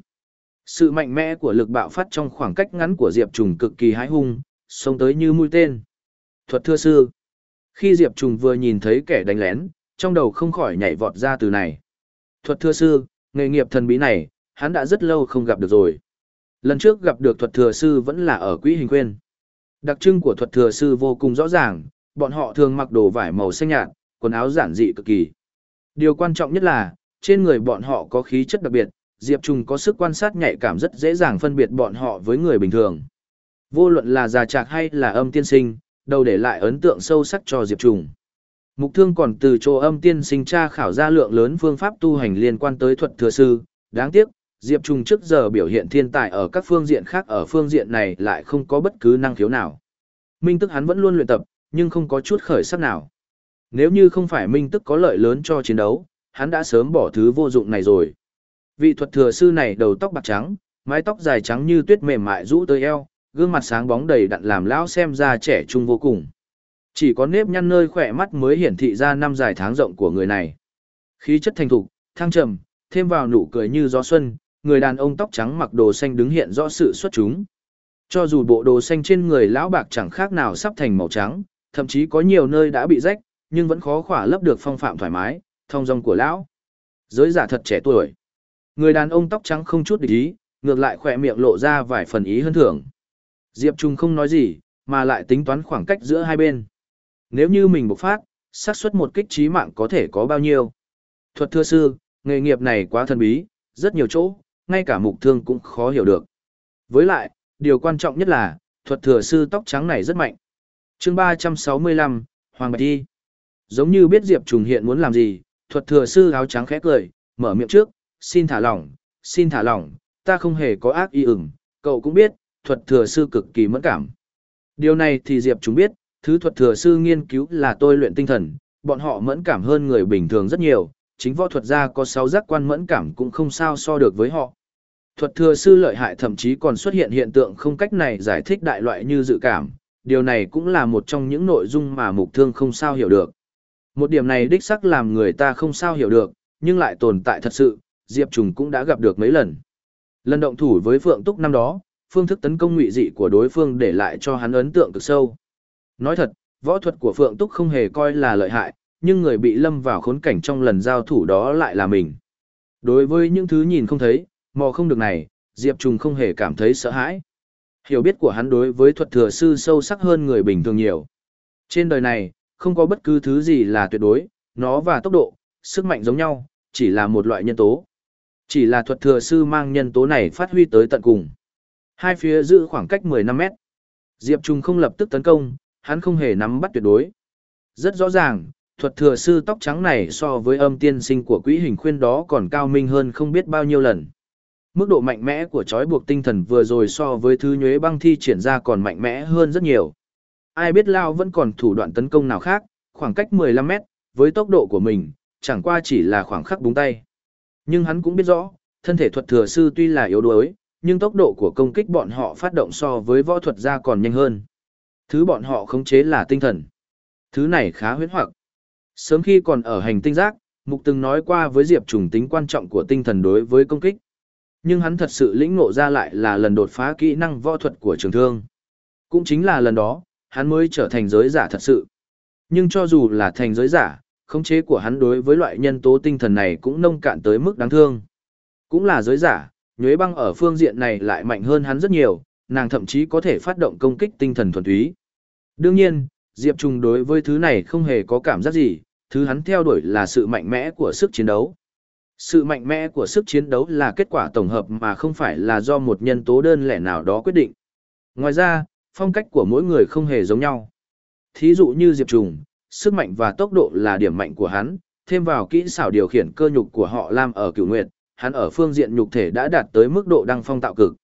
Sự mạnh mẽ của lực bạo phát trong khoảng cách ngắn của Diệp Trùng cực kỳ hái hung, xông tới như mũi tên. Thuật thưa sư. Khi Diệp Trùng vừa nhìn thấy kẻ đánh lén, trong đầu không khỏi nhảy vọt ra từ này. Thuật Thừa sư, nghề nghiệp thần bí này, hắn đã rất lâu không gặp được rồi. Lần trước gặp được thuật thừa sư vẫn là ở quỹ hình quên. Đặc trưng của thuật thừa sư vô cùng rõ ràng, bọn họ thường mặc đồ vải màu xanh nhạt, quần áo giản dị cực kỳ. Điều quan trọng nhất là, trên người bọn họ có khí chất đặc biệt, Diệp Trùng có sức quan sát nhạy cảm rất dễ dàng phân biệt bọn họ với người bình thường. Vô luận là già trạc hay là âm tiên sinh, đầu để lại ấn tượng sâu sắc cho Diệp Trùng. Mục thương còn từ chỗ âm tiên sinh tra khảo ra lượng lớn phương pháp tu hành liên quan tới thuật thừa sư, đáng tiếc, Diệp Trùng trước giờ biểu hiện thiên tài ở các phương diện khác ở phương diện này lại không có bất cứ năng khiếu nào. Minh tức hắn vẫn luôn luyện tập, nhưng không có chút khởi sắc nào. Nếu như không phải Minh tức có lợi lớn cho chiến đấu, hắn đã sớm bỏ thứ vô dụng này rồi. Vị thuật thừa sư này đầu tóc bạc trắng, mái tóc dài trắng như tuyết mềm mại rũ tới eo, gương mặt sáng bóng đầy đặn làm lão xem ra trẻ trung vô cùng. Chỉ có nếp nhăn nơi khỏe mắt mới hiển thị ra năm dài tháng rộng của người này. Khí chất thành thục, thăng trầm, thêm vào nụ cười như gió xuân, người đàn ông tóc trắng mặc đồ xanh đứng hiện rõ sự xuất chúng. Cho dù bộ đồ xanh trên người lão bạc chẳng khác nào sắp thành màu trắng, thậm chí có nhiều nơi đã bị rách, nhưng vẫn khó khỏa lấp được phong phạm thoải mái, thông dong của lão. Giới giả thật trẻ tuổi. Người đàn ông tóc trắng không chút để ý, ngược lại khỏe miệng lộ ra vài phần ý hơn thưởng. Diệp Trung không nói gì, mà lại tính toán khoảng cách giữa hai bên. Nếu như mình bộc phát, xác suất một kích trí mạng có thể có bao nhiêu? Thuật thưa sư, nghề nghiệp này quá thần bí, rất nhiều chỗ, ngay cả mục thương cũng khó hiểu được. Với lại, điều quan trọng nhất là, thuật thừa sư tóc trắng này rất mạnh. chương 365, Hoàng Bạch Thi. Giống như biết Diệp Trùng hiện muốn làm gì, thuật thừa sư áo trắng khẽ cười, mở miệng trước, xin thả lỏng, xin thả lỏng, ta không hề có ác ý ửng, cậu cũng biết, thuật thừa sư cực kỳ mẫn cảm. Điều này thì Diệp Trùng biết, thứ thuật thừa sư nghiên cứu là tôi luyện tinh thần, bọn họ mẫn cảm hơn người bình thường rất nhiều, chính võ thuật gia có sáu giác quan mẫn cảm cũng không sao so được với họ. Thuật thừa sư lợi hại thậm chí còn xuất hiện hiện tượng không cách này giải thích đại loại như dự cảm, điều này cũng là một trong những nội dung mà mục thương không sao hiểu được. Một điểm này đích sắc làm người ta không sao hiểu được, nhưng lại tồn tại thật sự, Diệp Trùng cũng đã gặp được mấy lần. Lần động thủ với Phượng Túc năm đó, phương thức tấn công ngụy dị của đối phương để lại cho hắn ấn tượng cực sâu. Nói thật, võ thuật của Phượng Túc không hề coi là lợi hại, nhưng người bị lâm vào khốn cảnh trong lần giao thủ đó lại là mình. Đối với những thứ nhìn không thấy, mò không được này, Diệp Trùng không hề cảm thấy sợ hãi. Hiểu biết của hắn đối với thuật thừa sư sâu sắc hơn người bình thường nhiều. Trên đời này, không có bất cứ thứ gì là tuyệt đối, nó và tốc độ, sức mạnh giống nhau, chỉ là một loại nhân tố. Chỉ là thuật thừa sư mang nhân tố này phát huy tới tận cùng. Hai phía giữ khoảng cách 15 mét. Diệp Trung không lập tức tấn công, hắn không hề nắm bắt tuyệt đối. Rất rõ ràng, thuật thừa sư tóc trắng này so với âm tiên sinh của quỹ hình khuyên đó còn cao minh hơn không biết bao nhiêu lần. Mức độ mạnh mẽ của trói buộc tinh thần vừa rồi so với thứ nhuế băng thi triển ra còn mạnh mẽ hơn rất nhiều. Ai biết Lao vẫn còn thủ đoạn tấn công nào khác, khoảng cách 15 mét, với tốc độ của mình, chẳng qua chỉ là khoảng khắc búng tay. Nhưng hắn cũng biết rõ, thân thể thuật thừa sư tuy là yếu đuối, nhưng tốc độ của công kích bọn họ phát động so với võ thuật gia còn nhanh hơn. Thứ bọn họ khống chế là tinh thần. Thứ này khá huyễn hoặc. Sớm khi còn ở hành tinh giác, Mục từng nói qua với Diệp Trùng tính quan trọng của tinh thần đối với công kích. Nhưng hắn thật sự lĩnh ngộ ra lại là lần đột phá kỹ năng võ thuật của trường thương. Cũng chính là lần đó, hắn mới trở thành giới giả thật sự. Nhưng cho dù là thành giới giả, khống chế của hắn đối với loại nhân tố tinh thần này cũng nông cạn tới mức đáng thương. Cũng là giới giả, nhuế băng ở phương diện này lại mạnh hơn hắn rất nhiều, nàng thậm chí có thể phát động công kích tinh thần thuần túy. Đương nhiên, Diệp Trùng đối với thứ này không hề có cảm giác gì, thứ hắn theo đuổi là sự mạnh mẽ của sức chiến đấu. Sự mạnh mẽ của sức chiến đấu là kết quả tổng hợp mà không phải là do một nhân tố đơn lẻ nào đó quyết định. Ngoài ra, phong cách của mỗi người không hề giống nhau. Thí dụ như Diệp Trùng, sức mạnh và tốc độ là điểm mạnh của hắn, thêm vào kỹ xảo điều khiển cơ nhục của họ Lam ở cửu nguyệt, hắn ở phương diện nhục thể đã đạt tới mức độ đăng phong tạo cực.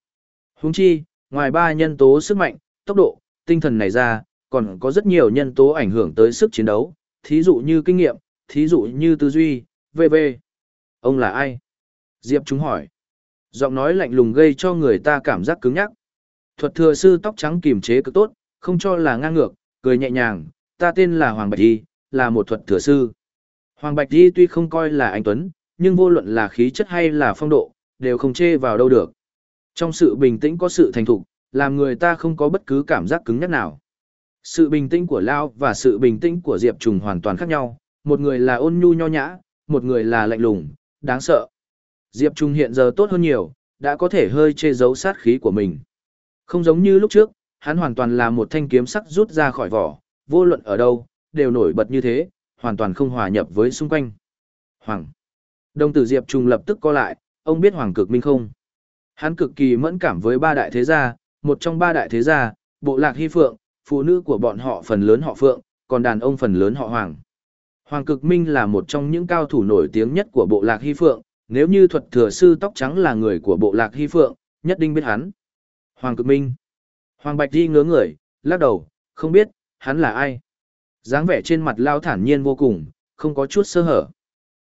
Huống chi, ngoài ba nhân tố sức mạnh, tốc độ, tinh thần này ra, còn có rất nhiều nhân tố ảnh hưởng tới sức chiến đấu, thí dụ như kinh nghiệm, thí dụ như tư duy, v.v. Ông là ai? Diệp chúng hỏi. Giọng nói lạnh lùng gây cho người ta cảm giác cứng nhắc. Thuật thừa sư tóc trắng kiềm chế cực tốt, không cho là ngang ngược, cười nhẹ nhàng, ta tên là Hoàng Bạch Di, là một thuật thừa sư. Hoàng Bạch Di tuy không coi là anh Tuấn, nhưng vô luận là khí chất hay là phong độ, đều không chê vào đâu được. Trong sự bình tĩnh có sự thành thục, làm người ta không có bất cứ cảm giác cứng nhắc nào. Sự bình tĩnh của Lao và sự bình tĩnh của Diệp Trùng hoàn toàn khác nhau, một người là ôn nhu nho nhã, một người là lạnh lùng, đáng sợ. Diệp Trùng hiện giờ tốt hơn nhiều, đã có thể hơi che giấu sát khí của mình. Không giống như lúc trước, hắn hoàn toàn là một thanh kiếm sắc rút ra khỏi vỏ, vô luận ở đâu, đều nổi bật như thế, hoàn toàn không hòa nhập với xung quanh. Hoàng. Đồng tử Diệp Trùng lập tức co lại, ông biết Hoàng cực minh không? Hắn cực kỳ mẫn cảm với ba đại thế gia, một trong ba đại thế gia, bộ lạc hy phượng, phụ nữ của bọn họ phần lớn họ phượng, còn đàn ông phần lớn họ Hoàng. Hoàng cực minh là một trong những cao thủ nổi tiếng nhất của bộ lạc hy phượng, nếu như thuật thừa sư tóc trắng là người của bộ lạc hy phượng, nhất định biết hắn. Hoàng cực minh. Hoàng bạch đi ngớ người, lắc đầu, không biết, hắn là ai. dáng vẻ trên mặt lao thản nhiên vô cùng, không có chút sơ hở.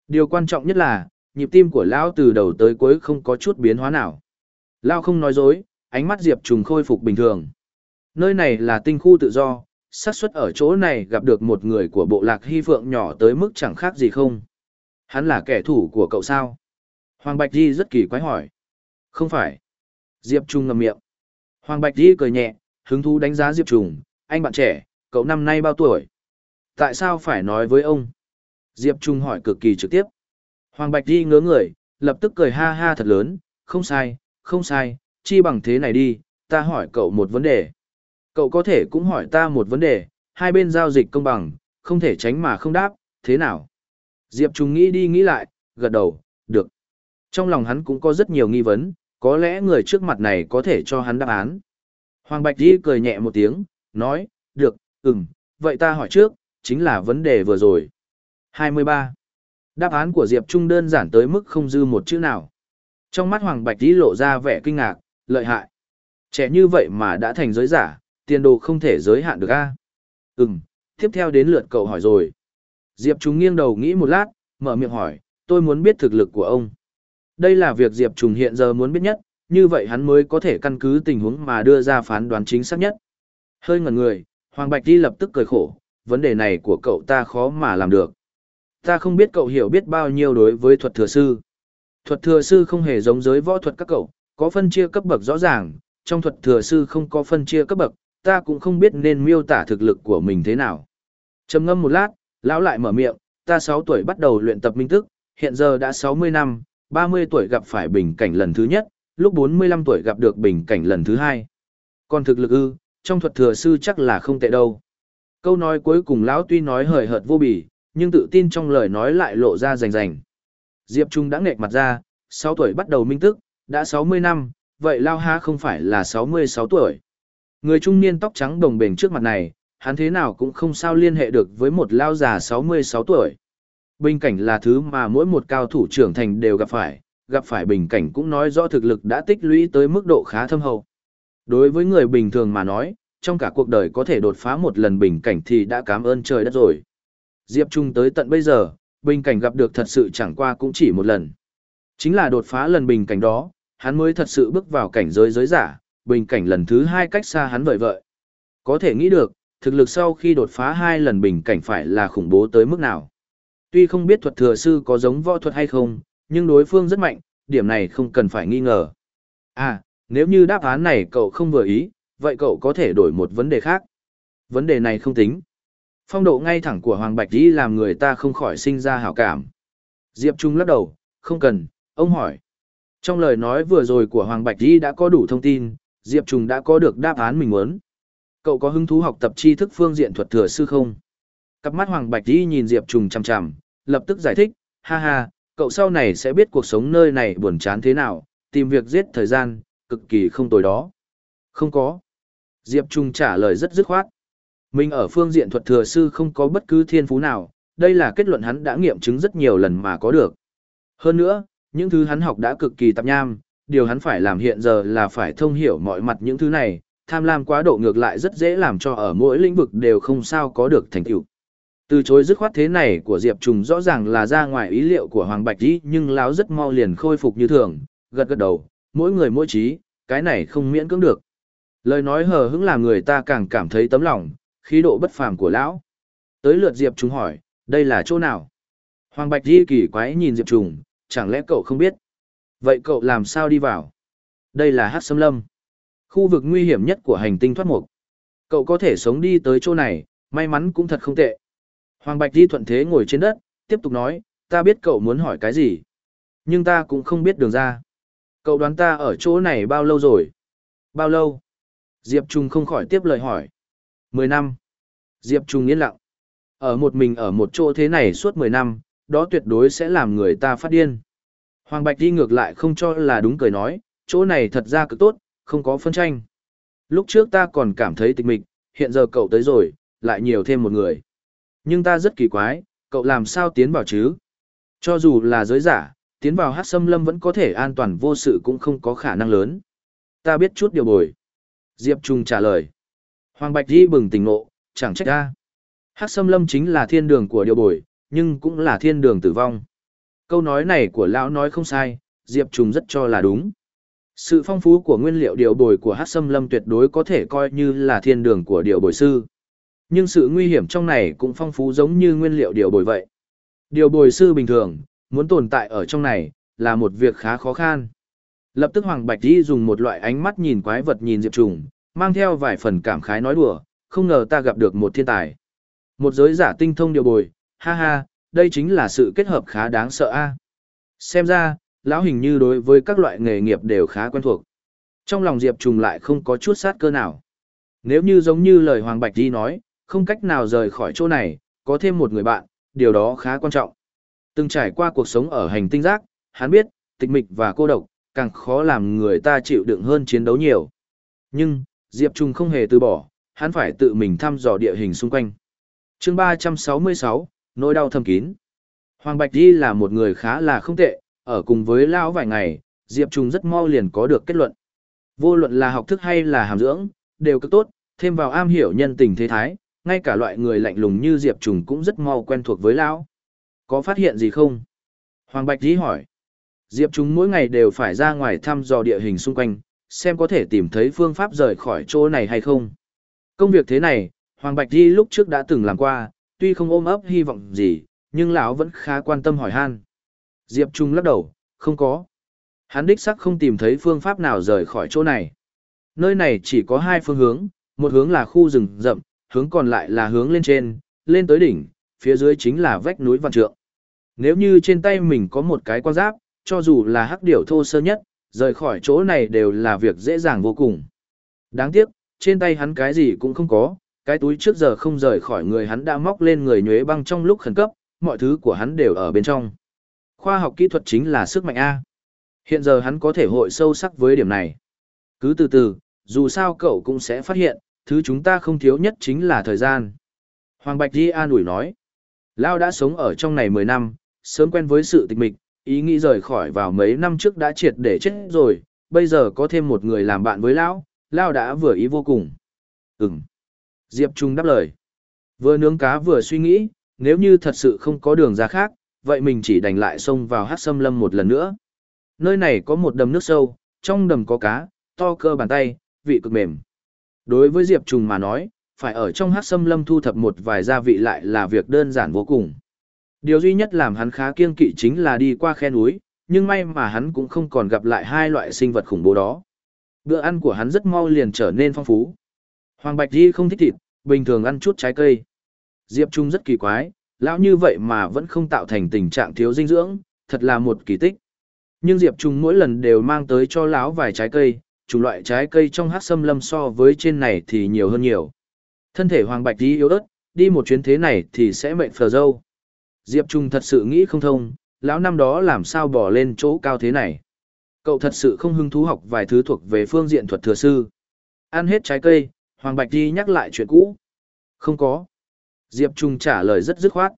Điều quan trọng nhất là, nhịp tim của lão từ đầu tới cuối không có chút biến hóa nào. Lao không nói dối, ánh mắt Diệp Trùng khôi phục bình thường. Nơi này là tinh khu tự do, xác suất ở chỗ này gặp được một người của bộ lạc hy phượng nhỏ tới mức chẳng khác gì không. Hắn là kẻ thủ của cậu sao? Hoàng Bạch Di rất kỳ quái hỏi. Không phải. Diệp Trung ngầm miệng. Hoàng Bạch Di cười nhẹ, hứng thú đánh giá Diệp Trùng, anh bạn trẻ, cậu năm nay bao tuổi? Tại sao phải nói với ông? Diệp Trung hỏi cực kỳ trực tiếp. Hoàng Bạch Di ngớ người, lập tức cười ha ha thật lớn, không sai, không sai, chi bằng thế này đi, ta hỏi cậu một vấn đề. Cậu có thể cũng hỏi ta một vấn đề, hai bên giao dịch công bằng, không thể tránh mà không đáp, thế nào? Diệp Trung nghĩ đi nghĩ lại, gật đầu, được. Trong lòng hắn cũng có rất nhiều nghi vấn, có lẽ người trước mặt này có thể cho hắn đáp án. Hoàng Bạch Di cười nhẹ một tiếng, nói, được, ừm, vậy ta hỏi trước, chính là vấn đề vừa rồi. 23. Đáp án của Diệp Trung đơn giản tới mức không dư một chữ nào. Trong mắt Hoàng Bạch Tý lộ ra vẻ kinh ngạc, lợi hại. Trẻ như vậy mà đã thành giới giả, tiền đồ không thể giới hạn được a. Ừm, tiếp theo đến lượt cậu hỏi rồi. Diệp Trung nghiêng đầu nghĩ một lát, mở miệng hỏi, tôi muốn biết thực lực của ông. Đây là việc Diệp Trung hiện giờ muốn biết nhất, như vậy hắn mới có thể căn cứ tình huống mà đưa ra phán đoán chính xác nhất. Hơi ngẩn người, Hoàng Bạch Tý lập tức cười khổ, vấn đề này của cậu ta khó mà làm được. Ta không biết cậu hiểu biết bao nhiêu đối với thuật thừa sư. Thuật thừa sư không hề giống giới võ thuật các cậu, có phân chia cấp bậc rõ ràng, trong thuật thừa sư không có phân chia cấp bậc, ta cũng không biết nên miêu tả thực lực của mình thế nào. Trầm ngâm một lát, lão lại mở miệng, ta 6 tuổi bắt đầu luyện tập minh tức, hiện giờ đã 60 năm, 30 tuổi gặp phải bình cảnh lần thứ nhất, lúc 45 tuổi gặp được bình cảnh lần thứ hai. Còn thực lực ư, trong thuật thừa sư chắc là không tệ đâu. Câu nói cuối cùng lão tuy nói hời hợt vô bỉ nhưng tự tin trong lời nói lại lộ ra rành rành. Diệp Trung đã nghệch mặt ra, 6 tuổi bắt đầu minh tức, đã 60 năm, vậy Lao Ha không phải là 66 tuổi. Người trung niên tóc trắng đồng bền trước mặt này, hắn thế nào cũng không sao liên hệ được với một Lao già 66 tuổi. Bình cảnh là thứ mà mỗi một cao thủ trưởng thành đều gặp phải, gặp phải bình cảnh cũng nói rõ thực lực đã tích lũy tới mức độ khá thâm hậu. Đối với người bình thường mà nói, trong cả cuộc đời có thể đột phá một lần bình cảnh thì đã cảm ơn trời đất rồi. Diệp Trung tới tận bây giờ, bình cảnh gặp được thật sự chẳng qua cũng chỉ một lần. Chính là đột phá lần bình cảnh đó, hắn mới thật sự bước vào cảnh giới giới giả, bình cảnh lần thứ hai cách xa hắn vợi vợi. Có thể nghĩ được, thực lực sau khi đột phá hai lần bình cảnh phải là khủng bố tới mức nào. Tuy không biết thuật thừa sư có giống võ thuật hay không, nhưng đối phương rất mạnh, điểm này không cần phải nghi ngờ. À, nếu như đáp án này cậu không vừa ý, vậy cậu có thể đổi một vấn đề khác. Vấn đề này không tính. Phong độ ngay thẳng của Hoàng Bạch Di làm người ta không khỏi sinh ra hảo cảm. Diệp Trung lắc đầu, không cần, ông hỏi. Trong lời nói vừa rồi của Hoàng Bạch Di đã có đủ thông tin, Diệp Trung đã có được đáp án mình muốn. Cậu có hứng thú học tập tri thức phương diện thuật thừa sư không? Cặp mắt Hoàng Bạch Di nhìn Diệp Trung chằm chằm, lập tức giải thích, ha ha, cậu sau này sẽ biết cuộc sống nơi này buồn chán thế nào, tìm việc giết thời gian, cực kỳ không tồi đó. Không có. Diệp Trung trả lời rất dứt khoát. Mình ở phương diện thuật thừa sư không có bất cứ thiên phú nào, đây là kết luận hắn đã nghiệm chứng rất nhiều lần mà có được. Hơn nữa, những thứ hắn học đã cực kỳ tạp nham, điều hắn phải làm hiện giờ là phải thông hiểu mọi mặt những thứ này, tham lam quá độ ngược lại rất dễ làm cho ở mỗi lĩnh vực đều không sao có được thành tựu. Từ chối dứt khoát thế này của Diệp Trùng rõ ràng là ra ngoài ý liệu của Hoàng Bạch Dĩ nhưng láo rất mau liền khôi phục như thường, gật gật đầu, mỗi người mỗi trí, cái này không miễn cưỡng được. Lời nói hờ hững làm người ta càng cảm thấy tấm lòng, khí độ bất phàm của lão. Tới lượt Diệp Trùng hỏi, đây là chỗ nào? Hoàng Bạch Di kỳ quái nhìn Diệp Trùng, chẳng lẽ cậu không biết? Vậy cậu làm sao đi vào? Đây là Hát Sâm Lâm. Khu vực nguy hiểm nhất của hành tinh thoát mục. Cậu có thể sống đi tới chỗ này, may mắn cũng thật không tệ. Hoàng Bạch Di thuận thế ngồi trên đất, tiếp tục nói, ta biết cậu muốn hỏi cái gì. Nhưng ta cũng không biết đường ra. Cậu đoán ta ở chỗ này bao lâu rồi? Bao lâu? Diệp Trung không khỏi tiếp lời hỏi. Mười năm. Diệp Trung yên lặng. Ở một mình ở một chỗ thế này suốt mười năm, đó tuyệt đối sẽ làm người ta phát điên. Hoàng Bạch đi ngược lại không cho là đúng cười nói, chỗ này thật ra cực tốt, không có phân tranh. Lúc trước ta còn cảm thấy tịch mịch, hiện giờ cậu tới rồi, lại nhiều thêm một người. Nhưng ta rất kỳ quái, cậu làm sao tiến vào chứ? Cho dù là giới giả, tiến vào hát xâm lâm vẫn có thể an toàn vô sự cũng không có khả năng lớn. Ta biết chút điều bồi. Diệp Trung trả lời. Hoàng Bạch Di bừng tỉnh ngộ, chẳng trách ra. Hắc Sâm Lâm chính là thiên đường của điều bồi, nhưng cũng là thiên đường tử vong. Câu nói này của lão nói không sai, Diệp Trùng rất cho là đúng. Sự phong phú của nguyên liệu điều bồi của Hắc Sâm Lâm tuyệt đối có thể coi như là thiên đường của điều bồi sư. Nhưng sự nguy hiểm trong này cũng phong phú giống như nguyên liệu điều bồi vậy. Điều bồi sư bình thường, muốn tồn tại ở trong này, là một việc khá khó khăn. Lập tức Hoàng Bạch Di dùng một loại ánh mắt nhìn quái vật nhìn Diệp Trùng, mang theo vài phần cảm khái nói đùa, không ngờ ta gặp được một thiên tài. Một giới giả tinh thông điều bồi, ha ha, đây chính là sự kết hợp khá đáng sợ a. Xem ra, lão hình như đối với các loại nghề nghiệp đều khá quen thuộc. Trong lòng Diệp Trùng lại không có chút sát cơ nào. Nếu như giống như lời Hoàng Bạch Di nói, không cách nào rời khỏi chỗ này, có thêm một người bạn, điều đó khá quan trọng. Từng trải qua cuộc sống ở hành tinh giác, hắn biết, tịch mịch và cô độc, càng khó làm người ta chịu đựng hơn chiến đấu nhiều. Nhưng, Diệp Trung không hề từ bỏ, hắn phải tự mình thăm dò địa hình xung quanh. chương 366, nỗi đau thầm kín. Hoàng Bạch Di là một người khá là không tệ, ở cùng với Lão vài ngày, Diệp Trung rất mau liền có được kết luận. Vô luận là học thức hay là hàm dưỡng, đều cực tốt, thêm vào am hiểu nhân tình thế thái, ngay cả loại người lạnh lùng như Diệp Trung cũng rất mau quen thuộc với Lão. Có phát hiện gì không? Hoàng Bạch Di hỏi. Diệp Trung mỗi ngày đều phải ra ngoài thăm dò địa hình xung quanh, xem có thể tìm thấy phương pháp rời khỏi chỗ này hay không. Công việc thế này, Hoàng Bạch Di lúc trước đã từng làm qua, tuy không ôm ấp hy vọng gì, nhưng lão vẫn khá quan tâm hỏi han. Diệp Trung lắc đầu, không có. Hắn đích sắc không tìm thấy phương pháp nào rời khỏi chỗ này. Nơi này chỉ có hai phương hướng, một hướng là khu rừng rậm, hướng còn lại là hướng lên trên, lên tới đỉnh, phía dưới chính là vách núi vạn trượng. Nếu như trên tay mình có một cái quan giáp, cho dù là hắc điểu thô sơ nhất, rời khỏi chỗ này đều là việc dễ dàng vô cùng. Đáng tiếc, trên tay hắn cái gì cũng không có, cái túi trước giờ không rời khỏi người hắn đã móc lên người nhuế băng trong lúc khẩn cấp, mọi thứ của hắn đều ở bên trong. Khoa học kỹ thuật chính là sức mạnh A. Hiện giờ hắn có thể hội sâu sắc với điểm này. Cứ từ từ, dù sao cậu cũng sẽ phát hiện, thứ chúng ta không thiếu nhất chính là thời gian. Hoàng Bạch Di an ủi nói, Lao đã sống ở trong này 10 năm, sớm quen với sự tịch mịch, ý nghĩ rời khỏi vào mấy năm trước đã triệt để chết rồi, bây giờ có thêm một người làm bạn với Lão, lão đã vừa ý vô cùng. Ừm. Diệp Trung đáp lời. Vừa nướng cá vừa suy nghĩ, nếu như thật sự không có đường ra khác, vậy mình chỉ đành lại xông vào hát sâm lâm một lần nữa. Nơi này có một đầm nước sâu, trong đầm có cá, to cơ bàn tay, vị cực mềm. Đối với Diệp Trùng mà nói, phải ở trong hát sâm lâm thu thập một vài gia vị lại là việc đơn giản vô cùng. Điều duy nhất làm hắn khá kiêng kỵ chính là đi qua khe núi, nhưng may mà hắn cũng không còn gặp lại hai loại sinh vật khủng bố đó. Bữa ăn của hắn rất mau liền trở nên phong phú. Hoàng Bạch Di không thích thịt, bình thường ăn chút trái cây. Diệp Trung rất kỳ quái, lão như vậy mà vẫn không tạo thành tình trạng thiếu dinh dưỡng, thật là một kỳ tích. Nhưng Diệp Trung mỗi lần đều mang tới cho lão vài trái cây, chủng loại trái cây trong hát sâm lâm so với trên này thì nhiều hơn nhiều. Thân thể Hoàng Bạch Di yếu ớt, đi một chuyến thế này thì sẽ mệnh phờ dâu. Diệp Trung thật sự nghĩ không thông, lão năm đó làm sao bỏ lên chỗ cao thế này. Cậu thật sự không hứng thú học vài thứ thuộc về phương diện thuật thừa sư. Ăn hết trái cây, Hoàng Bạch Di nhắc lại chuyện cũ. Không có. Diệp Trung trả lời rất dứt khoát.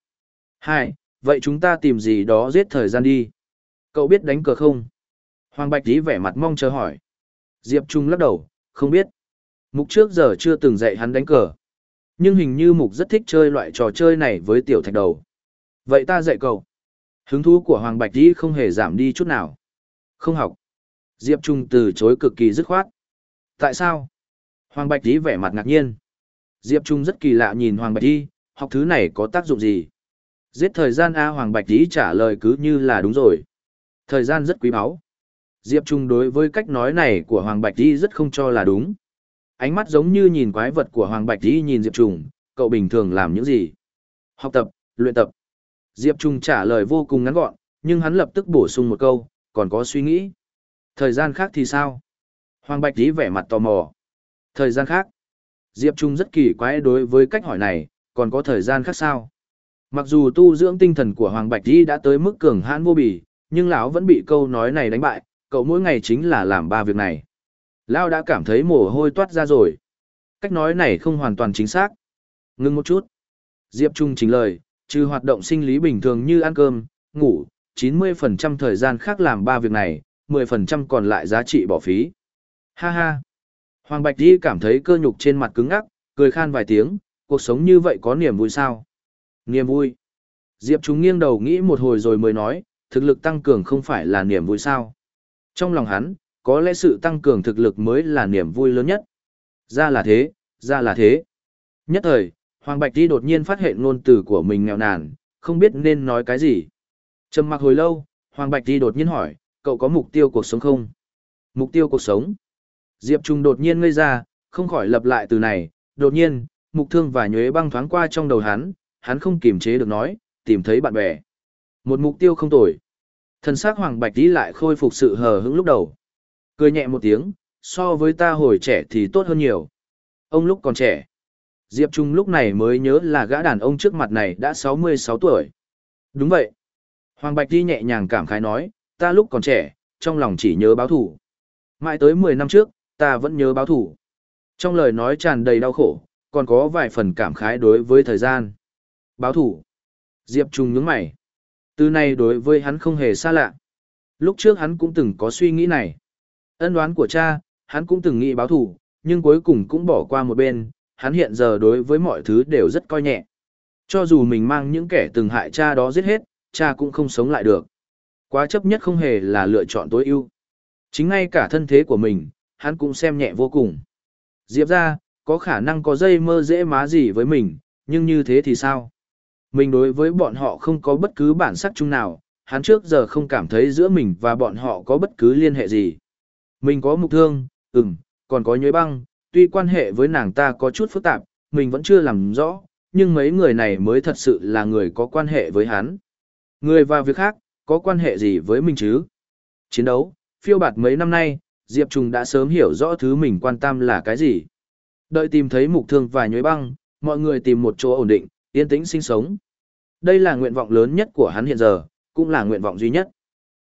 Hai, vậy chúng ta tìm gì đó giết thời gian đi. Cậu biết đánh cờ không? Hoàng Bạch Di vẻ mặt mong chờ hỏi. Diệp Trung lắc đầu, không biết. Mục trước giờ chưa từng dạy hắn đánh cờ. Nhưng hình như Mục rất thích chơi loại trò chơi này với tiểu thạch đầu. Vậy ta dạy cậu. Hứng thú của Hoàng Bạch Dĩ không hề giảm đi chút nào. Không học. Diệp Trung từ chối cực kỳ dứt khoát. Tại sao? Hoàng Bạch Dĩ vẻ mặt ngạc nhiên. Diệp Trung rất kỳ lạ nhìn Hoàng Bạch Dĩ, học thứ này có tác dụng gì? Giết thời gian A Hoàng Bạch Dĩ trả lời cứ như là đúng rồi. Thời gian rất quý báu. Diệp Trung đối với cách nói này của Hoàng Bạch Dĩ rất không cho là đúng. Ánh mắt giống như nhìn quái vật của Hoàng Bạch Dĩ nhìn Diệp Trung, cậu bình thường làm những gì? Học tập, luyện tập. Diệp Trung trả lời vô cùng ngắn gọn, nhưng hắn lập tức bổ sung một câu, còn có suy nghĩ. Thời gian khác thì sao? Hoàng Bạch Di vẻ mặt tò mò. Thời gian khác. Diệp Trung rất kỳ quái đối với cách hỏi này, còn có thời gian khác sao? Mặc dù tu dưỡng tinh thần của Hoàng Bạch Di đã tới mức cường hãn vô bì, nhưng lão vẫn bị câu nói này đánh bại, cậu mỗi ngày chính là làm ba việc này. Lão đã cảm thấy mồ hôi toát ra rồi. Cách nói này không hoàn toàn chính xác. Ngưng một chút. Diệp Trung chính lời, trừ hoạt động sinh lý bình thường như ăn cơm, ngủ, 90% thời gian khác làm ba việc này, 10% còn lại giá trị bỏ phí. Ha ha. Hoàng Bạch Di cảm thấy cơ nhục trên mặt cứng ngắc, cười khan vài tiếng, cuộc sống như vậy có niềm vui sao? Niềm vui. Diệp Trung nghiêng đầu nghĩ một hồi rồi mới nói, thực lực tăng cường không phải là niềm vui sao? Trong lòng hắn, có lẽ sự tăng cường thực lực mới là niềm vui lớn nhất. Ra là thế, ra là thế. Nhất thời, Hoàng Bạch Di đột nhiên phát hiện ngôn từ của mình nghèo nàn, không biết nên nói cái gì. Trầm mặc hồi lâu, Hoàng Bạch Di đột nhiên hỏi, cậu có mục tiêu cuộc sống không? Mục tiêu cuộc sống. Diệp Trung đột nhiên ngây ra, không khỏi lặp lại từ này, đột nhiên, mục thương và nhuế băng thoáng qua trong đầu hắn, hắn không kiềm chế được nói, tìm thấy bạn bè. Một mục tiêu không tồi. Thần sắc Hoàng Bạch Tí lại khôi phục sự hờ hững lúc đầu. Cười nhẹ một tiếng, so với ta hồi trẻ thì tốt hơn nhiều. Ông lúc còn trẻ. Diệp Trung lúc này mới nhớ là gã đàn ông trước mặt này đã 66 tuổi. Đúng vậy. Hoàng Bạch đi nhẹ nhàng cảm khái nói, ta lúc còn trẻ, trong lòng chỉ nhớ báo thủ. Mãi tới 10 năm trước, ta vẫn nhớ báo thủ. Trong lời nói tràn đầy đau khổ, còn có vài phần cảm khái đối với thời gian. Báo thủ. Diệp Trung nhướng mày. Từ này đối với hắn không hề xa lạ. Lúc trước hắn cũng từng có suy nghĩ này. Ân đoán của cha, hắn cũng từng nghĩ báo thủ, nhưng cuối cùng cũng bỏ qua một bên, hắn hiện giờ đối với mọi thứ đều rất coi nhẹ. Cho dù mình mang những kẻ từng hại cha đó giết hết, cha cũng không sống lại được. Quá chấp nhất không hề là lựa chọn tối ưu. Chính ngay cả thân thế của mình, hắn cũng xem nhẹ vô cùng. Diệp ra, có khả năng có dây mơ dễ má gì với mình, nhưng như thế thì sao? Mình đối với bọn họ không có bất cứ bản sắc chung nào, hắn trước giờ không cảm thấy giữa mình và bọn họ có bất cứ liên hệ gì. Mình có mục thương, ừm, còn có nhuế băng, tuy quan hệ với nàng ta có chút phức tạp, mình vẫn chưa làm rõ, nhưng mấy người này mới thật sự là người có quan hệ với hắn. Người và việc khác, có quan hệ gì với mình chứ? Chiến đấu, phiêu bạt mấy năm nay, Diệp Trùng đã sớm hiểu rõ thứ mình quan tâm là cái gì. Đợi tìm thấy mục thương và nhuế băng, mọi người tìm một chỗ ổn định, yên tĩnh sinh sống. Đây là nguyện vọng lớn nhất của hắn hiện giờ, cũng là nguyện vọng duy nhất.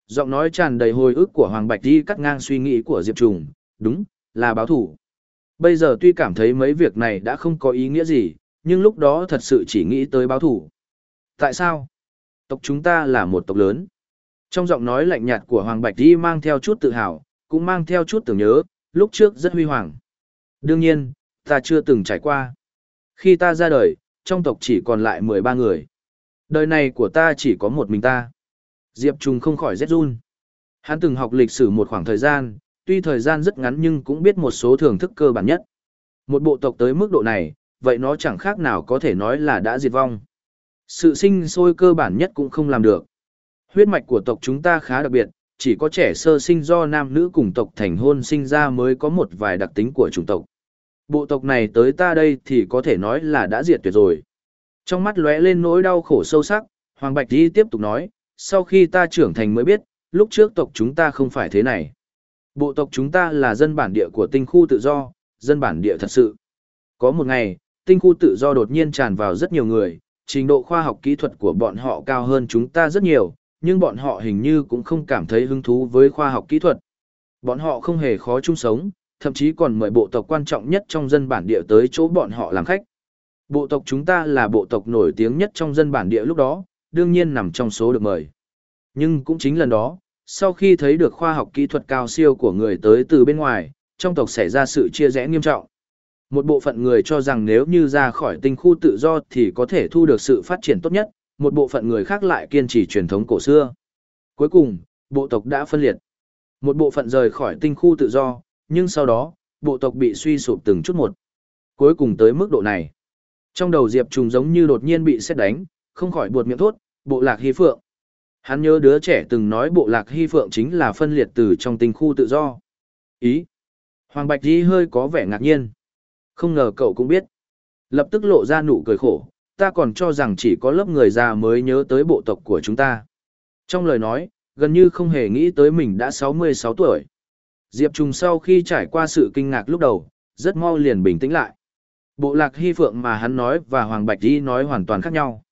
Giọng nói tràn đầy hồi ức của Hoàng Bạch Di cắt ngang suy nghĩ của Diệp Trùng, đúng, là báo thủ. Bây giờ tuy cảm thấy mấy việc này đã không có ý nghĩa gì, nhưng lúc đó thật sự chỉ nghĩ tới báo thủ. Tại sao? Tộc chúng ta là một tộc lớn. Trong giọng nói lạnh nhạt của Hoàng Bạch Di mang theo chút tự hào, cũng mang theo chút tưởng nhớ, lúc trước rất huy hoàng. Đương nhiên, ta chưa từng trải qua. Khi ta ra đời, trong tộc chỉ còn lại 13 người. Đời này của ta chỉ có một mình ta. Diệp Trung không khỏi rét run. Hắn từng học lịch sử một khoảng thời gian, tuy thời gian rất ngắn nhưng cũng biết một số thưởng thức cơ bản nhất. Một bộ tộc tới mức độ này, vậy nó chẳng khác nào có thể nói là đã diệt vong. Sự sinh sôi cơ bản nhất cũng không làm được. Huyết mạch của tộc chúng ta khá đặc biệt, chỉ có trẻ sơ sinh do nam nữ cùng tộc thành hôn sinh ra mới có một vài đặc tính của chủng tộc. Bộ tộc này tới ta đây thì có thể nói là đã diệt tuyệt rồi. Trong mắt lóe lên nỗi đau khổ sâu sắc, Hoàng Bạch Di tiếp tục nói, sau khi ta trưởng thành mới biết, lúc trước tộc chúng ta không phải thế này. Bộ tộc chúng ta là dân bản địa của tinh khu tự do, dân bản địa thật sự. Có một ngày, tinh khu tự do đột nhiên tràn vào rất nhiều người, trình độ khoa học kỹ thuật của bọn họ cao hơn chúng ta rất nhiều, nhưng bọn họ hình như cũng không cảm thấy hứng thú với khoa học kỹ thuật. Bọn họ không hề khó chung sống, thậm chí còn mời bộ tộc quan trọng nhất trong dân bản địa tới chỗ bọn họ làm khách. Bộ tộc chúng ta là bộ tộc nổi tiếng nhất trong dân bản địa lúc đó, đương nhiên nằm trong số được mời. Nhưng cũng chính lần đó, sau khi thấy được khoa học kỹ thuật cao siêu của người tới từ bên ngoài, trong tộc xảy ra sự chia rẽ nghiêm trọng. Một bộ phận người cho rằng nếu như ra khỏi tinh khu tự do thì có thể thu được sự phát triển tốt nhất, một bộ phận người khác lại kiên trì truyền thống cổ xưa. Cuối cùng, bộ tộc đã phân liệt. Một bộ phận rời khỏi tinh khu tự do, nhưng sau đó, bộ tộc bị suy sụp từng chút một. Cuối cùng tới mức độ này. Trong đầu Diệp Trùng giống như đột nhiên bị xét đánh, không khỏi buột miệng thốt, bộ lạc hy phượng. Hắn nhớ đứa trẻ từng nói bộ lạc hy phượng chính là phân liệt từ trong tinh khu tự do. Ý. Hoàng Bạch Di hơi có vẻ ngạc nhiên. Không ngờ cậu cũng biết. Lập tức lộ ra nụ cười khổ, ta còn cho rằng chỉ có lớp người già mới nhớ tới bộ tộc của chúng ta. Trong lời nói, gần như không hề nghĩ tới mình đã 66 tuổi. Diệp Trùng sau khi trải qua sự kinh ngạc lúc đầu, rất mau liền bình tĩnh lại. Bộ lạc hy phượng mà hắn nói và Hoàng Bạch Di nói hoàn toàn khác nhau.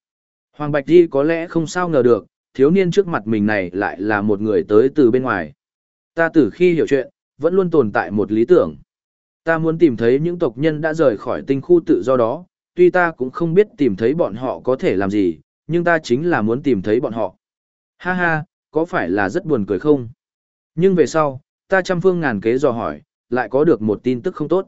Hoàng Bạch Di có lẽ không sao ngờ được, thiếu niên trước mặt mình này lại là một người tới từ bên ngoài. Ta từ khi hiểu chuyện, vẫn luôn tồn tại một lý tưởng. Ta muốn tìm thấy những tộc nhân đã rời khỏi tinh khu tự do đó, tuy ta cũng không biết tìm thấy bọn họ có thể làm gì, nhưng ta chính là muốn tìm thấy bọn họ. Ha ha, có phải là rất buồn cười không? Nhưng về sau, ta trăm phương ngàn kế dò hỏi, lại có được một tin tức không tốt.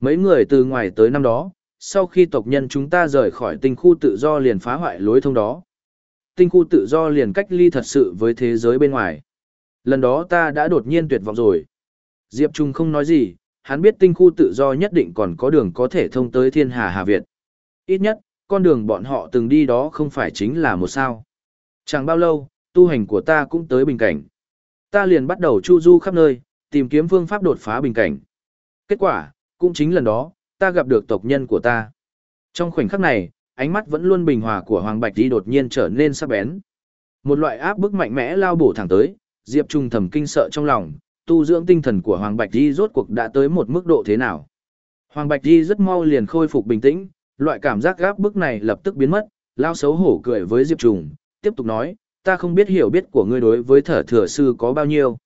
Mấy người từ ngoài tới năm đó, sau khi tộc nhân chúng ta rời khỏi tinh khu tự do liền phá hoại lối thông đó. Tinh khu tự do liền cách ly thật sự với thế giới bên ngoài. Lần đó ta đã đột nhiên tuyệt vọng rồi. Diệp Trung không nói gì, hắn biết tinh khu tự do nhất định còn có đường có thể thông tới thiên hà Hà Việt. Ít nhất, con đường bọn họ từng đi đó không phải chính là một sao. Chẳng bao lâu, tu hành của ta cũng tới bình cảnh. Ta liền bắt đầu chu du khắp nơi, tìm kiếm phương pháp đột phá bình cảnh. Kết quả, cũng chính lần đó, ta gặp được tộc nhân của ta. Trong khoảnh khắc này, ánh mắt vẫn luôn bình hòa của Hoàng Bạch Di đột nhiên trở nên sắc bén. Một loại áp bức mạnh mẽ lao bổ thẳng tới, Diệp Trung thầm kinh sợ trong lòng, tu dưỡng tinh thần của Hoàng Bạch Di rốt cuộc đã tới một mức độ thế nào. Hoàng Bạch Di rất mau liền khôi phục bình tĩnh, loại cảm giác gáp bức này lập tức biến mất, lao xấu hổ cười với Diệp Trung, tiếp tục nói, ta không biết hiểu biết của ngươi đối với thở thừa sư có bao nhiêu.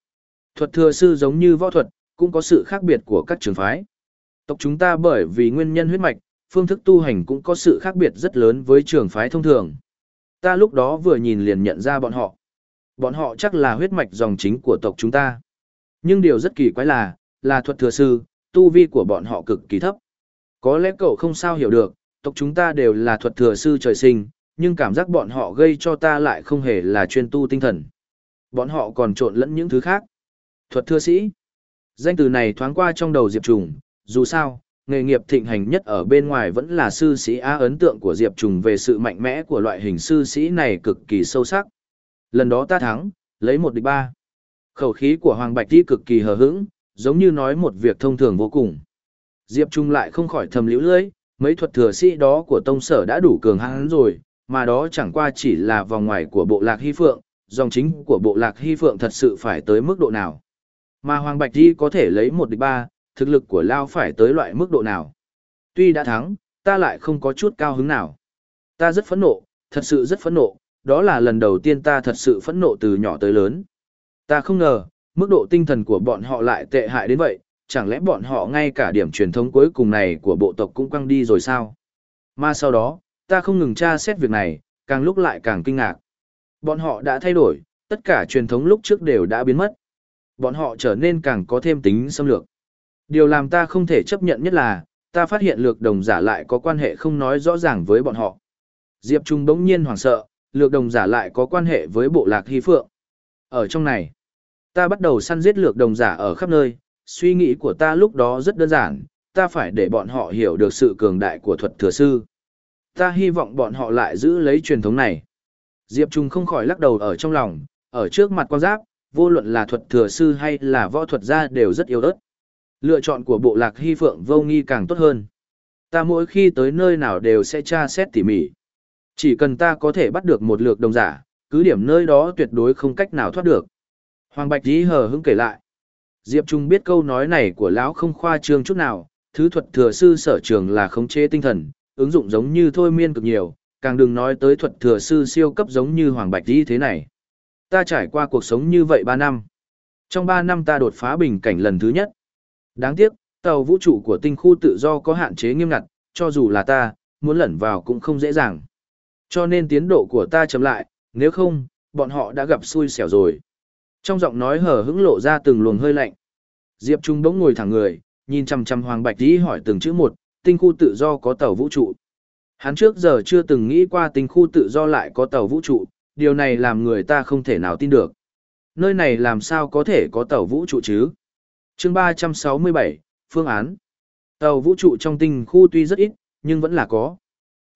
Thuật thừa sư giống như võ thuật, cũng có sự khác biệt của các trường phái. Tộc chúng ta bởi vì nguyên nhân huyết mạch, phương thức tu hành cũng có sự khác biệt rất lớn với trường phái thông thường. Ta lúc đó vừa nhìn liền nhận ra bọn họ. Bọn họ chắc là huyết mạch dòng chính của tộc chúng ta. Nhưng điều rất kỳ quái là, là thuật thừa sư, tu vi của bọn họ cực kỳ thấp. Có lẽ cậu không sao hiểu được, tộc chúng ta đều là thuật thừa sư trời sinh, nhưng cảm giác bọn họ gây cho ta lại không hề là chuyên tu tinh thần. Bọn họ còn trộn lẫn những thứ khác. Thuật thừa sĩ. Danh từ này thoáng qua trong đầu Diệp Trùng, dù sao, nghề nghiệp thịnh hành nhất ở bên ngoài vẫn là sư sĩ á ấn tượng của Diệp Trùng về sự mạnh mẽ của loại hình sư sĩ này cực kỳ sâu sắc. Lần đó ta thắng, lấy một địch ba. Khẩu khí của Hoàng Bạch Ti cực kỳ hờ hững, giống như nói một việc thông thường vô cùng. Diệp Trung lại không khỏi thầm liễu lưỡi, mấy thuật thừa sĩ đó của tông sở đã đủ cường hãn rồi, mà đó chẳng qua chỉ là vòng ngoài của bộ lạc hy phượng, dòng chính của bộ lạc hy phượng thật sự phải tới mức độ nào. Mà Hoàng Bạch Di có thể lấy một địch ba, thực lực của Lao phải tới loại mức độ nào. Tuy đã thắng, ta lại không có chút cao hứng nào. Ta rất phẫn nộ, thật sự rất phẫn nộ, đó là lần đầu tiên ta thật sự phẫn nộ từ nhỏ tới lớn. Ta không ngờ, mức độ tinh thần của bọn họ lại tệ hại đến vậy, chẳng lẽ bọn họ ngay cả điểm truyền thống cuối cùng này của bộ tộc cũng quăng đi rồi sao? Mà sau đó, ta không ngừng tra xét việc này, càng lúc lại càng kinh ngạc. Bọn họ đã thay đổi, tất cả truyền thống lúc trước đều đã biến mất. Bọn họ trở nên càng có thêm tính xâm lược. Điều làm ta không thể chấp nhận nhất là, ta phát hiện lược đồng giả lại có quan hệ không nói rõ ràng với bọn họ. Diệp Trung bỗng nhiên hoảng sợ, lược đồng giả lại có quan hệ với bộ lạc hy phượng. Ở trong này, ta bắt đầu săn giết lược đồng giả ở khắp nơi, suy nghĩ của ta lúc đó rất đơn giản, ta phải để bọn họ hiểu được sự cường đại của thuật thừa sư. Ta hy vọng bọn họ lại giữ lấy truyền thống này. Diệp Trung không khỏi lắc đầu ở trong lòng, ở trước mặt quan giáp, vô luận là thuật thừa sư hay là võ thuật gia đều rất yếu ớt. Lựa chọn của bộ lạc hy phượng vô nghi càng tốt hơn. Ta mỗi khi tới nơi nào đều sẽ tra xét tỉ mỉ. Chỉ cần ta có thể bắt được một lược đồng giả, cứ điểm nơi đó tuyệt đối không cách nào thoát được. Hoàng Bạch Dí hờ hững kể lại. Diệp Trung biết câu nói này của lão không khoa trương chút nào, thứ thuật thừa sư sở trường là khống chế tinh thần, ứng dụng giống như thôi miên cực nhiều, càng đừng nói tới thuật thừa sư siêu cấp giống như Hoàng Bạch Dĩ thế này. Ta trải qua cuộc sống như vậy 3 năm. Trong 3 năm ta đột phá bình cảnh lần thứ nhất. Đáng tiếc, tàu vũ trụ của tinh khu tự do có hạn chế nghiêm ngặt, cho dù là ta, muốn lẩn vào cũng không dễ dàng. Cho nên tiến độ của ta chậm lại, nếu không, bọn họ đã gặp xui xẻo rồi. Trong giọng nói hở hững lộ ra từng luồng hơi lạnh. Diệp Trung bỗng ngồi thẳng người, nhìn chằm chằm Hoàng Bạch Tí hỏi từng chữ một, tinh khu tự do có tàu vũ trụ. Hắn trước giờ chưa từng nghĩ qua tinh khu tự do lại có tàu vũ trụ, điều này làm người ta không thể nào tin được. Nơi này làm sao có thể có tàu vũ trụ chứ? Chương 367, phương án. Tàu vũ trụ trong tinh khu tuy rất ít, nhưng vẫn là có.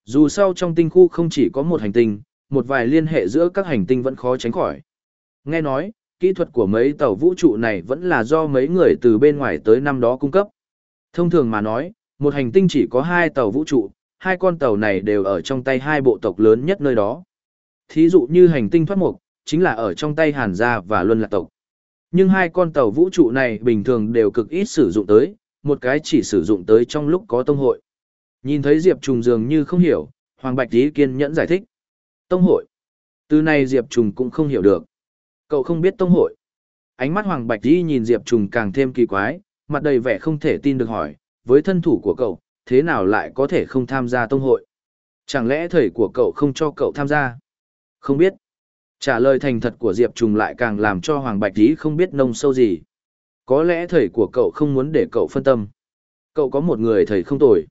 Dù sao trong tinh khu không chỉ có một hành tinh, một vài liên hệ giữa các hành tinh vẫn khó tránh khỏi. Nghe nói, kỹ thuật của mấy tàu vũ trụ này vẫn là do mấy người từ bên ngoài tới năm đó cung cấp. Thông thường mà nói, một hành tinh chỉ có hai tàu vũ trụ, hai con tàu này đều ở trong tay hai bộ tộc lớn nhất nơi đó. Thí dụ như hành tinh thoát mục, chính là ở trong tay Hàn Gia và Luân Lạc tộc. Nhưng hai con tàu vũ trụ này bình thường đều cực ít sử dụng tới, một cái chỉ sử dụng tới trong lúc có tông hội. Nhìn thấy Diệp Trùng dường như không hiểu, Hoàng Bạch Tý kiên nhẫn giải thích. Tông hội. Từ này Diệp Trùng cũng không hiểu được. Cậu không biết tông hội. Ánh mắt Hoàng Bạch Tý nhìn Diệp Trùng càng thêm kỳ quái, mặt đầy vẻ không thể tin được hỏi, với thân thủ của cậu, thế nào lại có thể không tham gia tông hội? Chẳng lẽ thầy của cậu không cho cậu tham gia? Không biết. Trả lời thành thật của Diệp Trùng lại càng làm cho Hoàng Bạch Lý không biết nông sâu gì. Có lẽ thầy của cậu không muốn để cậu phân tâm. Cậu có một người thầy không tồi.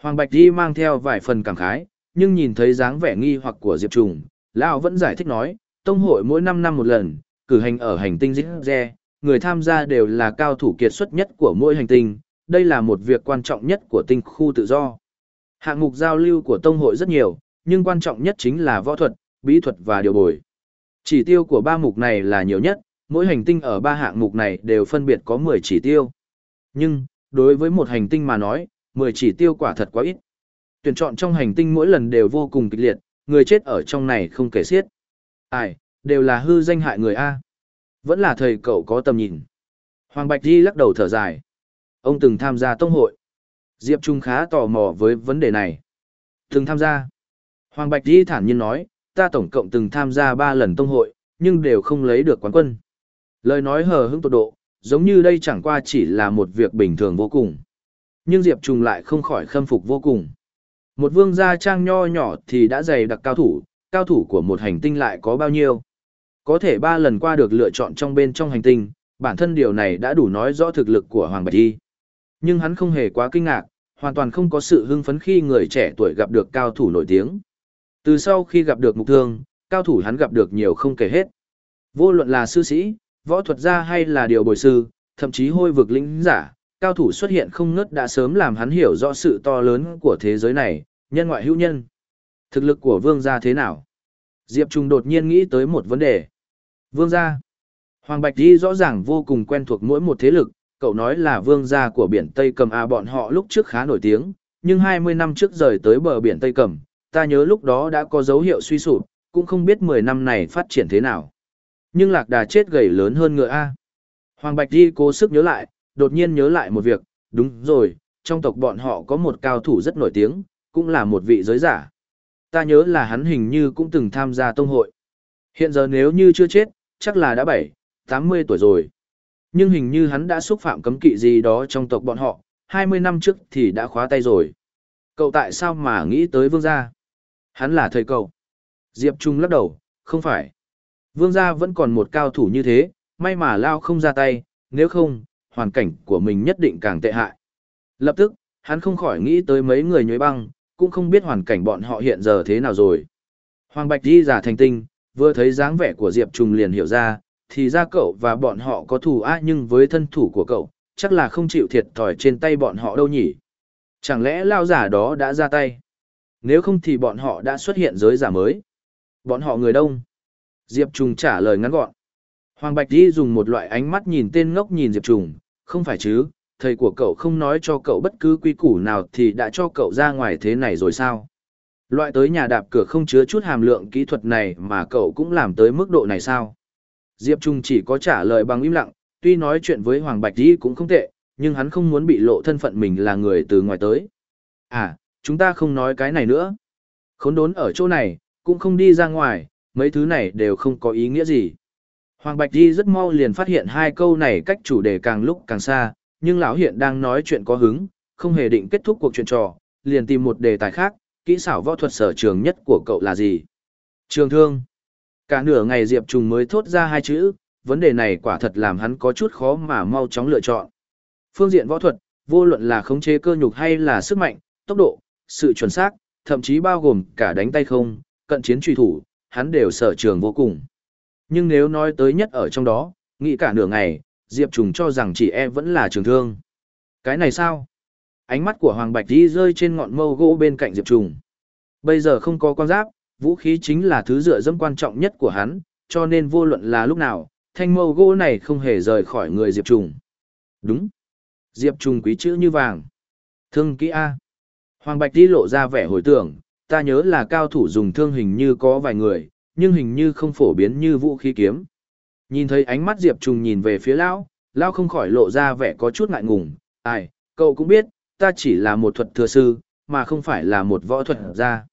Hoàng Bạch Lý mang theo vài phần cảm khái, nhưng nhìn thấy dáng vẻ nghi hoặc của Diệp Trùng, Lão vẫn giải thích nói, tông hội mỗi 5 năm một lần, cử hành ở hành tinh Zizze, người tham gia đều là cao thủ kiệt xuất nhất của mỗi hành tinh, đây là một việc quan trọng nhất của tinh khu tự do. Hạng mục giao lưu của tông hội rất nhiều, nhưng quan trọng nhất chính là võ thuật, bí thuật và điều bồi. Chỉ tiêu của ba mục này là nhiều nhất, mỗi hành tinh ở ba hạng mục này đều phân biệt có 10 chỉ tiêu. Nhưng, đối với một hành tinh mà nói, 10 chỉ tiêu quả thật quá ít. Tuyển chọn trong hành tinh mỗi lần đều vô cùng kịch liệt, người chết ở trong này không kể xiết. Ai, đều là hư danh hại người A. Vẫn là thầy cậu có tầm nhìn. Hoàng Bạch Di lắc đầu thở dài. Ông từng tham gia tông hội. Diệp Trung khá tò mò với vấn đề này. Từng tham gia. Hoàng Bạch Di thản nhiên nói, ta tổng cộng từng tham gia 3 lần tông hội, nhưng đều không lấy được quán quân. Lời nói hờ hững tột độ, giống như đây chẳng qua chỉ là một việc bình thường vô cùng. Nhưng Diệp Trung lại không khỏi khâm phục vô cùng. Một vương gia trang nho nhỏ thì đã dày đặc cao thủ, cao thủ của một hành tinh lại có bao nhiêu. Có thể ba lần qua được lựa chọn trong bên trong hành tinh, bản thân điều này đã đủ nói rõ thực lực của Hoàng Bạch Y. Nhưng hắn không hề quá kinh ngạc, hoàn toàn không có sự hưng phấn khi người trẻ tuổi gặp được cao thủ nổi tiếng. Từ sau khi gặp được mục thương, cao thủ hắn gặp được nhiều không kể hết. Vô luận là sư sĩ, võ thuật gia hay là điều bồi sư, thậm chí hôi vực lĩnh giả, cao thủ xuất hiện không ngớt đã sớm làm hắn hiểu rõ sự to lớn của thế giới này, nhân ngoại hữu nhân. Thực lực của vương gia thế nào? Diệp Trung đột nhiên nghĩ tới một vấn đề. Vương gia. Hoàng Bạch Di rõ ràng vô cùng quen thuộc mỗi một thế lực, cậu nói là vương gia của biển Tây Cầm à bọn họ lúc trước khá nổi tiếng, nhưng 20 năm trước rời tới bờ biển Tây Cầm, ta nhớ lúc đó đã có dấu hiệu suy sụp, cũng không biết 10 năm này phát triển thế nào. Nhưng lạc đà chết gầy lớn hơn ngựa A. Hoàng Bạch Di cố sức nhớ lại, đột nhiên nhớ lại một việc, đúng rồi, trong tộc bọn họ có một cao thủ rất nổi tiếng, cũng là một vị giới giả. Ta nhớ là hắn hình như cũng từng tham gia tông hội. Hiện giờ nếu như chưa chết, chắc là đã 7, 80 tuổi rồi. Nhưng hình như hắn đã xúc phạm cấm kỵ gì đó trong tộc bọn họ, 20 năm trước thì đã khóa tay rồi. Cậu tại sao mà nghĩ tới vương gia? Hắn là thầy cậu. Diệp Trung lắc đầu, không phải. Vương gia vẫn còn một cao thủ như thế, may mà Lao không ra tay, nếu không, hoàn cảnh của mình nhất định càng tệ hại. Lập tức, hắn không khỏi nghĩ tới mấy người nhuế băng, cũng không biết hoàn cảnh bọn họ hiện giờ thế nào rồi. Hoàng Bạch đi giả thành tinh, vừa thấy dáng vẻ của Diệp Trùng liền hiểu ra, thì ra cậu và bọn họ có thù á nhưng với thân thủ của cậu, chắc là không chịu thiệt thòi trên tay bọn họ đâu nhỉ. Chẳng lẽ lao giả đó đã ra tay? Nếu không thì bọn họ đã xuất hiện giới giả mới. Bọn họ người đông. Diệp Trùng trả lời ngắn gọn. Hoàng Bạch Di dùng một loại ánh mắt nhìn tên ngốc nhìn Diệp Trùng, không phải chứ, thầy của cậu không nói cho cậu bất cứ quy củ nào thì đã cho cậu ra ngoài thế này rồi sao? Loại tới nhà đạp cửa không chứa chút hàm lượng kỹ thuật này mà cậu cũng làm tới mức độ này sao? Diệp Trung chỉ có trả lời bằng im lặng, tuy nói chuyện với Hoàng Bạch Di cũng không tệ, nhưng hắn không muốn bị lộ thân phận mình là người từ ngoài tới. À, chúng ta không nói cái này nữa. Khốn đốn ở chỗ này, cũng không đi ra ngoài, mấy thứ này đều không có ý nghĩa gì. Hoàng Bạch Di rất mau liền phát hiện hai câu này cách chủ đề càng lúc càng xa, nhưng lão hiện đang nói chuyện có hứng, không hề định kết thúc cuộc chuyện trò, liền tìm một đề tài khác, kỹ xảo võ thuật sở trường nhất của cậu là gì? Trường thương. Cả nửa ngày Diệp Trùng mới thốt ra hai chữ, vấn đề này quả thật làm hắn có chút khó mà mau chóng lựa chọn. Phương diện võ thuật, vô luận là khống chế cơ nhục hay là sức mạnh, tốc độ, sự chuẩn xác, thậm chí bao gồm cả đánh tay không, cận chiến truy thủ, hắn đều sở trường vô cùng. Nhưng nếu nói tới nhất ở trong đó, nghĩ cả nửa ngày, Diệp Trùng cho rằng chỉ e vẫn là trường thương. Cái này sao? Ánh mắt của Hoàng Bạch đi rơi trên ngọn mâu gỗ bên cạnh Diệp Trùng. Bây giờ không có quan giáp, vũ khí chính là thứ dựa dẫm quan trọng nhất của hắn, cho nên vô luận là lúc nào, thanh mâu gỗ này không hề rời khỏi người Diệp Trùng. Đúng. Diệp Trùng quý chữ như vàng. Thương kỹ A. Hoàng Bạch đi lộ ra vẻ hồi tưởng, ta nhớ là cao thủ dùng thương hình như có vài người, nhưng hình như không phổ biến như vũ khí kiếm. Nhìn thấy ánh mắt Diệp Trùng nhìn về phía Lão, Lão không khỏi lộ ra vẻ có chút ngại ngùng. Ai, cậu cũng biết, ta chỉ là một thuật thừa sư, mà không phải là một võ thuật gia.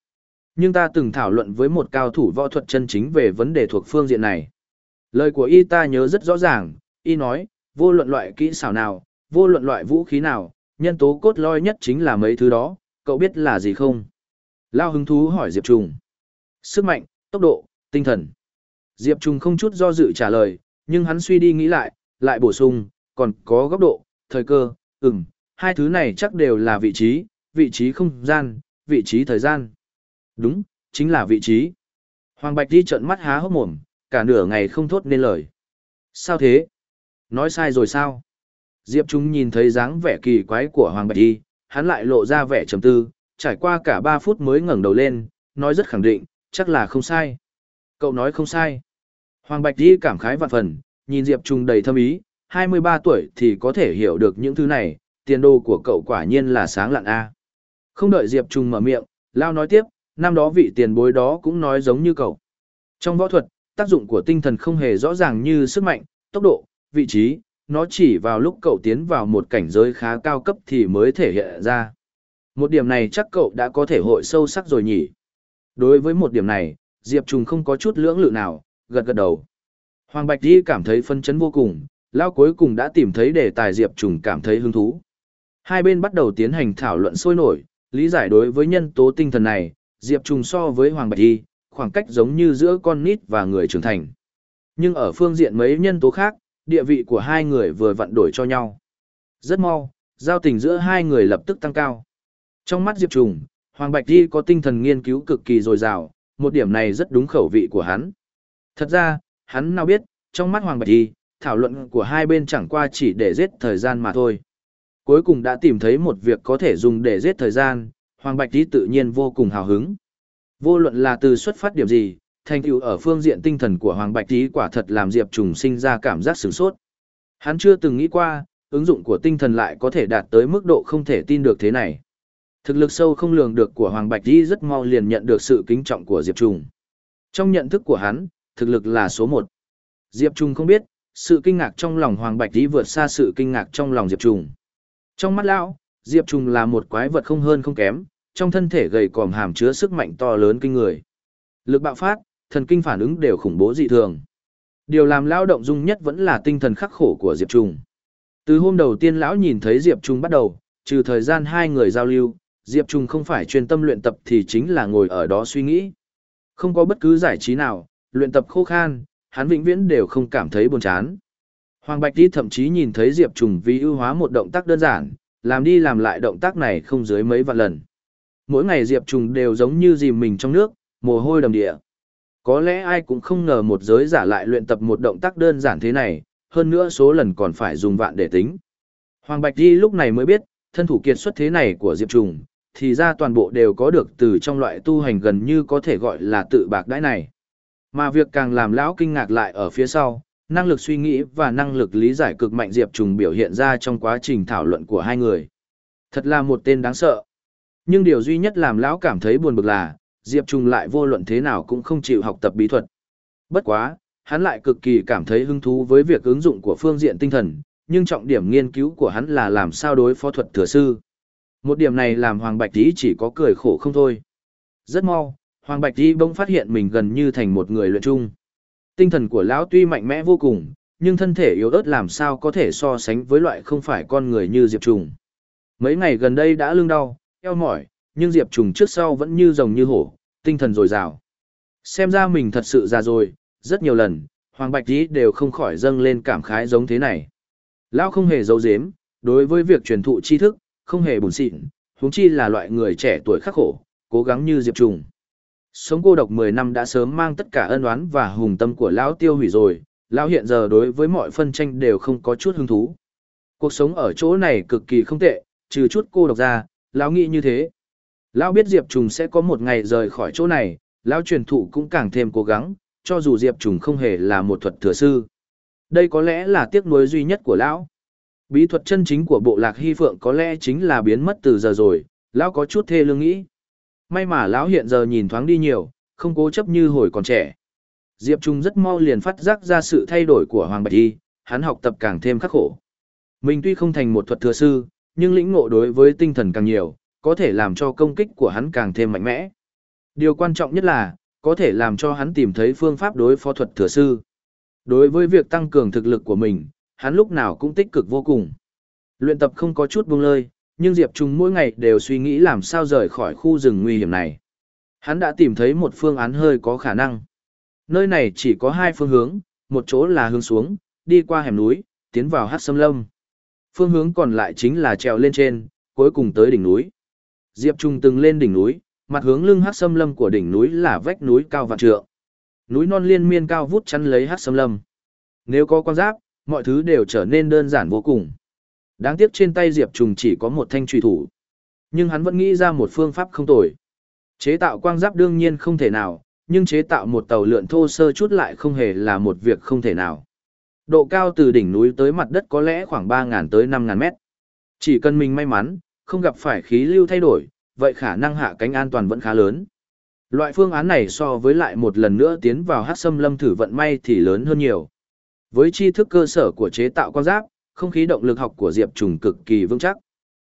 Nhưng ta từng thảo luận với một cao thủ võ thuật chân chính về vấn đề thuộc phương diện này. Lời của y ta nhớ rất rõ ràng, y nói, vô luận loại kỹ xảo nào, vô luận loại vũ khí nào, nhân tố cốt lõi nhất chính là mấy thứ đó, cậu biết là gì không? Lao hứng thú hỏi Diệp Trùng. Sức mạnh, tốc độ, tinh thần. Diệp Trùng không chút do dự trả lời, nhưng hắn suy đi nghĩ lại, lại bổ sung, còn có góc độ, thời cơ, ừm, hai thứ này chắc đều là vị trí, vị trí không gian, vị trí thời gian. Đúng, chính là vị trí. Hoàng Bạch đi trợn mắt há hốc mồm, cả nửa ngày không thốt nên lời. Sao thế? Nói sai rồi sao? Diệp Trung nhìn thấy dáng vẻ kỳ quái của Hoàng Bạch đi, hắn lại lộ ra vẻ trầm tư, trải qua cả 3 phút mới ngẩng đầu lên, nói rất khẳng định, chắc là không sai. Cậu nói không sai. Hoàng Bạch Di cảm khái vạn phần, nhìn Diệp Trung đầy thâm ý, 23 tuổi thì có thể hiểu được những thứ này, tiền đồ của cậu quả nhiên là sáng lạn a. Không đợi Diệp Trung mở miệng, Lao nói tiếp, năm đó vị tiền bối đó cũng nói giống như cậu. Trong võ thuật, tác dụng của tinh thần không hề rõ ràng như sức mạnh, tốc độ, vị trí, nó chỉ vào lúc cậu tiến vào một cảnh giới khá cao cấp thì mới thể hiện ra. Một điểm này chắc cậu đã có thể hội sâu sắc rồi nhỉ. Đối với một điểm này, Diệp Trùng không có chút lưỡng lự nào, gật gật đầu. Hoàng Bạch Di cảm thấy phân chấn vô cùng, Lao cuối cùng đã tìm thấy đề tài Diệp Trùng cảm thấy hứng thú. Hai bên bắt đầu tiến hành thảo luận sôi nổi, lý giải đối với nhân tố tinh thần này, Diệp Trùng so với Hoàng Bạch Di, khoảng cách giống như giữa con nít và người trưởng thành. Nhưng ở phương diện mấy nhân tố khác, địa vị của hai người vừa vặn đổi cho nhau. Rất mau, giao tình giữa hai người lập tức tăng cao. Trong mắt Diệp Trùng, Hoàng Bạch Di có tinh thần nghiên cứu cực kỳ dồi dào, một điểm này rất đúng khẩu vị của hắn. Thật ra, hắn nào biết, trong mắt Hoàng Bạch Di, thảo luận của hai bên chẳng qua chỉ để giết thời gian mà thôi. Cuối cùng đã tìm thấy một việc có thể dùng để giết thời gian, Hoàng Bạch Di tự nhiên vô cùng hào hứng. Vô luận là từ xuất phát điểm gì, thành tựu ở phương diện tinh thần của Hoàng Bạch Tý quả thật làm Diệp Trùng sinh ra cảm giác sửng sốt. Hắn chưa từng nghĩ qua, ứng dụng của tinh thần lại có thể đạt tới mức độ không thể tin được thế này. Thực lực sâu không lường được của Hoàng Bạch Tý rất mau liền nhận được sự kính trọng của Diệp Trùng. Trong nhận thức của hắn, thực lực là số một. Diệp Trùng không biết, sự kinh ngạc trong lòng Hoàng Bạch Tý vượt xa sự kinh ngạc trong lòng Diệp Trùng. Trong mắt lão, Diệp Trùng là một quái vật không hơn không kém, trong thân thể gầy còm hàm chứa sức mạnh to lớn kinh người. Lực bạo phát, thần kinh phản ứng đều khủng bố dị thường. Điều làm lão động dung nhất vẫn là tinh thần khắc khổ của Diệp Trung. Từ hôm đầu tiên lão nhìn thấy Diệp Trung bắt đầu, trừ thời gian hai người giao lưu, Diệp Trung không phải chuyên tâm luyện tập thì chính là ngồi ở đó suy nghĩ. Không có bất cứ giải trí nào, luyện tập khô khan, hắn vĩnh viễn đều không cảm thấy buồn chán. Hoàng Bạch Đi thậm chí nhìn thấy Diệp Trùng vì ưu hóa một động tác đơn giản, làm đi làm lại động tác này không dưới mấy vạn lần. Mỗi ngày Diệp Trùng đều giống như dìm mình trong nước, mồ hôi đầm địa. Có lẽ ai cũng không ngờ một giới giả lại luyện tập một động tác đơn giản thế này, hơn nữa số lần còn phải dùng vạn để tính. Hoàng Bạch Di lúc này mới biết, thân thủ kiệt xuất thế này của Diệp Trùng, thì ra toàn bộ đều có được từ trong loại tu hành gần như có thể gọi là tự bạc đãi này. Mà việc càng làm lão kinh ngạc lại ở phía sau, năng lực suy nghĩ và năng lực lý giải cực mạnh Diệp Trùng biểu hiện ra trong quá trình thảo luận của hai người. Thật là một tên đáng sợ. Nhưng điều duy nhất làm lão cảm thấy buồn bực là, Diệp Trùng lại vô luận thế nào cũng không chịu học tập bí thuật. Bất quá, hắn lại cực kỳ cảm thấy hứng thú với việc ứng dụng của phương diện tinh thần, nhưng trọng điểm nghiên cứu của hắn là làm sao đối phó thuật thừa sư. Một điểm này làm Hoàng Bạch Tý chỉ có cười khổ không thôi. Rất mau, Hoàng Bạch Tý bỗng phát hiện mình gần như thành một người luyện trung. Tinh thần của lão tuy mạnh mẽ vô cùng, nhưng thân thể yếu ớt làm sao có thể so sánh với loại không phải con người như Diệp Trùng. Mấy ngày gần đây đã lưng đau, eo mỏi, nhưng Diệp Trùng trước sau vẫn như rồng như hổ, tinh thần dồi dào. Xem ra mình thật sự già rồi, rất nhiều lần, Hoàng Bạch Tý đều không khỏi dâng lên cảm khái giống thế này. Lão không hề giấu giếm, đối với việc truyền thụ tri thức, không hề buồn xịn, huống chi là loại người trẻ tuổi khắc khổ, cố gắng như Diệp Trùng. Sống cô độc 10 năm đã sớm mang tất cả ân oán và hùng tâm của lão tiêu hủy rồi, lão hiện giờ đối với mọi phân tranh đều không có chút hứng thú. Cuộc sống ở chỗ này cực kỳ không tệ, trừ chút cô độc ra, lão nghĩ như thế. Lão biết Diệp Trùng sẽ có một ngày rời khỏi chỗ này, lão truyền thụ cũng càng thêm cố gắng, cho dù Diệp Trùng không hề là một thuật thừa sư. Đây có lẽ là tiếc nuối duy nhất của lão. Bí thuật chân chính của bộ lạc hy phượng có lẽ chính là biến mất từ giờ rồi, lão có chút thê lương nghĩ. May mà lão hiện giờ nhìn thoáng đi nhiều, không cố chấp như hồi còn trẻ. Diệp Trung rất mau liền phát giác ra sự thay đổi của Hoàng Bạch Y, hắn học tập càng thêm khắc khổ. Mình tuy không thành một thuật thừa sư, nhưng lĩnh ngộ đối với tinh thần càng nhiều, có thể làm cho công kích của hắn càng thêm mạnh mẽ. Điều quan trọng nhất là, có thể làm cho hắn tìm thấy phương pháp đối phó thuật thừa sư. Đối với việc tăng cường thực lực của mình, hắn lúc nào cũng tích cực vô cùng. Luyện tập không có chút buông lơi, nhưng Diệp Trung mỗi ngày đều suy nghĩ làm sao rời khỏi khu rừng nguy hiểm này. Hắn đã tìm thấy một phương án hơi có khả năng. Nơi này chỉ có hai phương hướng, một chỗ là hướng xuống, đi qua hẻm núi, tiến vào hát sâm lâm. Phương hướng còn lại chính là trèo lên trên, cuối cùng tới đỉnh núi. Diệp Trung từng lên đỉnh núi, mặt hướng lưng hát sâm lâm của đỉnh núi là vách núi cao vạn trượng. Núi non liên miên cao vút chắn lấy hát sâm lâm. Nếu có quan giáp, mọi thứ đều trở nên đơn giản vô cùng. Đáng tiếc trên tay Diệp Trùng chỉ có một thanh truy thủ. Nhưng hắn vẫn nghĩ ra một phương pháp không tồi. Chế tạo quang giáp đương nhiên không thể nào, nhưng chế tạo một tàu lượn thô sơ chút lại không hề là một việc không thể nào. Độ cao từ đỉnh núi tới mặt đất có lẽ khoảng 3.000 tới 5.000 mét. Chỉ cần mình may mắn, không gặp phải khí lưu thay đổi, vậy khả năng hạ cánh an toàn vẫn khá lớn. Loại phương án này so với lại một lần nữa tiến vào hát xâm lâm thử vận may thì lớn hơn nhiều. Với tri thức cơ sở của chế tạo quan giáp, không khí động lực học của Diệp Trùng cực kỳ vững chắc.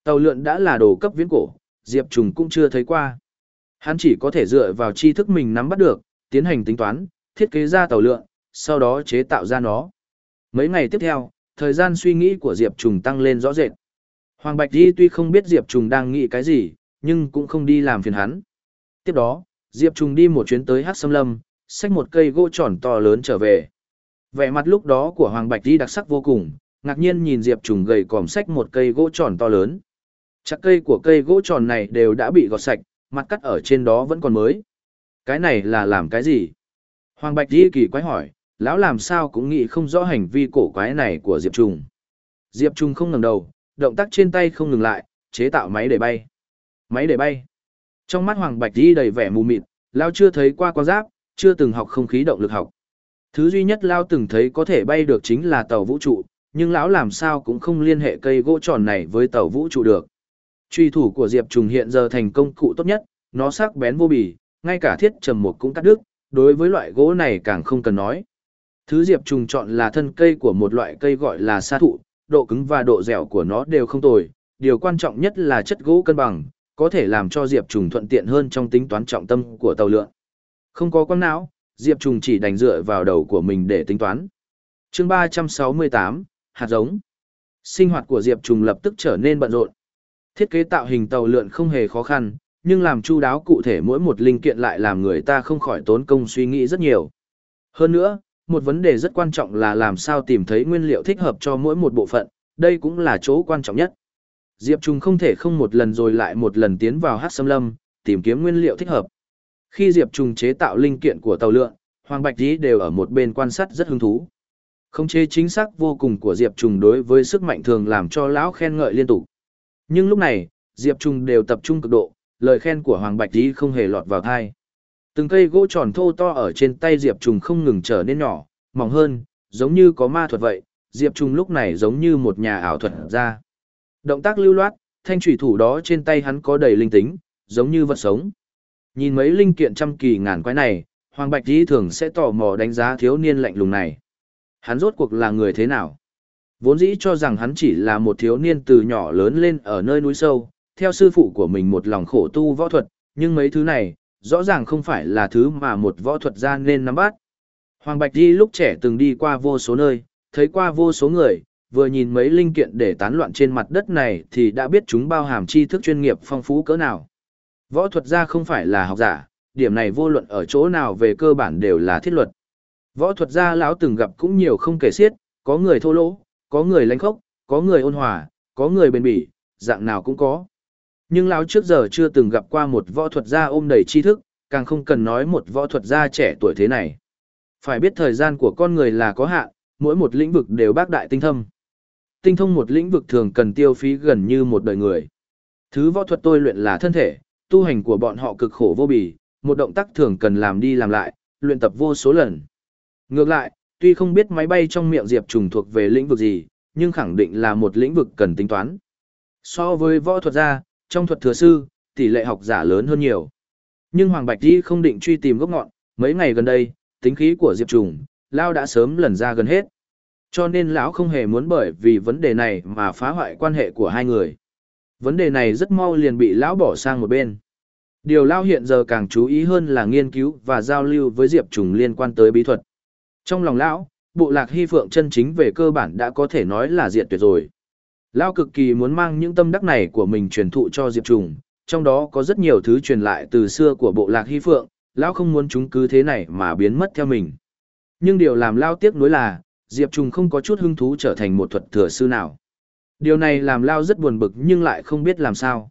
Tàu lượn đã là đồ cấp viễn cổ, Diệp Trùng cũng chưa thấy qua. Hắn chỉ có thể dựa vào tri thức mình nắm bắt được, tiến hành tính toán, thiết kế ra tàu lượn, sau đó chế tạo ra nó. Mấy ngày tiếp theo, thời gian suy nghĩ của Diệp Trùng tăng lên rõ rệt. Hoàng Bạch Di tuy không biết Diệp Trùng đang nghĩ cái gì, nhưng cũng không đi làm phiền hắn. Tiếp đó, Diệp Trùng đi một chuyến tới Hát Sâm Lâm, xách một cây gỗ tròn to lớn trở về. Vẻ mặt lúc đó của Hoàng Bạch Di đặc sắc vô cùng, ngạc nhiên nhìn Diệp Trùng gầy còm xách một cây gỗ tròn to lớn. Chắc cây của cây gỗ tròn này đều đã bị gọt sạch, mặt cắt ở trên đó vẫn còn mới. Cái này là làm cái gì? Hoàng Bạch Di kỳ quái hỏi, lão làm sao cũng nghĩ không rõ hành vi cổ quái này của Diệp Trùng. Diệp Trùng không ngẩng đầu, động tác trên tay không ngừng lại, chế tạo máy để bay. Máy để bay. Trong mắt Hoàng Bạch Di đầy vẻ mù mịt, lão chưa thấy qua quan giáp, chưa từng học không khí động lực học. Thứ duy nhất lão từng thấy có thể bay được chính là tàu vũ trụ, nhưng lão làm sao cũng không liên hệ cây gỗ tròn này với tàu vũ trụ được. Truy thủ của Diệp Trùng hiện giờ thành công cụ tốt nhất, nó sắc bén vô bì, ngay cả thiết trầm một cũng cắt đứt, đối với loại gỗ này càng không cần nói. Thứ Diệp Trùng chọn là thân cây của một loại cây gọi là sa thụ, độ cứng và độ dẻo của nó đều không tồi, điều quan trọng nhất là chất gỗ cân bằng, có thể làm cho Diệp Trùng thuận tiện hơn trong tính toán trọng tâm của tàu lượn. Không có quang não, Diệp Trùng chỉ đành dựa vào đầu của mình để tính toán. chương 368, hạt giống. Sinh hoạt của Diệp Trùng lập tức trở nên bận rộn. Thiết kế tạo hình tàu lượn không hề khó khăn, nhưng làm chu đáo cụ thể mỗi một linh kiện lại làm người ta không khỏi tốn công suy nghĩ rất nhiều. Hơn nữa, một vấn đề rất quan trọng là làm sao tìm thấy nguyên liệu thích hợp cho mỗi một bộ phận, đây cũng là chỗ quan trọng nhất. Diệp Trung không thể không một lần rồi lại một lần tiến vào hát xâm lâm, tìm kiếm nguyên liệu thích hợp. Khi Diệp Trung chế tạo linh kiện của tàu lượn, Hoàng Bạch Dĩ đều ở một bên quan sát rất hứng thú. Không chế chính xác vô cùng của Diệp Trung đối với sức mạnh thường làm cho lão khen ngợi liên tục. Nhưng lúc này, Diệp Trung đều tập trung cực độ, lời khen của Hoàng Bạch Dĩ không hề lọt vào tai. Từng cây gỗ tròn thô to ở trên tay Diệp Trùng không ngừng trở nên nhỏ, mỏng hơn, giống như có ma thuật vậy, Diệp Trùng lúc này giống như một nhà ảo thuật ra. Động tác lưu loát, thanh thủy thủ đó trên tay hắn có đầy linh tính, giống như vật sống. Nhìn mấy linh kiện trăm kỳ ngàn quái này, Hoàng Bạch Dĩ thường sẽ tò mò đánh giá thiếu niên lạnh lùng này. Hắn rốt cuộc là người thế nào? Vốn dĩ cho rằng hắn chỉ là một thiếu niên từ nhỏ lớn lên ở nơi núi sâu, theo sư phụ của mình một lòng khổ tu võ thuật, nhưng mấy thứ này, rõ ràng không phải là thứ mà một võ thuật gia nên nắm bắt. Hoàng Bạch Di lúc trẻ từng đi qua vô số nơi, thấy qua vô số người, vừa nhìn mấy linh kiện để tán loạn trên mặt đất này thì đã biết chúng bao hàm tri thức chuyên nghiệp phong phú cỡ nào. Võ thuật gia không phải là học giả, điểm này vô luận ở chỗ nào về cơ bản đều là thiết luật. Võ thuật gia lão từng gặp cũng nhiều không kể xiết, có người thô lỗ, có người lãnh khốc, có người ôn hòa, có người bền bỉ, dạng nào cũng có. Nhưng lão trước giờ chưa từng gặp qua một võ thuật gia ôm đầy tri thức, càng không cần nói một võ thuật gia trẻ tuổi thế này. Phải biết thời gian của con người là có hạn, mỗi một lĩnh vực đều bác đại tinh thâm. Tinh thông một lĩnh vực thường cần tiêu phí gần như một đời người. Thứ võ thuật tôi luyện là thân thể, tu hành của bọn họ cực khổ vô bì, một động tác thường cần làm đi làm lại, luyện tập vô số lần. Ngược lại, tuy không biết máy bay trong miệng Diệp Trùng thuộc về lĩnh vực gì, nhưng khẳng định là một lĩnh vực cần tính toán. So với võ thuật gia, trong thuật thừa sư, tỷ lệ học giả lớn hơn nhiều. Nhưng Hoàng Bạch Di không định truy tìm gốc ngọn, mấy ngày gần đây, tính khí của Diệp Trùng, Lao đã sớm lần ra gần hết. Cho nên lão không hề muốn bởi vì vấn đề này mà phá hoại quan hệ của hai người. Vấn đề này rất mau liền bị lão bỏ sang một bên. Điều Lao hiện giờ càng chú ý hơn là nghiên cứu và giao lưu với Diệp Trùng liên quan tới bí thuật. Trong lòng lão, bộ lạc hy phượng chân chính về cơ bản đã có thể nói là diệt tuyệt rồi. Lao cực kỳ muốn mang những tâm đắc này của mình truyền thụ cho Diệp Trùng, trong đó có rất nhiều thứ truyền lại từ xưa của bộ lạc Hy Phượng, Lao không muốn chúng cứ thế này mà biến mất theo mình. Nhưng điều làm Lao tiếc nuối là, Diệp Trùng không có chút hứng thú trở thành một thuật thừa sư nào. Điều này làm Lao rất buồn bực nhưng lại không biết làm sao.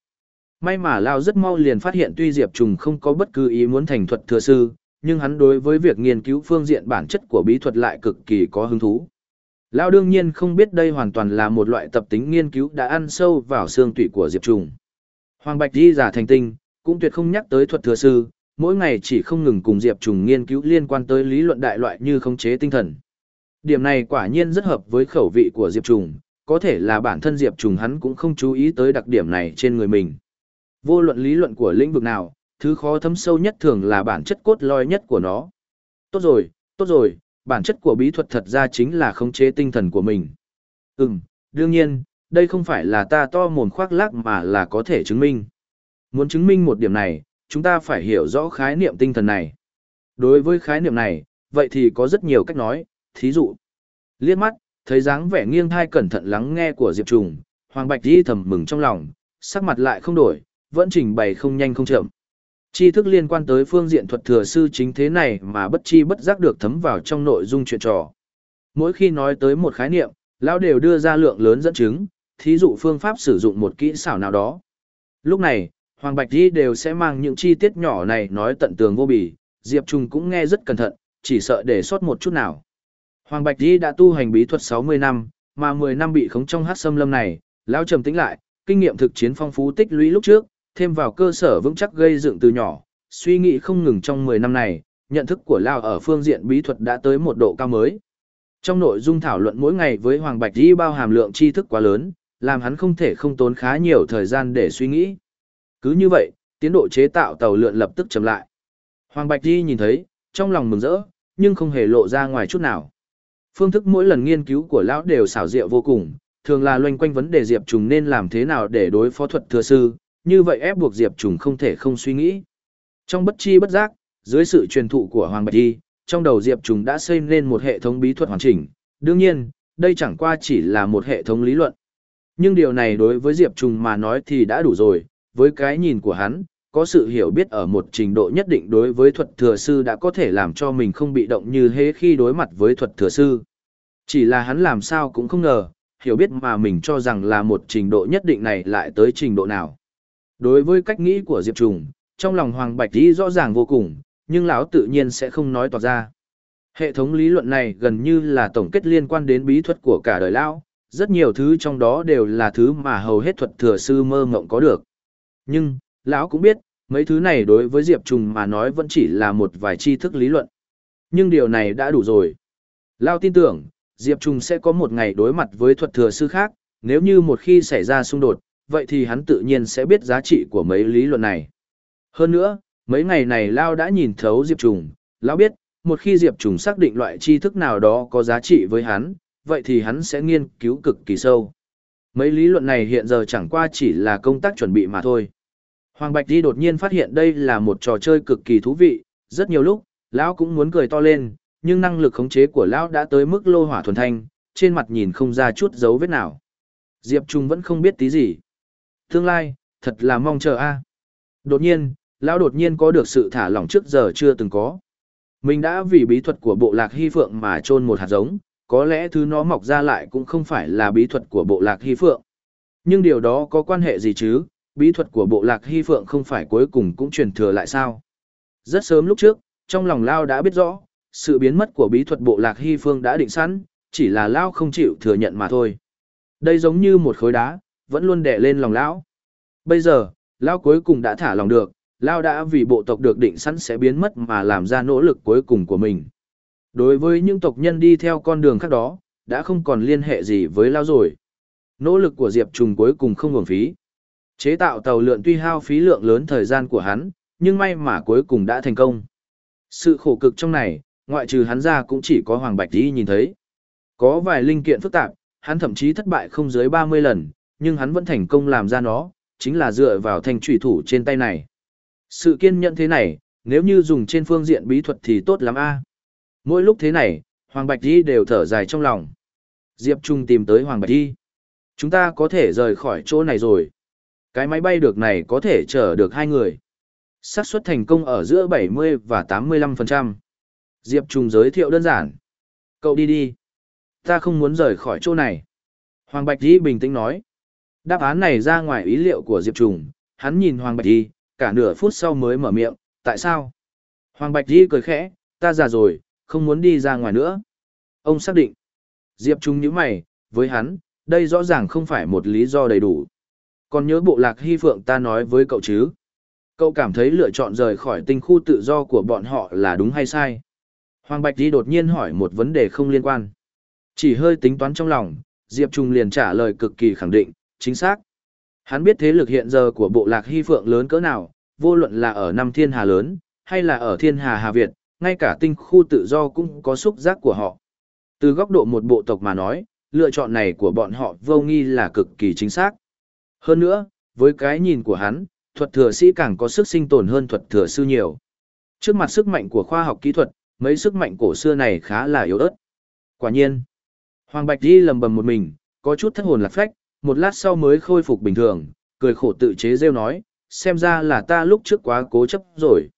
May mà Lao rất mau liền phát hiện tuy Diệp Trùng không có bất cứ ý muốn thành thuật thừa sư, nhưng hắn đối với việc nghiên cứu phương diện bản chất của bí thuật lại cực kỳ có hứng thú. Lao đương nhiên không biết đây hoàn toàn là một loại tập tính nghiên cứu đã ăn sâu vào xương tủy của Diệp Trùng. Hoàng Bạch Di giả thành tinh, cũng tuyệt không nhắc tới thuật thừa sư, mỗi ngày chỉ không ngừng cùng Diệp Trùng nghiên cứu liên quan tới lý luận đại loại như khống chế tinh thần. Điểm này quả nhiên rất hợp với khẩu vị của Diệp Trùng, có thể là bản thân Diệp Trùng hắn cũng không chú ý tới đặc điểm này trên người mình. Vô luận lý luận của lĩnh vực nào, thứ khó thấm sâu nhất thường là bản chất cốt lõi nhất của nó. Tốt rồi, tốt rồi, bản chất của bí thuật thật ra chính là khống chế tinh thần của mình. Ừm, đương nhiên, đây không phải là ta to mồm khoác lác mà là có thể chứng minh. Muốn chứng minh một điểm này, chúng ta phải hiểu rõ khái niệm tinh thần này. Đối với khái niệm này, vậy thì có rất nhiều cách nói, thí dụ. Liếc mắt, thấy dáng vẻ nghiêng thai cẩn thận lắng nghe của Diệp Trùng, Hoàng Bạch Di thầm mừng trong lòng, sắc mặt lại không đổi, vẫn trình bày không nhanh không chậm. Tri thức liên quan tới phương diện thuật thừa sư chính thế này mà bất chi bất giác được thấm vào trong nội dung chuyện trò. Mỗi khi nói tới một khái niệm, lão đều đưa ra lượng lớn dẫn chứng, thí dụ phương pháp sử dụng một kỹ xảo nào đó. Lúc này, Hoàng Bạch Di đều sẽ mang những chi tiết nhỏ này nói tận tường vô bì, Diệp Trung cũng nghe rất cẩn thận, chỉ sợ để sót một chút nào. Hoàng Bạch Di đã tu hành bí thuật 60 năm, mà 10 năm bị khống trong hát xâm lâm này, lão trầm tĩnh lại, kinh nghiệm thực chiến phong phú tích lũy lúc trước, thêm vào cơ sở vững chắc gây dựng từ nhỏ, suy nghĩ không ngừng trong 10 năm này, nhận thức của lão ở phương diện bí thuật đã tới một độ cao mới. Trong nội dung thảo luận mỗi ngày với Hoàng Bạch Di bao hàm lượng tri thức quá lớn, làm hắn không thể không tốn khá nhiều thời gian để suy nghĩ. Cứ như vậy, tiến độ chế tạo tàu lượn lập tức chậm lại. Hoàng Bạch Di nhìn thấy, trong lòng mừng rỡ, nhưng không hề lộ ra ngoài chút nào. Phương thức mỗi lần nghiên cứu của lão đều xảo diệu vô cùng, thường là loanh quanh vấn đề Diệp Trùng nên làm thế nào để đối phó thuật thừa sư, như vậy ép buộc Diệp Trùng không thể không suy nghĩ. Trong bất chi bất giác, dưới sự truyền thụ của Hoàng Bạch Di, trong đầu Diệp Trùng đã xây nên một hệ thống bí thuật hoàn chỉnh. Đương nhiên, đây chẳng qua chỉ là một hệ thống lý luận. Nhưng điều này đối với Diệp Trùng mà nói thì đã đủ rồi, với cái nhìn của hắn, có sự hiểu biết ở một trình độ nhất định đối với thuật thừa sư đã có thể làm cho mình không bị động như hế khi đối mặt với thuật thừa sư. Chỉ là hắn làm sao cũng không ngờ, hiểu biết mà mình cho rằng là một trình độ nhất định này lại tới trình độ nào. Đối với cách nghĩ của Diệp Trùng, trong lòng Hoàng Bạch Di rõ ràng vô cùng, nhưng lão tự nhiên sẽ không nói tỏ ra. Hệ thống lý luận này gần như là tổng kết liên quan đến bí thuật của cả đời lão, rất nhiều thứ trong đó đều là thứ mà hầu hết thuật thừa sư mơ ngộng có được. Nhưng, lão cũng biết, mấy thứ này đối với Diệp Trùng mà nói vẫn chỉ là một vài tri thức lý luận. Nhưng điều này đã đủ rồi. Lão tin tưởng, Diệp Trùng sẽ có một ngày đối mặt với thuật thừa sư khác, nếu như một khi xảy ra xung đột, vậy thì hắn tự nhiên sẽ biết giá trị của mấy lý luận này. Hơn nữa, mấy ngày này Lao đã nhìn thấu Diệp Trùng, Lão biết, một khi Diệp Trùng xác định loại tri thức nào đó có giá trị với hắn, vậy thì hắn sẽ nghiên cứu cực kỳ sâu. Mấy lý luận này hiện giờ chẳng qua chỉ là công tác chuẩn bị mà thôi. Hoàng Bạch Di đột nhiên phát hiện đây là một trò chơi cực kỳ thú vị, rất nhiều lúc, Lão cũng muốn cười to lên, nhưng năng lực khống chế của Lão đã tới mức lô hỏa thuần thanh, trên mặt nhìn không ra chút dấu vết nào. Diệp Trung vẫn không biết tí gì. Tương lai, thật là mong chờ a. Đột nhiên, Lão đột nhiên có được sự thả lỏng trước giờ chưa từng có. Mình đã vì bí thuật của bộ lạc hy phượng mà trôn một hạt giống, có lẽ thứ nó mọc ra lại cũng không phải là bí thuật của bộ lạc hy phượng. Nhưng điều đó có quan hệ gì chứ, bí thuật của bộ lạc hy phượng không phải cuối cùng cũng truyền thừa lại sao? Rất sớm lúc trước, trong lòng Lao đã biết rõ, sự biến mất của bí thuật bộ lạc hy phương đã định sẵn, chỉ là Lao không chịu thừa nhận mà thôi. Đây giống như một khối đá, vẫn luôn đè lên lòng Lão. Bây giờ, lão cuối cùng đã thả lòng được, lão đã vì bộ tộc được định sẵn sẽ biến mất mà làm ra nỗ lực cuối cùng của mình. Đối với những tộc nhân đi theo con đường khác đó, đã không còn liên hệ gì với lão rồi. Nỗ lực của Diệp Trùng cuối cùng không uổng phí. Chế tạo tàu lượn tuy hao phí lượng lớn thời gian của hắn, nhưng may mà cuối cùng đã thành công. Sự khổ cực trong này, ngoại trừ hắn ra cũng chỉ có Hoàng Bạch Di nhìn thấy. Có vài linh kiện phức tạp, hắn thậm chí thất bại không dưới 30 lần, nhưng hắn vẫn thành công làm ra nó, chính là dựa vào thanh trùy thủ trên tay này. Sự kiên nhẫn thế này, nếu như dùng trên phương diện bí thuật thì tốt lắm a. Mỗi lúc thế này, Hoàng Bạch Di đều thở dài trong lòng. Diệp Trung tìm tới Hoàng Bạch Di. Chúng ta có thể rời khỏi chỗ này rồi. Cái máy bay được này có thể chở được hai người. xác suất thành công ở giữa 70 và 85%. Diệp Trung giới thiệu đơn giản. Cậu đi đi. Ta không muốn rời khỏi chỗ này. Hoàng Bạch Di bình tĩnh nói. Đáp án này ra ngoài ý liệu của Diệp Trùng. hắn nhìn Hoàng Bạch Di, cả nửa phút sau mới mở miệng, tại sao? Hoàng Bạch Di cười khẽ, ta già rồi, không muốn đi ra ngoài nữa. Ông xác định. Diệp Trùng nhíu mày, với hắn, đây rõ ràng không phải một lý do đầy đủ. Còn nhớ bộ lạc hy phượng ta nói với cậu chứ? Cậu cảm thấy lựa chọn rời khỏi tinh khu tự do của bọn họ là đúng hay sai? Hoàng Bạch Di đột nhiên hỏi một vấn đề không liên quan. Chỉ hơi tính toán trong lòng, Diệp Trùng liền trả lời cực kỳ khẳng định, chính xác. Hắn biết thế lực hiện giờ của bộ lạc hy phượng lớn cỡ nào, vô luận là ở năm thiên hà lớn, hay là ở thiên hà Hà Việt, ngay cả tinh khu tự do cũng có xúc giác của họ. Từ góc độ một bộ tộc mà nói, lựa chọn này của bọn họ vô nghi là cực kỳ chính xác. Hơn nữa, với cái nhìn của hắn, thuật thừa sĩ càng có sức sinh tồn hơn thuật thừa sư nhiều. Trước mặt sức mạnh của khoa học kỹ thuật, mấy sức mạnh cổ xưa này khá là yếu ớt. Quả nhiên, Hoàng Bạch Di lầm bầm một mình, có chút thất hồn lạc phách, một lát sau mới khôi phục bình thường, cười khổ tự chế rêu nói, xem ra là ta lúc trước quá cố chấp rồi.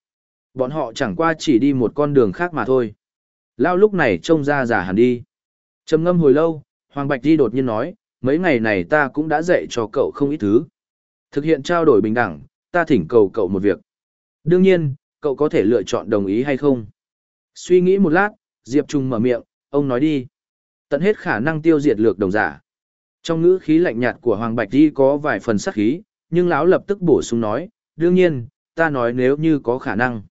Bọn họ chẳng qua chỉ đi một con đường khác mà thôi. Lao lúc này trông ra giả hẳn đi. trầm ngâm hồi lâu, Hoàng Bạch Di đột nhiên nói, mấy ngày này ta cũng đã dạy cho cậu không ít thứ. Thực hiện trao đổi bình đẳng, ta thỉnh cầu cậu một việc. Đương nhiên, cậu có thể lựa chọn đồng ý hay không. Suy nghĩ một lát, Diệp Trung mở miệng, ông nói đi. Tận hết khả năng tiêu diệt lược đồng giả. Trong ngữ khí lạnh nhạt của Hoàng Bạch Di có vài phần sắc khí, nhưng lão lập tức bổ sung nói, đương nhiên, ta nói nếu như có khả năng.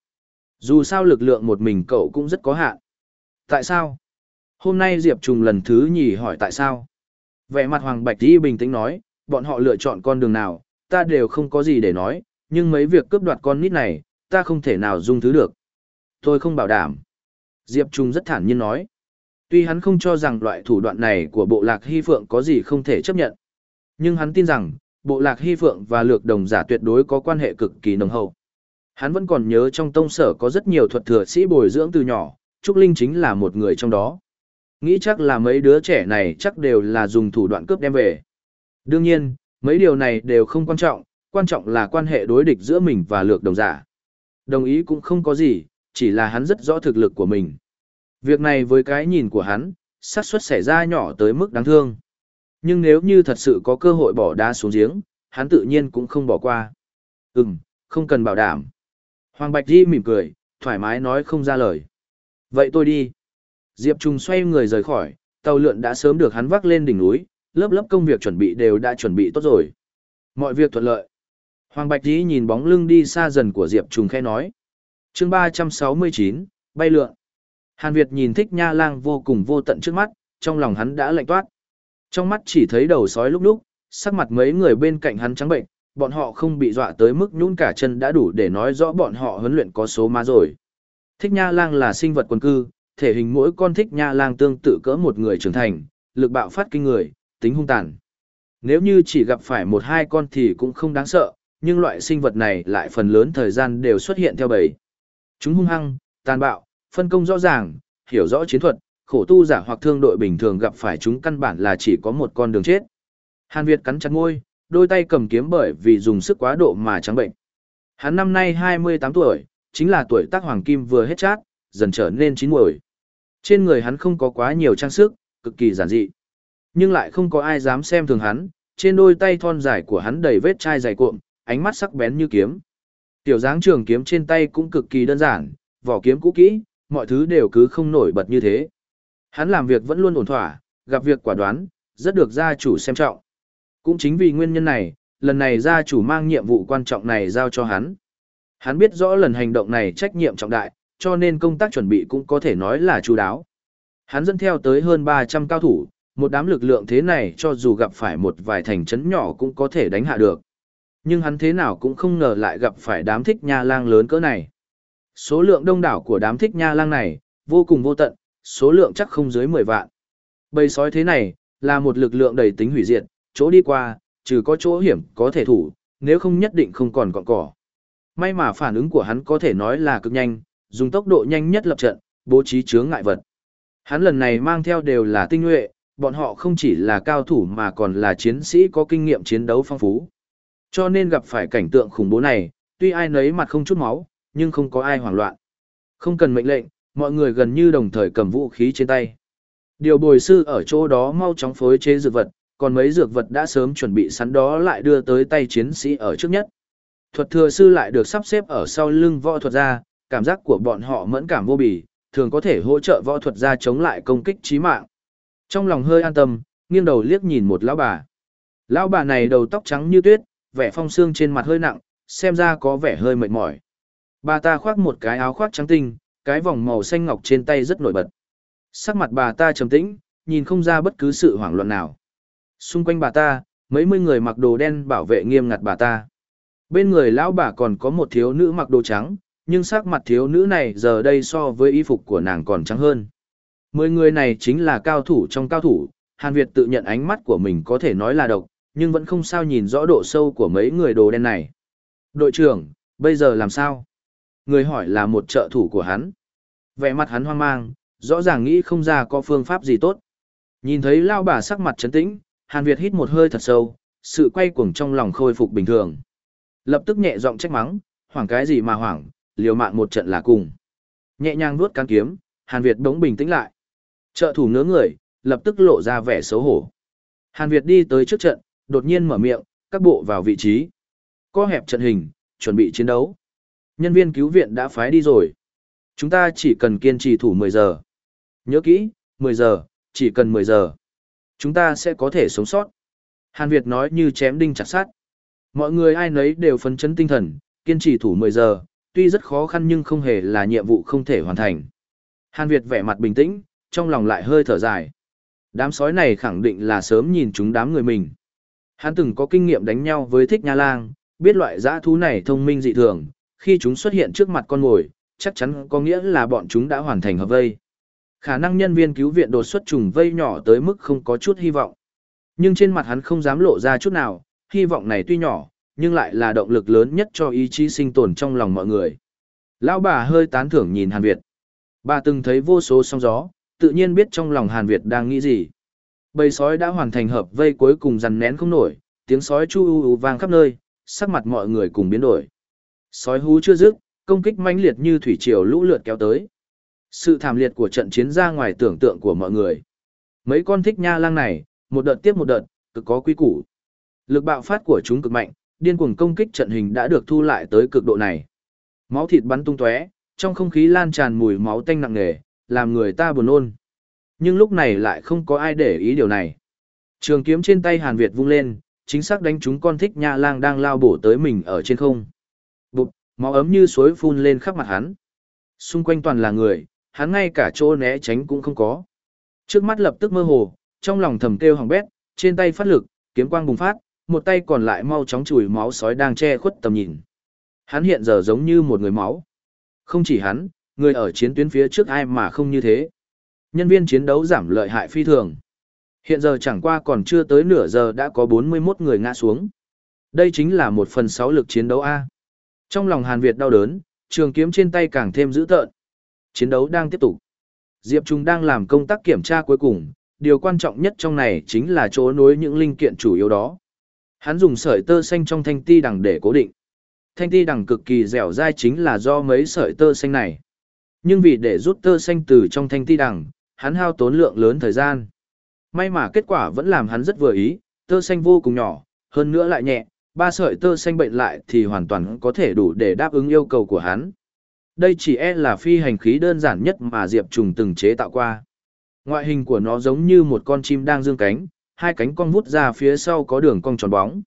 Dù sao lực lượng một mình cậu cũng rất có hạn. Tại sao? Hôm nay Diệp Trùng lần thứ nhì hỏi tại sao? Vẻ mặt Hoàng Bạch Di bình tĩnh nói, bọn họ lựa chọn con đường nào, ta đều không có gì để nói, nhưng mấy việc cướp đoạt con nít này, ta không thể nào dung thứ được. Tôi không bảo đảm. Diệp Trung rất thản nhiên nói. Tuy hắn không cho rằng loại thủ đoạn này của bộ lạc hy phượng có gì không thể chấp nhận. Nhưng hắn tin rằng, bộ lạc hy phượng và lược đồng giả tuyệt đối có quan hệ cực kỳ nồng hậu. Hắn vẫn còn nhớ trong tông sở có rất nhiều thuật thừa sĩ bồi dưỡng từ nhỏ, Trúc Linh chính là một người trong đó. Nghĩ chắc là mấy đứa trẻ này chắc đều là dùng thủ đoạn cướp đem về. Đương nhiên, mấy điều này đều không quan trọng, quan trọng là quan hệ đối địch giữa mình và lược đồng giả. Đồng ý cũng không có gì, chỉ là hắn rất rõ thực lực của mình. Việc này với cái nhìn của hắn, xác suất xảy ra nhỏ tới mức đáng thương. Nhưng nếu như thật sự có cơ hội bỏ đá xuống giếng, hắn tự nhiên cũng không bỏ qua. Ừm, không cần bảo đảm. Hoàng Bạch Di mỉm cười, thoải mái nói không ra lời. Vậy tôi đi. Diệp Trung xoay người rời khỏi, tàu lượn đã sớm được hắn vác lên đỉnh núi, lớp lớp công việc chuẩn bị đều đã chuẩn bị tốt rồi. Mọi việc thuận lợi. Hoàng Bạch Di nhìn bóng lưng đi xa dần của Diệp Trung khẽ nói. chương 369, bay lượn. Hàn Việt nhìn thích nha lang vô cùng vô tận trước mắt, trong lòng hắn đã lạnh toát. Trong mắt chỉ thấy đầu sói lúc lúc, sắc mặt mấy người bên cạnh hắn trắng bệnh, bọn họ không bị dọa tới mức nhún cả chân đã đủ để nói rõ bọn họ huấn luyện có số má rồi. Thích nha lang là sinh vật quần cư, thể hình mỗi con thích nha lang tương tự cỡ một người trưởng thành, lực bạo phát kinh người, tính hung tàn. Nếu như chỉ gặp phải một hai con thì cũng không đáng sợ, nhưng loại sinh vật này lại phần lớn thời gian đều xuất hiện theo bầy. Chúng hung hăng, tàn bạo, phân công rõ ràng, hiểu rõ chiến thuật, khổ tu giả hoặc thương đội bình thường gặp phải chúng căn bản là chỉ có một con đường chết. Hàn Việt cắn chặt môi, đôi tay cầm kiếm bởi vì dùng sức quá độ mà trắng bệnh. Hắn năm nay 28 tuổi, chính là tuổi tác hoàng kim vừa hết chát, dần trở nên chín muồi. Trên người hắn không có quá nhiều trang sức, cực kỳ giản dị. Nhưng lại không có ai dám xem thường hắn, trên đôi tay thon dài của hắn đầy vết chai dày cuộn, ánh mắt sắc bén như kiếm. Tiểu dáng trường kiếm trên tay cũng cực kỳ đơn giản, vỏ kiếm cũ kỹ, mọi thứ đều cứ không nổi bật như thế. Hắn làm việc vẫn luôn ổn thỏa, gặp việc quả đoán, rất được gia chủ xem trọng. Cũng chính vì nguyên nhân này, lần này gia chủ mang nhiệm vụ quan trọng này giao cho hắn. Hắn biết rõ lần hành động này trách nhiệm trọng đại, cho nên công tác chuẩn bị cũng có thể nói là chú đáo. Hắn dẫn theo tới hơn 300 cao thủ, một đám lực lượng thế này cho dù gặp phải một vài thành trấn nhỏ cũng có thể đánh hạ được. Nhưng hắn thế nào cũng không ngờ lại gặp phải đám thích nha lang lớn cỡ này. Số lượng đông đảo của đám thích nha lang này, vô cùng vô tận, số lượng chắc không dưới 10 vạn. Bầy sói thế này, là một lực lượng đầy tính hủy diệt, chỗ đi qua, trừ có chỗ hiểm có thể thủ, nếu không nhất định không còn còn cỏ. May mà phản ứng của hắn có thể nói là cực nhanh, dùng tốc độ nhanh nhất lập trận, bố trí chướng ngại vật. Hắn lần này mang theo đều là tinh nhuệ, bọn họ không chỉ là cao thủ mà còn là chiến sĩ có kinh nghiệm chiến đấu phong phú. Cho nên gặp phải cảnh tượng khủng bố này, tuy ai nấy mặt không chút máu, nhưng không có ai hoảng loạn. Không cần mệnh lệnh, mọi người gần như đồng thời cầm vũ khí trên tay. Điều bồi sư ở chỗ đó mau chóng phối chế dược vật, còn mấy dược vật đã sớm chuẩn bị sẵn đó lại đưa tới tay chiến sĩ ở trước nhất. Thuật thừa sư lại được sắp xếp ở sau lưng võ thuật gia, cảm giác của bọn họ mẫn cảm vô bì, thường có thể hỗ trợ võ thuật gia chống lại công kích chí mạng. Trong lòng hơi an tâm, nghiêng đầu liếc nhìn một lão bà. Lão bà này đầu tóc trắng như tuyết, vẻ phong xương trên mặt hơi nặng, xem ra có vẻ hơi mệt mỏi. Bà ta khoác một cái áo khoác trắng tinh, cái vòng màu xanh ngọc trên tay rất nổi bật. Sắc mặt bà ta trầm tĩnh, nhìn không ra bất cứ sự hoảng loạn nào. Xung quanh bà ta, mấy mươi người mặc đồ đen bảo vệ nghiêm ngặt bà ta. Bên người lão bà còn có một thiếu nữ mặc đồ trắng, nhưng sắc mặt thiếu nữ này giờ đây so với y phục của nàng còn trắng hơn. Mười người này chính là cao thủ trong cao thủ, Hàn Việt tự nhận ánh mắt của mình có thể nói là độc, nhưng vẫn không sao nhìn rõ độ sâu của mấy người đồ đen này. Đội trưởng, bây giờ làm sao? Người hỏi là một trợ thủ của hắn. Vẻ mặt hắn hoang mang, rõ ràng nghĩ không ra có phương pháp gì tốt. Nhìn thấy lao bà sắc mặt trấn tĩnh, Hàn Việt hít một hơi thật sâu, sự quay cuồng trong lòng khôi phục bình thường. Lập tức nhẹ giọng trách mắng, hoảng cái gì mà hoảng, liều mạng một trận là cùng. Nhẹ nhàng nuốt cán kiếm, Hàn Việt bỗng bình tĩnh lại. Trợ thủ ngớ người, lập tức lộ ra vẻ xấu hổ. Hàn Việt đi tới trước trận, đột nhiên mở miệng, các bộ vào vị trí. Co hẹp trận hình, chuẩn bị chiến đấu. Nhân viên cứu viện đã phái đi rồi. Chúng ta chỉ cần kiên trì thủ 10 giờ. Nhớ kỹ, 10 giờ, chỉ cần 10 giờ. Chúng ta sẽ có thể sống sót. Hàn Việt nói như chém đinh chặt sát. Mọi người ai nấy đều phấn chấn tinh thần, kiên trì thủ 10 giờ, tuy rất khó khăn nhưng không hề là nhiệm vụ không thể hoàn thành. Hàn Việt vẻ mặt bình tĩnh, trong lòng lại hơi thở dài. Đám sói này khẳng định là sớm nhìn chúng đám người mình. Hắn từng có kinh nghiệm đánh nhau với thích nha lang, biết loại dã thú này thông minh dị thường, khi chúng xuất hiện trước mặt con mồi, chắc chắn có nghĩa là bọn chúng đã hoàn thành hợp vây. Khả năng nhân viên cứu viện đột xuất trùng vây nhỏ tới mức không có chút hy vọng. Nhưng trên mặt hắn không dám lộ ra chút nào, hy vọng này tuy nhỏ, nhưng lại là động lực lớn nhất cho ý chí sinh tồn trong lòng mọi người. Lão bà hơi tán thưởng nhìn Hàn Việt. Bà từng thấy vô số sóng gió, tự nhiên biết trong lòng Hàn Việt đang nghĩ gì. Bầy sói đã hoàn thành hợp vây cuối cùng dằn nén không nổi, tiếng sói chu u u vang khắp nơi, sắc mặt mọi người cùng biến đổi. Sói hú chưa dứt, công kích mãnh liệt như thủy triều lũ lượt kéo tới. Sự thảm liệt của trận chiến ra ngoài tưởng tượng của mọi người. Mấy con thích nha lang này, một đợt tiếp một đợt, cực có quy củ. Lực bạo phát của chúng cực mạnh, điên cuồng công kích trận hình đã được thu lại tới cực độ này. Máu thịt bắn tung tóe, trong không khí lan tràn mùi máu tanh nặng nề, làm người ta buồn nôn. Nhưng lúc này lại không có ai để ý điều này. Trường kiếm trên tay Hàn Việt vung lên, chính xác đánh trúng con thích nha lang đang lao bổ tới mình ở trên không. Máu ấm như suối phun lên khắp mặt hắn. Xung quanh toàn là người, hắn ngay cả chỗ né tránh cũng không có. Trước mắt lập tức mơ hồ, trong lòng thầm kêu hỏng bét, trên tay phát lực, kiếm quang bùng phát, một tay còn lại mau chóng chùi máu sói đang che khuất tầm nhìn. Hắn hiện giờ giống như một người máu. Không chỉ hắn, người ở chiến tuyến phía trước ai mà không như thế. Nhân viên chiến đấu giảm lợi hại phi thường. Hiện giờ chẳng qua còn chưa tới nửa giờ đã có 41 người ngã xuống. Đây chính là một phần sáu lực chiến đấu A. Trong lòng Hàn Việt đau đớn, trường kiếm trên tay càng thêm dữ tợn. Chiến đấu đang tiếp tục. Diệp Trung đang làm công tác kiểm tra cuối cùng, điều quan trọng nhất trong này chính là chỗ nối những linh kiện chủ yếu đó. Hắn dùng sợi tơ xanh trong thanh ti đằng để cố định. Thanh ti đằng cực kỳ dẻo dai chính là do mấy sợi tơ xanh này. Nhưng vì để rút tơ xanh từ trong thanh ti đằng, hắn hao tốn lượng lớn thời gian. May mà kết quả vẫn làm hắn rất vừa ý, tơ xanh vô cùng nhỏ, hơn nữa lại nhẹ, ba sợi tơ xanh bệnh lại thì hoàn toàn có thể đủ để đáp ứng yêu cầu của hắn. Đây chỉ e là phi hành khí đơn giản nhất mà Diệp Trùng từng chế tạo qua. Ngoại hình của nó giống như một con chim đang dương cánh, hai cánh cong vút ra phía sau có đường cong tròn bóng.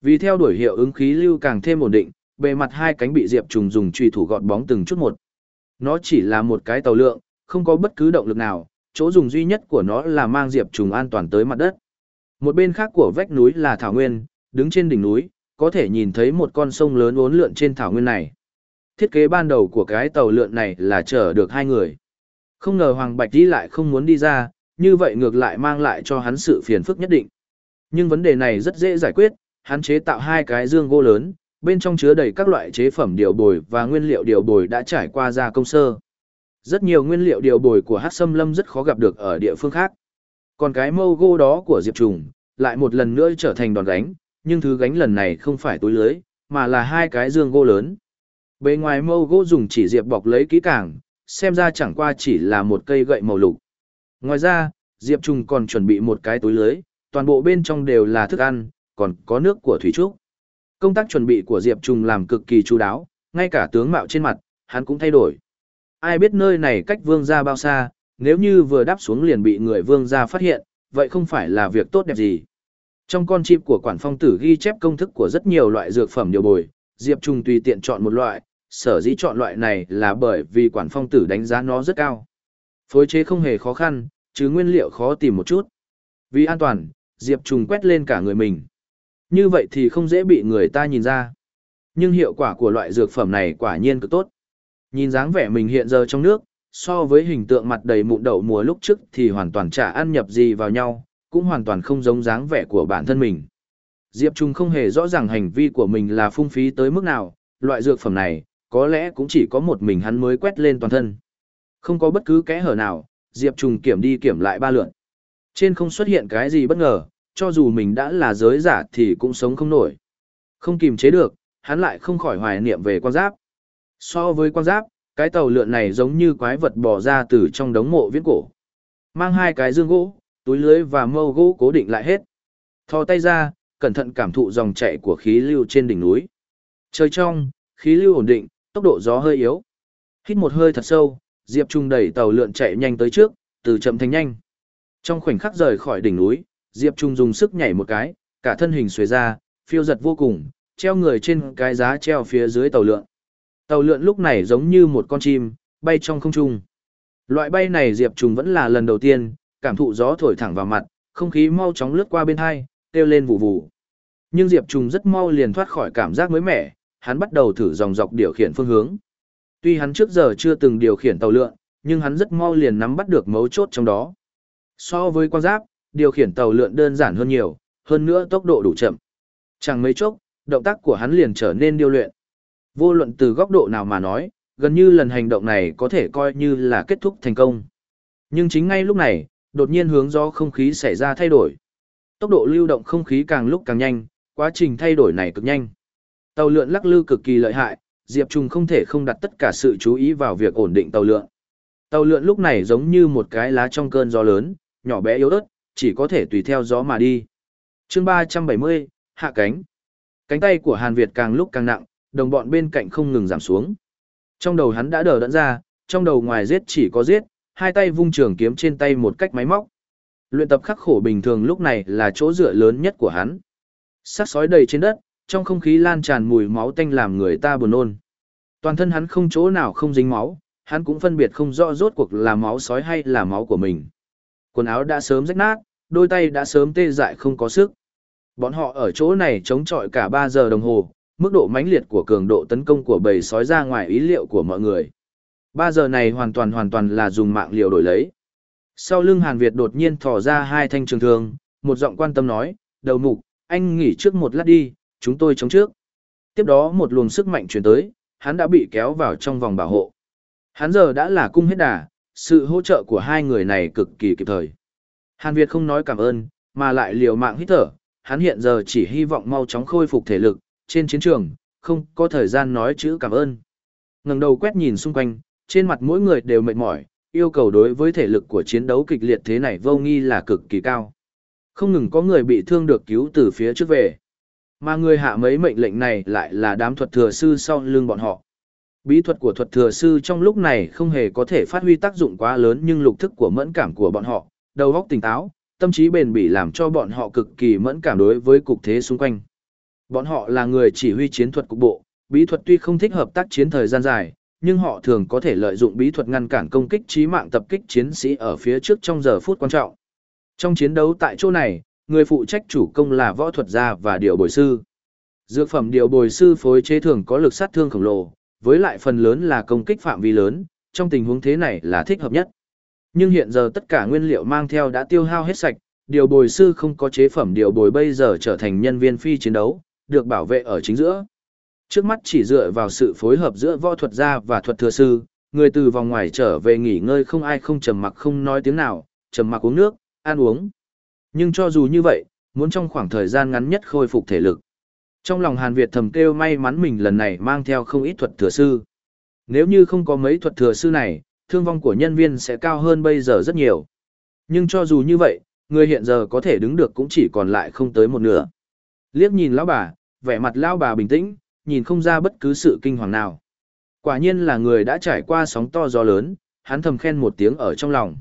Vì theo đuổi hiệu ứng khí lưu càng thêm ổn định, bề mặt hai cánh bị Diệp Trùng dùng truy thủ gọt bóng từng chút một. Nó chỉ là một cái tàu lượng, không có bất cứ động lực nào, chỗ dùng duy nhất của nó là mang Diệp Trùng an toàn tới mặt đất. Một bên khác của vách núi là thảo nguyên, đứng trên đỉnh núi, có thể nhìn thấy một con sông lớn uốn lượn trên thảo nguyên này. Thiết kế ban đầu của cái tàu lượn này là chở được hai người. Không ngờ Hoàng Bạch đi lại không muốn đi ra, như vậy ngược lại mang lại cho hắn sự phiền phức nhất định. Nhưng vấn đề này rất dễ giải quyết, hắn chế tạo hai cái dương gỗ lớn, bên trong chứa đầy các loại chế phẩm điều bồi và nguyên liệu điều bồi đã trải qua gia công sơ. Rất nhiều nguyên liệu điều bồi của Hắc Sâm Lâm rất khó gặp được ở địa phương khác. Còn cái mâu gỗ đó của Diệp Trùng, lại một lần nữa trở thành đòn gánh, nhưng thứ gánh lần này không phải túi lưới, mà là hai cái dương gỗ lớn. Bề ngoài mâu gỗ dùng chỉ diệp bọc lấy kỹ càng, xem ra chẳng qua chỉ là một cây gậy màu lục. Ngoài ra, Diệp Trùng còn chuẩn bị một cái túi lưới, toàn bộ bên trong đều là thức ăn, còn có nước của Thủy Trúc. Công tác chuẩn bị của Diệp Trùng làm cực kỳ chú đáo, ngay cả tướng mạo trên mặt, hắn cũng thay đổi. Ai biết nơi này cách vương gia bao xa, nếu như vừa đáp xuống liền bị người vương gia phát hiện, vậy không phải là việc tốt đẹp gì. Trong con chip của quản phong tử ghi chép công thức của rất nhiều loại dược phẩm điều bồi, Diệp Trung tùy tiện chọn một loại, sở dĩ chọn loại này là bởi vì quản phong tử đánh giá nó rất cao. Phối chế không hề khó khăn, chứ nguyên liệu khó tìm một chút. Vì an toàn, Diệp Trùng quét lên cả người mình. Như vậy thì không dễ bị người ta nhìn ra. Nhưng hiệu quả của loại dược phẩm này quả nhiên cực tốt. Nhìn dáng vẻ mình hiện giờ trong nước, so với hình tượng mặt đầy mụn đậu mùa lúc trước thì hoàn toàn chả ăn nhập gì vào nhau, cũng hoàn toàn không giống dáng vẻ của bản thân mình. Diệp Trung không hề rõ ràng hành vi của mình là phung phí tới mức nào, loại dược phẩm này, có lẽ cũng chỉ có một mình hắn mới quét lên toàn thân. Không có bất cứ kẽ hở nào, Diệp Trung kiểm đi kiểm lại ba lượn. Trên không xuất hiện cái gì bất ngờ, cho dù mình đã là giới giả thì cũng sống không nổi. Không kìm chế được, hắn lại không khỏi hoài niệm về quan giáp. So với quan giáp, cái tàu lượn này giống như quái vật bò ra từ trong đống mộ viễn cổ. Mang hai cái dương gỗ, túi lưới và mâu gỗ cố định lại hết. Thò tay ra, cẩn thận cảm thụ dòng chảy của khí lưu trên đỉnh núi. Trời trong, khí lưu ổn định, tốc độ gió hơi yếu. Hít một hơi thật sâu, Diệp Trung đẩy tàu lượn chạy nhanh tới trước, từ chậm thành nhanh. Trong khoảnh khắc rời khỏi đỉnh núi, Diệp Trung dùng sức nhảy một cái, cả thân hình xuề ra, phiêu giật vô cùng, treo người trên cái giá treo phía dưới tàu lượn. Tàu lượn lúc này giống như một con chim, bay trong không trung. Loại bay này Diệp Trung vẫn là lần đầu tiên, cảm thụ gió thổi thẳng vào mặt, không khí mau chóng lướt qua bên hai, kêu lên vụ vụ. Nhưng Diệp Trùng rất mau liền thoát khỏi cảm giác mới mẻ, hắn bắt đầu thử dòng dọc điều khiển phương hướng. Tuy hắn trước giờ chưa từng điều khiển tàu lượn, nhưng hắn rất mau liền nắm bắt được mấu chốt trong đó. So với quan giáp, điều khiển tàu lượn đơn giản hơn nhiều, hơn nữa tốc độ đủ chậm. Chẳng mấy chốc, động tác của hắn liền trở nên điêu luyện. Vô luận từ góc độ nào mà nói, gần như lần hành động này có thể coi như là kết thúc thành công. Nhưng chính ngay lúc này, đột nhiên hướng do không khí xảy ra thay đổi. Tốc độ lưu động không khí càng lúc càng nhanh, quá trình thay đổi này cực nhanh. Tàu lượn lắc lư cực kỳ lợi hại, Diệp Trung không thể không đặt tất cả sự chú ý vào việc ổn định tàu lượn. Tàu lượn lúc này giống như một cái lá trong cơn gió lớn, nhỏ bé yếu ớt, chỉ có thể tùy theo gió mà đi. chương 370, hạ cánh. Cánh tay của Hàn Việt càng lúc càng nặng, đồng bọn bên cạnh không ngừng giảm xuống. Trong đầu hắn đã đờ đẫn ra, trong đầu ngoài giết chỉ có giết, hai tay vung trường kiếm trên tay một cách máy móc. Luyện tập khắc khổ bình thường lúc này là chỗ dựa lớn nhất của hắn. Sát sói đầy trên đất, trong không khí lan tràn mùi máu tanh làm người ta buồn nôn. Toàn thân hắn không chỗ nào không dính máu, hắn cũng phân biệt không rõ rốt cuộc là máu sói hay là máu của mình. Quần áo đã sớm rách nát, đôi tay đã sớm tê dại không có sức. Bọn họ ở chỗ này chống chọi cả 3 giờ đồng hồ, mức độ mãnh liệt của cường độ tấn công của bầy sói ra ngoài ý liệu của mọi người. Ba giờ này hoàn toàn hoàn toàn là dùng mạng liều đổi lấy. Sau lưng Hàn Việt đột nhiên thò ra hai thanh trường thương, một giọng quan tâm nói, đầu mục, anh nghỉ trước một lát đi, chúng tôi chống trước. Tiếp đó một luồng sức mạnh chuyển tới, hắn đã bị kéo vào trong vòng bảo hộ. Hắn giờ đã là cung hết đà, sự hỗ trợ của hai người này cực kỳ kịp thời. Hàn Việt không nói cảm ơn, mà lại liều mạng hít thở, hắn hiện giờ chỉ hy vọng mau chóng khôi phục thể lực, trên chiến trường, không có thời gian nói chữ cảm ơn. ngẩng đầu quét nhìn xung quanh, trên mặt mỗi người đều mệt mỏi, yêu cầu đối với thể lực của chiến đấu kịch liệt thế này vô nghi là cực kỳ cao. Không ngừng có người bị thương được cứu từ phía trước về. Mà người hạ mấy mệnh lệnh này lại là đám thuật thừa sư sau lưng bọn họ. Bí thuật của thuật thừa sư trong lúc này không hề có thể phát huy tác dụng quá lớn nhưng lục thức của mẫn cảm của bọn họ, đầu óc tỉnh táo, tâm trí bền bỉ làm cho bọn họ cực kỳ mẫn cảm đối với cục thế xung quanh. Bọn họ là người chỉ huy chiến thuật cục bộ, bí thuật tuy không thích hợp tác chiến thời gian dài, nhưng họ thường có thể lợi dụng bí thuật ngăn cản công kích trí mạng tập kích chiến sĩ ở phía trước trong giờ phút quan trọng. Trong chiến đấu tại chỗ này, người phụ trách chủ công là võ thuật gia và điều bồi sư. Dược phẩm điều bồi sư phối chế thường có lực sát thương khổng lồ, với lại phần lớn là công kích phạm vi lớn, trong tình huống thế này là thích hợp nhất. Nhưng hiện giờ tất cả nguyên liệu mang theo đã tiêu hao hết sạch, điều bồi sư không có chế phẩm điều bồi bây giờ trở thành nhân viên phi chiến đấu, được bảo vệ ở chính giữa. Trước mắt chỉ dựa vào sự phối hợp giữa võ thuật gia và thuật thừa sư, người từ vòng ngoài trở về nghỉ ngơi không ai không trầm mặc không nói tiếng nào, trầm mặc uống nước, ăn uống. Nhưng cho dù như vậy, muốn trong khoảng thời gian ngắn nhất khôi phục thể lực. Trong lòng Hàn Việt thầm kêu may mắn mình lần này mang theo không ít thuật thừa sư. Nếu như không có mấy thuật thừa sư này, thương vong của nhân viên sẽ cao hơn bây giờ rất nhiều. Nhưng cho dù như vậy, người hiện giờ có thể đứng được cũng chỉ còn lại không tới một nửa. Liếc nhìn lão bà, vẻ mặt lão bà bình tĩnh, nhìn không ra bất cứ sự kinh hoàng nào. Quả nhiên là người đã trải qua sóng to gió lớn, hắn thầm khen một tiếng ở trong lòng.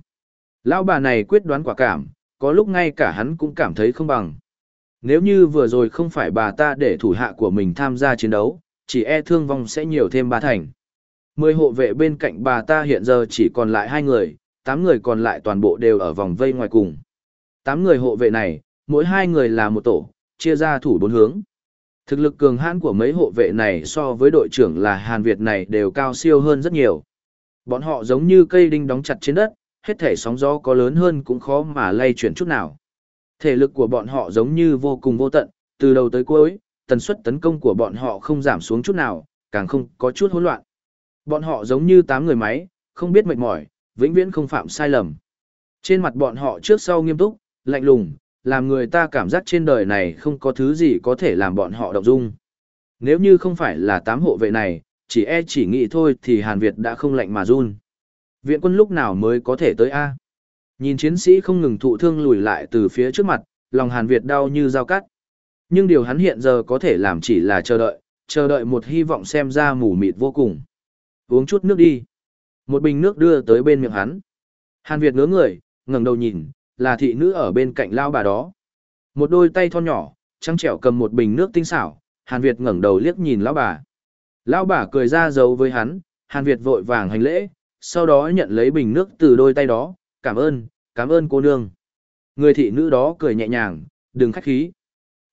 Lão bà này quyết đoán quả cảm, có lúc ngay cả hắn cũng cảm thấy không bằng. Nếu như vừa rồi không phải bà ta để thủ hạ của mình tham gia chiến đấu, chỉ e thương vong sẽ nhiều thêm ba thành. Mười hộ vệ bên cạnh bà ta hiện giờ chỉ còn lại hai người, tám người còn lại toàn bộ đều ở vòng vây ngoài cùng. Tám người hộ vệ này, mỗi hai người là một tổ, chia ra thủ bốn hướng. Thực lực cường hãn của mấy hộ vệ này so với đội trưởng là Hàn Việt này đều cao siêu hơn rất nhiều. Bọn họ giống như cây đinh đóng chặt trên đất, hết thể sóng gió có lớn hơn cũng khó mà lay chuyển chút nào. Thể lực của bọn họ giống như vô cùng vô tận, từ đầu tới cuối, tần suất tấn công của bọn họ không giảm xuống chút nào, càng không có chút hỗn loạn. Bọn họ giống như tám người máy, không biết mệt mỏi, vĩnh viễn không phạm sai lầm. Trên mặt bọn họ trước sau nghiêm túc, lạnh lùng, làm người ta cảm giác trên đời này không có thứ gì có thể làm bọn họ động dung. Nếu như không phải là tám hộ vệ này, chỉ e chỉ nghĩ thôi thì Hàn Việt đã không lạnh mà run. Viện quân lúc nào mới có thể tới A. Nhìn chiến sĩ không ngừng thụ thương lùi lại từ phía trước mặt, lòng Hàn Việt đau như dao cắt. Nhưng điều hắn hiện giờ có thể làm chỉ là chờ đợi, chờ đợi một hy vọng xem ra mù mịt vô cùng. Uống chút nước đi. Một bình nước đưa tới bên miệng hắn. Hàn Việt ngớ người, ngẩng đầu nhìn, là thị nữ ở bên cạnh lao bà đó. Một đôi tay thon nhỏ, trắng trẻo cầm một bình nước tinh xảo, Hàn Việt ngẩng đầu liếc nhìn lão bà. Lão bà cười ra dấu với hắn, Hàn Việt vội vàng hành lễ, sau đó nhận lấy bình nước từ đôi tay đó, cảm ơn, cảm ơn cô nương. Người thị nữ đó cười nhẹ nhàng, đừng khách khí.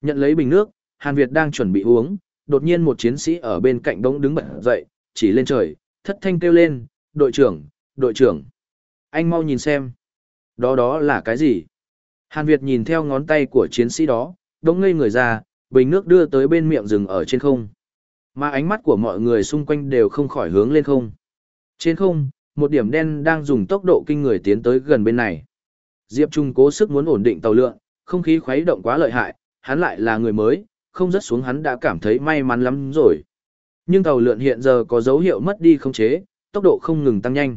Nhận lấy bình nước, Hàn Việt đang chuẩn bị uống, đột nhiên một chiến sĩ ở bên cạnh đống đứng bật dậy, chỉ lên trời, thất thanh kêu lên, đội trưởng, đội trưởng. Anh mau nhìn xem. Đó đó là cái gì? Hàn Việt nhìn theo ngón tay của chiến sĩ đó, đống ngây người ra, bình nước đưa tới bên miệng rừng ở trên không. Mà ánh mắt của mọi người xung quanh đều không khỏi hướng lên không. Trên không, một điểm đen đang dùng tốc độ kinh người tiến tới gần bên này. Diệp Trung cố sức muốn ổn định tàu lượn, không khí khuấy động quá lợi hại, hắn lại là người mới, không rớt xuống hắn đã cảm thấy may mắn lắm rồi. Nhưng tàu lượn hiện giờ có dấu hiệu mất đi không chế, tốc độ không ngừng tăng nhanh.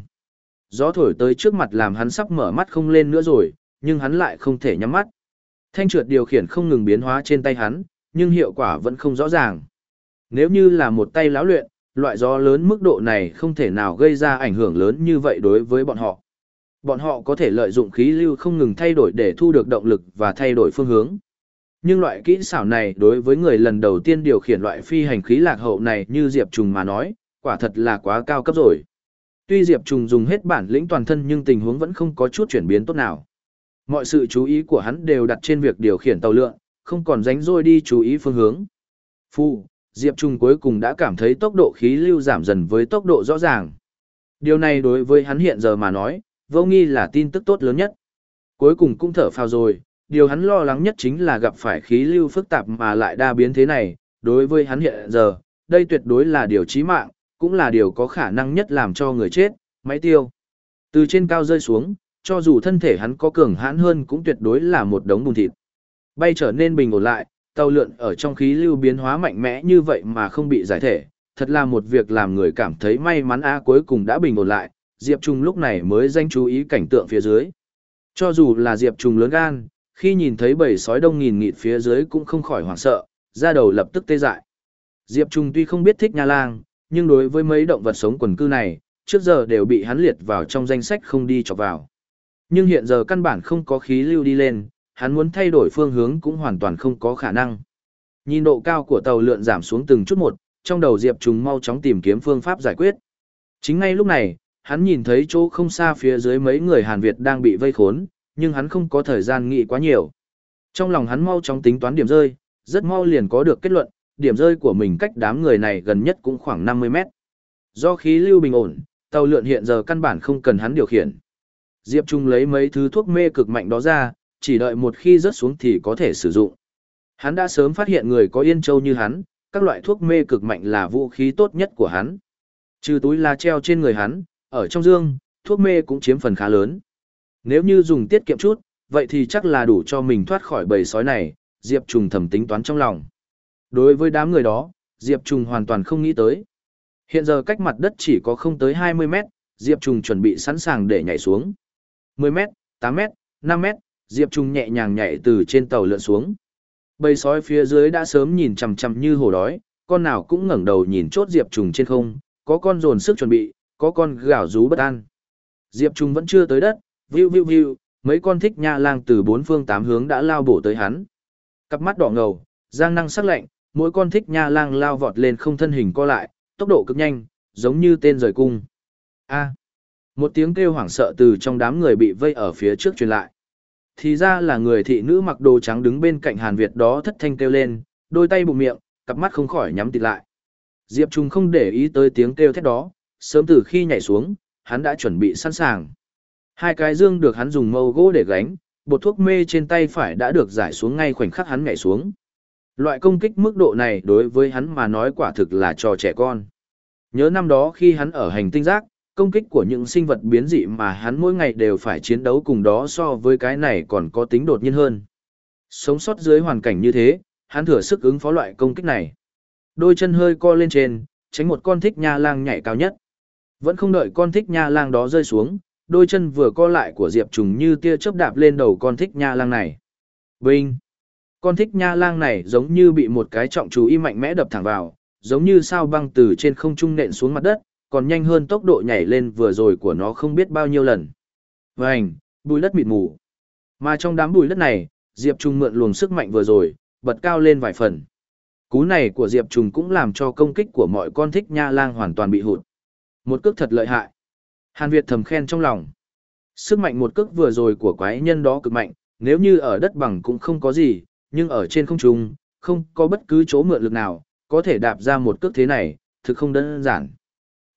Gió thổi tới trước mặt làm hắn sắp mở mắt không lên nữa rồi, nhưng hắn lại không thể nhắm mắt. Thanh trượt điều khiển không ngừng biến hóa trên tay hắn, nhưng hiệu quả vẫn không rõ ràng. Nếu như là một tay lão luyện, loại gió lớn mức độ này không thể nào gây ra ảnh hưởng lớn như vậy đối với bọn họ. Bọn họ có thể lợi dụng khí lưu không ngừng thay đổi để thu được động lực và thay đổi phương hướng. Nhưng loại kỹ xảo này đối với người lần đầu tiên điều khiển loại phi hành khí lạc hậu này như Diệp Trùng mà nói, quả thật là quá cao cấp rồi. Tuy Diệp Trùng dùng hết bản lĩnh toàn thân nhưng tình huống vẫn không có chút chuyển biến tốt nào. Mọi sự chú ý của hắn đều đặt trên việc điều khiển tàu lượn, không còn ránh rôi đi chú ý phương hướng. Phu, Diệp Trung cuối cùng đã cảm thấy tốc độ khí lưu giảm dần với tốc độ rõ ràng. Điều này đối với hắn hiện giờ mà nói, vô nghi là tin tức tốt lớn nhất. Cuối cùng cũng thở phào rồi, điều hắn lo lắng nhất chính là gặp phải khí lưu phức tạp mà lại đa biến thế này, đối với hắn hiện giờ, đây tuyệt đối là điều chí mạng, cũng là điều có khả năng nhất làm cho người chết, máy tiêu. Từ trên cao rơi xuống, cho dù thân thể hắn có cường hãn hơn cũng tuyệt đối là một đống bùn thịt. Bay trở nên bình ổn lại, tàu lượn ở trong khí lưu biến hóa mạnh mẽ như vậy mà không bị giải thể, thật là một việc làm người cảm thấy may mắn a cuối cùng đã bình ổn lại, Diệp Trung lúc này mới danh chú ý cảnh tượng phía dưới. Cho dù là Diệp Trung lớn gan, khi nhìn thấy bầy sói đông nghìn nghịt phía dưới cũng không khỏi hoảng sợ, ra đầu lập tức tê dại. Diệp Trung tuy không biết thích nha lang, nhưng đối với mấy động vật sống quần cư này, trước giờ đều bị hắn liệt vào trong danh sách không đi chọc vào. Nhưng hiện giờ căn bản không có khí lưu đi lên, hắn muốn thay đổi phương hướng cũng hoàn toàn không có khả năng. Nhìn độ cao của tàu lượn giảm xuống từng chút một, trong đầu Diệp Trùng mau chóng tìm kiếm phương pháp giải quyết. Chính ngay lúc này, hắn nhìn thấy chỗ không xa phía dưới mấy người Hàn Việt đang bị vây khốn, nhưng hắn không có thời gian nghĩ quá nhiều. Trong lòng hắn mau chóng tính toán điểm rơi, rất mau liền có được kết luận, điểm rơi của mình cách đám người này gần nhất cũng khoảng 50 mét. Do khí lưu bình ổn, tàu lượn hiện giờ căn bản không cần hắn điều khiển. Diệp Trung lấy mấy thứ thuốc mê cực mạnh đó ra, chỉ đợi một khi rớt xuống thì có thể sử dụng. Hắn đã sớm phát hiện người có yên châu như hắn, các loại thuốc mê cực mạnh là vũ khí tốt nhất của hắn. Trừ túi la treo trên người hắn, ở trong dương, thuốc mê cũng chiếm phần khá lớn. Nếu như dùng tiết kiệm chút, vậy thì chắc là đủ cho mình thoát khỏi bầy sói này, Diệp Trùng thầm tính toán trong lòng. Đối với đám người đó, Diệp Trùng hoàn toàn không nghĩ tới. Hiện giờ cách mặt đất chỉ có không tới 20 mét, Diệp Trùng chuẩn bị sẵn sàng để nhảy xuống. 10 mét, 8 mét, 5 mét, Diệp Trung nhẹ nhàng nhảy từ trên tàu lượn xuống. Bầy sói phía dưới đã sớm nhìn chằm chằm như hổ đói, con nào cũng ngẩng đầu nhìn chốt Diệp Trung trên không, có con dồn sức chuẩn bị, có con gào rú bất an. Diệp Trung vẫn chưa tới đất, viu viu viu, mấy con thích nha lang từ bốn phương tám hướng đã lao bổ tới hắn. Cặp mắt đỏ ngầu, giang năng sắc lạnh, mỗi con thích nha lang lao vọt lên không thân hình co lại, tốc độ cực nhanh, giống như tên rời cung. A. Một tiếng kêu hoảng sợ từ trong đám người bị vây ở phía trước truyền lại. Thì ra là người thị nữ mặc đồ trắng đứng bên cạnh Hàn Việt đó thất thanh kêu lên, đôi tay bụng miệng, cặp mắt không khỏi nhắm tịt lại. Diệp Trung không để ý tới tiếng kêu thét đó, sớm từ khi nhảy xuống, hắn đã chuẩn bị sẵn sàng. Hai cái dương được hắn dùng mâu gỗ để gánh, bột thuốc mê trên tay phải đã được giải xuống ngay khoảnh khắc hắn nhảy xuống. Loại công kích mức độ này đối với hắn mà nói quả thực là trò trẻ con. Nhớ năm đó khi hắn ở hành tinh giác, công kích của những sinh vật biến dị mà hắn mỗi ngày đều phải chiến đấu cùng đó so với cái này còn có tính đột nhiên hơn. Sống sót dưới hoàn cảnh như thế, hắn thừa sức ứng phó loại công kích này. Đôi chân hơi co lên trên, tránh một con thích nha lang nhảy cao nhất. Vẫn không đợi con thích nha lang đó rơi xuống, đôi chân vừa co lại của Diệp Trùng như tia chớp đạp lên đầu con thích nha lang này. Binh! Con thích nha lang này giống như bị một cái trọng chú y mạnh mẽ đập thẳng vào, giống như sao băng từ trên không trung nện xuống mặt đất, còn nhanh hơn tốc độ nhảy lên vừa rồi của nó không biết bao nhiêu lần. Vành, bùi đất mịt mù. Mà trong đám bùi đất này, Diệp Trung mượn luồng sức mạnh vừa rồi, bật cao lên vài phần. Cú này của Diệp Trùng cũng làm cho công kích của mọi con thích nha lang hoàn toàn bị hụt. Một cước thật lợi hại. Hàn Việt thầm khen trong lòng. Sức mạnh một cước vừa rồi của quái nhân đó cực mạnh, nếu như ở đất bằng cũng không có gì, nhưng ở trên không trung, không có bất cứ chỗ mượn lực nào, có thể đạp ra một cước thế này, thực không đơn giản.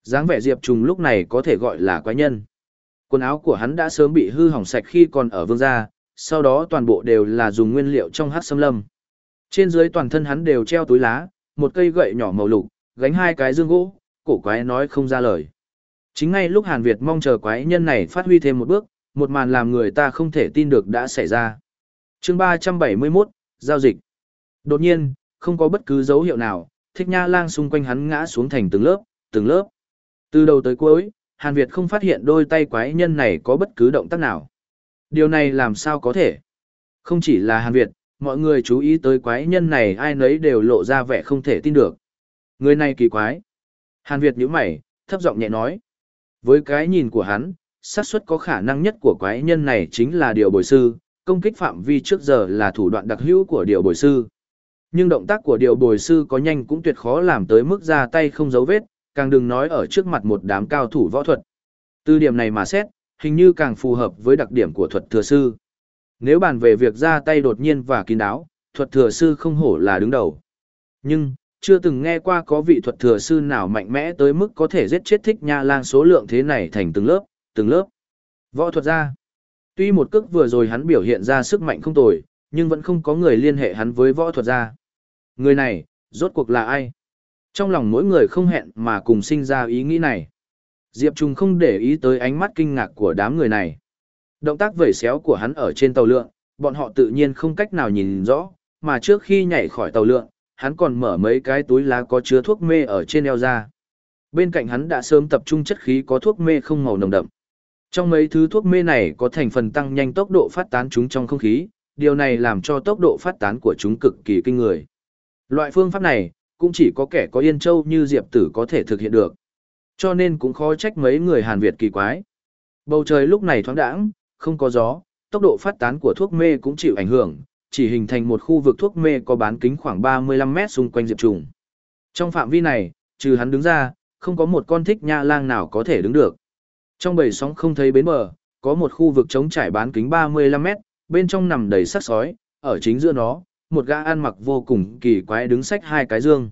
dáng vẻ Diệp Trùng lúc này có thể gọi là quái nhân. Quần áo của hắn đã sớm bị hư hỏng sạch khi còn ở vương gia, sau đó toàn bộ đều là dùng nguyên liệu trong hát xâm lâm. Trên dưới toàn thân hắn đều treo túi lá, một cây gậy nhỏ màu lục, gánh hai cái dương gỗ, cổ quái nói không ra lời. Chính ngay lúc Hàn Việt mong chờ quái nhân này phát huy thêm một bước, một màn làm người ta không thể tin được đã xảy ra. chương 371, Giao dịch. Đột nhiên, không có bất cứ dấu hiệu nào, thích nha lang xung quanh hắn ngã xuống thành từng lớp, từng lớp. Từ đầu tới cuối, Hàn Việt không phát hiện đôi tay quái nhân này có bất cứ động tác nào. Điều này làm sao có thể? Không chỉ là Hàn Việt, mọi người chú ý tới quái nhân này ai nấy đều lộ ra vẻ không thể tin được. Người này kỳ quái. Hàn Việt nhíu mày, thấp giọng nhẹ nói. Với cái nhìn của hắn, xác suất có khả năng nhất của quái nhân này chính là điều bồi sư, công kích phạm vi trước giờ là thủ đoạn đặc hữu của điều bồi sư. Nhưng động tác của điều bồi sư có nhanh cũng tuyệt khó làm tới mức ra tay không dấu vết, càng đừng nói ở trước mặt một đám cao thủ võ thuật. Từ điểm này mà xét, hình như càng phù hợp với đặc điểm của thuật thừa sư. Nếu bàn về việc ra tay đột nhiên và kín đáo, thuật thừa sư không hổ là đứng đầu. Nhưng, chưa từng nghe qua có vị thuật thừa sư nào mạnh mẽ tới mức có thể giết chết thích nha lang số lượng thế này thành từng lớp, từng lớp. Võ thuật ra. Tuy một cước vừa rồi hắn biểu hiện ra sức mạnh không tồi, nhưng vẫn không có người liên hệ hắn với võ thuật ra. Người này, rốt cuộc là ai? Trong lòng mỗi người không hẹn mà cùng sinh ra ý nghĩ này. Diệp Trung không để ý tới ánh mắt kinh ngạc của đám người này. Động tác vẩy xéo của hắn ở trên tàu lượng, bọn họ tự nhiên không cách nào nhìn rõ, mà trước khi nhảy khỏi tàu lượng, hắn còn mở mấy cái túi lá có chứa thuốc mê ở trên eo ra. Bên cạnh hắn đã sớm tập trung chất khí có thuốc mê không màu nồng đậm. Trong mấy thứ thuốc mê này có thành phần tăng nhanh tốc độ phát tán chúng trong không khí, điều này làm cho tốc độ phát tán của chúng cực kỳ kinh người. Loại phương pháp này, cũng chỉ có kẻ có yên châu như Diệp Tử có thể thực hiện được. Cho nên cũng khó trách mấy người Hàn Việt kỳ quái. Bầu trời lúc này thoáng đãng, không có gió, tốc độ phát tán của thuốc mê cũng chịu ảnh hưởng, chỉ hình thành một khu vực thuốc mê có bán kính khoảng 35 mét xung quanh Diệp Trùng. Trong phạm vi này, trừ hắn đứng ra, không có một con thích nha lang nào có thể đứng được. Trong bầy sóng không thấy bến bờ, có một khu vực trống trải bán kính 35 mét, bên trong nằm đầy sắc sói, ở chính giữa nó, một gã ăn mặc vô cùng kỳ quái đứng sách hai cái dương.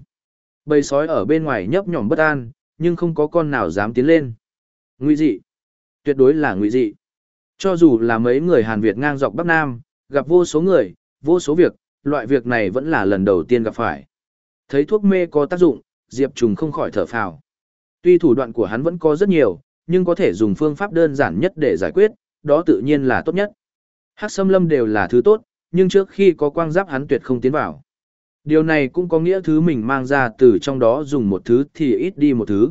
Bầy sói ở bên ngoài nhấp nhỏm bất an, nhưng không có con nào dám tiến lên. nguy dị. Tuyệt đối là nguy dị. Cho dù là mấy người Hàn Việt ngang dọc Bắc Nam, gặp vô số người, vô số việc, loại việc này vẫn là lần đầu tiên gặp phải. Thấy thuốc mê có tác dụng, Diệp Trùng không khỏi thở phào. Tuy thủ đoạn của hắn vẫn có rất nhiều, nhưng có thể dùng phương pháp đơn giản nhất để giải quyết, đó tự nhiên là tốt nhất. Hắc Sâm Lâm đều là thứ tốt, nhưng trước khi có quang giáp hắn tuyệt không tiến vào. Điều này cũng có nghĩa thứ mình mang ra từ trong đó dùng một thứ thì ít đi một thứ.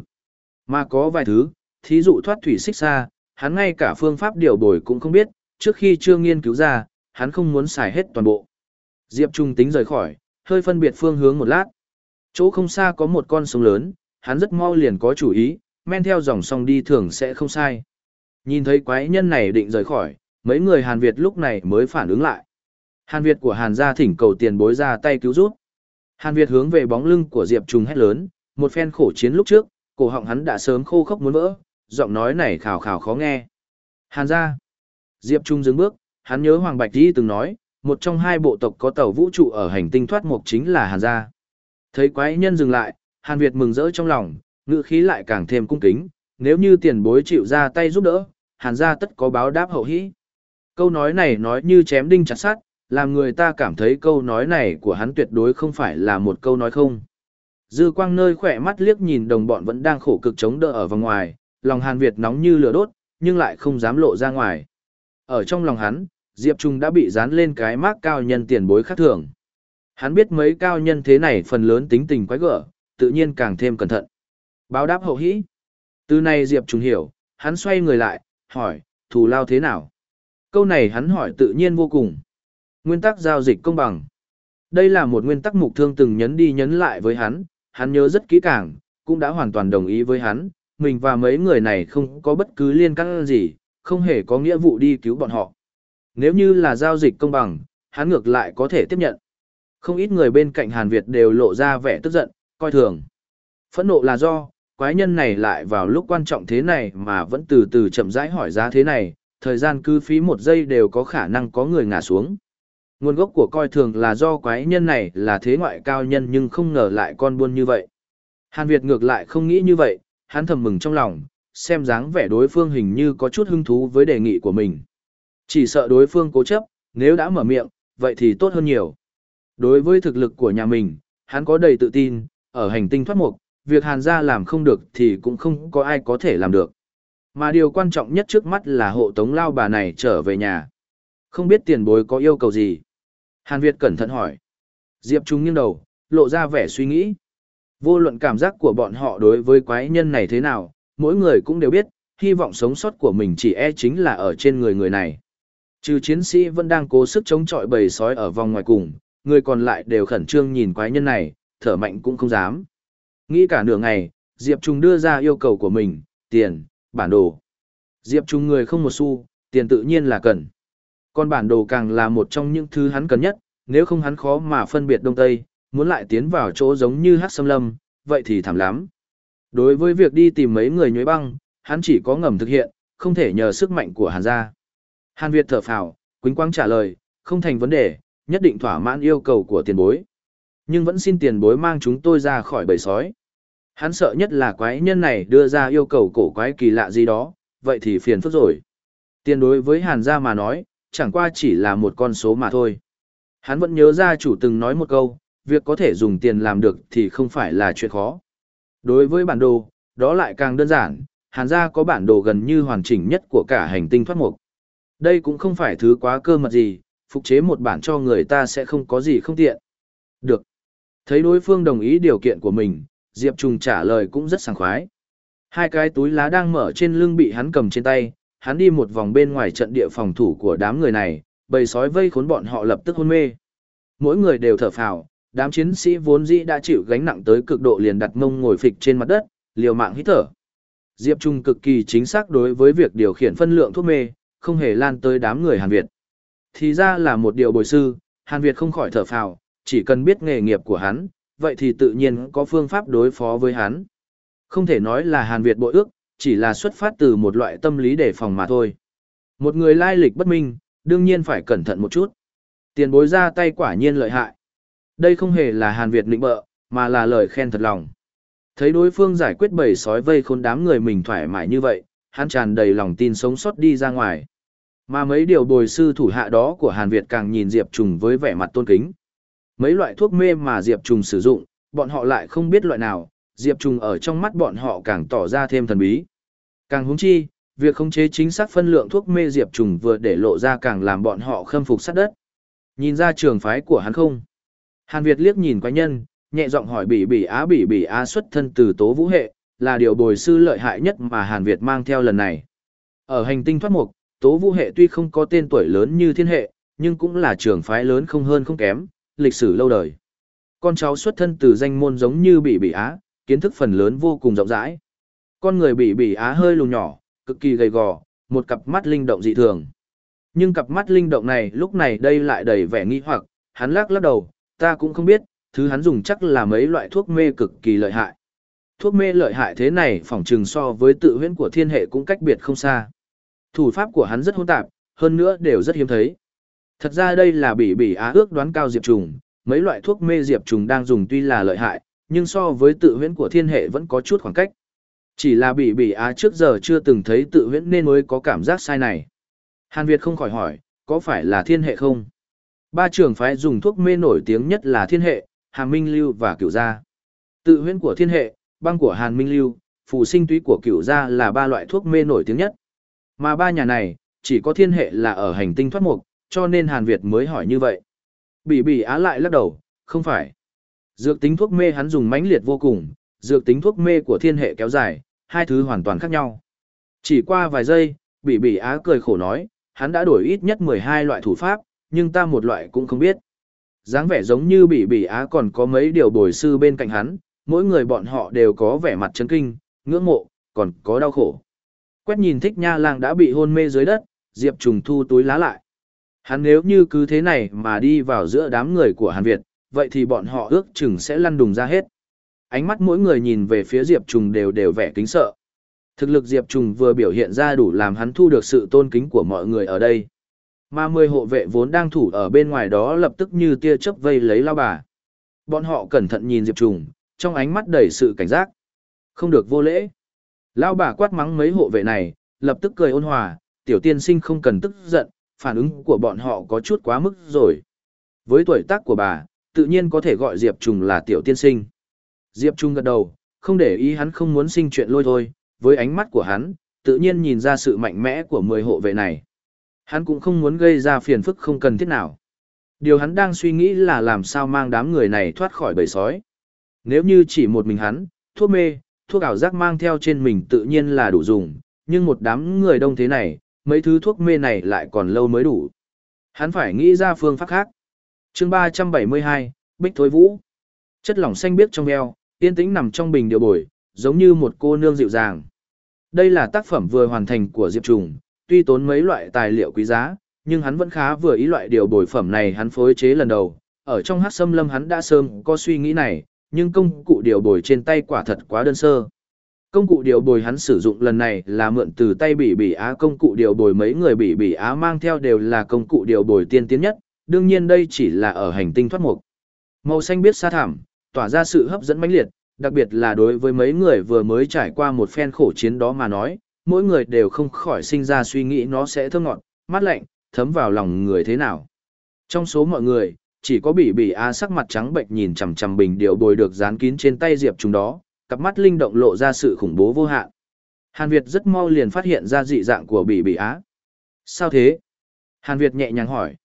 Mà có vài thứ, thí dụ thoát thủy xích xa, hắn ngay cả phương pháp điều bồi cũng không biết, trước khi chưa nghiên cứu ra, hắn không muốn xài hết toàn bộ. Diệp Trung tính rời khỏi, hơi phân biệt phương hướng một lát. Chỗ không xa có một con sông lớn, hắn rất mau liền có chủ ý, men theo dòng sông đi thường sẽ không sai. Nhìn thấy quái nhân này định rời khỏi, mấy người Hàn Việt lúc này mới phản ứng lại. Hàn Việt của Hàn gia thỉnh cầu tiền bối ra tay cứu giúp. Hàn Việt hướng về bóng lưng của Diệp Trung hét lớn, một phen khổ chiến lúc trước, cổ họng hắn đã sớm khô khốc muốn vỡ, giọng nói này khào khào khó nghe. Hàn gia. Diệp Trung dừng bước, hắn nhớ Hoàng Bạch Di từng nói, một trong hai bộ tộc có tàu vũ trụ ở hành tinh thoát mục chính là Hàn gia. Thấy quái nhân dừng lại, Hàn Việt mừng rỡ trong lòng, ngữ khí lại càng thêm cung kính, nếu như tiền bối chịu ra tay giúp đỡ, Hàn gia tất có báo đáp hậu hĩ. Câu nói này nói như chém đinh chặt sắt, làm người ta cảm thấy câu nói này của hắn tuyệt đối không phải là một câu nói không. Dư quang nơi khỏe mắt liếc nhìn đồng bọn vẫn đang khổ cực chống đỡ ở vòng ngoài, lòng Hàn Việt nóng như lửa đốt, nhưng lại không dám lộ ra ngoài. Ở trong lòng hắn, Diệp Trung đã bị dán lên cái mác cao nhân tiền bối khác thường. Hắn biết mấy cao nhân thế này phần lớn tính tình quái gở, tự nhiên càng thêm cẩn thận. Báo đáp hậu hĩ. Từ này Diệp trùng hiểu, hắn xoay người lại, hỏi, thù lao thế nào? Câu này hắn hỏi tự nhiên vô cùng. Nguyên tắc giao dịch công bằng. Đây là một nguyên tắc mục thương từng nhấn đi nhấn lại với hắn, hắn nhớ rất kỹ càng, cũng đã hoàn toàn đồng ý với hắn, mình và mấy người này không có bất cứ liên căn gì, không hề có nghĩa vụ đi cứu bọn họ. Nếu như là giao dịch công bằng, hắn ngược lại có thể tiếp nhận. Không ít người bên cạnh Hàn Việt đều lộ ra vẻ tức giận, coi thường. Phẫn nộ là do, quái nhân này lại vào lúc quan trọng thế này mà vẫn từ từ chậm rãi hỏi giá thế này, thời gian cứ phí một giây đều có khả năng có người ngã xuống. Nguồn gốc của coi thường là do quái nhân này là thế ngoại cao nhân nhưng không ngờ lại con buôn như vậy. Hàn Việt ngược lại không nghĩ như vậy, hắn thầm mừng trong lòng, xem dáng vẻ đối phương hình như có chút hứng thú với đề nghị của mình. Chỉ sợ đối phương cố chấp, nếu đã mở miệng, vậy thì tốt hơn nhiều. Đối với thực lực của nhà mình, hắn có đầy tự tin, ở hành tinh thoát mục, việc hàn gia làm không được thì cũng không có ai có thể làm được. Mà điều quan trọng nhất trước mắt là hộ tống lao bà này trở về nhà. Không biết tiền bối có yêu cầu gì? Hàn Việt cẩn thận hỏi. Diệp Trung nghiêng đầu, lộ ra vẻ suy nghĩ. Vô luận cảm giác của bọn họ đối với quái nhân này thế nào, mỗi người cũng đều biết, hy vọng sống sót của mình chỉ e chính là ở trên người người này. Trừ chiến sĩ vẫn đang cố sức chống chọi bầy sói ở vòng ngoài cùng, người còn lại đều khẩn trương nhìn quái nhân này, thở mạnh cũng không dám. Nghĩ cả nửa ngày, Diệp Trung đưa ra yêu cầu của mình, tiền, bản đồ. Diệp Trung người không một xu, tiền tự nhiên là cần. Còn bản đồ càng là một trong những thứ hắn cần nhất, nếu không hắn khó mà phân biệt Đông Tây, muốn lại tiến vào chỗ giống như hát xâm lâm, vậy thì thảm lắm. Đối với việc đi tìm mấy người nhuế băng, hắn chỉ có ngầm thực hiện, không thể nhờ sức mạnh của Hàn gia. Hàn Việt thở phào, Quýnh Quang trả lời, không thành vấn đề, nhất định thỏa mãn yêu cầu của tiền bối. Nhưng vẫn xin tiền bối mang chúng tôi ra khỏi bầy sói. Hắn sợ nhất là quái nhân này đưa ra yêu cầu cổ quái kỳ lạ gì đó, vậy thì phiền phức rồi. Tiền đối với Hàn gia mà nói, chẳng qua chỉ là một con số mà thôi. Hắn vẫn nhớ ra chủ từng nói một câu, việc có thể dùng tiền làm được thì không phải là chuyện khó. Đối với bản đồ, đó lại càng đơn giản, Hàn gia có bản đồ gần như hoàn chỉnh nhất của cả hành tinh thoát mục. Đây cũng không phải thứ quá cơ mật gì, phục chế một bản cho người ta sẽ không có gì không tiện. Được. Thấy đối phương đồng ý điều kiện của mình, Diệp Trùng trả lời cũng rất sảng khoái. Hai cái túi lá đang mở trên lưng bị hắn cầm trên tay, hắn đi một vòng bên ngoài trận địa phòng thủ của đám người này, bầy sói vây khốn bọn họ lập tức hôn mê. Mỗi người đều thở phào, đám chiến sĩ vốn dĩ đã chịu gánh nặng tới cực độ liền đặt mông ngồi phịch trên mặt đất, liều mạng hít thở. Diệp Trung cực kỳ chính xác đối với việc điều khiển phân lượng thuốc mê, không hề lan tới đám người Hàn Việt. Thì ra là một điều bồi sư, Hàn Việt không khỏi thở phào, chỉ cần biết nghề nghiệp của hắn, vậy thì tự nhiên có phương pháp đối phó với hắn. Không thể nói là Hàn Việt bội ước, chỉ là xuất phát từ một loại tâm lý đề phòng mà thôi. Một người lai lịch bất minh, đương nhiên phải cẩn thận một chút. Tiền bối ra tay quả nhiên lợi hại. Đây không hề là Hàn Việt nịnh bợ, mà là lời khen thật lòng. Thấy đối phương giải quyết bầy sói vây khốn đám người mình thoải mái như vậy, hắn tràn đầy lòng tin sống sót đi ra ngoài. Mà mấy điều bồi sư thủ hạ đó của Hàn Việt càng nhìn Diệp Trùng với vẻ mặt tôn kính. Mấy loại thuốc mê mà Diệp Trùng sử dụng, bọn họ lại không biết loại nào, Diệp Trùng ở trong mắt bọn họ càng tỏ ra thêm thần bí. Càng húng chi, việc khống chế chính xác phân lượng thuốc mê Diệp Trùng vừa để lộ ra càng làm bọn họ khâm phục sát đất. Nhìn ra trường phái của hắn không? Hàn Việt liếc nhìn quái nhân, nhẹ giọng hỏi bỉ bỉ á bỉ bỉ á xuất thân từ tố vũ hệ, là điều bồi sư lợi hại nhất mà Hàn Việt mang theo lần này. Ở hành tinh thoát mục, tố vũ hệ tuy không có tên tuổi lớn như thiên hệ, nhưng cũng là trường phái lớn không hơn không kém, lịch sử lâu đời. Con cháu xuất thân từ danh môn giống như bỉ bỉ á, kiến thức phần lớn vô cùng rộng rãi. Con người bỉ bỉ á hơi lùn nhỏ, cực kỳ gầy gò, một cặp mắt linh động dị thường. Nhưng cặp mắt linh động này lúc này đây lại đầy vẻ nghi hoặc, hắn lắc lắc đầu, ta cũng không biết, thứ hắn dùng chắc là mấy loại thuốc mê cực kỳ lợi hại. Thuốc mê lợi hại thế này phỏng trừng so với tự huyễn của thiên hệ cũng cách biệt không xa. Thủ pháp của hắn rất hỗn tạp, hơn nữa đều rất hiếm thấy. Thật ra đây là bỉ bỉ á ước đoán cao diệp trùng, mấy loại thuốc mê diệp trùng đang dùng tuy là lợi hại, nhưng so với tự huyễn của thiên hệ vẫn có chút khoảng cách. Chỉ là bỉ bỉ á trước giờ chưa từng thấy tự huyễn nên mới có cảm giác sai này. Hàn Việt không khỏi hỏi, có phải là thiên hệ không? Ba trường phái dùng thuốc mê nổi tiếng nhất là thiên hệ, Hàn Minh Lưu và Cửu Gia. Tự huyễn của thiên hệ, băng của Hàn Minh Lưu, phù sinh túy của Cửu Gia là ba loại thuốc mê nổi tiếng nhất. Mà ba nhà này, chỉ có thiên hệ là ở hành tinh thoát mục, cho nên Hàn Việt mới hỏi như vậy. Bỉ bỉ á lại lắc đầu, không phải. Dược tính thuốc mê hắn dùng mãnh liệt vô cùng, dược tính thuốc mê của thiên hệ kéo dài, hai thứ hoàn toàn khác nhau. Chỉ qua vài giây, bỉ bỉ á cười khổ nói, hắn đã đổi ít nhất 12 loại thủ pháp, nhưng ta một loại cũng không biết. dáng vẻ giống như bỉ bỉ á còn có mấy điều bồi sư bên cạnh hắn, mỗi người bọn họ đều có vẻ mặt chấn kinh, ngưỡng mộ, còn có đau khổ. Quét nhìn thích nha lang đã bị hôn mê dưới đất, Diệp Trùng thu túi lá lại. Hắn nếu như cứ thế này mà đi vào giữa đám người của Hàn Việt, vậy thì bọn họ ước chừng sẽ lăn đùng ra hết. Ánh mắt mỗi người nhìn về phía Diệp Trùng đều đều vẻ kính sợ. Thực lực Diệp Trùng vừa biểu hiện ra đủ làm hắn thu được sự tôn kính của mọi người ở đây. Mà mười hộ vệ vốn đang thủ ở bên ngoài đó lập tức như tia chớp vây lấy lao bà. Bọn họ cẩn thận nhìn Diệp Trùng, trong ánh mắt đầy sự cảnh giác. Không được vô lễ. Lao bà quát mắng mấy hộ vệ này, lập tức cười ôn hòa, tiểu tiên sinh không cần tức giận, phản ứng của bọn họ có chút quá mức rồi. Với tuổi tác của bà, tự nhiên có thể gọi Diệp Trùng là tiểu tiên sinh. Diệp Trung gật đầu, không để ý hắn không muốn sinh chuyện lôi thôi, với ánh mắt của hắn, tự nhiên nhìn ra sự mạnh mẽ của mười hộ vệ này. Hắn cũng không muốn gây ra phiền phức không cần thiết nào. Điều hắn đang suy nghĩ là làm sao mang đám người này thoát khỏi bầy sói. Nếu như chỉ một mình hắn, thuốc mê, thuốc ảo giác mang theo trên mình tự nhiên là đủ dùng, nhưng một đám người đông thế này, mấy thứ thuốc mê này lại còn lâu mới đủ. Hắn phải nghĩ ra phương pháp khác. chương 372, Bích Thối Vũ. Chất lỏng xanh biếc trong veo, yên tĩnh nằm trong bình điều bồi, giống như một cô nương dịu dàng. Đây là tác phẩm vừa hoàn thành của Diệp Trùng, tuy tốn mấy loại tài liệu quý giá, nhưng hắn vẫn khá vừa ý loại điều bồi phẩm này hắn phối chế lần đầu. Ở trong hát xâm lâm hắn đã sớm có suy nghĩ này, nhưng công cụ điều bồi trên tay quả thật quá đơn sơ. Công cụ điều bồi hắn sử dụng lần này là mượn từ tay bỉ bỉ á công cụ điều bồi mấy người bỉ bỉ á mang theo đều là công cụ điều bồi tiên tiến nhất, đương nhiên đây chỉ là ở hành tinh thoát mục. Màu xanh biết xa thảm, tỏa ra sự hấp dẫn mãnh liệt, đặc biệt là đối với mấy người vừa mới trải qua một phen khổ chiến đó mà nói, mỗi người đều không khỏi sinh ra suy nghĩ nó sẽ thơm ngọt, mát lạnh, thấm vào lòng người thế nào. Trong số mọi người, chỉ có bỉ bỉ Á sắc mặt trắng bệnh nhìn chằm chằm bình điều bồi được dán kín trên tay diệp chúng đó, cặp mắt linh động lộ ra sự khủng bố vô hạn. Hàn Việt rất mau liền phát hiện ra dị dạng của bỉ bỉ á. Sao thế? Hàn Việt nhẹ nhàng hỏi.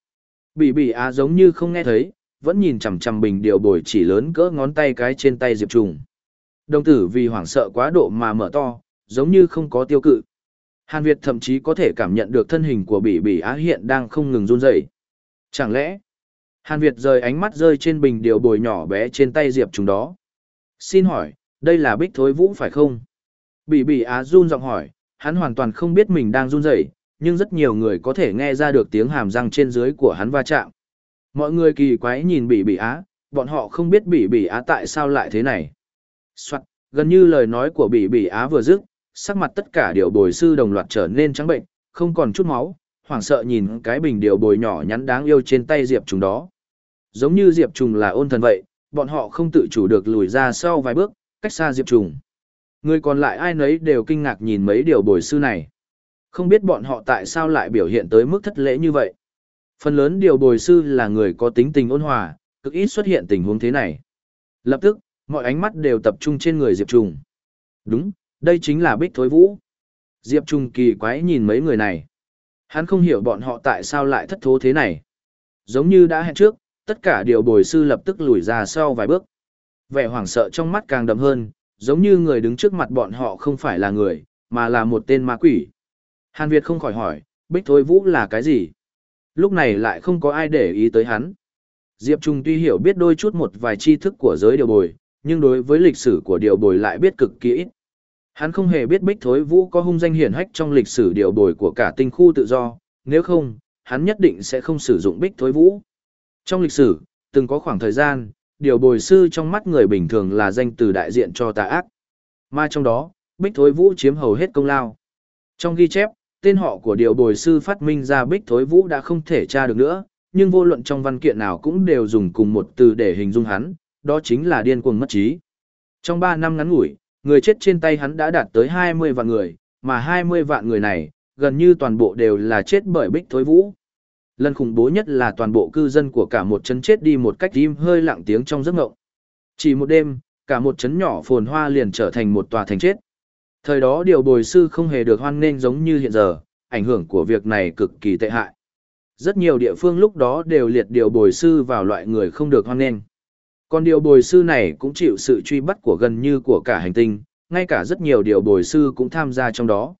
Bỉ bỉ á giống như không nghe thấy, vẫn nhìn chằm chằm bình điều bồi chỉ lớn cỡ ngón tay cái trên tay Diệp Trùng. Đồng tử vì hoảng sợ quá độ mà mở to, giống như không có tiêu cự. Hàn Việt thậm chí có thể cảm nhận được thân hình của bỉ bỉ á hiện đang không ngừng run rẩy. Chẳng lẽ, Hàn Việt rời ánh mắt rơi trên bình điều bồi nhỏ bé trên tay Diệp Trùng đó. Xin hỏi, đây là bích thối vũ phải không? Bỉ bỉ á run giọng hỏi, hắn hoàn toàn không biết mình đang run rẩy, nhưng rất nhiều người có thể nghe ra được tiếng hàm răng trên dưới của hắn va chạm. Mọi người kỳ quái nhìn bỉ bỉ á, bọn họ không biết bỉ bỉ á tại sao lại thế này. Soạn, gần như lời nói của bỉ bỉ á vừa dứt, sắc mặt tất cả điều bồi sư đồng loạt trở nên trắng bệnh, không còn chút máu, hoảng sợ nhìn cái bình điều bồi nhỏ nhắn đáng yêu trên tay Diệp Trùng đó. Giống như Diệp Trùng là ôn thần vậy, bọn họ không tự chủ được lùi ra sau vài bước, cách xa Diệp Trùng. Người còn lại ai nấy đều kinh ngạc nhìn mấy điều bồi sư này. Không biết bọn họ tại sao lại biểu hiện tới mức thất lễ như vậy. Phần lớn điều bồi sư là người có tính tình ôn hòa, cực ít xuất hiện tình huống thế này. Lập tức, mọi ánh mắt đều tập trung trên người Diệp Trùng. Đúng, đây chính là Bích Thối Vũ. Diệp Trùng kỳ quái nhìn mấy người này. Hắn không hiểu bọn họ tại sao lại thất thố thế này. Giống như đã hẹn trước, tất cả điều bồi sư lập tức lùi ra sau vài bước. Vẻ hoảng sợ trong mắt càng đậm hơn, giống như người đứng trước mặt bọn họ không phải là người, mà là một tên ma quỷ. Hàn Việt không khỏi hỏi, Bích Thối Vũ là cái gì? Lúc này lại không có ai để ý tới hắn. Diệp Trung tuy hiểu biết đôi chút một vài tri thức của giới điều bồi, nhưng đối với lịch sử của điều bồi lại biết cực kỳ ít. Hắn không hề biết Bích Thối Vũ có hung danh hiển hách trong lịch sử điều bồi của cả tinh khu tự do, nếu không, hắn nhất định sẽ không sử dụng Bích Thối Vũ. Trong lịch sử, từng có khoảng thời gian, điều bồi sư trong mắt người bình thường là danh từ đại diện cho tà ác. Mà trong đó, Bích Thối Vũ chiếm hầu hết công lao. Trong ghi chép, tên họ của điều bồi sư phát minh ra Bích Thối Vũ đã không thể tra được nữa, nhưng vô luận trong văn kiện nào cũng đều dùng cùng một từ để hình dung hắn, đó chính là điên cuồng mất trí. Trong 3 năm ngắn ngủi, người chết trên tay hắn đã đạt tới 20 vạn người, mà 20 vạn người này, gần như toàn bộ đều là chết bởi Bích Thối Vũ. Lần khủng bố nhất là toàn bộ cư dân của cả một trấn chết đi một cách im hơi lặng tiếng trong giấc ngộng. Chỉ một đêm, cả một trấn nhỏ phồn hoa liền trở thành một tòa thành chết. Thời đó điều bồi sư không hề được hoan nghênh giống như hiện giờ, ảnh hưởng của việc này cực kỳ tệ hại. Rất nhiều địa phương lúc đó đều liệt điều bồi sư vào loại người không được hoan nghênh. Còn điều bồi sư này cũng chịu sự truy bắt của gần như của cả hành tinh, ngay cả rất nhiều điều bồi sư cũng tham gia trong đó.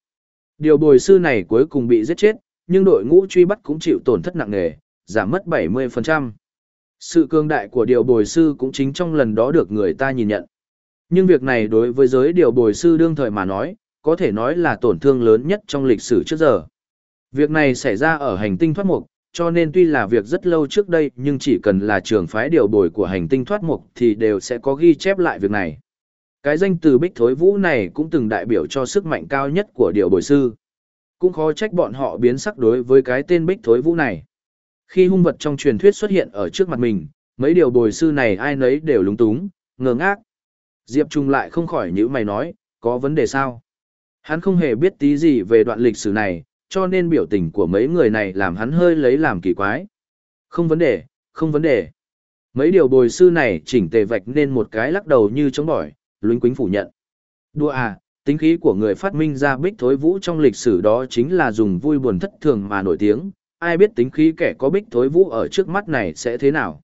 Điều bồi sư này cuối cùng bị giết chết, nhưng đội ngũ truy bắt cũng chịu tổn thất nặng nề, giảm mất 70%. Sự cương đại của điều bồi sư cũng chính trong lần đó được người ta nhìn nhận. Nhưng việc này đối với giới điều bồi sư đương thời mà nói, có thể nói là tổn thương lớn nhất trong lịch sử trước giờ. Việc này xảy ra ở hành tinh thoát mục, cho nên tuy là việc rất lâu trước đây nhưng chỉ cần là trường phái điều bồi của hành tinh thoát mục thì đều sẽ có ghi chép lại việc này. Cái danh từ Bích Thối Vũ này cũng từng đại biểu cho sức mạnh cao nhất của điều bồi sư. Cũng khó trách bọn họ biến sắc đối với cái tên Bích Thối Vũ này. Khi hung vật trong truyền thuyết xuất hiện ở trước mặt mình, mấy điều bồi sư này ai nấy đều lúng túng, ngơ ngác. Diệp Trung lại không khỏi những mày nói, có vấn đề sao? Hắn không hề biết tí gì về đoạn lịch sử này, cho nên biểu tình của mấy người này làm hắn hơi lấy làm kỳ quái. Không vấn đề, không vấn đề. Mấy điều bồi sư này chỉnh tề vạch nên một cái lắc đầu như chống bỏi, luyến quính phủ nhận. Đùa à, tính khí của người phát minh ra bích thối vũ trong lịch sử đó chính là dùng vui buồn thất thường mà nổi tiếng, ai biết tính khí kẻ có bích thối vũ ở trước mắt này sẽ thế nào.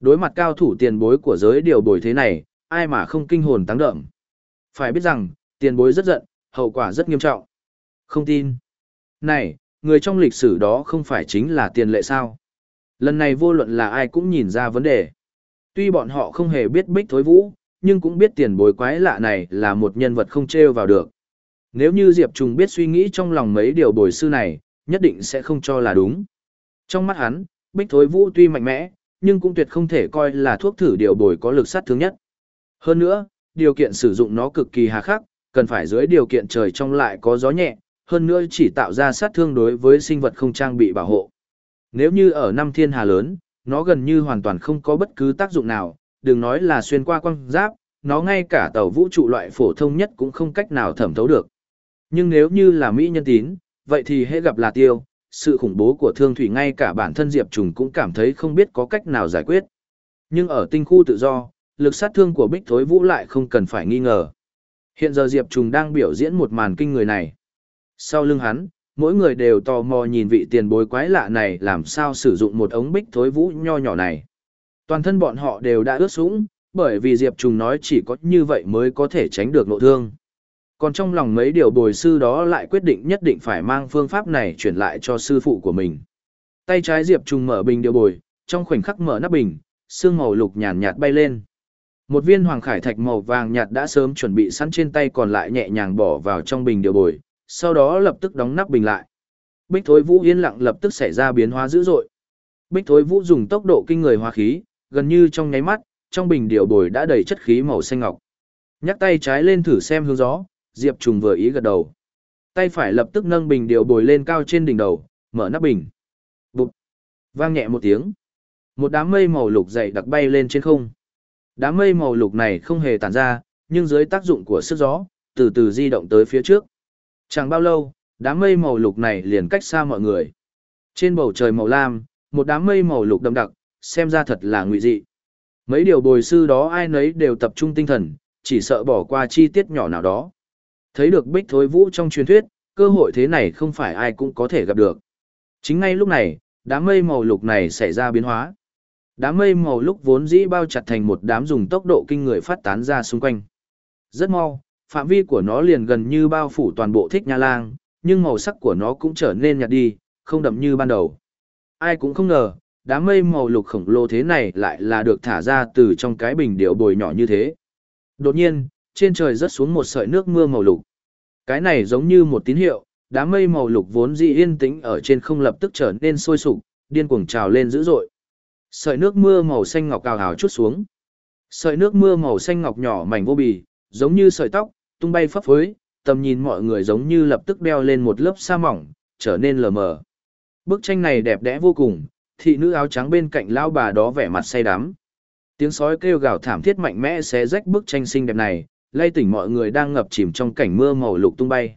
Đối mặt cao thủ tiền bối của giới điều bồi thế này, ai mà không kinh hồn tăng đậm. Phải biết rằng, tiền bối rất giận, hậu quả rất nghiêm trọng. Không tin. Này, người trong lịch sử đó không phải chính là tiền lệ sao? Lần này vô luận là ai cũng nhìn ra vấn đề. Tuy bọn họ không hề biết bích thối vũ, nhưng cũng biết tiền bối quái lạ này là một nhân vật không trêu vào được. Nếu như Diệp Trùng biết suy nghĩ trong lòng mấy điều bồi sư này, nhất định sẽ không cho là đúng. Trong mắt hắn, bích thối vũ tuy mạnh mẽ, nhưng cũng tuyệt không thể coi là thuốc thử điều bồi có lực sát thương nhất. Hơn nữa, điều kiện sử dụng nó cực kỳ hà khắc, cần phải dưới điều kiện trời trong lại có gió nhẹ, hơn nữa chỉ tạo ra sát thương đối với sinh vật không trang bị bảo hộ. Nếu như ở năm thiên hà lớn, nó gần như hoàn toàn không có bất cứ tác dụng nào, đừng nói là xuyên qua quang giáp, nó ngay cả tàu vũ trụ loại phổ thông nhất cũng không cách nào thẩm thấu được. Nhưng nếu như là Mỹ nhân tín, vậy thì hễ gặp là tiêu, sự khủng bố của thương thủy ngay cả bản thân Diệp Trùng cũng cảm thấy không biết có cách nào giải quyết. Nhưng ở tinh khu tự do, lực sát thương của Bích Thối Vũ lại không cần phải nghi ngờ. Hiện giờ Diệp Trùng đang biểu diễn một màn kinh người này. Sau lưng hắn, mỗi người đều tò mò nhìn vị tiền bối quái lạ này làm sao sử dụng một ống Bích Thối Vũ nho nhỏ này. Toàn thân bọn họ đều đã ướt sũng, bởi vì Diệp Trùng nói chỉ có như vậy mới có thể tránh được nội thương. Còn trong lòng mấy điều bồi sư đó lại quyết định nhất định phải mang phương pháp này chuyển lại cho sư phụ của mình. Tay trái Diệp Trùng mở bình điều bồi, trong khoảnh khắc mở nắp bình, xương màu lục nhàn nhạt bay lên. Một viên hoàng khải thạch màu vàng nhạt đã sớm chuẩn bị sẵn trên tay còn lại nhẹ nhàng bỏ vào trong bình điều bồi, sau đó lập tức đóng nắp bình lại. Bích Thối Vũ yên lặng lập tức xảy ra biến hóa dữ dội. Bích Thối Vũ dùng tốc độ kinh người hóa khí, gần như trong nháy mắt, trong bình điều bồi đã đầy chất khí màu xanh ngọc. Nhắc tay trái lên thử xem hướng gió, Diệp Trùng vừa ý gật đầu. Tay phải lập tức nâng bình điều bồi lên cao trên đỉnh đầu, mở nắp bình. Bụp! Vang nhẹ một tiếng. Một đám mây màu lục dày đặc bay lên trên không. Đám mây màu lục này không hề tản ra, nhưng dưới tác dụng của sức gió, từ từ di động tới phía trước. Chẳng bao lâu, đám mây màu lục này liền cách xa mọi người. Trên bầu trời màu lam, một đám mây màu lục đậm đặc, xem ra thật là ngụy dị. Mấy điều bồi sư đó ai nấy đều tập trung tinh thần, chỉ sợ bỏ qua chi tiết nhỏ nào đó. Thấy được bích thối vũ trong truyền thuyết, cơ hội thế này không phải ai cũng có thể gặp được. Chính ngay lúc này, đám mây màu lục này xảy ra biến hóa. Đám mây màu lúc vốn dĩ bao chặt thành một đám dùng tốc độ kinh người phát tán ra xung quanh. Rất mau, phạm vi của nó liền gần như bao phủ toàn bộ thích nha lang, nhưng màu sắc của nó cũng trở nên nhạt đi, không đậm như ban đầu. Ai cũng không ngờ, đám mây màu lục khổng lồ thế này lại là được thả ra từ trong cái bình điệu bồi nhỏ như thế. Đột nhiên, trên trời rớt xuống một sợi nước mưa màu lục. Cái này giống như một tín hiệu, đám mây màu lục vốn dị yên tĩnh ở trên không lập tức trở nên sôi sục, điên cuồng trào lên dữ dội. Sợi nước mưa màu xanh ngọc cào hào chút xuống. Sợi nước mưa màu xanh ngọc nhỏ mảnh vô bì, giống như sợi tóc, tung bay phấp phới, tầm nhìn mọi người giống như lập tức đeo lên một lớp sa mỏng, trở nên lờ mờ. Bức tranh này đẹp đẽ vô cùng, thị nữ áo trắng bên cạnh lão bà đó vẻ mặt say đắm. Tiếng sói kêu gào thảm thiết mạnh mẽ xé rách bức tranh xinh đẹp này, lay tỉnh mọi người đang ngập chìm trong cảnh mưa màu lục tung bay.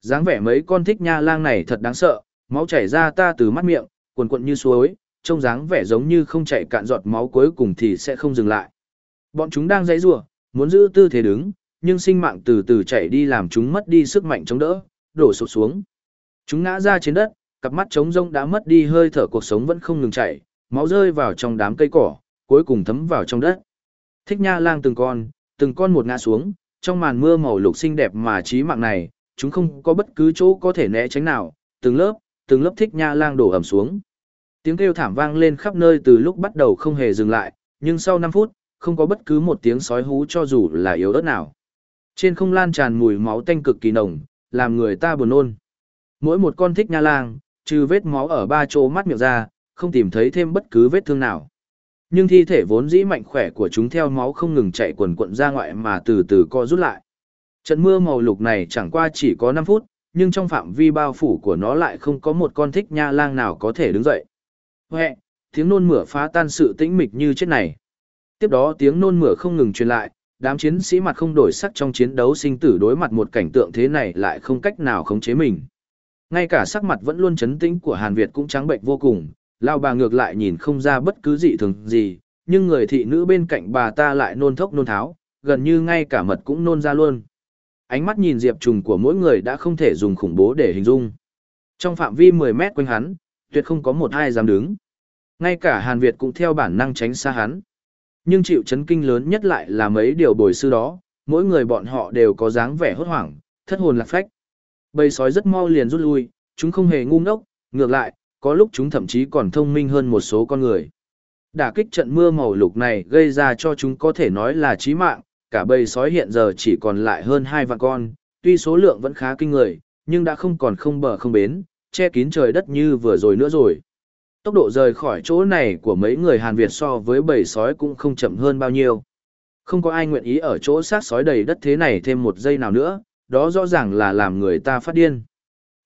dáng vẻ mấy con thích nha lang này thật đáng sợ, máu chảy ra ta từ mắt miệng, cuồn cuộn như suối, trông dáng vẻ giống như không chảy cạn giọt máu cuối cùng thì sẽ không dừng lại. Bọn chúng đang dãy rủa, muốn giữ tư thế đứng, nhưng sinh mạng từ từ chảy đi làm chúng mất đi sức mạnh chống đỡ, đổ sụp xuống. Chúng ngã ra trên đất, cặp mắt trống rông đã mất đi hơi thở cuộc sống vẫn không ngừng chảy, máu rơi vào trong đám cây cỏ, cuối cùng thấm vào trong đất. Thích nha lang từng con, từng con một ngã xuống, trong màn mưa màu lục xinh đẹp mà trí mạng này, chúng không có bất cứ chỗ có thể né tránh nào, từng lớp, từng lớp thích nha lang đổ ẩm xuống. Tiếng kêu thảm vang lên khắp nơi từ lúc bắt đầu không hề dừng lại, nhưng sau 5 phút, không có bất cứ một tiếng sói hú cho dù là yếu ớt nào. Trên không lan tràn mùi máu tanh cực kỳ nồng, làm người ta buồn nôn. Mỗi một con thích nha lang, trừ vết máu ở ba chỗ mắt miệng ra, không tìm thấy thêm bất cứ vết thương nào. Nhưng thi thể vốn dĩ mạnh khỏe của chúng theo máu không ngừng chạy quần quận ra ngoại mà từ từ co rút lại. Trận mưa màu lục này chẳng qua chỉ có 5 phút, nhưng trong phạm vi bao phủ của nó lại không có một con thích nha lang nào có thể đứng dậy. Huệ, tiếng nôn mửa phá tan sự tĩnh mịch như chết này. Tiếp đó tiếng nôn mửa không ngừng truyền lại, đám chiến sĩ mặt không đổi sắc trong chiến đấu sinh tử đối mặt một cảnh tượng thế này lại không cách nào khống chế mình. Ngay cả sắc mặt vẫn luôn chấn tĩnh của Hàn Việt cũng trắng bệnh vô cùng, lao bà ngược lại nhìn không ra bất cứ dị thường gì, nhưng người thị nữ bên cạnh bà ta lại nôn thốc nôn tháo, gần như ngay cả mật cũng nôn ra luôn. Ánh mắt nhìn diệp trùng của mỗi người đã không thể dùng khủng bố để hình dung. Trong phạm vi 10 mét quanh hắn, tuyệt không có một ai dám đứng. Ngay cả Hàn Việt cũng theo bản năng tránh xa hắn. Nhưng chịu chấn kinh lớn nhất lại là mấy điều bồi sư đó, mỗi người bọn họ đều có dáng vẻ hốt hoảng, thất hồn lạc phách. Bầy sói rất mau liền rút lui, chúng không hề ngu ngốc, ngược lại, có lúc chúng thậm chí còn thông minh hơn một số con người. Đả kích trận mưa màu lục này gây ra cho chúng có thể nói là chí mạng, cả bầy sói hiện giờ chỉ còn lại hơn hai vạn con, tuy số lượng vẫn khá kinh người, nhưng đã không còn không bờ không bến, che kín trời đất như vừa rồi nữa rồi. Tốc độ rời khỏi chỗ này của mấy người Hàn Việt so với bầy sói cũng không chậm hơn bao nhiêu. Không có ai nguyện ý ở chỗ sát sói đầy đất thế này thêm một giây nào nữa, đó rõ ràng là làm người ta phát điên.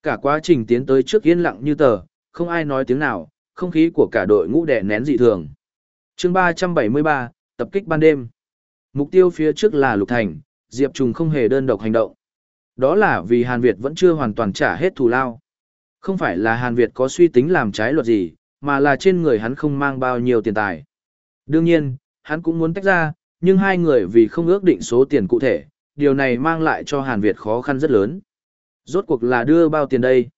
Cả quá trình tiến tới trước yên lặng như tờ, không ai nói tiếng nào, không khí của cả đội ngũ đè nén dị thường. chương 373, tập kích ban đêm. Mục tiêu phía trước là Lục Thành, Diệp Trùng không hề đơn độc hành động. Đó là vì Hàn Việt vẫn chưa hoàn toàn trả hết thù lao. Không phải là Hàn Việt có suy tính làm trái luật gì, mà là trên người hắn không mang bao nhiêu tiền tài. Đương nhiên, hắn cũng muốn tách ra, nhưng hai người vì không ước định số tiền cụ thể, điều này mang lại cho Hàn Việt khó khăn rất lớn. Rốt cuộc là đưa bao tiền đây?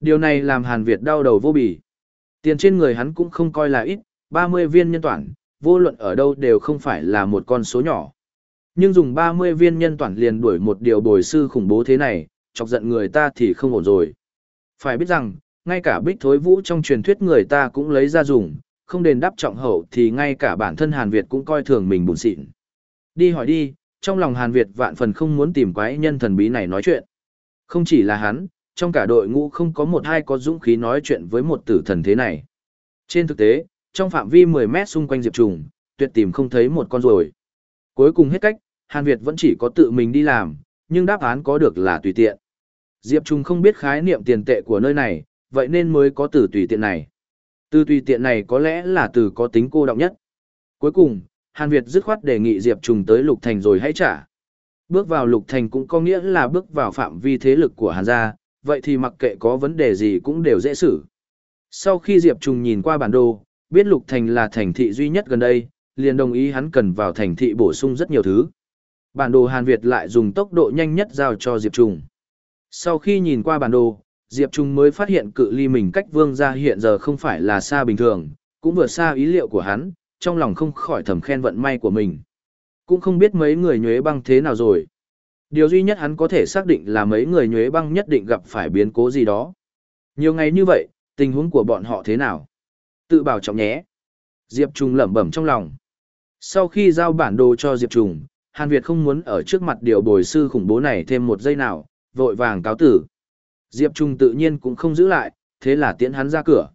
Điều này làm Hàn Việt đau đầu vô bỉ. Tiền trên người hắn cũng không coi là ít, 30 viên nhân toản, vô luận ở đâu đều không phải là một con số nhỏ. Nhưng dùng 30 viên nhân toản liền đuổi một điều bồi sư khủng bố thế này, chọc giận người ta thì không ổn rồi. Phải biết rằng, ngay cả bích thối vũ trong truyền thuyết người ta cũng lấy ra dùng, không đền đáp trọng hậu thì ngay cả bản thân Hàn Việt cũng coi thường mình bùn xịn. Đi hỏi đi, trong lòng Hàn Việt vạn phần không muốn tìm quái nhân thần bí này nói chuyện. Không chỉ là hắn, trong cả đội ngũ không có một hai có dũng khí nói chuyện với một tử thần thế này. Trên thực tế, trong phạm vi 10 mét xung quanh Diệp Trùng, tuyệt tìm không thấy một con rồi. Cuối cùng hết cách, Hàn Việt vẫn chỉ có tự mình đi làm, nhưng đáp án có được là tùy tiện. Diệp Trùng không biết khái niệm tiền tệ của nơi này, vậy nên mới có từ tùy tiện này. Từ tùy tiện này có lẽ là từ có tính cô động nhất. Cuối cùng, Hàn Việt dứt khoát đề nghị Diệp Trùng tới Lục Thành rồi hãy trả. Bước vào Lục Thành cũng có nghĩa là bước vào phạm vi thế lực của Hàn gia, vậy thì mặc kệ có vấn đề gì cũng đều dễ xử. Sau khi Diệp Trùng nhìn qua bản đồ, biết Lục Thành là thành thị duy nhất gần đây, liền đồng ý hắn cần vào thành thị bổ sung rất nhiều thứ. Bản đồ Hàn Việt lại dùng tốc độ nhanh nhất giao cho Diệp Trùng. Sau khi nhìn qua bản đồ, Diệp Trung mới phát hiện cự ly mình cách vương gia hiện giờ không phải là xa bình thường, cũng vượt xa ý liệu của hắn, trong lòng không khỏi thầm khen vận may của mình. Cũng không biết mấy người nhuế băng thế nào rồi. Điều duy nhất hắn có thể xác định là mấy người nhuế băng nhất định gặp phải biến cố gì đó. Nhiều ngày như vậy, tình huống của bọn họ thế nào? Tự bảo trọng nhé. Diệp Trung lẩm bẩm trong lòng. Sau khi giao bản đồ cho Diệp Trung, Hàn Việt không muốn ở trước mặt điều bồi sư khủng bố này thêm một giây nào, vội vàng cáo tử. Diệp Trung tự nhiên cũng không giữ lại, thế là tiễn hắn ra cửa.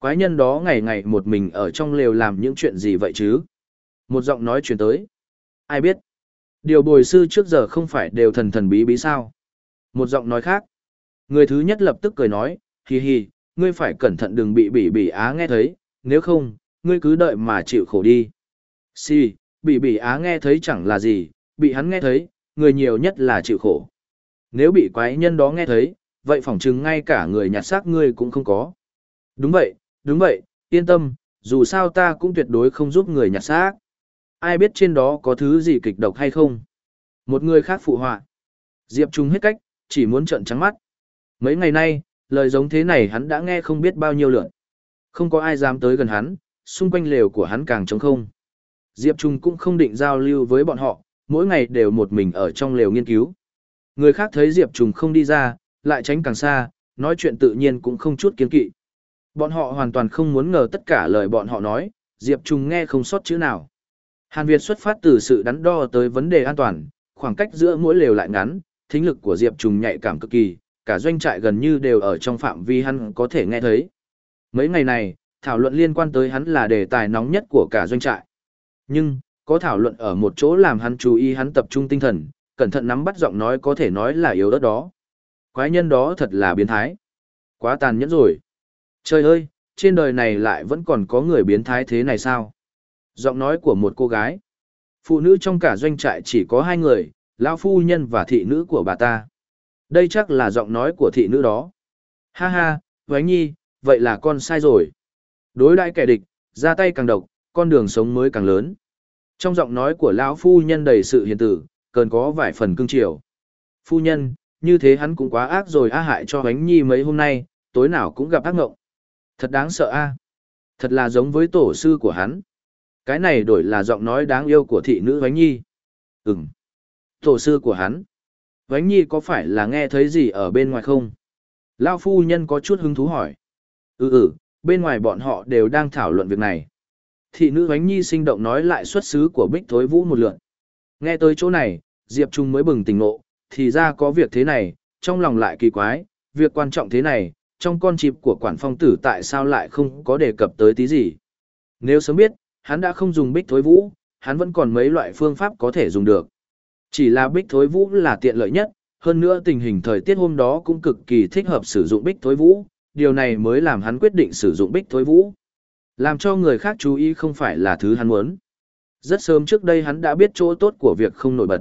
Quái nhân đó ngày ngày một mình ở trong lều làm những chuyện gì vậy chứ? Một giọng nói chuyển tới. Ai biết? Điều bồi sư trước giờ không phải đều thần thần bí bí sao. Một giọng nói khác. Người thứ nhất lập tức cười nói, hì hì, ngươi phải cẩn thận đừng bị bỉ bỉ á nghe thấy, nếu không, ngươi cứ đợi mà chịu khổ đi. Si, bị bỉ á nghe thấy chẳng là gì, bị hắn nghe thấy, người nhiều nhất là chịu khổ. Nếu bị quái nhân đó nghe thấy, vậy phỏng chừng ngay cả người nhặt xác ngươi cũng không có. Đúng vậy, đúng vậy, yên tâm, dù sao ta cũng tuyệt đối không giúp người nhặt xác. Ai biết trên đó có thứ gì kịch độc hay không? Một người khác phụ họa. Diệp Trung hết cách, chỉ muốn trợn trắng mắt. Mấy ngày nay, lời giống thế này hắn đã nghe không biết bao nhiêu lượt. Không có ai dám tới gần hắn, xung quanh lều của hắn càng trống không. Diệp Trung cũng không định giao lưu với bọn họ, mỗi ngày đều một mình ở trong lều nghiên cứu. Người khác thấy Diệp Trung không đi ra, lại tránh càng xa, nói chuyện tự nhiên cũng không chút kiến kỵ. Bọn họ hoàn toàn không muốn ngờ tất cả lời bọn họ nói, Diệp Trung nghe không sót chữ nào. Hàn Việt xuất phát từ sự đắn đo tới vấn đề an toàn, khoảng cách giữa mỗi lều lại ngắn, thính lực của Diệp Trung nhạy cảm cực kỳ, cả doanh trại gần như đều ở trong phạm vi hắn có thể nghe thấy. Mấy ngày này, thảo luận liên quan tới hắn là đề tài nóng nhất của cả doanh trại. Nhưng, có thảo luận ở một chỗ làm hắn chú ý hắn tập trung tinh thần, cẩn thận nắm bắt giọng nói có thể nói là yếu đất đó. Quái nhân đó thật là biến thái. Quá tàn nhẫn rồi. Trời ơi, trên đời này lại vẫn còn có người biến thái thế này sao? Giọng nói của một cô gái. Phụ nữ trong cả doanh trại chỉ có hai người, lão phu nhân và thị nữ của bà ta. Đây chắc là giọng nói của thị nữ đó. Ha ha, Vánh Nhi, vậy là con sai rồi. Đối đãi kẻ địch, ra tay càng độc, con đường sống mới càng lớn. Trong giọng nói của lão phu nhân đầy sự hiền tử, cần có vài phần cương triều. Phu nhân, như thế hắn cũng quá ác rồi á hại cho Vánh Nhi mấy hôm nay, tối nào cũng gặp ác ngộng. Thật đáng sợ a. Thật là giống với tổ sư của hắn. Cái này đổi là giọng nói đáng yêu của thị nữ Vánh Nhi. Ừm. Tổ sư của hắn. Vánh Nhi có phải là nghe thấy gì ở bên ngoài không? Lao phu nhân có chút hứng thú hỏi. Ừ ừ, bên ngoài bọn họ đều đang thảo luận việc này. Thị nữ Vánh Nhi sinh động nói lại xuất xứ của Bích Thối Vũ một lượt. Nghe tới chỗ này, Diệp Trung mới bừng tỉnh ngộ, thì ra có việc thế này, trong lòng lại kỳ quái, việc quan trọng thế này, trong con chip của quản phong tử tại sao lại không có đề cập tới tí gì. Nếu sớm biết, hắn đã không dùng Bích Thối Vũ, hắn vẫn còn mấy loại phương pháp có thể dùng được. Chỉ là bích thối vũ là tiện lợi nhất, hơn nữa tình hình thời tiết hôm đó cũng cực kỳ thích hợp sử dụng bích thối vũ, điều này mới làm hắn quyết định sử dụng bích thối vũ. Làm cho người khác chú ý không phải là thứ hắn muốn. Rất sớm trước đây hắn đã biết chỗ tốt của việc không nổi bật.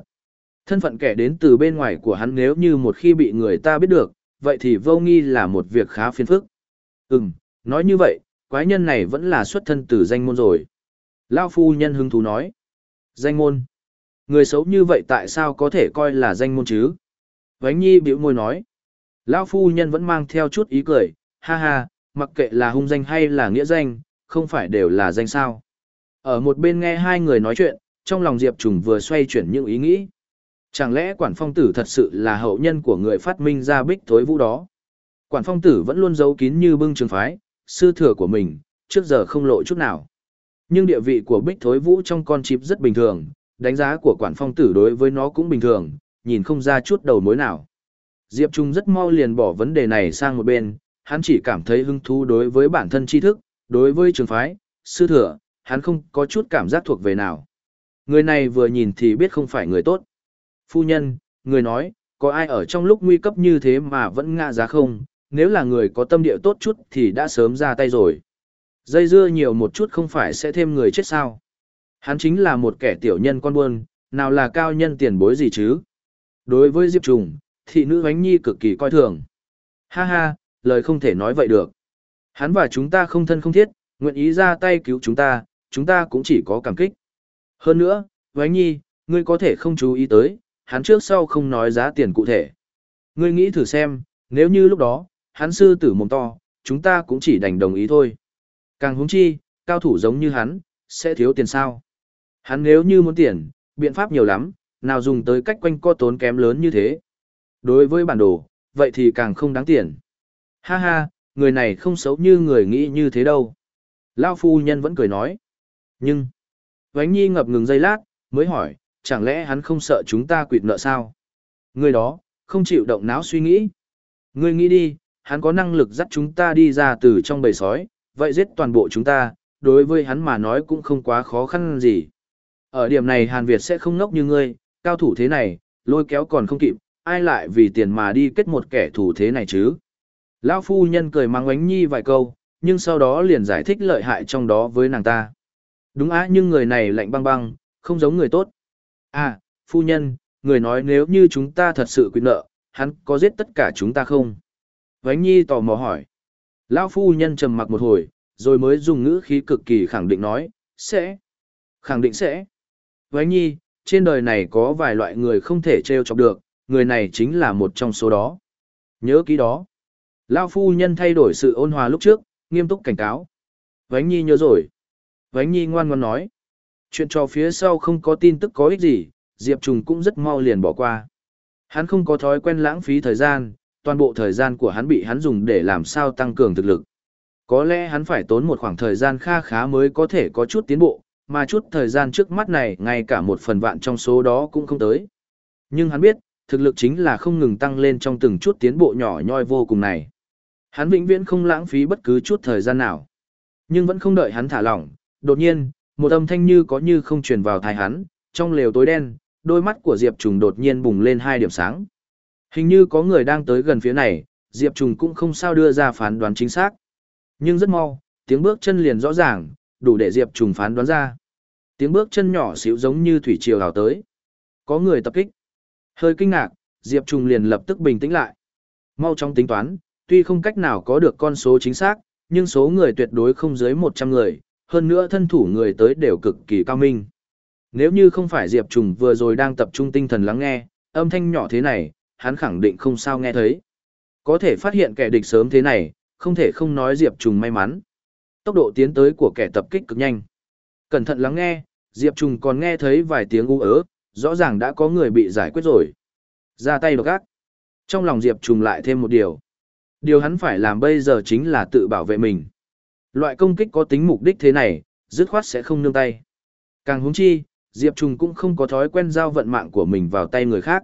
Thân phận kẻ đến từ bên ngoài của hắn nếu như một khi bị người ta biết được, vậy thì vô nghi là một việc khá phiền phức. Ừm, nói như vậy, quái nhân này vẫn là xuất thân từ danh môn rồi. Lao phu nhân hứng thú nói. Danh môn. Người xấu như vậy tại sao có thể coi là danh môn chứ? Vánh Nhi biểu môi nói. Lão phu nhân vẫn mang theo chút ý cười, ha ha, mặc kệ là hung danh hay là nghĩa danh, không phải đều là danh sao. Ở một bên nghe hai người nói chuyện, trong lòng Diệp Trùng vừa xoay chuyển những ý nghĩ. Chẳng lẽ quản phong tử thật sự là hậu nhân của người phát minh ra bích thối vũ đó? Quản phong tử vẫn luôn giấu kín như bưng trường phái, sư thừa của mình, trước giờ không lộ chút nào. Nhưng địa vị của bích thối vũ trong con chip rất bình thường, đánh giá của quản phong tử đối với nó cũng bình thường, nhìn không ra chút đầu mối nào. Diệp Trung rất mau liền bỏ vấn đề này sang một bên, hắn chỉ cảm thấy hứng thú đối với bản thân tri thức, đối với trường phái, sư thừa, hắn không có chút cảm giác thuộc về nào. Người này vừa nhìn thì biết không phải người tốt. Phu nhân, người nói, có ai ở trong lúc nguy cấp như thế mà vẫn ngã giá không, nếu là người có tâm địa tốt chút thì đã sớm ra tay rồi. Dây dưa nhiều một chút không phải sẽ thêm người chết sao. Hắn chính là một kẻ tiểu nhân con buôn, nào là cao nhân tiền bối gì chứ. Đối với Diệp Trùng, thị nữ Vánh Nhi cực kỳ coi thường. Ha ha, lời không thể nói vậy được. Hắn và chúng ta không thân không thiết, nguyện ý ra tay cứu chúng ta, chúng ta cũng chỉ có cảm kích. Hơn nữa, Vánh Nhi, ngươi có thể không chú ý tới, hắn trước sau không nói giá tiền cụ thể. Ngươi nghĩ thử xem, nếu như lúc đó, hắn sư tử mồm to, chúng ta cũng chỉ đành đồng ý thôi. Càng húng chi, cao thủ giống như hắn, sẽ thiếu tiền sao. Hắn nếu như muốn tiền, biện pháp nhiều lắm, nào dùng tới cách quanh co tốn kém lớn như thế. Đối với bản đồ, vậy thì càng không đáng tiền. Ha ha, người này không xấu như người nghĩ như thế đâu. Lao phu nhân vẫn cười nói. Nhưng, Vánh Nhi ngập ngừng giây lát, mới hỏi, chẳng lẽ hắn không sợ chúng ta quỵt nợ sao? Người đó, không chịu động não suy nghĩ. Người nghĩ đi, hắn có năng lực dắt chúng ta đi ra từ trong bầy sói, vậy giết toàn bộ chúng ta, đối với hắn mà nói cũng không quá khó khăn gì. Ở điểm này Hàn Việt sẽ không ngốc như ngươi, Cao thủ thế này, lôi kéo còn không kịp, ai lại vì tiền mà đi kết một kẻ thủ thế này chứ? Lão phu nhân cười mang oánh nhi vài câu, nhưng sau đó liền giải thích lợi hại trong đó với nàng ta. Đúng á nhưng người này lạnh băng băng, không giống người tốt. À, phu nhân, người nói nếu như chúng ta thật sự quyết nợ, hắn có giết tất cả chúng ta không? Vánh nhi tò mò hỏi. Lão phu nhân trầm mặc một hồi, rồi mới dùng ngữ khí cực kỳ khẳng định nói, sẽ. Khẳng định sẽ. Vánh nhi, trên đời này có vài loại người không thể trêu chọc được, người này chính là một trong số đó. Nhớ kỹ đó. Lao phu nhân thay đổi sự ôn hòa lúc trước, nghiêm túc cảnh cáo. Vánh Nhi nhớ rồi. Vánh Nhi ngoan ngoan nói. Chuyện trò phía sau không có tin tức có ích gì, Diệp Trùng cũng rất mau liền bỏ qua. Hắn không có thói quen lãng phí thời gian, toàn bộ thời gian của hắn bị hắn dùng để làm sao tăng cường thực lực. Có lẽ hắn phải tốn một khoảng thời gian kha khá mới có thể có chút tiến bộ, mà chút thời gian trước mắt này ngay cả một phần vạn trong số đó cũng không tới. Nhưng hắn biết, thực lực chính là không ngừng tăng lên trong từng chút tiến bộ nhỏ nhoi vô cùng này. Hắn vĩnh viễn không lãng phí bất cứ chút thời gian nào. Nhưng vẫn không đợi hắn thả lỏng, đột nhiên, một âm thanh như có như không truyền vào tai hắn, trong lều tối đen, đôi mắt của Diệp Trùng đột nhiên bùng lên hai điểm sáng. Hình như có người đang tới gần phía này, Diệp Trùng cũng không sao đưa ra phán đoán chính xác. Nhưng rất mau, tiếng bước chân liền rõ ràng, đủ để Diệp Trùng phán đoán ra. Tiếng bước chân nhỏ xíu giống như thủy triều hào tới. Có người tập kích. Hơi kinh ngạc, Diệp Trùng liền lập tức bình tĩnh lại. Mau trong tính toán, tuy không cách nào có được con số chính xác, nhưng số người tuyệt đối không dưới 100 người, hơn nữa thân thủ người tới đều cực kỳ cao minh. Nếu như không phải Diệp Trùng vừa rồi đang tập trung tinh thần lắng nghe, âm thanh nhỏ thế này, hắn khẳng định không sao nghe thấy. Có thể phát hiện kẻ địch sớm thế này, không thể không nói Diệp Trùng may mắn. Tốc độ tiến tới của kẻ tập kích cực nhanh. Cẩn thận lắng nghe, Diệp Trùng còn nghe thấy vài tiếng u ớ, rõ ràng đã có người bị giải quyết rồi. Ra tay độc ác. Trong lòng Diệp Trùng lại thêm một điều. Điều hắn phải làm bây giờ chính là tự bảo vệ mình. Loại công kích có tính mục đích thế này, dứt khoát sẽ không nương tay. Càng húng chi, Diệp Trùng cũng không có thói quen giao vận mạng của mình vào tay người khác.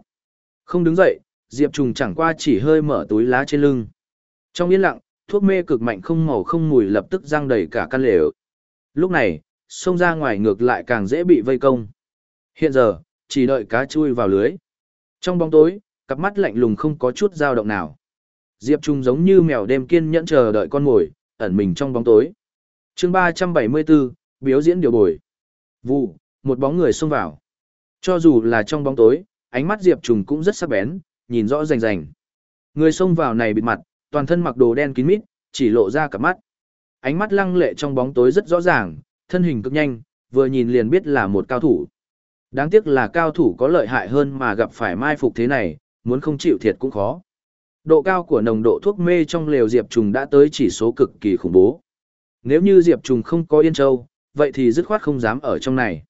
Không đứng dậy, Diệp Trùng chẳng qua chỉ hơi mở túi lá trên lưng. Trong yên lặng, thuốc mê cực mạnh không màu không mùi lập tức răng đầy cả căn lều. Lúc này, xông ra ngoài ngược lại càng dễ bị vây công. Hiện giờ, chỉ đợi cá chui vào lưới. Trong bóng tối, cặp mắt lạnh lùng không có chút dao động nào. Diệp Trung giống như mèo đêm kiên nhẫn chờ đợi con mồi, ẩn mình trong bóng tối. chương 374, biểu diễn điều bồi. Vụ, một bóng người xông vào. Cho dù là trong bóng tối, ánh mắt Diệp Trùng cũng rất sắc bén, nhìn rõ rành rành. Người xông vào này bịt mặt, toàn thân mặc đồ đen kín mít, chỉ lộ ra cả mắt. Ánh mắt lăng lệ trong bóng tối rất rõ ràng, thân hình cực nhanh, vừa nhìn liền biết là một cao thủ. Đáng tiếc là cao thủ có lợi hại hơn mà gặp phải mai phục thế này, muốn không chịu thiệt cũng khó. Độ cao của nồng độ thuốc mê trong lều Diệp Trùng đã tới chỉ số cực kỳ khủng bố. Nếu như Diệp Trùng không có yên châu, vậy thì dứt khoát không dám ở trong này.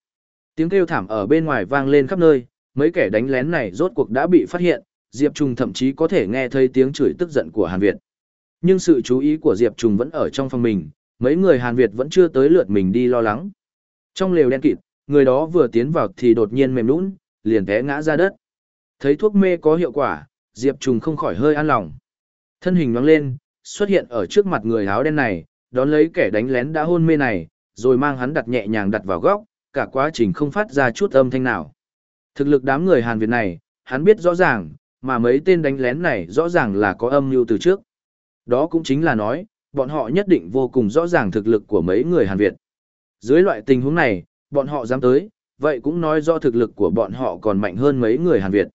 Tiếng kêu thảm ở bên ngoài vang lên khắp nơi, mấy kẻ đánh lén này rốt cuộc đã bị phát hiện, Diệp Trùng thậm chí có thể nghe thấy tiếng chửi tức giận của Hàn Việt. Nhưng sự chú ý của Diệp Trùng vẫn ở trong phòng mình, mấy người Hàn Việt vẫn chưa tới lượt mình đi lo lắng. Trong lều đen kịt, người đó vừa tiến vào thì đột nhiên mềm nũng, liền té ngã ra đất. Thấy thuốc mê có hiệu quả, Diệp Trùng không khỏi hơi an lòng. Thân hình nhoáng lên, xuất hiện ở trước mặt người áo đen này, đón lấy kẻ đánh lén đã hôn mê này, rồi mang hắn đặt nhẹ nhàng đặt vào góc, cả quá trình không phát ra chút âm thanh nào. Thực lực đám người Hàn Việt này, hắn biết rõ ràng, mà mấy tên đánh lén này rõ ràng là có âm mưu từ trước. Đó cũng chính là nói, bọn họ nhất định vô cùng rõ ràng thực lực của mấy người Hàn Việt. Dưới loại tình huống này, bọn họ dám tới, vậy cũng nói do thực lực của bọn họ còn mạnh hơn mấy người Hàn Việt.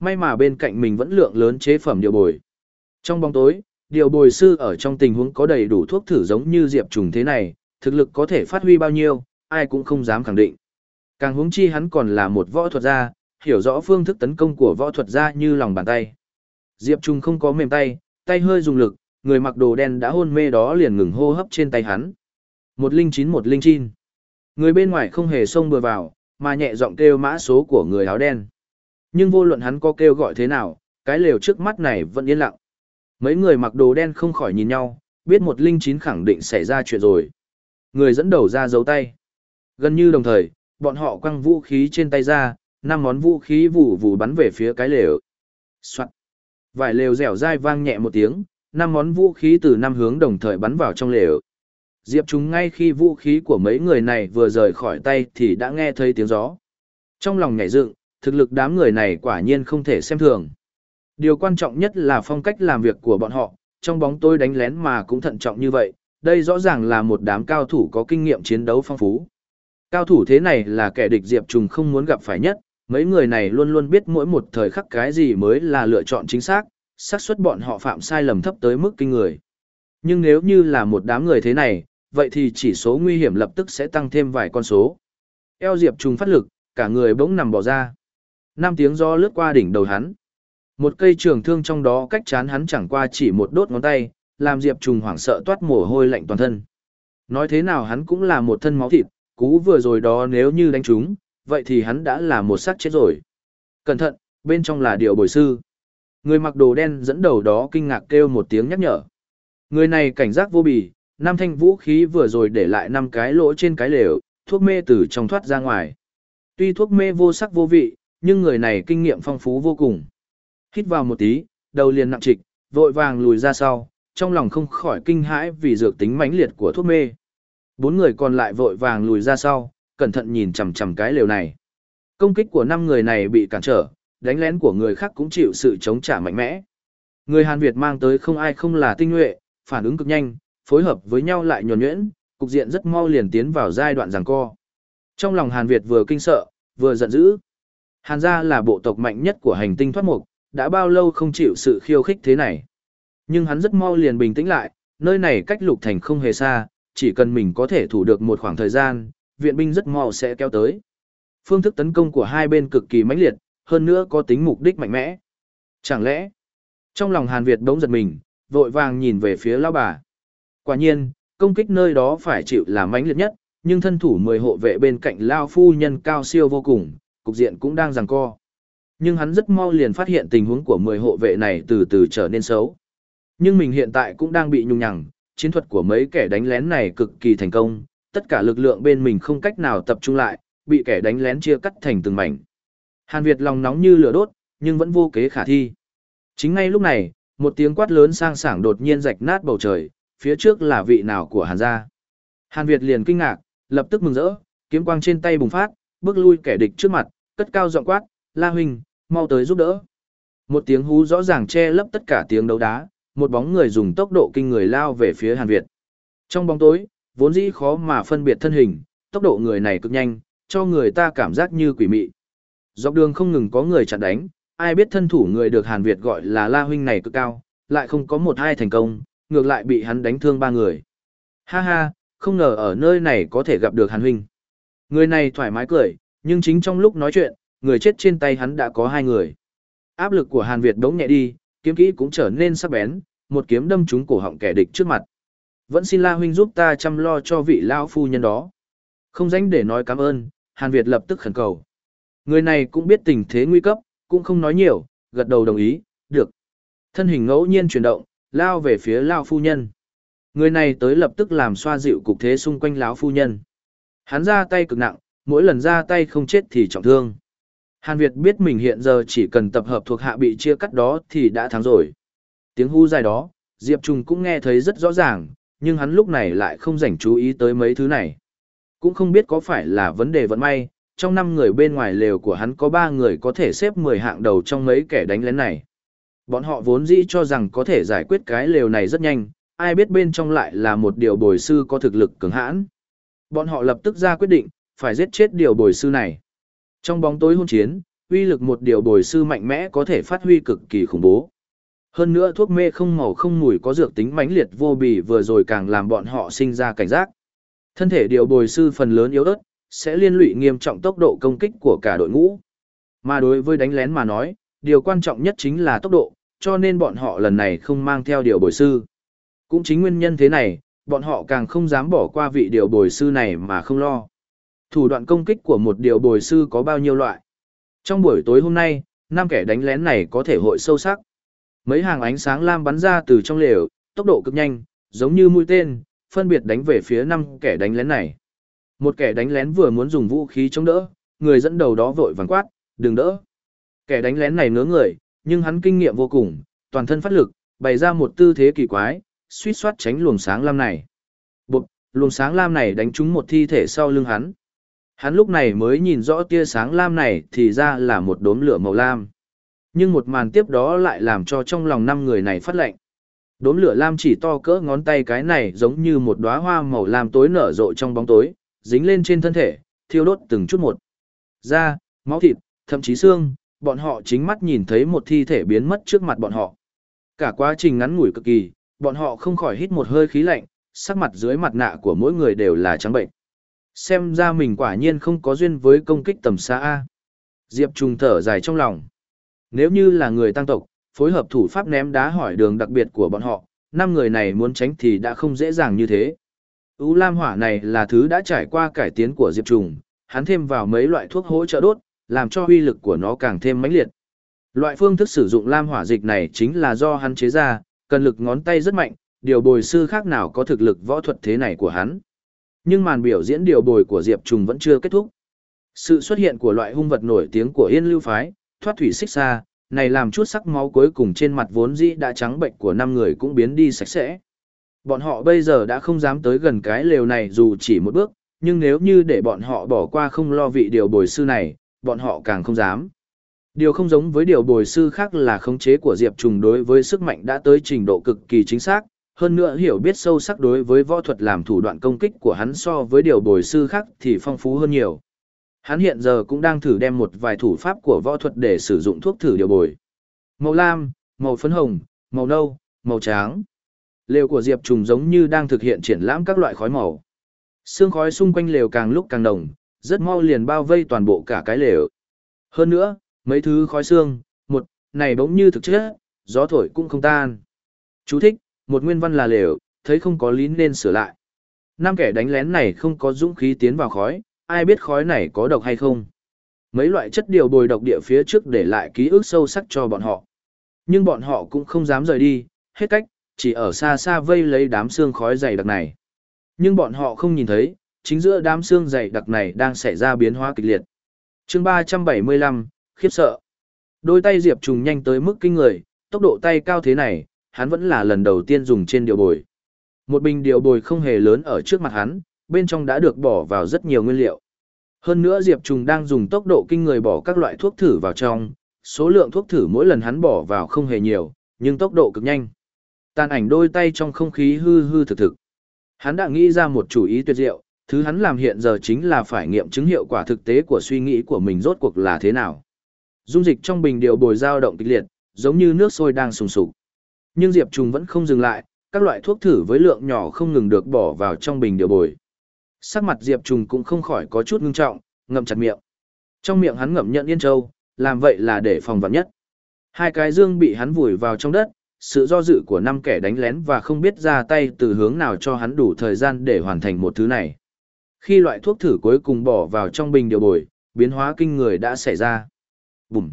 May mà bên cạnh mình vẫn lượng lớn chế phẩm điều bồi. Trong bóng tối, điều bồi sư ở trong tình huống có đầy đủ thuốc thử giống như diệp trùng thế này, thực lực có thể phát huy bao nhiêu, ai cũng không dám khẳng định. Càng huống chi hắn còn là một võ thuật gia, hiểu rõ phương thức tấn công của võ thuật gia như lòng bàn tay. Diệp Trung không có mềm tay, tay hơi dùng lực, người mặc đồ đen đã hôn mê đó liền ngừng hô hấp trên tay hắn. Một linh chín một linh chín. Người bên ngoài không hề xông bừa vào, mà nhẹ giọng kêu mã số của người áo đen. Nhưng vô luận hắn có kêu gọi thế nào, cái lều trước mắt này vẫn yên lặng. Mấy người mặc đồ đen không khỏi nhìn nhau, biết một linh chín khẳng định xảy ra chuyện rồi. Người dẫn đầu ra giấu tay. Gần như đồng thời, bọn họ quăng vũ khí trên tay ra, năm món vũ khí vụ vụ bắn về phía cái lều. Soạn. Vài lều dẻo dai vang nhẹ một tiếng, năm món vũ khí từ năm hướng đồng thời bắn vào trong lều. Diệp chúng ngay khi vũ khí của mấy người này vừa rời khỏi tay thì đã nghe thấy tiếng gió. Trong lòng nhảy dựng, thực lực đám người này quả nhiên không thể xem thường. Điều quan trọng nhất là phong cách làm việc của bọn họ, trong bóng tôi đánh lén mà cũng thận trọng như vậy, đây rõ ràng là một đám cao thủ có kinh nghiệm chiến đấu phong phú. Cao thủ thế này là kẻ địch Diệp Trùng không muốn gặp phải nhất, mấy người này luôn luôn biết mỗi một thời khắc cái gì mới là lựa chọn chính xác, xác suất bọn họ phạm sai lầm thấp tới mức kinh người. Nhưng nếu như là một đám người thế này, vậy thì chỉ số nguy hiểm lập tức sẽ tăng thêm vài con số. Eo Diệp Trùng phát lực, cả người bỗng nằm bỏ ra. Năm tiếng gió lướt qua đỉnh đầu hắn. Một cây trường thương trong đó cách chán hắn chẳng qua chỉ một đốt ngón tay, làm Diệp Trùng hoảng sợ toát mồ hôi lạnh toàn thân. Nói thế nào hắn cũng là một thân máu thịt, cú vừa rồi đó nếu như đánh trúng, vậy thì hắn đã là một xác chết rồi. Cẩn thận, bên trong là điệu bồi sư. Người mặc đồ đen dẫn đầu đó kinh ngạc kêu một tiếng nhắc nhở. Người này cảnh giác vô bì, năm thanh vũ khí vừa rồi để lại năm cái lỗ trên cái lều, thuốc mê từ trong thoát ra ngoài. Tuy thuốc mê vô sắc vô vị, nhưng người này kinh nghiệm phong phú vô cùng. Hít vào một tí, đầu liền nặng trịch, vội vàng lùi ra sau, trong lòng không khỏi kinh hãi vì dược tính mãnh liệt của thuốc mê. Bốn người còn lại vội vàng lùi ra sau, cẩn thận nhìn chằm chằm cái lều này. Công kích của năm người này bị cản trở, đánh lén của người khác cũng chịu sự chống trả mạnh mẽ. Người Hàn Việt mang tới không ai không là tinh nhuệ, phản ứng cực nhanh, phối hợp với nhau lại nhuần nhuyễn, cục diện rất mau liền tiến vào giai đoạn giằng co. Trong lòng Hàn Việt vừa kinh sợ, vừa giận dữ. Hàn gia là bộ tộc mạnh nhất của hành tinh thoát mục, đã bao lâu không chịu sự khiêu khích thế này. Nhưng hắn rất mau liền bình tĩnh lại, nơi này cách lục thành không hề xa, chỉ cần mình có thể thủ được một khoảng thời gian, viện binh rất mau sẽ kéo tới. Phương thức tấn công của hai bên cực kỳ mãnh liệt, hơn nữa có tính mục đích mạnh mẽ. Chẳng lẽ, trong lòng Hàn Việt đống giật mình, vội vàng nhìn về phía lão bà. Quả nhiên, công kích nơi đó phải chịu là mãnh liệt nhất, nhưng thân thủ 10 hộ vệ bên cạnh Lao phu nhân cao siêu vô cùng, cục diện cũng đang giằng co. Nhưng hắn rất mau liền phát hiện tình huống của 10 hộ vệ này từ từ trở nên xấu. Nhưng mình hiện tại cũng đang bị nhung nhằng, chiến thuật của mấy kẻ đánh lén này cực kỳ thành công, tất cả lực lượng bên mình không cách nào tập trung lại, bị kẻ đánh lén chia cắt thành từng mảnh. Hàn Việt lòng nóng như lửa đốt, nhưng vẫn vô kế khả thi. Chính ngay lúc này, một tiếng quát lớn sang sảng đột nhiên rạch nát bầu trời, phía trước là vị nào của Hàn gia. Hàn Việt liền kinh ngạc, lập tức mừng rỡ, kiếm quang trên tay bùng phát, bước lui kẻ địch trước mặt, cất cao giọng quát, "La huynh, mau tới giúp đỡ." Một tiếng hú rõ ràng che lấp tất cả tiếng đấu đá, một bóng người dùng tốc độ kinh người lao về phía Hàn Việt. Trong bóng tối, vốn dĩ khó mà phân biệt thân hình, tốc độ người này cực nhanh, cho người ta cảm giác như quỷ mị. Dọc đường không ngừng có người chặn đánh, ai biết thân thủ người được Hàn Việt gọi là La huynh này cực cao, lại không có một hai thành công, ngược lại bị hắn đánh thương ba người. Ha ha, không ngờ ở nơi này có thể gặp được Hàn huynh. Người này thoải mái cười, nhưng chính trong lúc nói chuyện, người chết trên tay hắn đã có hai người. Áp lực của Hàn Việt đống nhẹ đi, kiếm kỹ cũng trở nên sắc bén, một kiếm đâm trúng cổ họng kẻ địch trước mặt. Vẫn xin La huynh giúp ta chăm lo cho vị lão phu nhân đó. Không dánh để nói cảm ơn, Hàn Việt lập tức khẩn cầu. Người này cũng biết tình thế nguy cấp, cũng không nói nhiều, gật đầu đồng ý, được. Thân hình ngẫu nhiên chuyển động, lao về phía lão phu nhân. Người này tới lập tức làm xoa dịu cục thế xung quanh lão phu nhân. Hắn ra tay cực nặng, mỗi lần ra tay không chết thì trọng thương. Hàn Việt biết mình hiện giờ chỉ cần tập hợp thuộc hạ bị chia cắt đó thì đã thắng rồi. Tiếng hu dài đó, Diệp Trung cũng nghe thấy rất rõ ràng, nhưng hắn lúc này lại không dành chú ý tới mấy thứ này. Cũng không biết có phải là vấn đề vận may, trong 5 người bên ngoài lều của hắn có 3 người có thể xếp 10 hạng đầu trong mấy kẻ đánh lén này. Bọn họ vốn dĩ cho rằng có thể giải quyết cái lều này rất nhanh, ai biết bên trong lại là một điều bồi sư có thực lực cứng hãn. Bọn họ lập tức ra quyết định, phải giết chết điều bồi sư này. Trong bóng tối hôn chiến, uy lực một điều bồi sư mạnh mẽ có thể phát huy cực kỳ khủng bố. Hơn nữa thuốc mê không màu không mùi có dược tính mãnh liệt vô bì vừa rồi càng làm bọn họ sinh ra cảnh giác. Thân thể điều bồi sư phần lớn yếu ớt, sẽ liên lụy nghiêm trọng tốc độ công kích của cả đội ngũ. Mà đối với đánh lén mà nói, điều quan trọng nhất chính là tốc độ, cho nên bọn họ lần này không mang theo điều bồi sư. Cũng chính nguyên nhân thế này, bọn họ càng không dám bỏ qua vị điều bồi sư này mà không lo. Thủ đoạn công kích của một điều bồi sư có bao nhiêu loại? Trong buổi tối hôm nay, năm kẻ đánh lén này có thể hội sâu sắc. Mấy hàng ánh sáng lam bắn ra từ trong lều, tốc độ cực nhanh, giống như mũi tên, phân biệt đánh về phía năm kẻ đánh lén này. Một kẻ đánh lén vừa muốn dùng vũ khí chống đỡ, người dẫn đầu đó vội vàng quát, đừng đỡ. Kẻ đánh lén này ngớ người, nhưng hắn kinh nghiệm vô cùng, toàn thân phát lực, bày ra một tư thế kỳ quái, suýt soát tránh luồng sáng lam này. Bụt, luồng sáng lam này đánh trúng một thi thể sau lưng hắn. Hắn lúc này mới nhìn rõ tia sáng lam này thì ra là một đốm lửa màu lam. Nhưng một màn tiếp đó lại làm cho trong lòng năm người này phát lạnh. Đốm lửa lam chỉ to cỡ ngón tay cái này giống như một đóa hoa màu lam tối nở rộ trong bóng tối, dính lên trên thân thể, thiêu đốt từng chút một. Da, máu thịt, thậm chí xương, bọn họ chính mắt nhìn thấy một thi thể biến mất trước mặt bọn họ. Cả quá trình ngắn ngủi cực kỳ, bọn họ không khỏi hít một hơi khí lạnh, sắc mặt dưới mặt nạ của mỗi người đều là trắng bệnh. Xem ra mình quả nhiên không có duyên với công kích tầm xa A. Diệp Trung thở dài trong lòng. Nếu như là người tăng tộc, phối hợp thủ pháp ném đá hỏi đường đặc biệt của bọn họ, năm người này muốn tránh thì đã không dễ dàng như thế. U lam hỏa này là thứ đã trải qua cải tiến của Diệp Trùng, hắn thêm vào mấy loại thuốc hỗ trợ đốt, làm cho uy lực của nó càng thêm mãnh liệt. Loại phương thức sử dụng lam hỏa dịch này chính là do hắn chế ra, cần lực ngón tay rất mạnh, điều bồi sư khác nào có thực lực võ thuật thế này của hắn. Nhưng màn biểu diễn điều bồi của Diệp Trùng vẫn chưa kết thúc. Sự xuất hiện của loại hung vật nổi tiếng của Yên Lưu Phái, thoát thủy xích xa, này làm chút sắc máu cuối cùng trên mặt vốn dĩ đã trắng bệnh của năm người cũng biến đi sạch sẽ. Bọn họ bây giờ đã không dám tới gần cái lều này dù chỉ một bước, nhưng nếu như để bọn họ bỏ qua không lo vị điều bồi sư này, bọn họ càng không dám. Điều không giống với điều bồi sư khác là khống chế của Diệp Trùng đối với sức mạnh đã tới trình độ cực kỳ chính xác, hơn nữa hiểu biết sâu sắc đối với võ thuật làm thủ đoạn công kích của hắn so với điều bồi sư khác thì phong phú hơn nhiều. Hắn hiện giờ cũng đang thử đem một vài thủ pháp của võ thuật để sử dụng thuốc thử điều bồi. Màu lam, màu phấn hồng, màu nâu, màu trắng. Lều của Diệp Trùng giống như đang thực hiện triển lãm các loại khói màu. Sương khói xung quanh lều càng lúc càng đồng, rất mau liền bao vây toàn bộ cả cái lều. Hơn nữa, mấy thứ khói xương, một, này bỗng như thực chất, gió thổi cũng không tan. Chú thích, một nguyên văn là lều, thấy không có lý nên sửa lại. Năm kẻ đánh lén này không có dũng khí tiến vào khói, ai biết khói này có độc hay không. Mấy loại chất điều bồi độc địa phía trước để lại ký ức sâu sắc cho bọn họ. Nhưng bọn họ cũng không dám rời đi, hết cách, chỉ ở xa xa vây lấy đám xương khói dày đặc này. Nhưng bọn họ không nhìn thấy, chính giữa đám xương dày đặc này đang xảy ra biến hóa kịch liệt. chương 375, khiếp sợ. Đôi tay Diệp Trùng nhanh tới mức kinh người, tốc độ tay cao thế này, hắn vẫn là lần đầu tiên dùng trên điều bồi. Một bình điều bồi không hề lớn ở trước mặt hắn, bên trong đã được bỏ vào rất nhiều nguyên liệu. Hơn nữa Diệp Trùng đang dùng tốc độ kinh người bỏ các loại thuốc thử vào trong, số lượng thuốc thử mỗi lần hắn bỏ vào không hề nhiều, nhưng tốc độ cực nhanh. Tàn ảnh đôi tay trong không khí hư hư thực thực. Hắn đã nghĩ ra một chủ ý tuyệt diệu, thứ hắn làm hiện giờ chính là phải nghiệm chứng hiệu quả thực tế của suy nghĩ của mình rốt cuộc là thế nào. Dung dịch trong bình điều bồi dao động kịch liệt, giống như nước sôi đang sùng sục. Nhưng Diệp Trùng vẫn không dừng lại, các loại thuốc thử với lượng nhỏ không ngừng được bỏ vào trong bình điều bồi. Sắc mặt Diệp Trùng cũng không khỏi có chút ngưng trọng, ngậm chặt miệng. Trong miệng hắn ngậm nhận yên châu, làm vậy là để phòng vạn nhất. Hai cái dương bị hắn vùi vào trong đất, sự do dự của năm kẻ đánh lén và không biết ra tay từ hướng nào cho hắn đủ thời gian để hoàn thành một thứ này. Khi loại thuốc thử cuối cùng bỏ vào trong bình điều bồi, biến hóa kinh người đã xảy ra. Bùm!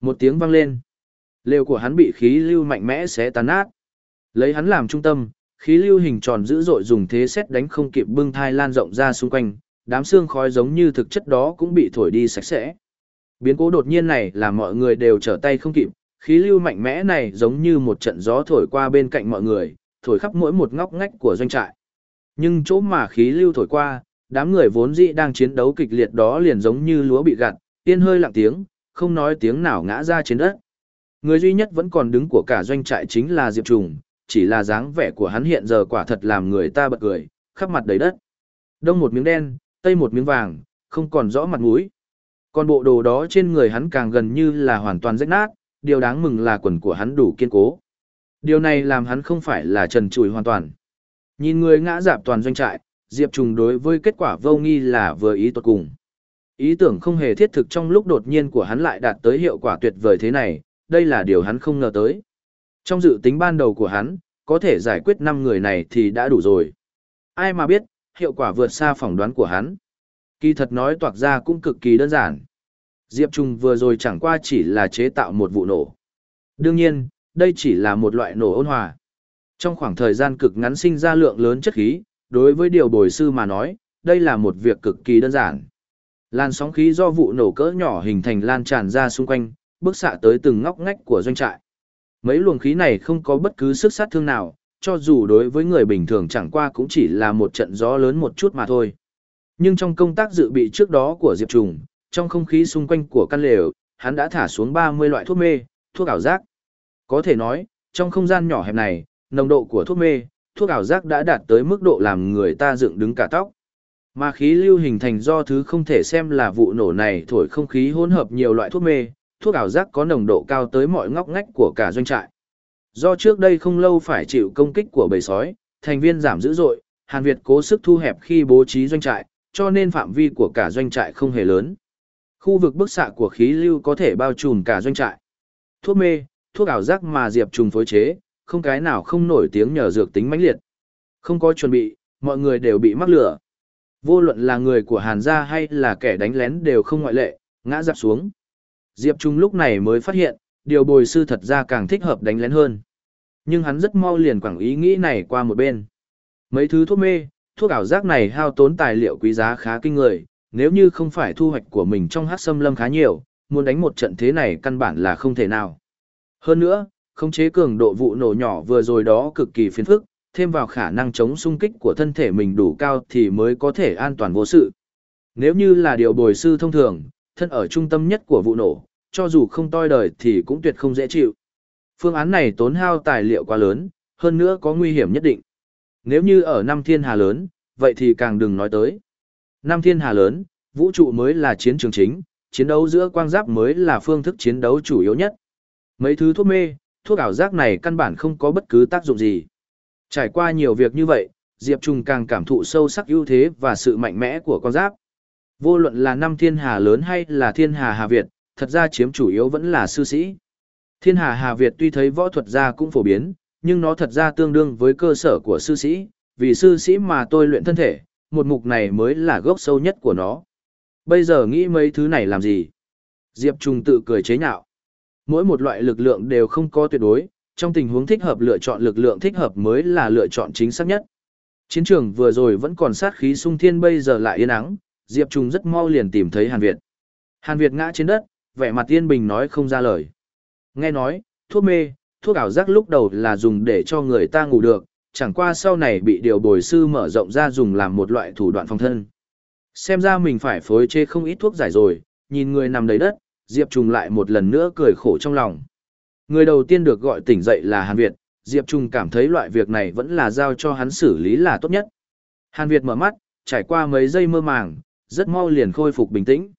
Một tiếng vang lên. Lều của hắn bị khí lưu mạnh mẽ xé tan nát. Lấy hắn làm trung tâm, khí lưu hình tròn dữ dội dùng thế xét đánh không kịp bưng thai lan rộng ra xung quanh, đám xương khói giống như thực chất đó cũng bị thổi đi sạch sẽ. Biến cố đột nhiên này làm mọi người đều trở tay không kịp, khí lưu mạnh mẽ này giống như một trận gió thổi qua bên cạnh mọi người, thổi khắp mỗi một ngóc ngách của doanh trại. Nhưng chỗ mà khí lưu thổi qua, đám người vốn dĩ đang chiến đấu kịch liệt đó liền giống như lúa bị gặt, tiên hơi lặng tiếng, không nói tiếng nào ngã ra trên đất. Người duy nhất vẫn còn đứng của cả doanh trại chính là Diệp Trùng, chỉ là dáng vẻ của hắn hiện giờ quả thật làm người ta bật cười, khắp mặt đầy đất. Đông một miếng đen, tây một miếng vàng, không còn rõ mặt mũi. Còn bộ đồ đó trên người hắn càng gần như là hoàn toàn rách nát, điều đáng mừng là quần của hắn đủ kiên cố. Điều này làm hắn không phải là trần trụi hoàn toàn. Nhìn người ngã dạp toàn doanh trại, Diệp Trùng đối với kết quả vô nghi là vừa ý tốt cùng. Ý tưởng không hề thiết thực trong lúc đột nhiên của hắn lại đạt tới hiệu quả tuyệt vời thế này, đây là điều hắn không ngờ tới. Trong dự tính ban đầu của hắn, có thể giải quyết 5 người này thì đã đủ rồi. Ai mà biết, hiệu quả vượt xa phỏng đoán của hắn. Kỳ thật nói toạc ra cũng cực kỳ đơn giản. Diệp Trung vừa rồi chẳng qua chỉ là chế tạo một vụ nổ. Đương nhiên, đây chỉ là một loại nổ ôn hòa. Trong khoảng thời gian cực ngắn sinh ra lượng lớn chất khí, đối với điều bồi sư mà nói, đây là một việc cực kỳ đơn giản. Lan sóng khí do vụ nổ cỡ nhỏ hình thành lan tràn ra xung quanh, bước xạ tới từng ngóc ngách của doanh trại. Mấy luồng khí này không có bất cứ sức sát thương nào, cho dù đối với người bình thường chẳng qua cũng chỉ là một trận gió lớn một chút mà thôi. Nhưng trong công tác dự bị trước đó của Diệp Trùng, trong không khí xung quanh của căn lều, hắn đã thả xuống 30 loại thuốc mê, thuốc ảo giác. Có thể nói, trong không gian nhỏ hẹp này, nồng độ của thuốc mê, thuốc ảo giác đã đạt tới mức độ làm người ta dựng đứng cả tóc. Mà khí lưu hình thành do thứ không thể xem là vụ nổ này thổi không khí hỗn hợp nhiều loại thuốc mê, thuốc ảo giác có nồng độ cao tới mọi ngóc ngách của cả doanh trại. Do trước đây không lâu phải chịu công kích của bầy sói, thành viên giảm dữ dội, Hàn Việt cố sức thu hẹp khi bố trí doanh trại, cho nên phạm vi của cả doanh trại không hề lớn. Khu vực bức xạ của khí lưu có thể bao trùm cả doanh trại. Thuốc mê, thuốc ảo giác mà Diệp Trùng phối chế, không cái nào không nổi tiếng nhờ dược tính mãnh liệt. Không có chuẩn bị, mọi người đều bị mắc lửa. Vô luận là người của Hàn gia hay là kẻ đánh lén đều không ngoại lệ, ngã dạp xuống. Diệp Trung lúc này mới phát hiện, điều bồi sư thật ra càng thích hợp đánh lén hơn. Nhưng hắn rất mau liền quảng ý nghĩ này qua một bên. Mấy thứ thuốc mê, thuốc ảo giác này hao tốn tài liệu quý giá khá kinh người, nếu như không phải thu hoạch của mình trong hát xâm lâm khá nhiều, muốn đánh một trận thế này căn bản là không thể nào. Hơn nữa, khống chế cường độ vụ nổ nhỏ vừa rồi đó cực kỳ phiền phức, thêm vào khả năng chống xung kích của thân thể mình đủ cao thì mới có thể an toàn vô sự. Nếu như là điều bồi sư thông thường, thân ở trung tâm nhất của vụ nổ, cho dù không toi đời thì cũng tuyệt không dễ chịu. Phương án này tốn hao tài liệu quá lớn, hơn nữa có nguy hiểm nhất định. Nếu như ở năm thiên hà lớn, vậy thì càng đừng nói tới. Năm thiên hà lớn, vũ trụ mới là chiến trường chính, chiến đấu giữa quang giáp mới là phương thức chiến đấu chủ yếu nhất. Mấy thứ thuốc mê, thuốc ảo giác này căn bản không có bất cứ tác dụng gì. Trải qua nhiều việc như vậy, Diệp Trùng càng cảm thụ sâu sắc ưu thế và sự mạnh mẽ của con giáp. Vô luận là năm thiên hà lớn hay là thiên hà Hà Việt, thật ra chiếm chủ yếu vẫn là sư sĩ. Thiên hà Hà Việt tuy thấy võ thuật gia cũng phổ biến, nhưng nó thật ra tương đương với cơ sở của sư sĩ, vì sư sĩ mà tôi luyện thân thể, một mục này mới là gốc sâu nhất của nó. Bây giờ nghĩ mấy thứ này làm gì? Diệp Trung tự cười chế nhạo. Mỗi một loại lực lượng đều không có tuyệt đối, trong tình huống thích hợp lựa chọn lực lượng thích hợp mới là lựa chọn chính xác nhất. Chiến trường vừa rồi vẫn còn sát khí sung thiên bây giờ lại yên ắng, Diệp Trung rất mau liền tìm thấy Hàn Việt. Hàn Việt ngã trên đất, vẻ mặt yên bình nói không ra lời. Nghe nói, thuốc mê, thuốc ảo giác lúc đầu là dùng để cho người ta ngủ được, chẳng qua sau này bị điều bồi sư mở rộng ra dùng làm một loại thủ đoạn phòng thân. Xem ra mình phải phối chế không ít thuốc giải rồi, nhìn người nằm đầy đất, Diệp Trung lại một lần nữa cười khổ trong lòng. Người đầu tiên được gọi tỉnh dậy là Hàn Việt, Diệp Trung cảm thấy loại việc này vẫn là giao cho hắn xử lý là tốt nhất. Hàn Việt mở mắt, trải qua mấy giây mơ màng, rất mau liền khôi phục bình tĩnh.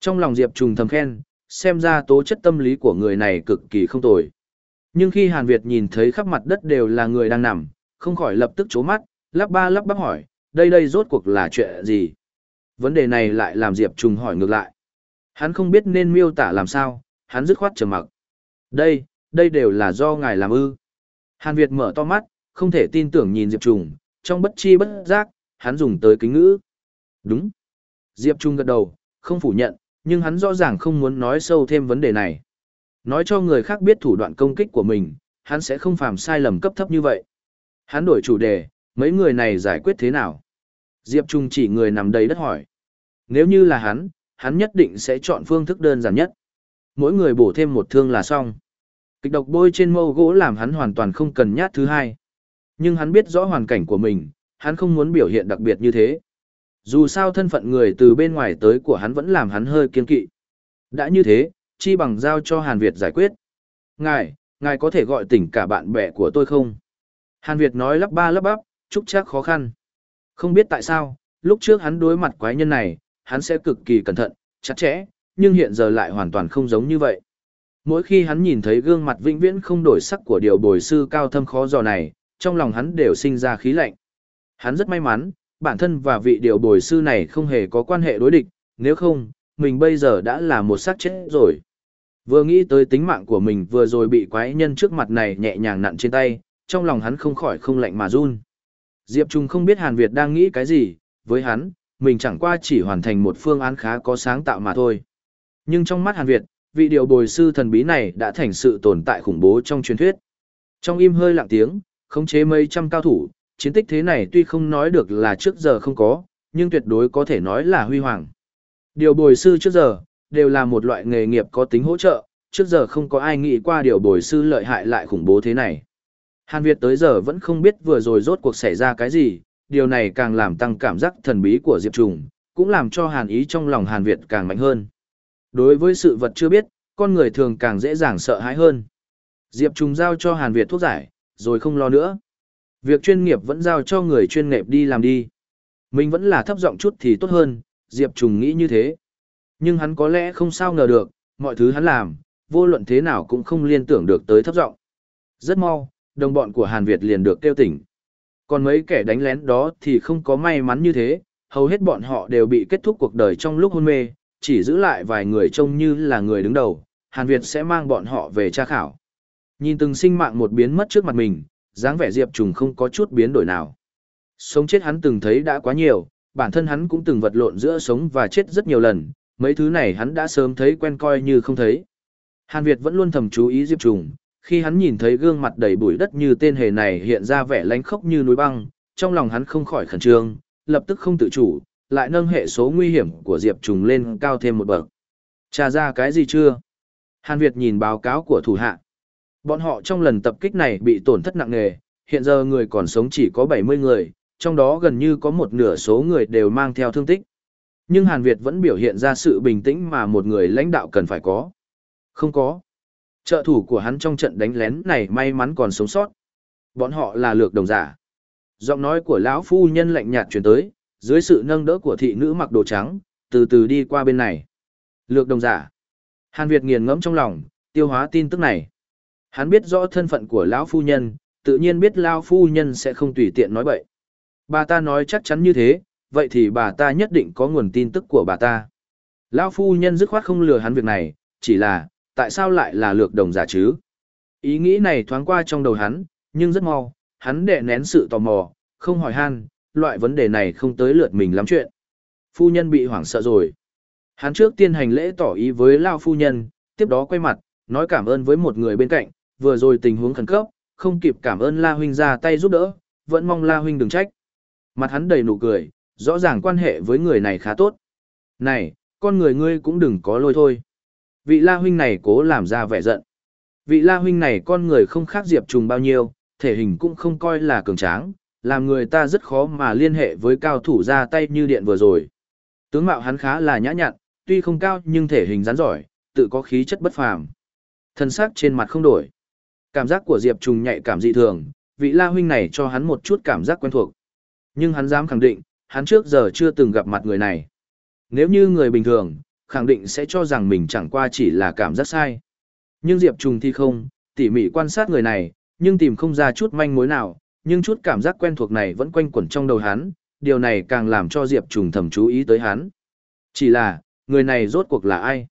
Trong lòng Diệp Trung thầm khen, xem ra tố chất tâm lý của người này cực kỳ không tồi. Nhưng khi Hàn Việt nhìn thấy khắp mặt đất đều là người đang nằm, không khỏi lập tức chố mắt, lắp ba lắp bắp hỏi, đây đây rốt cuộc là chuyện gì? Vấn đề này lại làm Diệp Trung hỏi ngược lại. Hắn không biết nên miêu tả làm sao, hắn dứt khoát trầm mặc. Đây, đây đều là do ngài làm ư. Hàn Việt mở to mắt, không thể tin tưởng nhìn Diệp Trùng, trong bất chi bất giác, hắn dùng tới kính ngữ. Đúng. Diệp Trung gật đầu, không phủ nhận, nhưng hắn rõ ràng không muốn nói sâu thêm vấn đề này. Nói cho người khác biết thủ đoạn công kích của mình, hắn sẽ không phạm sai lầm cấp thấp như vậy. Hắn đổi chủ đề, mấy người này giải quyết thế nào? Diệp Trung chỉ người nằm đầy đất hỏi. Nếu như là hắn, hắn nhất định sẽ chọn phương thức đơn giản nhất. Mỗi người bổ thêm một thương là xong. Kịch độc bôi trên mâu gỗ làm hắn hoàn toàn không cần nhát thứ hai. Nhưng hắn biết rõ hoàn cảnh của mình, hắn không muốn biểu hiện đặc biệt như thế. Dù sao thân phận người từ bên ngoài tới của hắn vẫn làm hắn hơi kiên kỵ. Đã như thế, chi bằng giao cho Hàn Việt giải quyết. Ngài, ngài có thể gọi tỉnh cả bạn bè của tôi không? Hàn Việt nói lắp ba lắp bắp, chúc chắc khó khăn. Không biết tại sao, lúc trước hắn đối mặt quái nhân này, hắn sẽ cực kỳ cẩn thận, chặt chẽ, nhưng hiện giờ lại hoàn toàn không giống như vậy. Mỗi khi hắn nhìn thấy gương mặt vĩnh viễn không đổi sắc của điều bồi sư cao thâm khó dò này, trong lòng hắn đều sinh ra khí lạnh. Hắn rất may mắn, bản thân và vị điều bồi sư này không hề có quan hệ đối địch, nếu không, mình bây giờ đã là một xác chết rồi. Vừa nghĩ tới tính mạng của mình vừa rồi bị quái nhân trước mặt này nhẹ nhàng nặn trên tay, trong lòng hắn không khỏi không lạnh mà run. Diệp Trung không biết Hàn Việt đang nghĩ cái gì, với hắn, mình chẳng qua chỉ hoàn thành một phương án khá có sáng tạo mà thôi. Nhưng trong mắt Hàn Việt, vị điều bồi sư thần bí này đã thành sự tồn tại khủng bố trong truyền thuyết. Trong im hơi lặng tiếng, khống chế mấy trăm cao thủ, chiến tích thế này tuy không nói được là trước giờ không có, nhưng tuyệt đối có thể nói là huy hoàng. Điều bồi sư trước giờ, đều là một loại nghề nghiệp có tính hỗ trợ, trước giờ không có ai nghĩ qua điều bồi sư lợi hại lại khủng bố thế này. Hàn Việt tới giờ vẫn không biết vừa rồi rốt cuộc xảy ra cái gì, điều này càng làm tăng cảm giác thần bí của Diệp Trùng, cũng làm cho hàn ý trong lòng hàn Việt càng mạnh hơn. Đối với sự vật chưa biết, con người thường càng dễ dàng sợ hãi hơn. Diệp Trùng giao cho hàn Việt thuốc giải, rồi không lo nữa. Việc chuyên nghiệp vẫn giao cho người chuyên nghiệp đi làm đi. Mình vẫn là thấp giọng chút thì tốt hơn, Diệp Trùng nghĩ như thế. Nhưng hắn có lẽ không sao ngờ được, mọi thứ hắn làm, vô luận thế nào cũng không liên tưởng được tới thấp giọng. Rất mau, đồng bọn của Hàn Việt liền được kêu tỉnh. Còn mấy kẻ đánh lén đó thì không có may mắn như thế, hầu hết bọn họ đều bị kết thúc cuộc đời trong lúc hôn mê, chỉ giữ lại vài người trông như là người đứng đầu, Hàn Việt sẽ mang bọn họ về tra khảo. Nhìn từng sinh mạng một biến mất trước mặt mình, dáng vẻ Diệp Trùng không có chút biến đổi nào. Sống chết hắn từng thấy đã quá nhiều, bản thân hắn cũng từng vật lộn giữa sống và chết rất nhiều lần, mấy thứ này hắn đã sớm thấy quen coi như không thấy. Hàn Việt vẫn luôn thầm chú ý Diệp Trùng, khi hắn nhìn thấy gương mặt đầy bụi đất như tên hề này hiện ra vẻ lánh khốc như núi băng, trong lòng hắn không khỏi khẩn trương, lập tức không tự chủ, lại nâng hệ số nguy hiểm của Diệp Trùng lên cao thêm một bậc. Tra ra cái gì chưa? Hàn Việt nhìn báo cáo của thủ hạ. Bọn họ trong lần tập kích này bị tổn thất nặng nề, hiện giờ người còn sống chỉ có 70 người, trong đó gần như có một nửa số người đều mang theo thương tích. Nhưng Hàn Việt vẫn biểu hiện ra sự bình tĩnh mà một người lãnh đạo cần phải có. Không có. Trợ thủ của hắn trong trận đánh lén này may mắn còn sống sót. Bọn họ là lược đồng giả. Giọng nói của lão phu nhân lạnh nhạt truyền tới, dưới sự nâng đỡ của thị nữ mặc đồ trắng, từ từ đi qua bên này. Lược đồng giả. Hàn Việt nghiền ngẫm trong lòng, tiêu hóa tin tức này. Hắn biết rõ thân phận của lão phu nhân, tự nhiên biết lão phu nhân sẽ không tùy tiện nói bậy. Bà ta nói chắc chắn như thế, vậy thì bà ta nhất định có nguồn tin tức của bà ta. Lão phu nhân dứt khoát không lừa hắn việc này, chỉ là, tại sao lại là lược đồng giả chứ? Ý nghĩ này thoáng qua trong đầu hắn, nhưng rất mau, hắn đè nén sự tò mò, không hỏi han, loại vấn đề này không tới lượt mình lắm chuyện. Phu nhân bị hoảng sợ rồi. Hắn trước tiên hành lễ tỏ ý với Lao phu nhân, tiếp đó quay mặt, nói cảm ơn với một người bên cạnh, vừa rồi tình huống khẩn cấp, không kịp cảm ơn La Huynh ra tay giúp đỡ, vẫn mong La Huynh đừng trách. Mặt hắn đầy nụ cười, rõ ràng quan hệ với người này khá tốt. Này, con người ngươi cũng đừng có lôi thôi. Vị La Huynh này cố làm ra vẻ giận. Vị La Huynh này con người không khác Diệp Trùng bao nhiêu, thể hình cũng không coi là cường tráng, làm người ta rất khó mà liên hệ với cao thủ ra tay như điện vừa rồi. Tướng mạo hắn khá là nhã nhặn, tuy không cao nhưng thể hình rắn giỏi, tự có khí chất bất phàm. Thân xác trên mặt không đổi. Cảm giác của Diệp Trùng nhạy cảm dị thường, vị La huynh này cho hắn một chút cảm giác quen thuộc. Nhưng hắn dám khẳng định, hắn trước giờ chưa từng gặp mặt người này. Nếu như người bình thường, khẳng định sẽ cho rằng mình chẳng qua chỉ là cảm giác sai. Nhưng Diệp Trùng thì không, tỉ mỉ quan sát người này, nhưng tìm không ra chút manh mối nào, nhưng chút cảm giác quen thuộc này vẫn quanh quẩn trong đầu hắn, điều này càng làm cho Diệp Trùng thầm chú ý tới hắn. Chỉ là, người này rốt cuộc là ai?